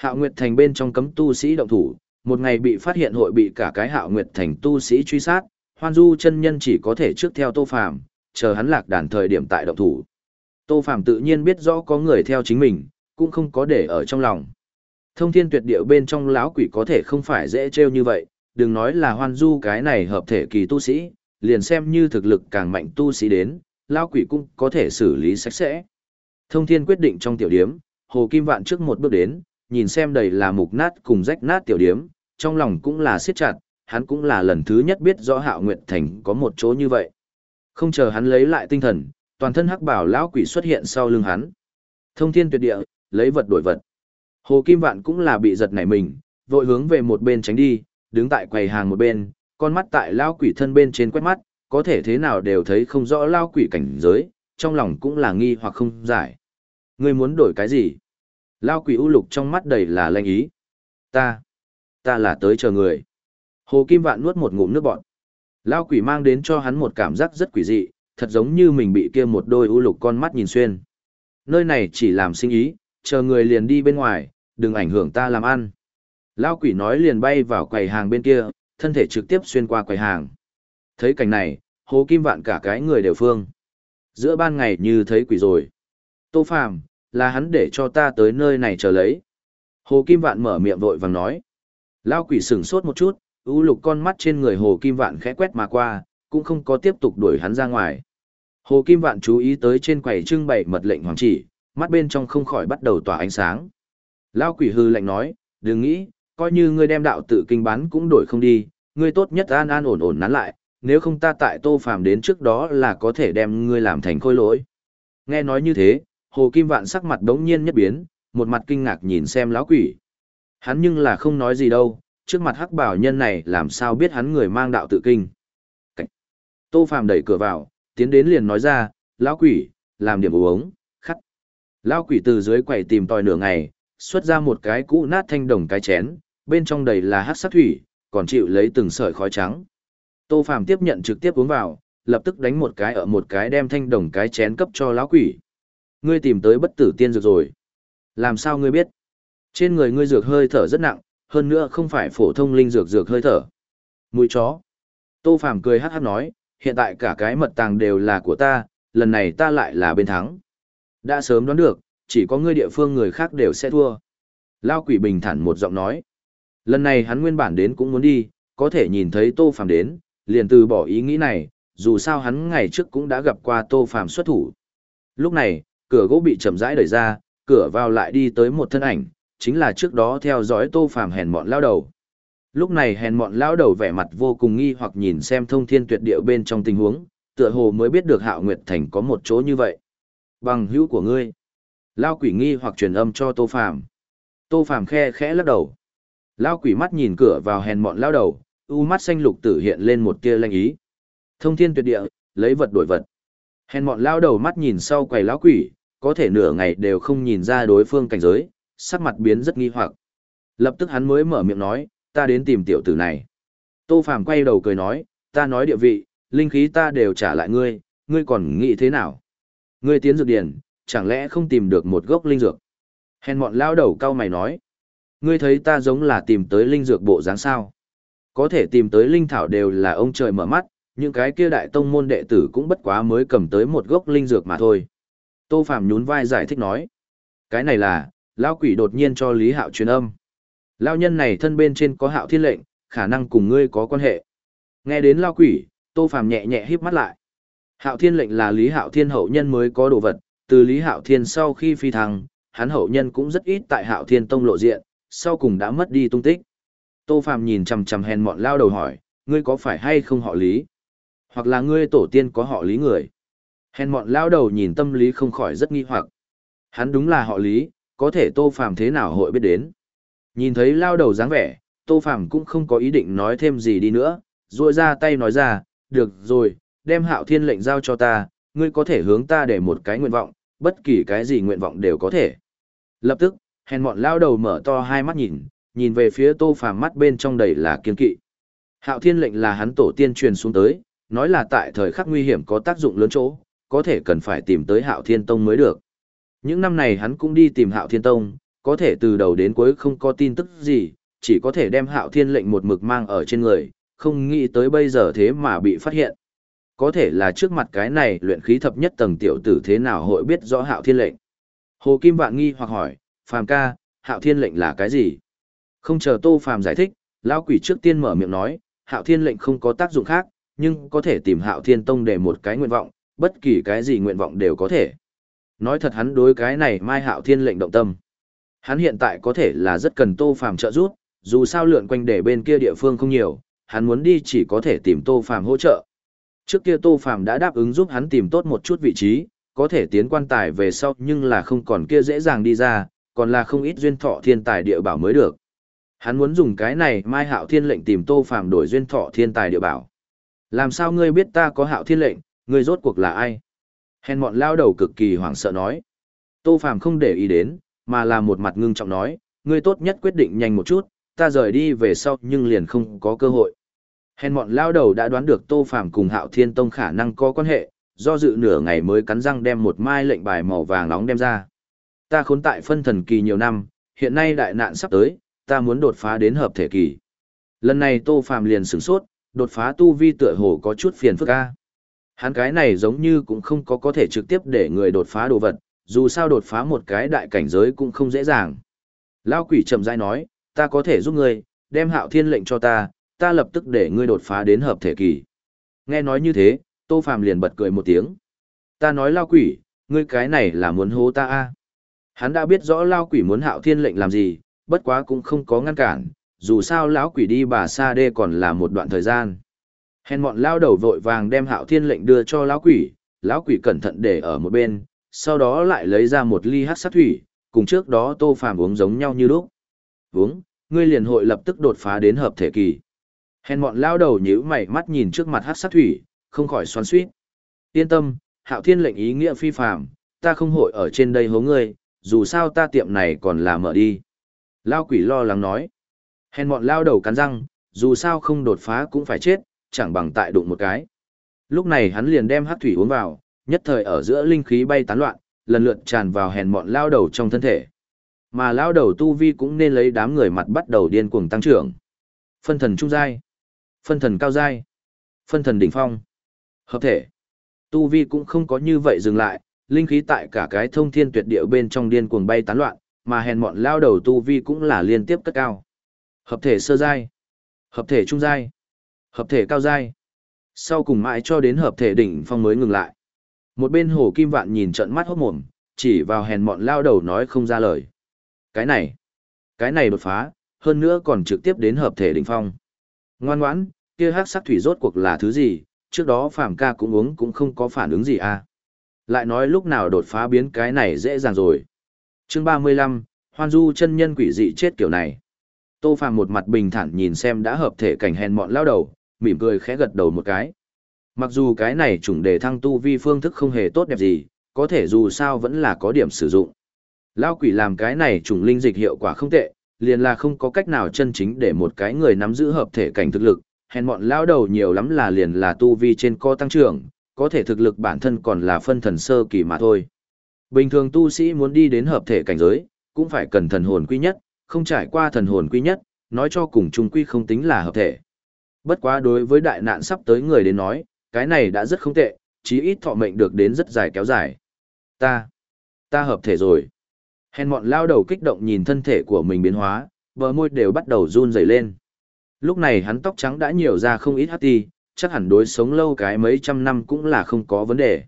A: Hạo Nguyệt Thành bên trong cấm tu sĩ động thủ, một ngày bị phát hiện hội bị cả cái Hạo Nguyệt Thành tu sĩ truy sát, Hoan Du chân nhân chỉ có thể trước theo Tô Phàm, chờ hắn lạc đàn thời điểm tại động thủ. Tô Phàm tự nhiên biết rõ có người theo chính mình, cũng không có để ở trong lòng. Thông thiên tuyệt địa bên trong lão quỷ có thể không phải dễ trêu như vậy, đừng nói là Hoan Du cái này hợp thể kỳ tu sĩ, liền xem như thực lực càng mạnh tu sĩ đến, lão quỷ cũng có thể xử lý sạch sẽ. Thông thiên quyết định trong tiểu điếm, Hồ Kim Vạn trước một bước đến, nhìn xem đầy là mục nát cùng rách nát tiểu điếm, trong lòng cũng là siết chặt, hắn cũng là lần thứ nhất biết rõ Hạo Nguyệt Thành có một chỗ như vậy. Không chờ hắn lấy lại tinh thần, toàn thân hắc bảo lão quỷ xuất hiện sau lưng hắn. Thông thiên tuyệt địa, lấy vật đổi vật. Hồ Kim Vạn cũng là bị giật nảy mình, vội hướng về một bên tránh đi, đứng tại quầy hàng một bên, con mắt tại lão quỷ thân bên trên quét mắt, có thể thế nào đều thấy không rõ lão quỷ cảnh giới, trong lòng cũng là nghi hoặc không giải. Ngươi muốn đổi cái gì? Lão quỷ u lục trong mắt đầy là lanh ý. Ta, ta là tới chờ người. Hồ Kim Vạn nuốt một ngụm nước bọt. Lão quỷ mang đến cho hắn một cảm giác rất quỷ dị, thật giống như mình bị kia một đôi u lục con mắt nhìn xuyên. Nơi này chỉ làm sinh ý, chờ người liền đi bên ngoài, đừng ảnh hưởng ta làm ăn. Lao quỷ nói liền bay vào quầy hàng bên kia, thân thể trực tiếp xuyên qua quầy hàng. Thấy cảnh này, hồ kim vạn cả cái người đều phương. Giữa ban ngày như thấy quỷ rồi. Tô Phàm là hắn để cho ta tới nơi này chờ lấy. Hồ Kim Vạn mở miệng vội vàng nói. Lao quỷ sửng sốt một chút, u lục con mắt trên người Hồ Kim Vạn khẽ quét mà qua, cũng không có tiếp tục đuổi hắn ra ngoài. Hồ Kim Vạn chú ý tới trên quầy trưng bày mật lệnh hoàng chỉ, mắt bên trong không khỏi bắt đầu tỏa ánh sáng. Lao quỷ hư lệnh nói, đừng nghĩ, coi như ngươi đem đạo tự kinh bán cũng đổi không đi, ngươi tốt nhất an an ổn ổn nán lại, nếu không ta tại tô phàm đến trước đó là có thể đem ngươi làm thành khôi lỗi. Nghe nói như thế, Hồ Kim Vạn sắc mặt đống nhiên nhất biến, một mặt kinh ngạc nhìn xem lão quỷ. Hắn nhưng là không nói gì đâu, trước mặt hắc bảo nhân này làm sao biết hắn người mang đạo tự kinh. Cách. Tô Phàm đẩy cửa vào, tiến đến liền nói ra, lão quỷ, làm điểm uống, khắc. Lão quỷ từ dưới quầy tìm tòi nửa ngày, xuất ra một cái cũ nát thanh đồng cái chén, bên trong đầy là hắc sắc thủy, còn chịu lấy từng sợi khói trắng. Tô Phàm tiếp nhận trực tiếp uống vào, lập tức đánh một cái ở một cái đem thanh đồng cái chén cấp cho lão quỷ. Ngươi tìm tới bất tử tiên dược rồi. Làm sao ngươi biết? Trên người ngươi dược hơi thở rất nặng, hơn nữa không phải phổ thông linh dược dược hơi thở. Mùi chó. Tô Phàm cười hát hát nói, hiện tại cả cái mật tàng đều là của ta, lần này ta lại là bên thắng. Đã sớm đoán được, chỉ có ngươi địa phương người khác đều sẽ thua. Lao quỷ bình thản một giọng nói. Lần này hắn nguyên bản đến cũng muốn đi, có thể nhìn thấy Tô Phàm đến, liền từ bỏ ý nghĩ này, dù sao hắn ngày trước cũng đã gặp qua Tô Phàm xuất thủ. Lúc này, cửa gỗ bị chậm rãi đẩy ra, cửa vào lại đi tới một thân ảnh, chính là trước đó theo dõi Tô Phàm hèn mọn lao đầu. Lúc này hèn mọn lão đầu vẻ mặt vô cùng nghi hoặc nhìn xem thông thiên tuyệt địa bên trong tình huống, tựa hồ mới biết được hạo nguyệt thành có một chỗ như vậy. Bằng hữu của ngươi. Lao quỷ nghi hoặc truyền âm cho Tô Phàm Tô Phàm khe khẽ lắc đầu. Lao quỷ mắt nhìn cửa vào hèn mọn lao đầu, u mắt xanh lục tử hiện lên một tia lanh ý. Thông thiên tuyệt địa, lấy vật đổi vật. Hèn mọn lao đầu mắt nhìn sau quầy lão quỷ, có thể nửa ngày đều không nhìn ra đối phương cảnh giới, sắc mặt biến rất nghi hoặc. Lập tức hắn mới mở miệng nói, ta đến tìm tiểu tử này. Tô Phàm quay đầu cười nói, ta nói địa vị, linh khí ta đều trả lại ngươi, ngươi còn nghĩ thế nào? Ngươi tiến dược điển, chẳng lẽ không tìm được một gốc linh dược? Hèn mọn lao đầu cao mày nói, ngươi thấy ta giống là tìm tới linh dược bộ dáng sao? Có thể tìm tới linh thảo đều là ông trời mở mắt, những cái kia đại tông môn đệ tử cũng bất quá mới cầm tới một gốc linh dược mà thôi. Tô Phạm nhún vai giải thích nói, cái này là, lao quỷ đột nhiên cho Lý Hạo truyền âm. Lao nhân này thân bên trên có hạo thiên lệnh, khả năng cùng ngươi có quan hệ. Nghe đến lao quỷ, Tô Phạm nhẹ nhẹ híp mắt lại. Hạo Thiên lệnh là Lý Hạo Thiên hậu nhân mới có đồ vật, từ Lý Hạo Thiên sau khi phi thăng, hắn hậu nhân cũng rất ít tại Hạo Thiên tông lộ diện, sau cùng đã mất đi tung tích. Tô Phạm nhìn chằm chằm hèn mọn lao đầu hỏi, ngươi có phải hay không họ Lý? Hoặc là ngươi tổ tiên có họ Lý người? Hèn mọn lao đầu nhìn tâm lý không khỏi rất nghi hoặc. Hắn đúng là họ Lý, có thể Tô Phàm thế nào hội biết đến? Nhìn thấy lao đầu dáng vẻ, Tô Phàm cũng không có ý định nói thêm gì đi nữa, duỗi ra tay nói ra, được rồi, đem hạo thiên lệnh giao cho ta, ngươi có thể hướng ta để một cái nguyện vọng, bất kỳ cái gì nguyện vọng đều có thể. Lập tức, hèn mọn lao đầu mở to hai mắt nhìn, nhìn về phía tô phàm mắt bên trong đầy là kiên kỵ. Hạo thiên lệnh là hắn tổ tiên truyền xuống tới, nói là tại thời khắc nguy hiểm có tác dụng lớn chỗ, có thể cần phải tìm tới hạo thiên tông mới được. Những năm này hắn cũng đi tìm hạo thiên tông, có thể từ đầu đến cuối không có tin tức gì, chỉ có thể đem hạo thiên lệnh một mực mang ở trên người, không nghĩ tới bây giờ thế mà bị phát hiện. Có thể là trước mặt cái này luyện khí thập nhất tầng tiểu tử thế nào hội biết rõ hạo thiên lệnh. Hồ Kim Vạn nghi hoặc hỏi, Phàm ca, hạo thiên lệnh là cái gì? Không chờ Tô Phàm giải thích, lão quỷ trước tiên mở miệng nói, hạo thiên lệnh không có tác dụng khác, nhưng có thể tìm hạo thiên tông để một cái nguyện vọng, bất kỳ cái gì nguyện vọng đều có thể. Nói thật hắn đối cái này mai hạo thiên lệnh động tâm. Hắn hiện tại có thể là rất cần Tô Phàm trợ giúp, dù sao lượn quanh để bên kia địa phương không nhiều, hắn muốn đi chỉ có thể tìm Tô Phàm hỗ trợ. Trước kia Tô Phàm đã đáp ứng giúp hắn tìm tốt một chút vị trí, có thể tiến quan tài về sau nhưng là không còn kia dễ dàng đi ra, còn là không ít duyên thọ thiên tài địa bảo mới được. Hắn muốn dùng cái này Mai Hạo Thiên lệnh tìm Tô Phàm đổi duyên thọ thiên tài địa bảo. Làm sao ngươi biết ta có Hạo Thiên lệnh, ngươi rốt cuộc là ai? Hèn mọn lao đầu cực kỳ hoảng sợ nói. Tô Phàm không để ý đến, mà là một mặt ngưng trọng nói, ngươi tốt nhất quyết định nhanh một chút, ta rời đi về sau nhưng liền không có cơ hội. Hèn mọn lao đầu đã đoán được Tô Phàm cùng Hạo Thiên Tông khả năng có quan hệ, do dự nửa ngày mới cắn răng đem một mai lệnh bài màu vàng nóng đem ra. Ta khốn tại phân thần kỳ nhiều năm, hiện nay đại nạn sắp tới, ta muốn đột phá đến hợp thể kỳ. Lần này Tô Phàm liền sửng sốt, đột phá tu vi tựa hồ có chút phiền phức a. Hắn cái này giống như cũng không có có thể trực tiếp để người đột phá đồ vật, dù sao đột phá một cái đại cảnh giới cũng không dễ dàng. Lao quỷ chậm rãi nói, ta có thể giúp ngươi, đem hạo thiên lệnh cho ta, ta lập tức để ngươi đột phá đến hợp thể kỳ. Nghe nói như thế, Tô Phàm liền bật cười một tiếng. Ta nói lao quỷ, ngươi cái này là muốn hố ta a? Hắn đã biết rõ lao quỷ muốn hạo thiên lệnh làm gì, bất quá cũng không có ngăn cản, dù sao lão quỷ đi bà sa đê còn là một đoạn thời gian. Hèn mọn lao đầu vội vàng đem hạo thiên lệnh đưa cho lão quỷ, lão quỷ cẩn thận để ở một bên, sau đó lại lấy ra một ly hát sát thủy, cùng trước đó tô phàm uống giống nhau như lúc. Uống, ngươi liền hội lập tức đột phá đến hợp thể kỳ. Hèn mọn lao đầu nhíu mày mắt nhìn trước mặt hát sát thủy, không khỏi xoắn suýt. Yên tâm, hạo thiên lệnh ý nghĩa phi phàm, ta không hội ở trên đây hố ngươi, dù sao ta tiệm này còn là mở đi. Lao quỷ lo lắng nói. Hèn mọn lao đầu cắn răng, dù sao không đột phá cũng phải chết, chẳng bằng tại đụng một cái. Lúc này hắn liền đem hắc thủy uống vào, nhất thời ở giữa linh khí bay tán loạn, lần lượt tràn vào hèn mọn lao đầu trong thân thể. Mà lao đầu tu vi cũng nên lấy đám người mặt bắt đầu điên cuồng tăng trưởng. Phân thần trung giai, phân thần cao giai, phân thần đỉnh phong. Hợp thể. Tu vi cũng không có như vậy dừng lại, linh khí tại cả cái thông thiên tuyệt địa bên trong điên cuồng bay tán loạn, mà hèn mọn lao đầu tu vi cũng là liên tiếp cất cao. Hợp thể sơ giai, hợp thể trung giai, hợp thể cao giai. Sau cùng mãi cho đến hợp thể đỉnh phong mới ngừng lại. Một bên hồ kim vạn nhìn trận mắt hốt mồm, chỉ vào hèn mọn lao đầu nói không ra lời. Cái này, cái này đột phá, hơn nữa còn trực tiếp đến hợp thể đỉnh phong. Ngoan ngoãn, kia hắc sắc thủy rốt cuộc là thứ gì, trước đó phàm ca cũng uống cũng không có phản ứng gì à. Lại nói lúc nào đột phá biến cái này dễ dàng rồi. chương ba mươi lăm, hoan du chân nhân quỷ dị chết kiểu này. Tô phàm một mặt bình thản nhìn xem đã hợp thể cảnh hèn mọn lao đầu, mỉm cười khẽ gật đầu một cái. Mặc dù cái này chủng đề thăng tu vi phương thức không hề tốt đẹp gì, có thể dù sao vẫn là có điểm sử dụng. Lao quỷ làm cái này chủng linh dịch hiệu quả không tệ, liền là không có cách nào chân chính để một cái người nắm giữ hợp thể cảnh thực lực, hèn mọn lao đầu nhiều lắm là liền là tu vi trên co tăng trưởng, có thể thực lực bản thân còn là phân thần sơ kỳ mà thôi. Bình thường tu sĩ muốn đi đến hợp thể cảnh giới, cũng phải cần thần hồn quy nhất, không trải qua thần hồn quy nhất, nói cho cùng chung quy không tính là hợp thể. Bất quá đối với đại nạn sắp tới người đến nói, cái này đã rất không tệ, chí ít thọ mệnh được đến rất dài kéo dài. Ta, ta hợp thể rồi. Hèn mọn lao đầu kích động nhìn thân thể của mình biến hóa, bờ môi đều bắt đầu run rẩy lên. Lúc này hắn tóc trắng đã nhiều ra không ít hắt ti, chắc hẳn đối sống lâu cái mấy trăm năm cũng là không có vấn đề.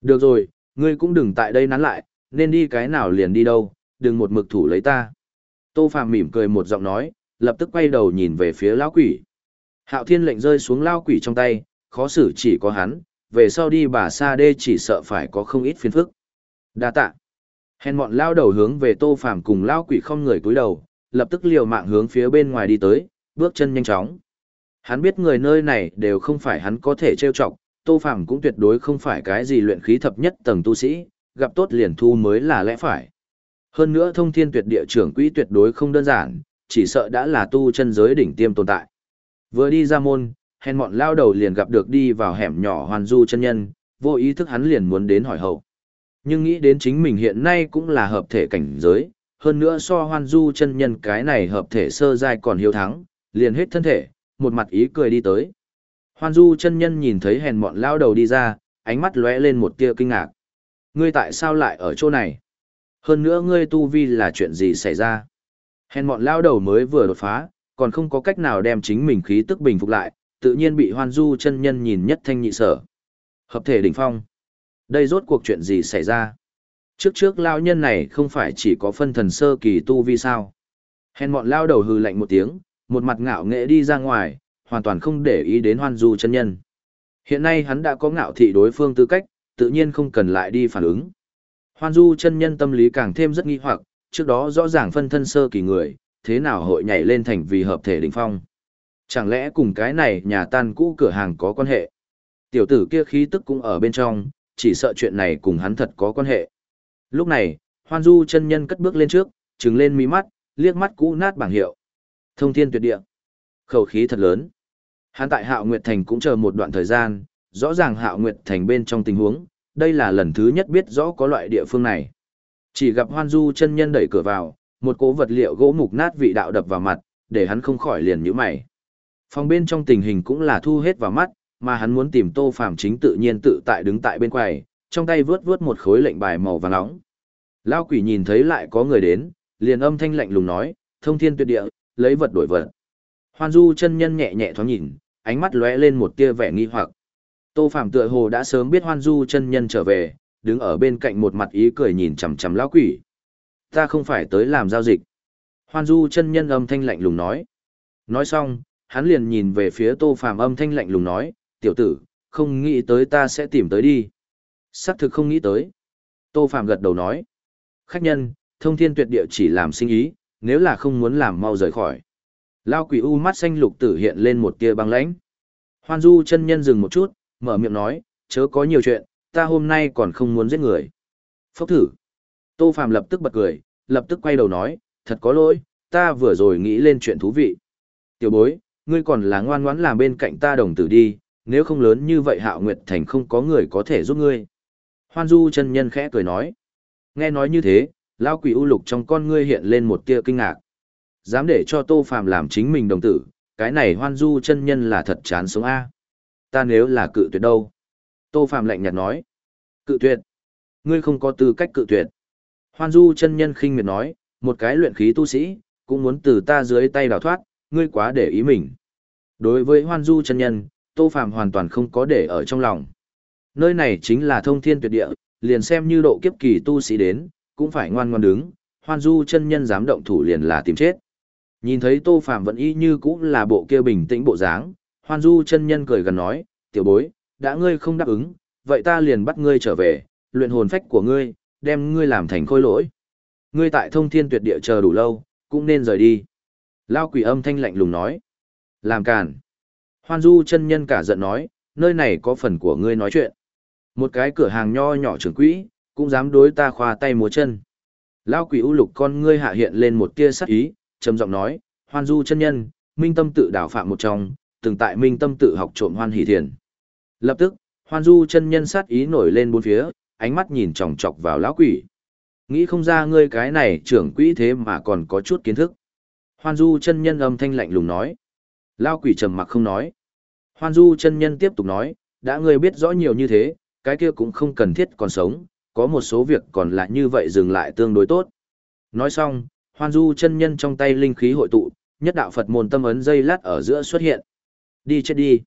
A: Được rồi, ngươi cũng đừng tại đây nán lại, nên đi cái nào liền đi đâu, đừng một mực thủ lấy ta. Tô Phạm mỉm cười một giọng nói, lập tức quay đầu nhìn về phía lão quỷ. Hạo Thiên lệnh rơi xuống lao quỷ trong tay, khó xử chỉ có hắn, về sau đi bà Sa Đê chỉ sợ phải có không ít phiền phức. Đa tạ. Hèn mọn lao đầu hướng về Tô phàm cùng lao quỷ không người cúi đầu, lập tức liều mạng hướng phía bên ngoài đi tới, bước chân nhanh chóng. Hắn biết người nơi này đều không phải hắn có thể trêu chọc, Tô Phàm cũng tuyệt đối không phải cái gì luyện khí thập nhất tầng tu sĩ, gặp tốt liền thu mới là lẽ phải. Hơn nữa thông thiên tuyệt địa trưởng quỹ tuyệt đối không đơn giản, chỉ sợ đã là tu chân giới đỉnh tiêm tồn tại. Vừa đi ra môn, hèn mọn lao đầu liền gặp được đi vào hẻm nhỏ hoàn du chân nhân, vô ý thức hắn liền muốn đến hỏi hậu. Nhưng nghĩ đến chính mình hiện nay cũng là hợp thể cảnh giới, hơn nữa so hoan du chân nhân cái này hợp thể sơ giai còn hiếu thắng, liền hết thân thể, một mặt ý cười đi tới. Hoan du chân nhân nhìn thấy hèn mọn lao đầu đi ra, ánh mắt lóe lên một tia kinh ngạc. Ngươi tại sao lại ở chỗ này? Hơn nữa ngươi tu vi là chuyện gì xảy ra? Hèn mọn lao đầu mới vừa đột phá, còn không có cách nào đem chính mình khí tức bình phục lại, tự nhiên bị hoan du chân nhân nhìn nhất thanh nhị sở. Hợp thể đỉnh phong. Đây rốt cuộc chuyện gì xảy ra? Trước trước lao nhân này không phải chỉ có phân thần sơ kỳ tu vi sao? Hèn mọn lao đầu hừ lạnh một tiếng, một mặt ngạo nghệ đi ra ngoài, hoàn toàn không để ý đến hoan du chân nhân. Hiện nay hắn đã có ngạo thị đối phương tư cách, tự nhiên không cần lại đi phản ứng. Hoan du chân nhân tâm lý càng thêm rất nghi hoặc, trước đó rõ ràng phân thân sơ kỳ người, thế nào hội nhảy lên thành vì hợp thể đỉnh phong. Chẳng lẽ cùng cái này nhà tan cũ cửa hàng có quan hệ? Tiểu tử kia khí tức cũng ở bên trong, chỉ sợ chuyện này cùng hắn thật có quan hệ. Lúc này, hoan du chân nhân cất bước lên trước, trừng lên mí mắt, liếc mắt cũ nát bảng hiệu. Thông thiên tuyệt địa. Khẩu khí thật lớn. Hắn tại Hạo Nguyệt Thành cũng chờ một đoạn thời gian, rõ ràng Hạo Nguyệt Thành bên trong tình huống, đây là lần thứ nhất biết rõ có loại địa phương này. Chỉ gặp Hoan Du chân nhân đẩy cửa vào, một cỗ vật liệu gỗ mục nát vị đạo đập vào mặt, để hắn không khỏi liền nhíu mày. Phòng bên trong tình hình cũng là thu hết vào mắt, mà hắn muốn tìm Tô Phàm chính tự nhiên tự tại đứng tại bên quầy, trong tay vướt vướt một khối lệnh bài màu vàng nóng. Lão quỷ nhìn thấy lại có người đến, liền âm thanh lạnh lùng nói, "Thông Thiên Tuyệt Địa, lấy vật đổi vật." Hoan Du chân nhân nhẹ nhẹ thoáng nhìn, ánh mắt lóe lên một tia vẻ nghi hoặc. Tô Phạm tựa hồ đã sớm biết Hoan Du chân nhân trở về, đứng ở bên cạnh một mặt ý cười nhìn chằm chằm lão quỷ. Ta không phải tới làm giao dịch. Hoan Du chân nhân âm thanh lạnh lùng nói. Nói xong, hắn liền nhìn về phía Tô Phạm âm thanh lạnh lùng nói, tiểu tử, không nghĩ tới ta sẽ tìm tới đi. Sắc thực không nghĩ tới. Tô Phạm gật đầu nói. Khách nhân, thông thiên tuyệt địa chỉ làm sinh ý, nếu là không muốn làm mau rời khỏi. Lao quỷ u mắt xanh lục tử hiện lên một tia băng lãnh. Hoan Du chân nhân dừng một chút, mở miệng nói, chớ có nhiều chuyện, ta hôm nay còn không muốn giết người. Phốc thử. Tô Phạm lập tức bật cười, lập tức quay đầu nói, thật có lỗi, ta vừa rồi nghĩ lên chuyện thú vị. Tiểu bối, ngươi còn là ngoan ngoãn làm bên cạnh ta đồng tử đi, nếu không lớn như vậy hạo nguyệt thành không có người có thể giúp ngươi. Hoan Du chân nhân khẽ cười nói. Nghe nói như thế, lao quỷ u lục trong con ngươi hiện lên một tia kinh ngạc. Dám để cho Tô Phạm làm chính mình đồng tử, cái này hoan du chân nhân là thật chán sống A ta nếu là cự tuyệt đâu? Tô Phạm lạnh nhạt nói. Cự tuyệt? Ngươi không có tư cách cự tuyệt. Hoan Du chân nhân khinh miệt nói, một cái luyện khí tu sĩ, cũng muốn từ ta dưới tay đào thoát, ngươi quá để ý mình. Đối với Hoan Du chân nhân, Tô Phạm hoàn toàn không có để ở trong lòng. Nơi này chính là thông thiên tuyệt địa, liền xem như độ kiếp kỳ tu sĩ đến, cũng phải ngoan ngoan đứng, Hoan Du chân nhân dám động thủ liền là tìm chết. Nhìn thấy Tô Phạm vẫn y như cũng là bộ kia bình tĩnh bộ dáng, Hoan Du chân nhân cười gần nói, tiểu bối, đã ngươi không đáp ứng, vậy ta liền bắt ngươi trở về, luyện hồn phách của ngươi, đem ngươi làm thành khôi lỗi. Ngươi tại thông thiên tuyệt địa chờ đủ lâu, cũng nên rời đi. Lao quỷ âm thanh lạnh lùng nói. Làm càn. Hoan Du chân nhân cả giận nói, nơi này có phần của ngươi nói chuyện. Một cái cửa hàng nho nhỏ trưởng quỹ, cũng dám đối ta khoa tay múa chân. Lao quỷ u lục con ngươi hạ hiện lên một tia sắc ý, trầm giọng nói, Hoan Du chân nhân, minh tâm tự đảo phạm một trong, từng tại minh tâm tự học trộm hoan hỷ thiền. Lập tức, hoan du chân nhân sát ý nổi lên bốn phía, ánh mắt nhìn chòng chọc vào lão quỷ. Nghĩ không ra ngươi cái này trưởng quỹ thế mà còn có chút kiến thức. Hoan du chân nhân âm thanh lạnh lùng nói. Lão quỷ trầm mặc không nói. Hoan du chân nhân tiếp tục nói, đã ngươi biết rõ nhiều như thế, cái kia cũng không cần thiết còn sống, có một số việc còn lại như vậy dừng lại tương đối tốt. Nói xong, hoan du chân nhân trong tay linh khí hội tụ, nhất đạo Phật môn tâm ấn dây lát ở giữa xuất hiện. Đi chết đi.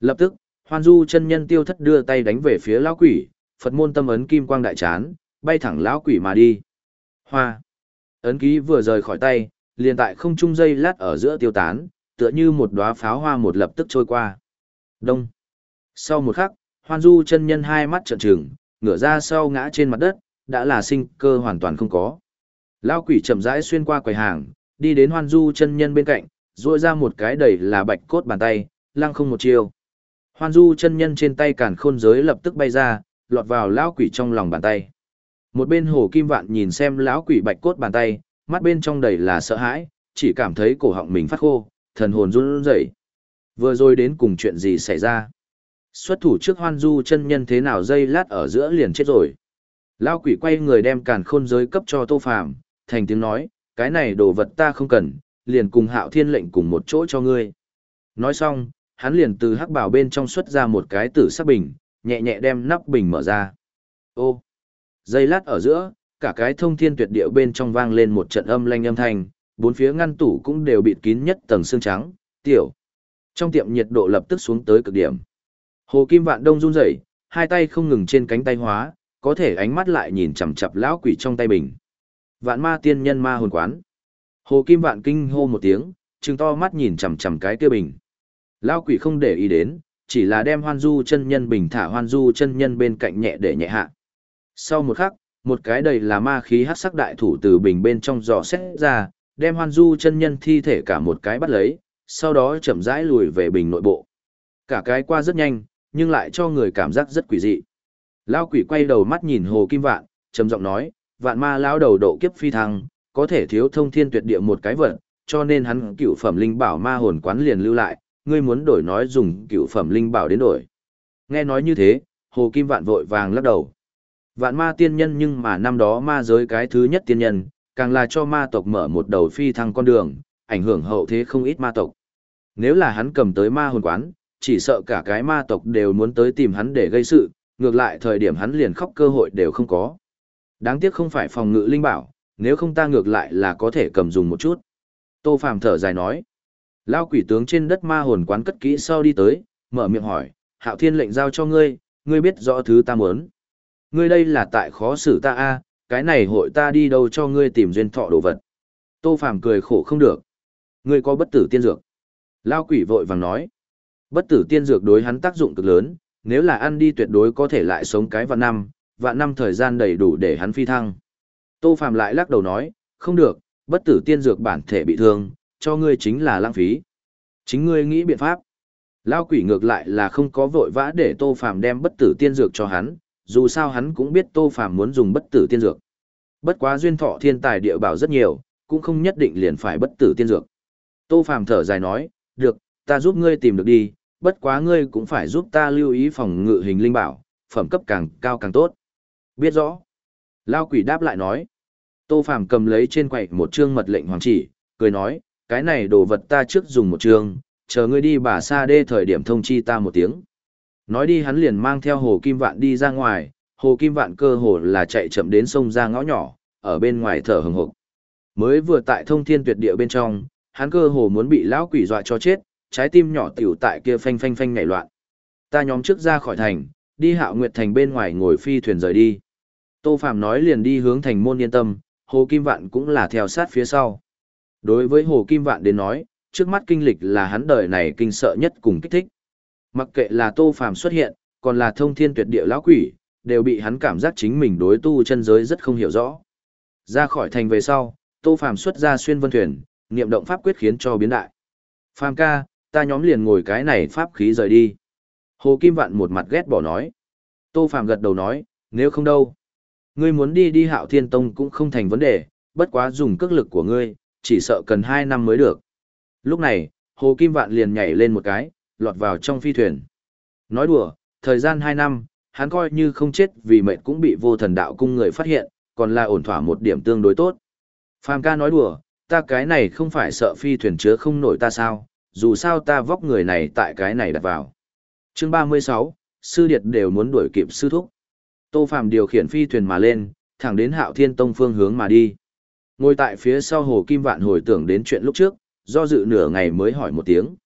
A: Lập tức, Hoan Du chân nhân tiêu thất đưa tay đánh về phía lão quỷ, Phật môn tâm ấn kim quang đại chán, bay thẳng lão quỷ mà đi. Hoa. Ấn ký vừa rời khỏi tay, liền tại không trung dây lát ở giữa tiêu tán, tựa như một đóa pháo hoa một lập tức trôi qua. Đông. Sau một khắc, Hoan Du chân nhân hai mắt trợn trừng, ngửa ra sau ngã trên mặt đất, đã là sinh cơ hoàn toàn không có. Lão quỷ chậm rãi xuyên qua quầy hàng, đi đến Hoan Du chân nhân bên cạnh, duỗi ra một cái đầy là bạch cốt bàn tay, lăng không một chiều. Hoan Du chân nhân trên tay càn khôn giới lập tức bay ra, lọt vào lão quỷ trong lòng bàn tay. Một bên Hồ Kim Vạn nhìn xem lão quỷ bạch cốt bàn tay, mắt bên trong đầy là sợ hãi, chỉ cảm thấy cổ họng mình phát khô, thần hồn run rẩy. Vừa rồi đến cùng chuyện gì xảy ra? Xuất thủ trước Hoan Du chân nhân thế nào dây lát ở giữa liền chết rồi. Lão quỷ quay người đem càn khôn giới cấp cho Tô Phàm, thành tiếng nói, cái này đồ vật ta không cần, liền cùng Hạo Thiên lệnh cùng một chỗ cho ngươi. Nói xong, hắn liền từ hắc bảo bên trong xuất ra một cái tử sắc bình, nhẹ nhẹ đem nắp bình mở ra. Ô! Dây lát ở giữa, cả cái thông thiên tuyệt địa bên trong vang lên một trận âm lanh âm thanh, bốn phía ngăn tủ cũng đều bịt kín nhất tầng xương trắng, tiểu. Trong tiệm nhiệt độ lập tức xuống tới cực điểm. Hồ Kim Vạn Đông run rẩy, hai tay không ngừng trên cánh tay hóa, có thể ánh mắt lại nhìn chằm chằm lão quỷ trong tay bình. Vạn Ma tiên nhân ma hồn quán. Hồ Kim Vạn kinh hô một tiếng, trừng to mắt nhìn chằm chằm cái kia bình. Lão quỷ không để ý đến, chỉ là đem Hoan Du chân nhân bình thả Hoan Du chân nhân bên cạnh nhẹ để nhẹ hạ. Sau một khắc, một cái đầy là ma khí hắc sắc đại thủ từ bình bên trong giò xét ra, đem Hoan Du chân nhân thi thể cả một cái bắt lấy, sau đó chậm rãi lùi về bình nội bộ. Cả cái qua rất nhanh, nhưng lại cho người cảm giác rất quỷ dị. Lão quỷ quay đầu mắt nhìn Hồ Kim Vạn, trầm giọng nói, vạn ma lão đầu độ kiếp phi thăng, có thể thiếu thông thiên tuyệt địa một cái vật, cho nên hắn cựu phẩm linh bảo ma hồn quán liền lưu lại, ngươi muốn đổi nói dùng cựu phẩm linh bảo đến đổi. Nghe nói như thế, Hồ Kim Vạn vội vàng lắc đầu. Vạn ma tiên nhân nhưng mà năm đó ma giới cái thứ nhất tiên nhân, càng là cho ma tộc mở một đầu phi thăng con đường, ảnh hưởng hậu thế không ít ma tộc. Nếu là hắn cầm tới ma hồn quán, chỉ sợ cả cái ma tộc đều muốn tới tìm hắn để gây sự, ngược lại thời điểm hắn liền khóc cơ hội đều không có. Đáng tiếc không phải phòng ngự linh bảo, nếu không ta ngược lại là có thể cầm dùng một chút. Tô Phàm thở dài nói. Lao quỷ tướng trên đất ma hồn quán cất kỹ sau đi tới, mở miệng hỏi, hạo thiên lệnh giao cho ngươi, ngươi biết rõ thứ ta muốn. Ngươi đây là tại khó xử ta a, cái này hội ta đi đâu cho ngươi tìm duyên thọ đồ vật. Tô Phàm cười khổ không được. Ngươi có bất tử tiên dược. Lao quỷ vội vàng nói. Bất tử tiên dược đối hắn tác dụng cực lớn, nếu là ăn đi tuyệt đối có thể lại sống cái vạn năm, vạn năm thời gian đầy đủ để hắn phi thăng. Tô Phàm lại lắc đầu nói, không được, bất tử tiên dược bản thể bị thương, cho ngươi chính là lãng phí. Chính ngươi nghĩ biện pháp. Lao quỷ ngược lại là không có vội vã để Tô Phàm đem bất tử tiên dược cho hắn, dù sao hắn cũng biết Tô Phàm muốn dùng bất tử tiên dược. Bất quá duyên thọ thiên tài địa bảo rất nhiều, cũng không nhất định liền phải bất tử tiên dược. Tô Phàm thở dài nói, được, ta giúp ngươi tìm được đi, bất quá ngươi cũng phải giúp ta lưu ý phòng ngự hình linh bảo, phẩm cấp càng cao càng tốt. Biết rõ. Lao quỷ đáp lại nói. Tô Phàm cầm lấy trên quầy một chương mật lệnh hoàng chỉ, cười nói, cái này đồ vật ta trước dùng một trường chờ ngươi đi bà xa đê thời điểm thông chi ta một tiếng. Nói đi hắn liền mang theo Hồ Kim Vạn đi ra ngoài, Hồ Kim Vạn cơ hồ là chạy chậm đến sông ra ngõ nhỏ, ở bên ngoài thở hừng hực. Mới vừa tại thông thiên tuyệt địa bên trong, hắn cơ hồ muốn bị lão quỷ dọa cho chết, trái tim nhỏ tiểu tại kia phanh phanh phanh nhảy loạn. Ta nhóm trước ra khỏi thành, đi Hạo Nguyệt thành bên ngoài ngồi phi thuyền rời đi. Tô Phạm nói liền đi hướng thành môn yên tâm, Hồ Kim Vạn cũng là theo sát phía sau. Đối với Hồ Kim Vạn đến nói, trước mắt kinh lịch là hắn đời này kinh sợ nhất cùng kích thích. Mặc kệ là Tô Phàm xuất hiện, còn là thông thiên tuyệt địa lão quỷ, đều bị hắn cảm giác chính mình đối tu chân giới rất không hiểu rõ. Ra khỏi thành về sau, Tô Phàm xuất ra xuyên vân thuyền, niệm động pháp quyết khiến cho biến đại. Phàm ca, ta nhóm liền ngồi cái này pháp khí rời đi. Hồ Kim Vạn một mặt ghét bỏ nói. Tô Phàm gật đầu nói, nếu không đâu. Ngươi muốn đi đi hạo thiên tông cũng không thành vấn đề, bất quá dùng cước lực của ngươi, chỉ sợ cần hai năm mới được. Lúc này, Hồ Kim Vạn liền nhảy lên một cái, lọt vào trong phi thuyền. Nói đùa, thời gian hai năm, hắn coi như không chết vì mệnh cũng bị vô thần đạo cung người phát hiện, còn là ổn thỏa một điểm tương đối tốt. Phàm ca nói đùa, ta cái này không phải sợ phi thuyền chứa không nổi ta sao, dù sao ta vóc người này tại cái này đặt vào. Chương 36, sư điệt đều muốn đuổi kịp sư thúc. Tô Phàm điều khiển phi thuyền mà lên, thẳng đến Hạo Thiên Tông phương hướng mà đi. Ngồi tại phía sau Hồ Kim Vạn hồi tưởng đến chuyện lúc trước, do dự nửa ngày mới hỏi một tiếng.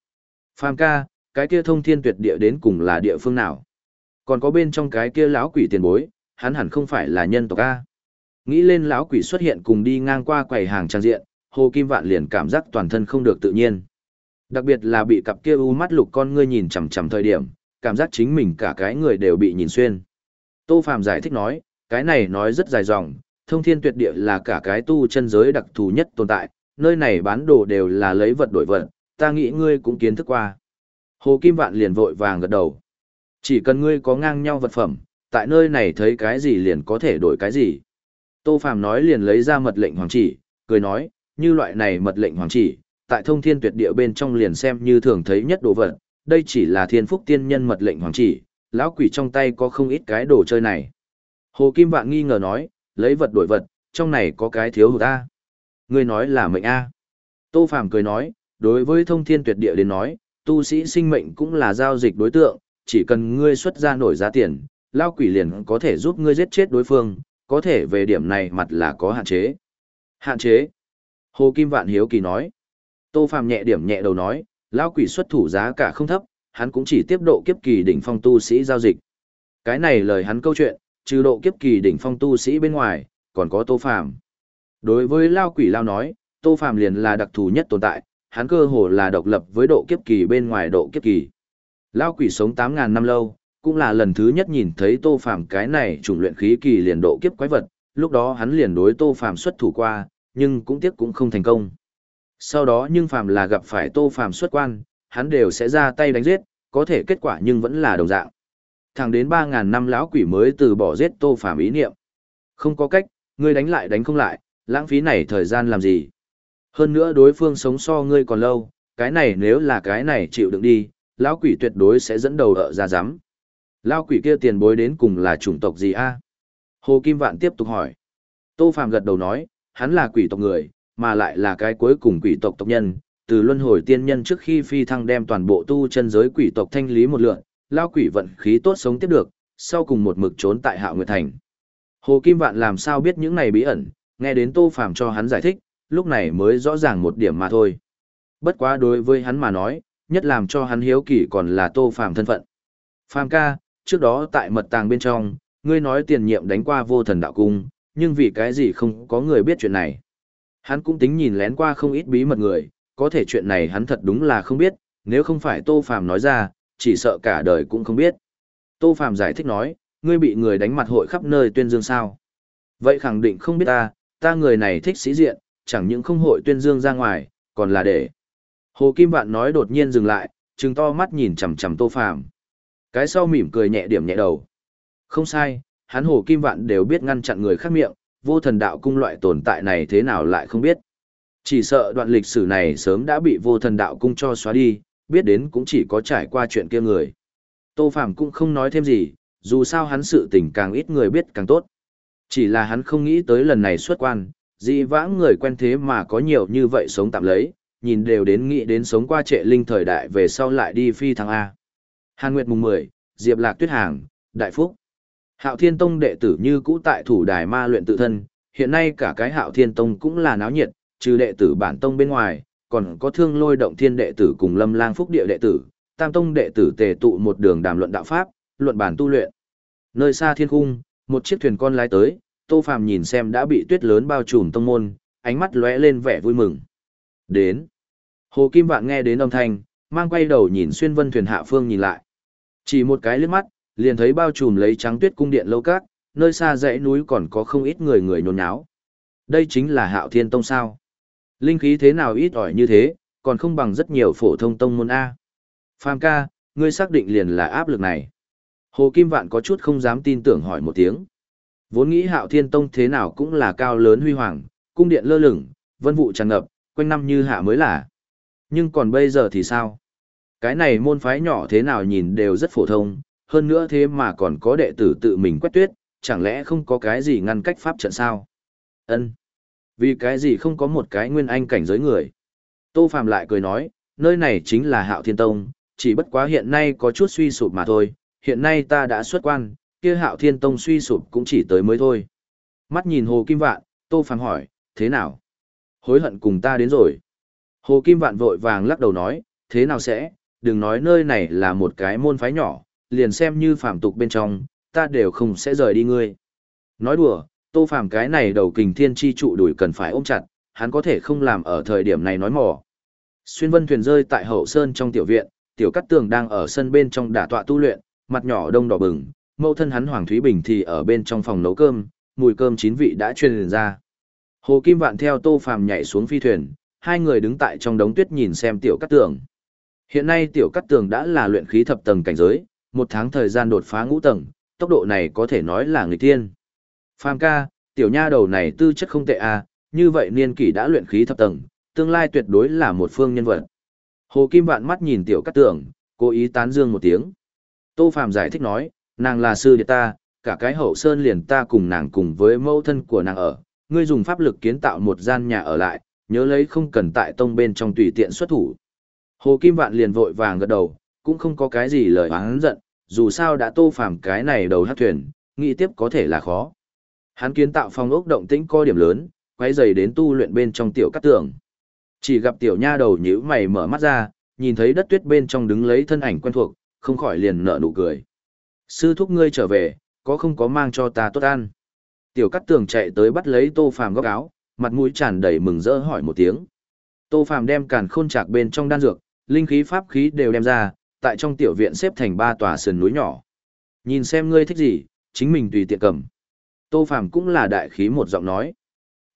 A: Phàm ca, cái kia thông thiên tuyệt địa đến cùng là địa phương nào? Còn có bên trong cái kia lão quỷ tiền bối, hắn hẳn không phải là nhân tộc A. Nghĩ lên lão quỷ xuất hiện cùng đi ngang qua quầy hàng trang diện, Hồ Kim Vạn liền cảm giác toàn thân không được tự nhiên. Đặc biệt là bị cặp kia u mắt lục con ngươi nhìn chằm chằm thời điểm, cảm giác chính mình cả cái người đều bị nhìn xuyên. Tô Phàm giải thích nói, cái này nói rất dài dòng, thông thiên tuyệt địa là cả cái tu chân giới đặc thù nhất tồn tại, nơi này bán đồ đều là lấy vật đổi vật, ta nghĩ ngươi cũng kiến thức qua. Hồ Kim Vạn liền vội vàng gật đầu. Chỉ cần ngươi có ngang nhau vật phẩm, tại nơi này thấy cái gì liền có thể đổi cái gì. Tô Phàm nói liền lấy ra mật lệnh hoàng chỉ, cười nói, như loại này mật lệnh hoàng chỉ, tại thông thiên tuyệt địa bên trong liền xem như thường thấy nhất đồ vật, đây chỉ là thiên phúc tiên nhân mật lệnh hoàng chỉ, lão quỷ trong tay có không ít cái đồ chơi này. Hồ Kim Vạn nghi ngờ nói, lấy vật đổi vật, trong này có cái thiếu hụt A. Ngươi nói là mệnh A. Tô Phàm cười nói, đối với thông thiên tuyệt địa đến nói, tu sĩ sinh mệnh cũng là giao dịch đối tượng, chỉ cần ngươi xuất ra nổi giá tiền, lao quỷ liền có thể giúp ngươi giết chết đối phương, có thể về điểm này mặt là có hạn chế. Hạn chế? Hồ Kim Vạn Hiếu Kỳ nói. Tô Phàm nhẹ điểm nhẹ đầu nói, lao quỷ xuất thủ giá cả không thấp, hắn cũng chỉ tiếp độ kiếp kỳ đỉnh phong tu sĩ giao dịch. Cái này lời hắn câu chuyện, trừ độ kiếp kỳ đỉnh phong tu sĩ bên ngoài, còn có Tô Phàm. Đối với lao quỷ lao nói, Tô Phàm liền là đặc thù nhất tồn tại, hắn cơ hồ là độc lập với độ kiếp kỳ bên ngoài độ kiếp kỳ. Lao quỷ sống 8000 năm lâu, cũng là lần thứ nhất nhìn thấy Tô Phàm cái này chủng luyện khí kỳ liền độ kiếp quái vật, lúc đó hắn liền đối Tô Phàm xuất thủ qua, nhưng cũng tiếc cũng không thành công. Sau đó nhưng Phàm là gặp phải Tô Phàm xuất quan, hắn đều sẽ ra tay đánh giết, có thể kết quả nhưng vẫn là đồng dạng. Thẳng đến 3.000 năm lão quỷ mới từ bỏ giết Tô Phàm ý niệm. Không có cách, ngươi đánh lại đánh không lại, lãng phí này thời gian làm gì. Hơn nữa đối phương sống so ngươi còn lâu, cái này nếu là cái này chịu đựng đi, lão quỷ tuyệt đối sẽ dẫn đầu ở ra giám. Lão quỷ kia tiền bối đến cùng là chủng tộc gì a? Hồ Kim Vạn tiếp tục hỏi. Tô Phàm gật đầu nói, hắn là quỷ tộc người, mà lại là cái cuối cùng quỷ tộc tộc nhân, từ luân hồi tiên nhân trước khi phi thăng đem toàn bộ tu chân giới quỷ tộc thanh lý một lượt lão quỷ vận khí tốt sống tiếp được, sau cùng một mực trốn tại Hạo Nguyệt Thành. Hồ Kim Vạn làm sao biết những này bí ẩn, nghe đến Tô Phàm cho hắn giải thích, lúc này mới rõ ràng một điểm mà thôi. Bất quá đối với hắn mà nói, nhất làm cho hắn hiếu kỳ còn là Tô Phàm thân phận. Phàm ca, trước đó tại mật tàng bên trong, ngươi nói tiền nhiệm đánh qua vô thần đạo cung, nhưng vì cái gì không có người biết chuyện này. Hắn cũng tính nhìn lén qua không ít bí mật người, có thể chuyện này hắn thật đúng là không biết, nếu không phải Tô Phàm nói ra, chỉ sợ cả đời cũng không biết. Tô phạm giải thích nói, ngươi bị người đánh mặt hội khắp nơi tuyên dương sao. Vậy khẳng định không biết ta, ta người này thích sĩ diện, chẳng những không hội tuyên dương ra ngoài, còn là để. Hồ Kim Vạn nói đột nhiên dừng lại, trừng to mắt nhìn chằm chằm Tô Phàm. Cái sau mỉm cười nhẹ điểm nhẹ đầu. Không sai, hắn Hồ Kim Vạn đều biết ngăn chặn người khác miệng, vô thần đạo cung loại tồn tại này thế nào lại không biết. Chỉ sợ đoạn lịch sử này sớm đã bị vô thần đạo cung cho xóa đi, biết đến cũng chỉ có trải qua chuyện kia người. Tô Phàm cũng không nói thêm gì, dù sao hắn sự tình càng ít người biết càng tốt. Chỉ là hắn không nghĩ tới lần này xuất quan, dị vãng người quen thế mà có nhiều như vậy sống tạm lấy, nhìn đều đến nghĩ đến sống qua trệ linh thời đại về sau lại đi phi thăng A. Hàn Nguyệt mùng 10, Diệp Lạc Tuyết Hàng, Đại Phúc. Hạo Thiên Tông đệ tử như cũ tại thủ đài ma luyện tự thân, hiện nay cả cái Hạo Thiên Tông cũng là náo nhiệt, trừ đệ tử bản tông bên ngoài, còn có thương lôi động thiên đệ tử cùng lâm lang phúc địa đệ tử, tam tông đệ tử tề tụ một đường đàm luận đạo pháp, luận bản tu luyện. Nơi xa thiên cung, một chiếc thuyền con lái tới, Tô Phàm nhìn xem đã bị tuyết lớn bao trùm tông môn, ánh mắt lóe lên vẻ vui mừng. Đến. Hồ Kim Vạn nghe đến âm thanh, mang quay đầu nhìn xuyên vân thuyền hạ phương nhìn lại. Chỉ một cái liếc mắt, liền thấy bao trùm lấy trắng tuyết cung điện lâu cát, nơi xa dãy núi còn có không ít người người nhốn nháo. Đây chính là Hạo Thiên Tông sao? Linh khí thế nào ít ỏi như thế, còn không bằng rất nhiều phổ thông tông môn a. Phàm ca, ngươi xác định liền là áp lực này. Hồ Kim Vạn có chút không dám tin tưởng hỏi một tiếng. Vốn nghĩ Hạo Thiên Tông thế nào cũng là cao lớn huy hoàng, cung điện lơ lửng, vân vụ tràn ngập, quanh năm như hạ mới là. Nhưng còn bây giờ thì sao? Cái này môn phái nhỏ thế nào nhìn đều rất phổ thông, hơn nữa thế mà còn có đệ tử tự mình quét tuyết, chẳng lẽ không có cái gì ngăn cách pháp trận sao? Ân, vì cái gì không có một cái nguyên anh cảnh giới người? Tô Phạm lại cười nói, nơi này chính là Hạo Thiên Tông, chỉ bất quá hiện nay có chút suy sụp mà thôi, hiện nay ta đã xuất quan, kia hạo thiên tông suy sụp cũng chỉ tới mới thôi. Mắt nhìn hồ kim vạn, tô phạm hỏi, thế nào? Hối hận cùng ta đến rồi. Hồ Kim Vạn vội vàng lắc đầu nói, thế nào sẽ, đừng nói nơi này là một cái môn phái nhỏ, liền xem như phạm tục bên trong, ta đều không sẽ rời đi ngươi. Nói đùa, tô Phàm cái này đầu kình thiên chi trụ đuổi cần phải ôm chặt, hắn có thể không làm ở thời điểm này nói mỏ. Xuyên vân thuyền rơi tại hậu sơn trong tiểu viện, tiểu cắt tường đang ở sân bên trong đả tọa tu luyện, mặt nhỏ đông đỏ bừng, mẫu thân hắn Hoàng Thúy Bình thì ở bên trong phòng nấu cơm, mùi cơm chín vị đã truyền ra. Hồ Kim Vạn theo Tô Phàm nhảy xuống phi thuyền, hai người đứng tại trong đống tuyết nhìn xem tiểu cắt tường. Hiện nay tiểu cắt tường đã là luyện khí thập tầng cảnh giới, một tháng thời gian đột phá ngũ tầng, tốc độ này có thể nói là người tiên. Phàm ca, tiểu nha đầu này tư chất không tệ à, như vậy niên kỷ đã luyện khí thập tầng, tương lai tuyệt đối là một phương nhân vật. Hồ Kim Vạn mắt nhìn tiểu Cát tưởng, cố ý tán dương một tiếng. Tô Phàm giải thích nói, nàng là sư đệ ta, cả cái hậu sơn liền ta cùng nàng cùng với mẫu thân của nàng ở, ngươi dùng pháp lực kiến tạo một gian nhà ở lại, nhớ lấy không cần tại tông bên trong tùy tiện xuất thủ. Hồ Kim Vạn liền vội vàng gật đầu, cũng không có cái gì lời oán giận, dù sao đã tô phàm cái này đầu hát thuyền, nghĩ tiếp có thể là khó. Hắn kiến tạo phong ốc động tĩnh co điểm lớn, quay dày đến tu luyện bên trong tiểu cắt tường. Chỉ gặp tiểu nha đầu nhíu mày mở mắt ra, nhìn thấy đất tuyết bên trong đứng lấy thân ảnh quen thuộc, không khỏi liền nở nụ cười. Sư thúc ngươi trở về, có không có mang cho ta tốt ăn? Tiểu cắt tường chạy tới bắt lấy tô phàm góc áo, mặt mũi tràn đầy mừng rỡ hỏi một tiếng. Tô phàm đem càn khôn chạc bên trong đan dược, linh khí pháp khí đều đem ra, tại trong tiểu viện xếp thành ba tòa sườn núi nhỏ. Nhìn xem ngươi thích gì, chính mình tùy tiện cầm. Tô phàm cũng là đại khí một giọng nói.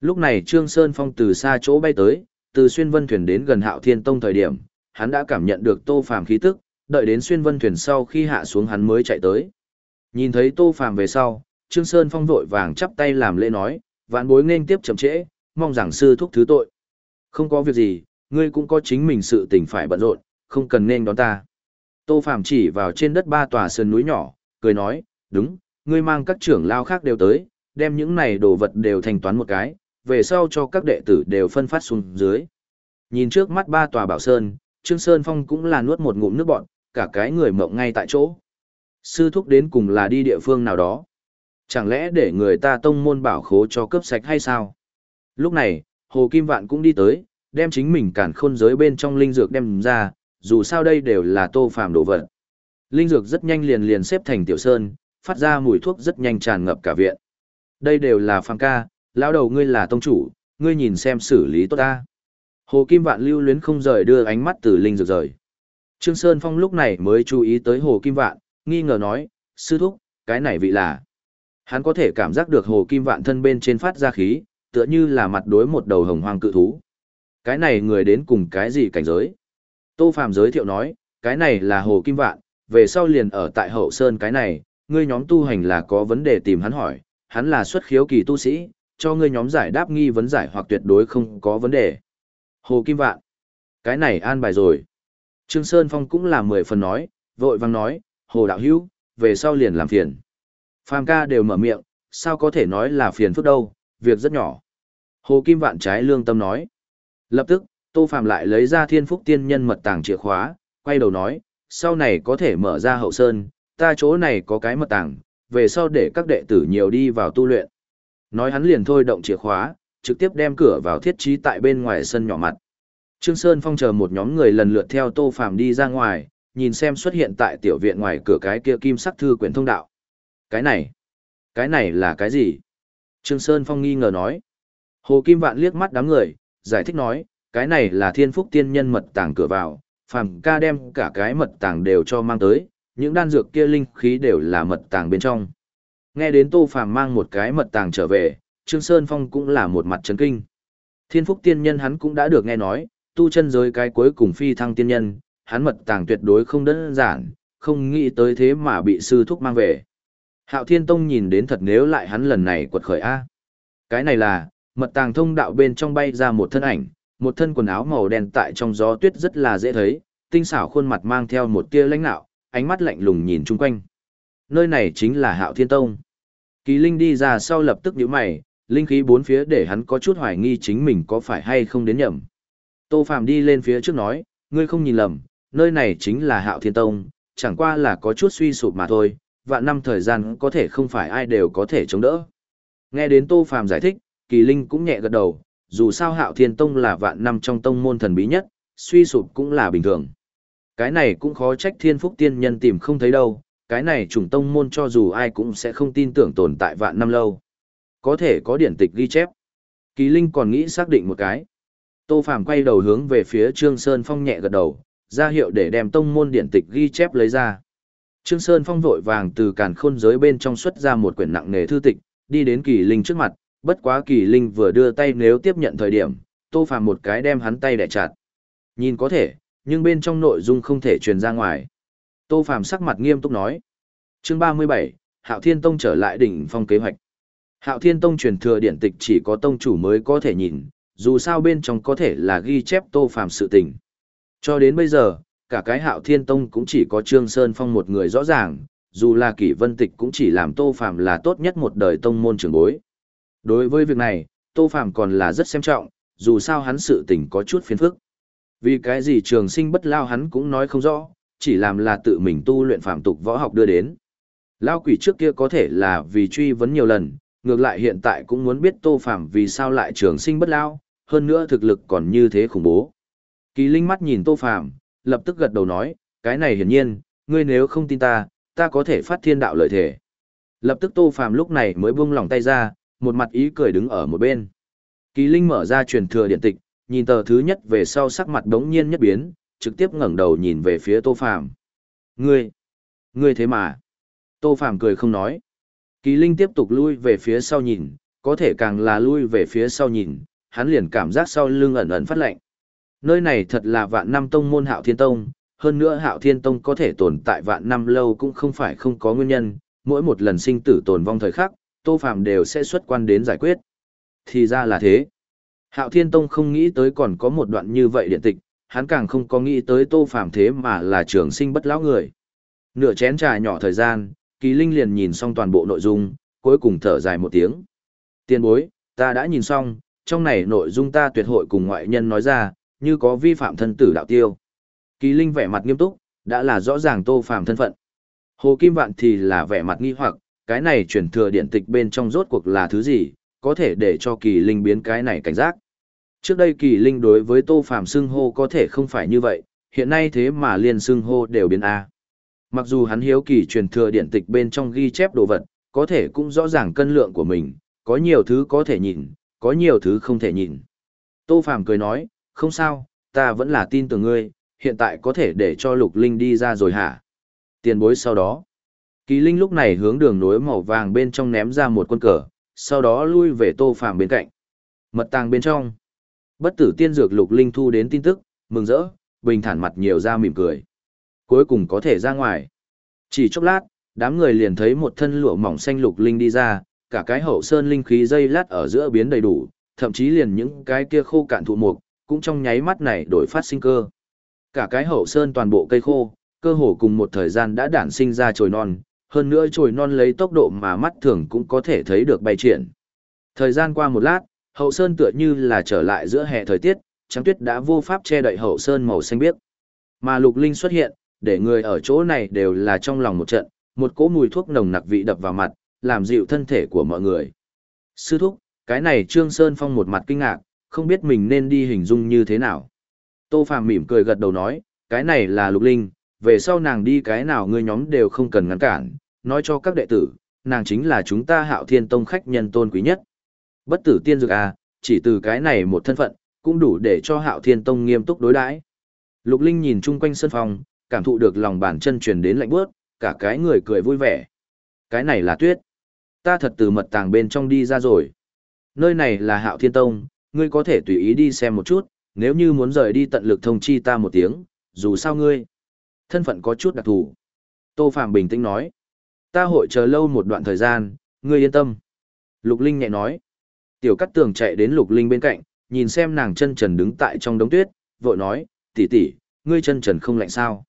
A: Lúc này Trương Sơn Phong từ xa chỗ bay tới, từ xuyên vân thuyền đến gần hạo thiên tông thời điểm, hắn đã cảm nhận được tô phàm khí tức, đợi đến xuyên vân thuyền sau khi hạ xuống hắn mới chạy tới. Nhìn thấy tô phàm về sau, Trương Sơn Phong vội vàng chắp tay làm lễ nói, vạn bối nên tiếp chậm trễ, mong rằng sư thúc thứ tội. Không có việc gì, ngươi cũng có chính mình sự tình phải bận rộn, không cần nên đón ta. Tô Phàm chỉ vào trên đất ba tòa sơn núi nhỏ, cười nói, đúng, ngươi mang các trưởng lao khác đều tới, đem những này đồ vật đều thanh toán một cái, về sau cho các đệ tử đều phân phát xuống dưới. Nhìn trước mắt ba tòa bảo sơn, Trương Sơn Phong cũng là nuốt một ngụm nước bọt, cả cái người mộng ngay tại chỗ. Sư thúc đến cùng là đi địa phương nào đó. Chẳng lẽ để người ta tông môn bảo khố cho cướp sạch hay sao? Lúc này, Hồ Kim Vạn cũng đi tới, đem chính mình cản khôn giới bên trong linh dược đem ra, dù sao đây đều là tô phàm đồ vật. Linh dược rất nhanh liền liền xếp thành tiểu sơn, phát ra mùi thuốc rất nhanh tràn ngập cả viện. Đây đều là phàm ca, lão đầu ngươi là tông chủ, ngươi nhìn xem xử lý tốt ta. Hồ Kim Vạn lưu luyến không rời đưa ánh mắt từ linh dược rời. Trương Sơn Phong lúc này mới chú ý tới Hồ Kim Vạn, nghi ngờ nói, sư thúc, cái này vị là. Hắn có thể cảm giác được Hồ Kim Vạn thân bên trên phát ra khí, tựa như là mặt đối một đầu hồng hoang cự thú. Cái này người đến cùng cái gì cảnh giới? Tô Phạm giới thiệu nói, cái này là Hồ Kim Vạn, về sau liền ở tại Hậu Sơn cái này, ngươi nhóm tu hành là có vấn đề tìm hắn hỏi, hắn là xuất khiếu kỳ tu sĩ, cho ngươi nhóm giải đáp nghi vấn giải hoặc tuyệt đối không có vấn đề. Hồ Kim Vạn, cái này an bài rồi. Trương Sơn Phong cũng là mười phần nói, vội vang nói, Hồ Đạo Hữu về sau liền làm phiền. Phàm ca đều mở miệng, sao có thể nói là phiền phức đâu, việc rất nhỏ. Hồ Kim Vạn trái lương tâm nói. Lập tức, Tô Phạm lại lấy ra thiên phúc tiên nhân mật tàng chìa khóa, quay đầu nói, sau này có thể mở ra hậu sơn, ta chỗ này có cái mật tàng, về sau để các đệ tử nhiều đi vào tu luyện. Nói hắn liền thôi động chìa khóa, trực tiếp đem cửa vào thiết trí tại bên ngoài sân nhỏ mặt. Trương Sơn Phong chờ một nhóm người lần lượt theo Tô phàm đi ra ngoài, nhìn xem xuất hiện tại tiểu viện ngoài cửa cái kia kim sắc thư quyển thông đạo. Cái này, cái này là cái gì? Trương Sơn Phong nghi ngờ nói. Hồ Kim Vạn liếc mắt đám người, giải thích nói, cái này là thiên phúc tiên nhân mật tàng cửa vào, phàm ca đem cả cái mật tàng đều cho mang tới, những đan dược kia linh khí đều là mật tàng bên trong. Nghe đến Tô Phàm mang một cái mật tàng trở về, Trương Sơn Phong cũng là một mặt chấn kinh. Thiên phúc tiên nhân hắn cũng đã được nghe nói, tu chân giới cái cuối cùng phi thăng tiên nhân, hắn mật tàng tuyệt đối không đơn giản, không nghĩ tới thế mà bị sư thúc mang về. Hạo Thiên Tông nhìn đến thật nếu lại hắn lần này quật khởi A. Cái này là, mật tàng thông đạo bên trong bay ra một thân ảnh, một thân quần áo màu đen tại trong gió tuyết rất là dễ thấy, tinh xảo khuôn mặt mang theo một tia lãnh nạo, ánh mắt lạnh lùng nhìn chung quanh. Nơi này chính là Hạo Thiên Tông. Kỳ Linh đi ra sau lập tức nhíu mày, linh khí bốn phía để hắn có chút hoài nghi chính mình có phải hay không đến nhầm. Tô Phạm đi lên phía trước nói, ngươi không nhìn lầm, nơi này chính là Hạo Thiên Tông, chẳng qua là có chút suy sụp mà thôi, vạn năm thời gian có thể không phải ai đều có thể chống đỡ. Nghe đến Tô Phạm giải thích, Kỳ Linh cũng nhẹ gật đầu, dù sao hạo thiên tông là vạn năm trong tông môn thần bí nhất, suy sụp cũng là bình thường. Cái này cũng khó trách thiên phúc tiên nhân tìm không thấy đâu, cái này trùng tông môn cho dù ai cũng sẽ không tin tưởng tồn tại vạn năm lâu. Có thể có điển tịch ghi chép. Kỳ Linh còn nghĩ xác định một cái. Tô Phàm quay đầu hướng về phía Trương Sơn Phong nhẹ gật đầu, ra hiệu để đem tông môn điển tịch ghi chép lấy ra. Trương Sơn Phong vội vàng từ càn khôn giới bên trong xuất ra một quyển nặng nề thư tịch, đi đến Kỳ Linh trước mặt, bất quá Kỳ Linh vừa đưa tay nếu tiếp nhận thời điểm, Tô Phàm một cái đem hắn tay đè chặt. Nhìn có thể, nhưng bên trong nội dung không thể truyền ra ngoài. Tô Phàm sắc mặt nghiêm túc nói. Chương 37, Hạo Thiên Tông trở lại đỉnh phong kế hoạch. Hạo Thiên Tông truyền thừa điển tịch chỉ có tông chủ mới có thể nhìn, dù sao bên trong có thể là ghi chép Tô Phàm sự tình. Cho đến bây giờ, cả cái Hạo Thiên Tông cũng chỉ có Trương Sơn Phong một người rõ ràng, dù là Kỷ Vân Tịch cũng chỉ làm Tô Phàm là tốt nhất một đời tông môn trưởng bối. Đối với việc này, Tô Phàm còn là rất xem trọng, dù sao hắn sự tình có chút phiền phức. Vì cái gì trường sinh bất lao hắn cũng nói không rõ, chỉ làm là tự mình tu luyện phạm tục võ học đưa đến. Lao quỷ trước kia có thể là vì truy vấn nhiều lần, ngược lại hiện tại cũng muốn biết tô phạm vì sao lại trường sinh bất lao, hơn nữa thực lực còn như thế khủng bố. Kỳ Linh mắt nhìn tô phạm, lập tức gật đầu nói, cái này hiển nhiên, ngươi nếu không tin ta, ta có thể phát thiên đạo lợi thể. Lập tức tô phạm lúc này mới buông lỏng tay ra, một mặt ý cười đứng ở một bên. Kỳ Linh mở ra truyền thừa điện tịch, nhìn tờ thứ nhất về sau sắc mặt đống nhiên nhất biến, trực tiếp ngẩng đầu nhìn về phía Tô Phàm. Ngươi, ngươi thế mà. Tô Phàm cười không nói. Kỳ Linh tiếp tục lui về phía sau nhìn, có thể càng là lui về phía sau nhìn, hắn liền cảm giác sau lưng ẩn ẩn phát lạnh. Nơi này thật là vạn năm tông môn Hạo Thiên Tông, hơn nữa Hạo Thiên Tông có thể tồn tại vạn năm lâu cũng không phải không có nguyên nhân, mỗi một lần sinh tử tồn vong thời khắc, Tô Phàm đều sẽ xuất quan đến giải quyết. Thì ra là thế. Hạo Thiên Tông không nghĩ tới còn có một đoạn như vậy điện tịch, hắn càng không có nghĩ tới Tô Phàm thế mà là trường sinh bất lão người. Nửa chén trà nhỏ thời gian, Kỳ Linh liền nhìn xong toàn bộ nội dung, cuối cùng thở dài một tiếng. Tiên bối, ta đã nhìn xong, trong này nội dung ta tuyệt hội cùng ngoại nhân nói ra, như có vi phạm thân tử đạo tiêu. Kỳ Linh vẻ mặt nghiêm túc, đã là rõ ràng Tô Phàm thân phận. Hồ Kim Vạn thì là vẻ mặt nghi hoặc, cái này truyền thừa điện tịch bên trong rốt cuộc là thứ gì, có thể để cho Kỳ Linh biến cái này cảnh giác. Trước đây kỳ linh đối với tô phàm xưng hô có thể không phải như vậy, hiện nay thế mà liền xưng hô đều biến A. Mặc dù hắn hiếu kỳ truyền thừa điện tịch bên trong ghi chép đồ vật, có thể cũng rõ ràng cân lượng của mình, có nhiều thứ có thể nhìn, có nhiều thứ không thể nhìn. Tô Phàm cười nói, không sao, ta vẫn là tin tưởng ngươi, hiện tại có thể để cho Lục Linh đi ra rồi hả? Tiền bối sau đó. Kỳ Linh lúc này hướng đường nối màu vàng bên trong ném ra một quân cờ, sau đó lui về Tô Phàm bên cạnh. Mật tàng bên trong. Bất tử tiên dược lục linh thu đến tin tức, mừng rỡ, bình thản mặt nhiều ra mỉm cười. Cuối cùng có thể ra ngoài. Chỉ chốc lát, đám người liền thấy một thân lụa mỏng xanh lục linh đi ra, cả cái hậu sơn linh khí dây lát ở giữa biến đầy đủ, thậm chí liền những cái kia khô cạn thụ mục, cũng trong nháy mắt này đổi phát sinh cơ. Cả cái hậu sơn toàn bộ cây khô, cơ hồ cùng một thời gian đã đản sinh ra chồi non, hơn nữa chồi non lấy tốc độ mà mắt thường cũng có thể thấy được bay triển. Thời gian qua một lát, hậu sơn tựa như là trở lại giữa hè thời tiết, trắng tuyết đã vô pháp che đậy hậu sơn màu xanh biếc. Mà lục linh xuất hiện, để người ở chỗ này đều là trong lòng một trận, một cỗ mùi thuốc nồng nặc vị đập vào mặt, làm dịu thân thể của mọi người. Sư thúc, cái này Trương Sơn Phong một mặt kinh ngạc, không biết mình nên đi hình dung như thế nào. Tô Phàm mỉm cười gật đầu nói, cái này là lục linh, về sau nàng đi cái nào ngươi nhóm đều không cần ngăn cản, nói cho các đệ tử, nàng chính là chúng ta hạo thiên tông khách nhân tôn quý nhất. Bất tử tiên dược à, chỉ từ cái này một thân phận, cũng đủ để cho hạo thiên tông nghiêm túc đối đãi. Lục Linh nhìn chung quanh sân phòng, cảm thụ được lòng bàn chân truyền đến lạnh bước, cả cái người cười vui vẻ. Cái này là tuyết. Ta thật từ mật tàng bên trong đi ra rồi. Nơi này là hạo thiên tông, ngươi có thể tùy ý đi xem một chút, nếu như muốn rời đi tận lực thông chi ta một tiếng, dù sao ngươi. Thân phận có chút đặc thù. Tô Phạm bình tĩnh nói. Ta hội chờ lâu một đoạn thời gian, ngươi yên tâm. Lục Linh nhẹ nói. Tiểu cắt tường chạy đến lục linh bên cạnh, nhìn xem nàng chân trần đứng tại trong đống tuyết, vội nói, tỷ tỷ, ngươi chân trần không lạnh sao?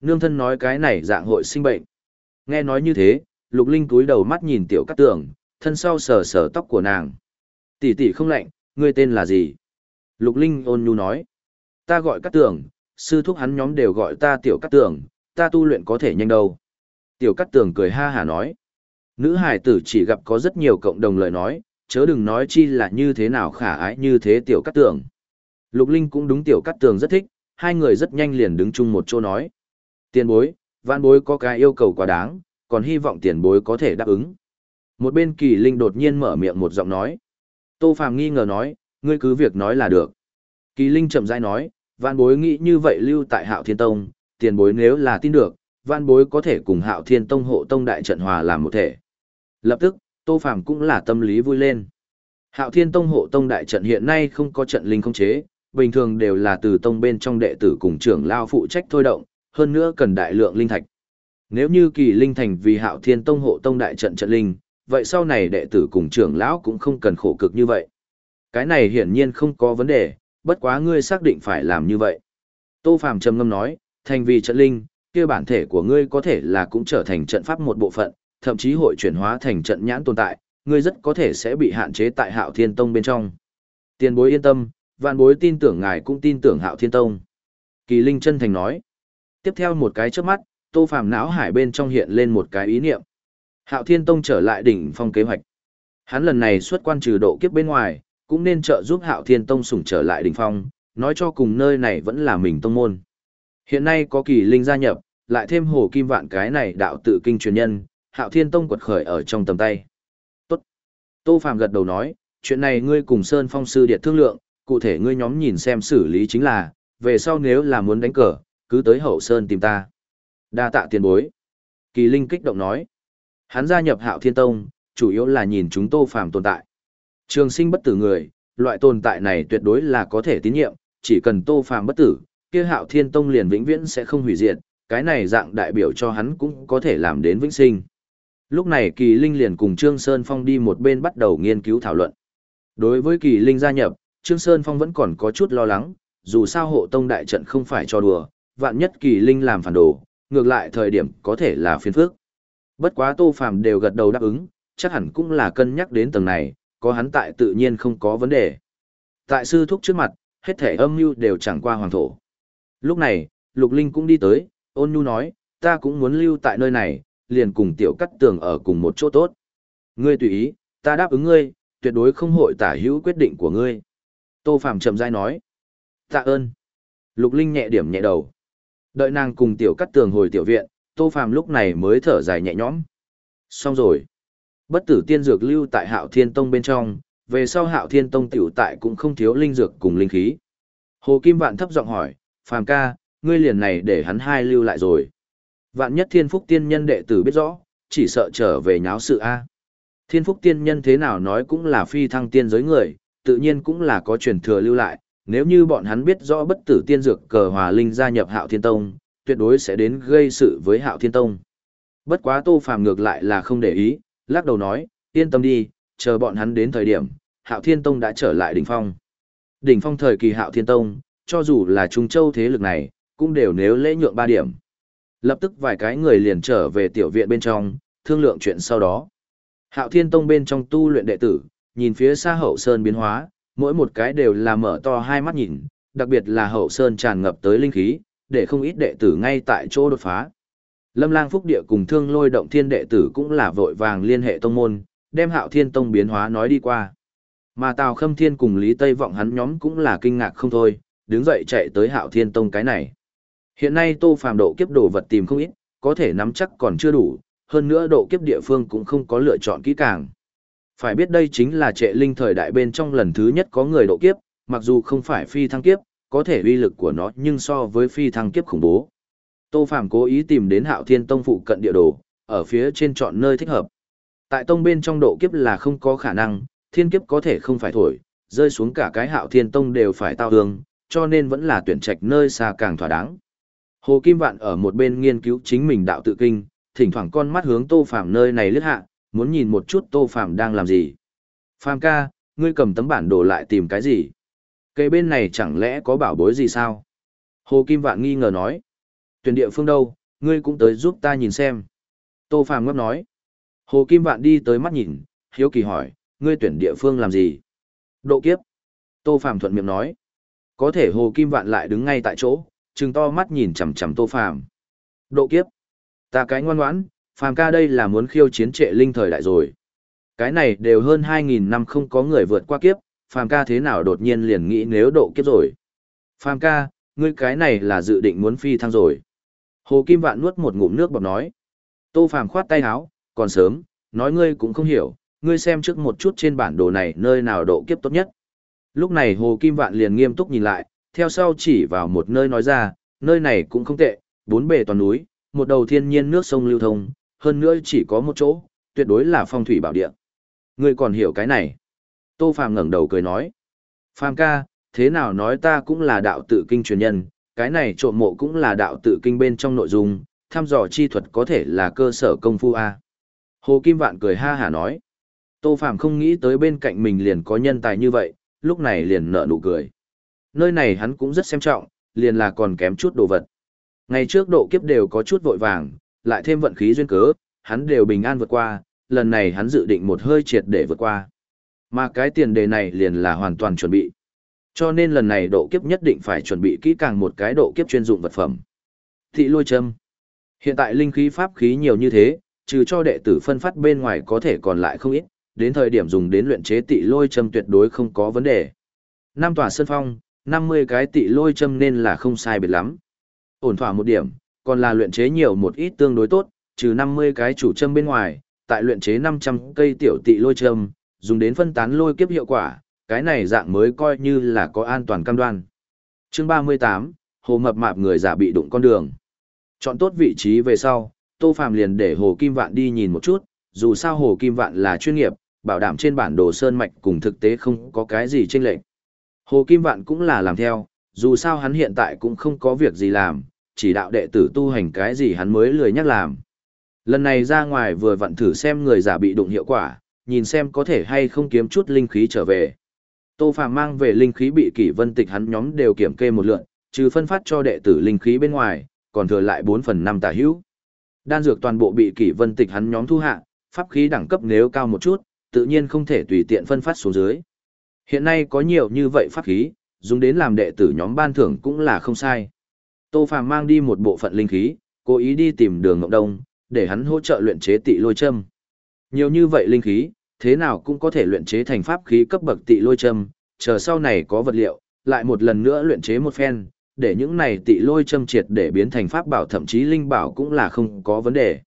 A: Nương thân nói cái này dạng hội sinh bệnh. Nghe nói như thế, lục linh cúi đầu mắt nhìn tiểu cắt tường, thân sau sờ sờ tóc của nàng. Tỷ tỷ không lạnh, ngươi tên là gì? Lục linh ôn nhu nói, ta gọi cắt tường, sư thúc hắn nhóm đều gọi ta tiểu cắt tường, ta tu luyện có thể nhanh đâu. Tiểu cắt tường cười ha hả nói, nữ hải tử chỉ gặp có rất nhiều cộng đồng lời nói, chớ đừng nói chi là như thế nào khả ái như thế tiểu cắt tường. Lục Linh cũng đúng tiểu cắt tường rất thích, hai người rất nhanh liền đứng chung một chỗ nói. Tiền bối, vạn bối có cái yêu cầu quá đáng, còn hy vọng tiền bối có thể đáp ứng. Một bên kỳ linh đột nhiên mở miệng một giọng nói. Tô Phàm nghi ngờ nói, ngươi cứ việc nói là được. Kỳ linh chậm rãi nói, vạn bối nghĩ như vậy lưu tại hạo thiên tông, tiền bối nếu là tin được, vạn bối có thể cùng hạo thiên tông hộ tông đại trận hòa làm một thể. Lập tức, Tô Phàm cũng là tâm lý vui lên. Hạo Thiên Tông hộ tông đại trận hiện nay không có trận linh không chế, bình thường đều là từ tông bên trong đệ tử cùng trưởng lao phụ trách thôi động, hơn nữa cần đại lượng linh thạch. Nếu như kỳ linh thành vì Hạo Thiên Tông hộ tông đại trận trận linh, vậy sau này đệ tử cùng trưởng lão cũng không cần khổ cực như vậy. Cái này hiển nhiên không có vấn đề, bất quá ngươi xác định phải làm như vậy. Tô Phàm trầm ngâm nói, thành vì trận linh, kia bản thể của ngươi có thể là cũng trở thành trận pháp một bộ phận, thậm chí hội chuyển hóa thành trận nhãn tồn tại, ngươi rất có thể sẽ bị hạn chế tại Hạo Thiên Tông bên trong. Tiền bối yên tâm, vạn bối tin tưởng ngài cũng tin tưởng Hạo Thiên Tông. Kỳ Linh chân thành nói. Tiếp theo một cái chớp mắt, Tô Phàm não hải bên trong hiện lên một cái ý niệm. Hạo Thiên Tông trở lại đỉnh phong kế hoạch. Hắn lần này xuất quan trừ độ kiếp bên ngoài, cũng nên trợ giúp Hạo Thiên Tông sủng trở lại đỉnh phong, nói cho cùng nơi này vẫn là mình tông môn. Hiện nay có Kỳ Linh gia nhập, lại thêm Hồ Kim Vạn cái này đạo tự kinh truyền nhân, Hạo Thiên Tông quật khởi ở trong tầm tay. Tốt. Tô Phạm gật đầu nói, chuyện này ngươi cùng Sơn Phong Sư Điệt thương lượng, cụ thể ngươi nhóm nhìn xem xử lý chính là, về sau nếu là muốn đánh cờ, cứ tới Hậu Sơn tìm ta. Đa tạ tiền bối. Kỳ Linh kích động nói. Hắn gia nhập Hạo Thiên Tông, chủ yếu là nhìn chúng Tô Phạm tồn tại. Trường sinh bất tử người, loại tồn tại này tuyệt đối là có thể tín nhiệm, chỉ cần Tô Phạm bất tử, kia Hạo Thiên Tông liền vĩnh viễn sẽ không hủy diệt, cái này dạng đại biểu cho hắn cũng có thể làm đến vĩnh sinh. Lúc này Kỳ Linh liền cùng Trương Sơn Phong đi một bên bắt đầu nghiên cứu thảo luận. Đối với Kỳ Linh gia nhập, Trương Sơn Phong vẫn còn có chút lo lắng, dù sao hộ tông đại trận không phải cho đùa, vạn nhất Kỳ Linh làm phản đồ, ngược lại thời điểm có thể là phiền phức. Bất quá Tô Phàm đều gật đầu đáp ứng, chắc hẳn cũng là cân nhắc đến tầng này, có hắn tại tự nhiên không có vấn đề. Tại sư thúc trước mặt, hết thể âm mưu đều chẳng qua hoàng thổ. Lúc này, Lục Linh cũng đi tới, ôn nhu nói, ta cũng muốn lưu tại nơi này, liền cùng tiểu cắt tường ở cùng một chỗ tốt. Ngươi tùy ý, ta đáp ứng ngươi, tuyệt đối không hội tả hữu quyết định của ngươi. Tô Phạm chậm rãi nói. Tạ ơn. Lục Linh nhẹ điểm nhẹ đầu. Đợi nàng cùng tiểu cắt tường hồi tiểu viện, Tô Phạm lúc này mới thở dài nhẹ nhõm. Xong rồi. Bất tử tiên dược lưu tại hạo thiên tông bên trong, về sau hạo thiên tông tiểu tại cũng không thiếu linh dược cùng linh khí. Hồ Kim Vạn thấp giọng hỏi, Phàm ca, ngươi liền này để hắn hai lưu lại rồi. Vạn nhất thiên phúc tiên nhân đệ tử biết rõ, chỉ sợ trở về nháo sự A. Thiên phúc tiên nhân thế nào nói cũng là phi thăng tiên giới người, tự nhiên cũng là có truyền thừa lưu lại, nếu như bọn hắn biết rõ bất tử tiên dược cờ hòa linh gia nhập hạo thiên tông, tuyệt đối sẽ đến gây sự với hạo thiên tông. Bất quá tô phàm ngược lại là không để ý, lắc đầu nói, yên tâm đi, chờ bọn hắn đến thời điểm, hạo thiên tông đã trở lại đỉnh phong. Đỉnh phong thời kỳ hạo thiên tông, cho dù là trung châu thế lực này, cũng đều nếu lễ nhượng ba điểm. Lập tức vài cái người liền trở về tiểu viện bên trong, thương lượng chuyện sau đó. Hạo Thiên Tông bên trong tu luyện đệ tử, nhìn phía xa hậu sơn biến hóa, mỗi một cái đều là mở to hai mắt nhìn, đặc biệt là hậu sơn tràn ngập tới linh khí, để không ít đệ tử ngay tại chỗ đột phá. Lâm Lang Phúc Địa cùng Thương Lôi Động Thiên đệ tử cũng là vội vàng liên hệ tông môn, đem Hạo Thiên Tông biến hóa nói đi qua. Mà Tào Khâm Thiên cùng Lý Tây Vọng hắn nhóm cũng là kinh ngạc không thôi, đứng dậy chạy tới Hạo Thiên Tông cái này. Hiện nay Tô Phàm độ kiếp đồ vật tìm không ít, có thể nắm chắc còn chưa đủ, hơn nữa độ kiếp địa phương cũng không có lựa chọn kỹ càng. Phải biết đây chính là trệ linh thời đại bên trong lần thứ nhất có người độ kiếp, mặc dù không phải phi thăng kiếp, có thể uy lực của nó nhưng so với phi thăng kiếp khủng bố. Tô Phàm cố ý tìm đến Hạo Thiên Tông phụ cận địa đồ, ở phía trên chọn nơi thích hợp. Tại tông bên trong độ kiếp là không có khả năng, thiên kiếp có thể không phải thổi, rơi xuống cả cái Hạo Thiên Tông đều phải tao hương, cho nên vẫn là tuyển trạch nơi xa càng thỏa đáng. Hồ Kim Vạn ở một bên nghiên cứu chính mình đạo tự kinh, thỉnh thoảng con mắt hướng Tô Phàm nơi này lướt hạ, muốn nhìn một chút Tô Phàm đang làm gì. Phàm ca, ngươi cầm tấm bản đồ lại tìm cái gì? Cây bên này chẳng lẽ có bảo bối gì sao? Hồ Kim Vạn nghi ngờ nói. Tuyển địa phương đâu, ngươi cũng tới giúp ta nhìn xem. Tô Phàm ngấp nói. Hồ Kim Vạn đi tới mắt nhìn, hiếu kỳ hỏi, ngươi tuyển địa phương làm gì? Độ kiếp. Tô Phàm thuận miệng nói. Có thể Hồ Kim Vạn lại đứng ngay tại chỗ, trừng to mắt nhìn chằm chằm Tô Phàm. Độ kiếp. Ta cái ngoan ngoãn, Phàm ca đây là muốn khiêu chiến trệ linh thời đại rồi. Cái này đều hơn 2.000 năm không có người vượt qua kiếp, phàm ca thế nào đột nhiên liền nghĩ nếu độ kiếp rồi. Phàm ca, ngươi cái này là dự định muốn phi thăng rồi. Hồ Kim Vạn nuốt một ngụm nước bọt nói. Tô Phàm khoát tay áo, còn sớm, nói ngươi cũng không hiểu, ngươi xem trước một chút trên bản đồ này nơi nào độ kiếp tốt nhất. Lúc này Hồ Kim Vạn liền nghiêm túc nhìn lại, theo sau chỉ vào một nơi nói ra, nơi này cũng không tệ, bốn bề toàn núi, một đầu thiên nhiên nước sông lưu thông, hơn nữa chỉ có một chỗ, tuyệt đối là phong thủy bảo địa. Ngươi còn hiểu cái này? Tô Phàm ngẩng đầu cười nói. Phàm ca, thế nào nói ta cũng là đạo tự kinh truyền nhân, cái này trộm mộ cũng là đạo tự kinh bên trong nội dung, thăm dò chi thuật có thể là cơ sở công phu A. Hồ Kim Vạn cười ha hả nói. Tô Phàm không nghĩ tới bên cạnh mình liền có nhân tài như vậy, lúc này liền nở nụ cười. Nơi này hắn cũng rất xem trọng, liền là còn kém chút đồ vật. Ngày trước độ kiếp đều có chút vội vàng, lại thêm vận khí duyên cớ, hắn đều bình an vượt qua, lần này hắn dự định một hơi triệt để vượt qua. Mà cái tiền đề này liền là hoàn toàn chuẩn bị. Cho nên lần này độ kiếp nhất định phải chuẩn bị kỹ càng một cái độ kiếp chuyên dụng vật phẩm. Thị lôi châm. Hiện tại linh khí pháp khí nhiều như thế, trừ cho đệ tử phân phát bên ngoài có thể còn lại không ít, đến thời điểm dùng đến luyện chế tị lôi châm tuyệt đối không có vấn đề. nam tòa sân phong, 50 cái tị lôi châm nên là không sai biệt lắm. Ổn thỏa một điểm, còn là luyện chế nhiều một ít tương đối tốt, trừ 50 cái chủ châm bên ngoài, tại luyện chế 500 cây tiểu tị lôi châm, dùng đến phân tán lôi kiếp hiệu quả, cái này dạng mới coi như là có an toàn cam đoan. Chương 38, Hồ Mập Mạp người giả bị đụng con đường. Chọn tốt vị trí về sau, Tô Phàm liền để Hồ Kim Vạn đi nhìn một chút, dù sao Hồ Kim Vạn là chuyên nghiệp, bảo đảm trên bản đồ sơn mạch cùng thực tế không có cái gì chênh lệch. Hồ Kim Vạn cũng là làm theo, dù sao hắn hiện tại cũng không có việc gì làm, chỉ đạo đệ tử tu hành cái gì hắn mới lười nhắc làm. Lần này ra ngoài vừa vặn thử xem người giả bị đụng hiệu quả, nhìn xem có thể hay không kiếm chút linh khí trở về. Tô Phàm mang về linh khí bị kỷ vân tịch hắn nhóm đều kiểm kê một lượng, trừ phân phát cho đệ tử linh khí bên ngoài, còn thừa lại 4 phần 5 tả hữu. Đan dược toàn bộ bị kỷ vân tịch hắn nhóm thu hạ, pháp khí đẳng cấp nếu cao một chút, tự nhiên không thể tùy tiện phân phát xuống dưới. Hiện nay có nhiều như vậy pháp khí, dùng đến làm đệ tử nhóm ban thưởng cũng là không sai. Tô Phàm mang đi một bộ phận linh khí, cố ý đi tìm đường Ngọc Đông, để hắn hỗ trợ luyện chế tị lôi châm. Nhiều như vậy linh khí, thế nào cũng có thể luyện chế thành pháp khí cấp bậc tị lôi châm, chờ sau này có vật liệu, lại một lần nữa luyện chế một phen, để những này tị lôi châm triệt để biến thành pháp bảo thậm chí linh bảo cũng là không có vấn đề.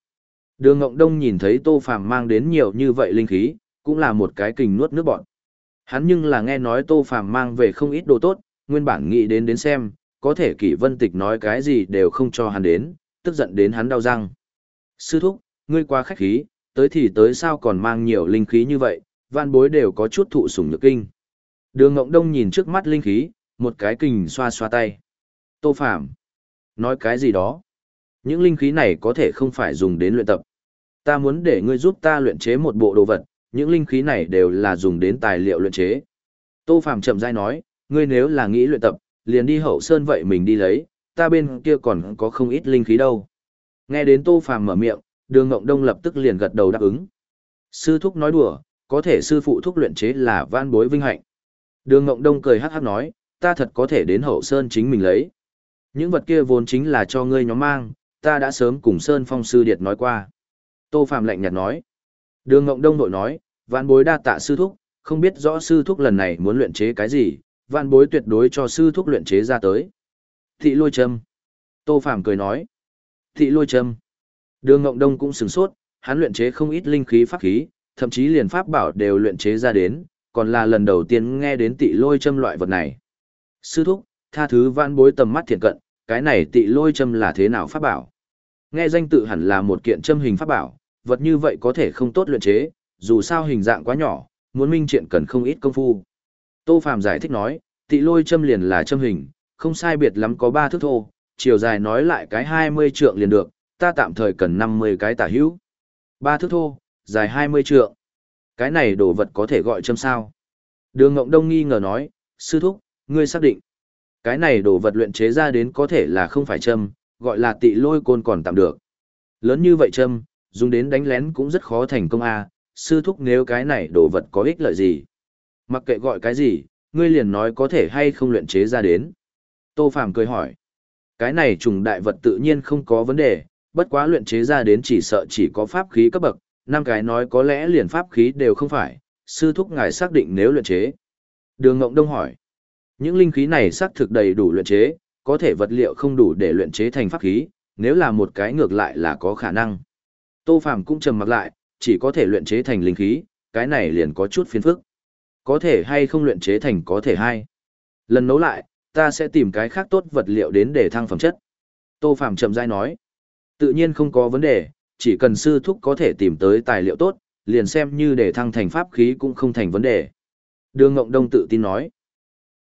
A: Đường Ngộng Đông nhìn thấy Tô Phàm mang đến nhiều như vậy linh khí, cũng là một cái kình nuốt nước bọn. Hắn nhưng là nghe nói Tô Phàm mang về không ít đồ tốt, nguyên bản nghĩ đến đến xem, có thể Kỷ Vân Tịch nói cái gì đều không cho hắn đến, tức giận đến hắn đau răng. Sư thúc, ngươi quá khách khí, tới thì tới sao còn mang nhiều linh khí như vậy, vạn bối đều có chút thụ sủng nhược kinh. Đường Ngộng Đông nhìn trước mắt linh khí, một cái kình xoa xoa tay. Tô Phàm nói cái gì đó? Những linh khí này có thể không phải dùng đến luyện tập. Ta muốn để ngươi giúp ta luyện chế một bộ đồ vật, những linh khí này đều là dùng đến tài liệu luyện chế. Tô Phàm chậm rãi nói, ngươi nếu là nghĩ luyện tập, liền đi hậu sơn vậy mình đi lấy, ta bên kia còn có không ít linh khí đâu. Nghe đến Tô Phàm mở miệng, Đường Ngộng Đông lập tức liền gật đầu đáp ứng. Sư thúc nói đùa, có thể sư phụ thúc luyện chế là van bối vinh hạnh. Đường Ngộng Đông cười hắc hắc nói, ta thật có thể đến hậu sơn chính mình lấy. Những vật kia vốn chính là cho ngươi nhóm mang, ta đã sớm cùng Sơn Phong sư điệt nói qua. Tô Phạm lạnh nhạt nói. Đường Ngộng Đông đội nói, vạn bối đa tạ sư thúc, không biết rõ sư thúc lần này muốn luyện chế cái gì, vạn bối tuyệt đối cho sư thúc luyện chế ra tới. Thị lôi châm. Tô Phạm cười nói. Thị lôi châm. Đường Ngộng Đông cũng sửng sốt, hắn luyện chế không ít linh khí pháp khí, thậm chí liền pháp bảo đều luyện chế ra đến, còn là lần đầu tiên nghe đến tị lôi châm loại vật này. Sư thúc, tha thứ vạn bối tầm mắt thiện cận, cái này tị lôi châm là thế nào pháp bảo? Nghe danh tự hẳn là một kiện châm hình pháp bảo, vật như vậy có thể không tốt luyện chế, dù sao hình dạng quá nhỏ, muốn minh triện cần không ít công phu. Tô Phạm giải thích nói, tị lôi châm liền là châm hình, không sai biệt lắm có ba thước thô, chiều dài nói lại cái 20 trượng liền được, ta tạm thời cần 50 cái tả hữu. Ba thước thô, dài 20 trượng. Cái này đồ vật có thể gọi châm sao? Đường Ngộng Đông nghi ngờ nói, sư thúc, ngươi xác định. Cái này đồ vật luyện chế ra đến có thể là không phải châm, gọi là tị lôi côn còn tạm được. Lớn như vậy châm, dùng đến đánh lén cũng rất khó thành công a à, sư thúc nếu cái này đồ vật có ích lợi gì. Mặc kệ gọi cái gì, ngươi liền nói có thể hay không luyện chế ra đến. Tô Phàm cười hỏi. Cái này trùng đại vật tự nhiên không có vấn đề, bất quá luyện chế ra đến chỉ sợ chỉ có pháp khí cấp bậc, năm cái nói có lẽ liền pháp khí đều không phải, sư thúc ngài xác định nếu luyện chế. Đường Ngộng Đông hỏi, những linh khí này xác thực đầy đủ luyện chế, có thể vật liệu không đủ để luyện chế thành pháp khí, nếu là một cái ngược lại là có khả năng. Tô Phàm cũng trầm mặc lại, chỉ có thể luyện chế thành linh khí, cái này liền có chút phiền phức. Có thể hay không luyện chế thành có thể hay. Lần nấu lại, ta sẽ tìm cái khác tốt vật liệu đến để thăng phẩm chất. Tô phạm chậm rãi nói, tự nhiên không có vấn đề, chỉ cần sư thúc có thể tìm tới tài liệu tốt, liền xem như để thăng thành pháp khí cũng không thành vấn đề. Đường Ngộng Đông tự tin nói,